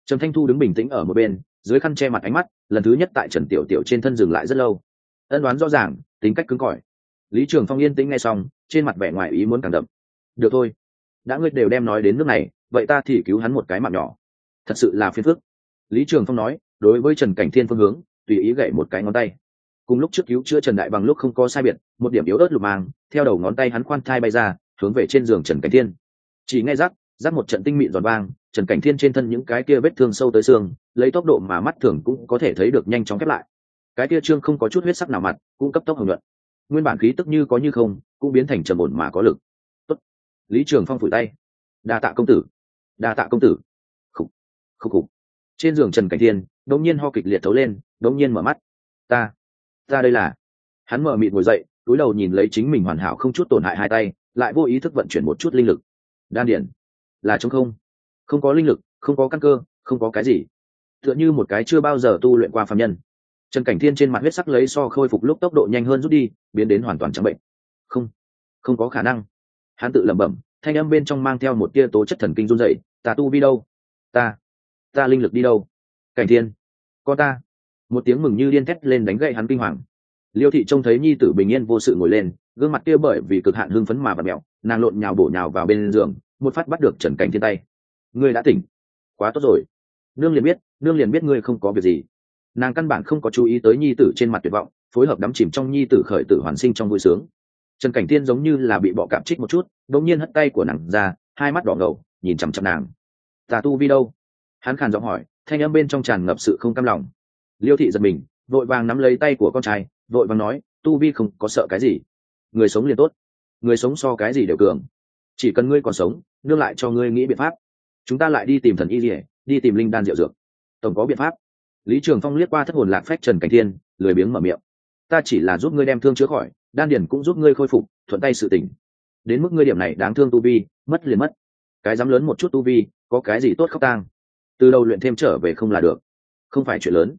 Trần thanh thu đứng bình tĩnh ở một bên, dưới khăn che mặt ánh mắt, lần thứ nhất tại trần tiểu tiểu trên thân dừng lại rất lâu. Ân đoán rõ ràng, tính cách cứng cỏi. Lý trường phong yên tĩnh nghe xong, trên mặt vẻ ngoài ý muốn càng đậm. Được thôi. Đã ngươi đều đem nói đến nước này, vậy ta thì cứu hắn một cái mạng nhỏ. Thật sự là phiền phức. Lý trường phong nói, đối với trần cảnh thiên phương hướng, tùy ý gậy một cái ngón tay cùng lúc trước cứu chữa trần đại bằng lúc không có sai biệt, một điểm yếu ớt lục mang, theo đầu ngón tay hắn khoan thai bay ra, hướng về trên giường trần cảnh thiên. Chỉ nghe rắc rắc một trận tinh mịn giòn vang, trần cảnh thiên trên thân những cái kia vết thương sâu tới xương, lấy tốc độ mà mắt thường cũng có thể thấy được nhanh chóng khép lại. Cái kia trương không có chút huyết sắc nào mặt, cũng cấp tốc hồng nhuận nguyên bản khí tức như có như không, cũng biến thành trầm ổn mà có lực. Tốt. lý trường phong phủi tay. Đa tạ công tử. Đa tạ công tử. Khúc khúc khúc trên giường trần cảnh thiên, đột nhiên ho kịch liệt thấu lên, đột nhiên mở mắt. Ta ta đây là. Hắn mở mịt ngồi dậy, túi đầu nhìn lấy chính mình hoàn hảo không chút tổn hại hai tay, lại vô ý thức vận chuyển một chút linh lực. Đan điển là chống không. Không có linh lực, không có căn cơ, không có cái gì. Tựa như một cái chưa bao giờ tu luyện qua phạm nhân. Trần cảnh thiên trên mặt huyết sắc lấy so khôi phục lúc tốc độ nhanh hơn rút đi, biến đến hoàn toàn chẳng bệnh. Không. Không có khả năng. Hắn tự lẩm bẩm, thanh âm bên trong mang theo một tia tố chất thần kinh run dậy ta tu vi đâu? Ta ta linh lực đi đâu? Cảnh thiên, con ta một tiếng mừng như điên thét lên đánh gậy hắn kinh hoàng. Liêu thị trông thấy nhi tử bình yên vô sự ngồi lên, gương mặt kia bởi vì cực hạn hưng phấn mà bật mẹo, nàng lộn nhào bổ nhào vào bên giường, một phát bắt được trần cảnh thiên tay. Ngươi đã tỉnh. Quá tốt rồi. Nương liền biết, nương liền biết ngươi không có việc gì. Nàng căn bản không có chú ý tới nhi tử trên mặt tuyệt vọng, phối hợp đắm chìm trong nhi tử khởi tử hoàn sinh trong vui sướng. Trần cảnh thiên giống như là bị bọ cạp trích một chút đ ỗ n g nhiên hất tay của nàng ra, hai mắt đỏ ngầu, nhìn chằm chằm nàng. Tà tu vi đâu? Hắn khàn giọng hỏi, thanh âm bên trong tràn ngập sự không cam lòng liêu thị giật mình, vội vàng nắm lấy tay của con trai, vội vàng nói, tu vi không có sợ cái gì. Người sống liền tốt. Người sống so cái gì đều cường. Chỉ cần ngươi còn sống, nương lại cho ngươi nghĩ biện pháp. Chúng ta lại đi tìm thần y rỉa đi tìm linh đan diệu dược. Tổng có biện pháp. Lý trường phong liếc qua thất hồn lạc phách trần cảnh thiên, lười biếng mở miệng. Ta chỉ là giúp ngươi đem thương chữa khỏi, đan điền cũng giúp ngươi khôi phục, thuận tay sự tỉnh đến mức ngươi điểm này đáng thương tu vi, mất liền mất. Cái dám lớn một chút tu vi, có cái gì tốt khóc tang? Từ đầu luyện thêm trở về không là được. Không phải chuyện lớn.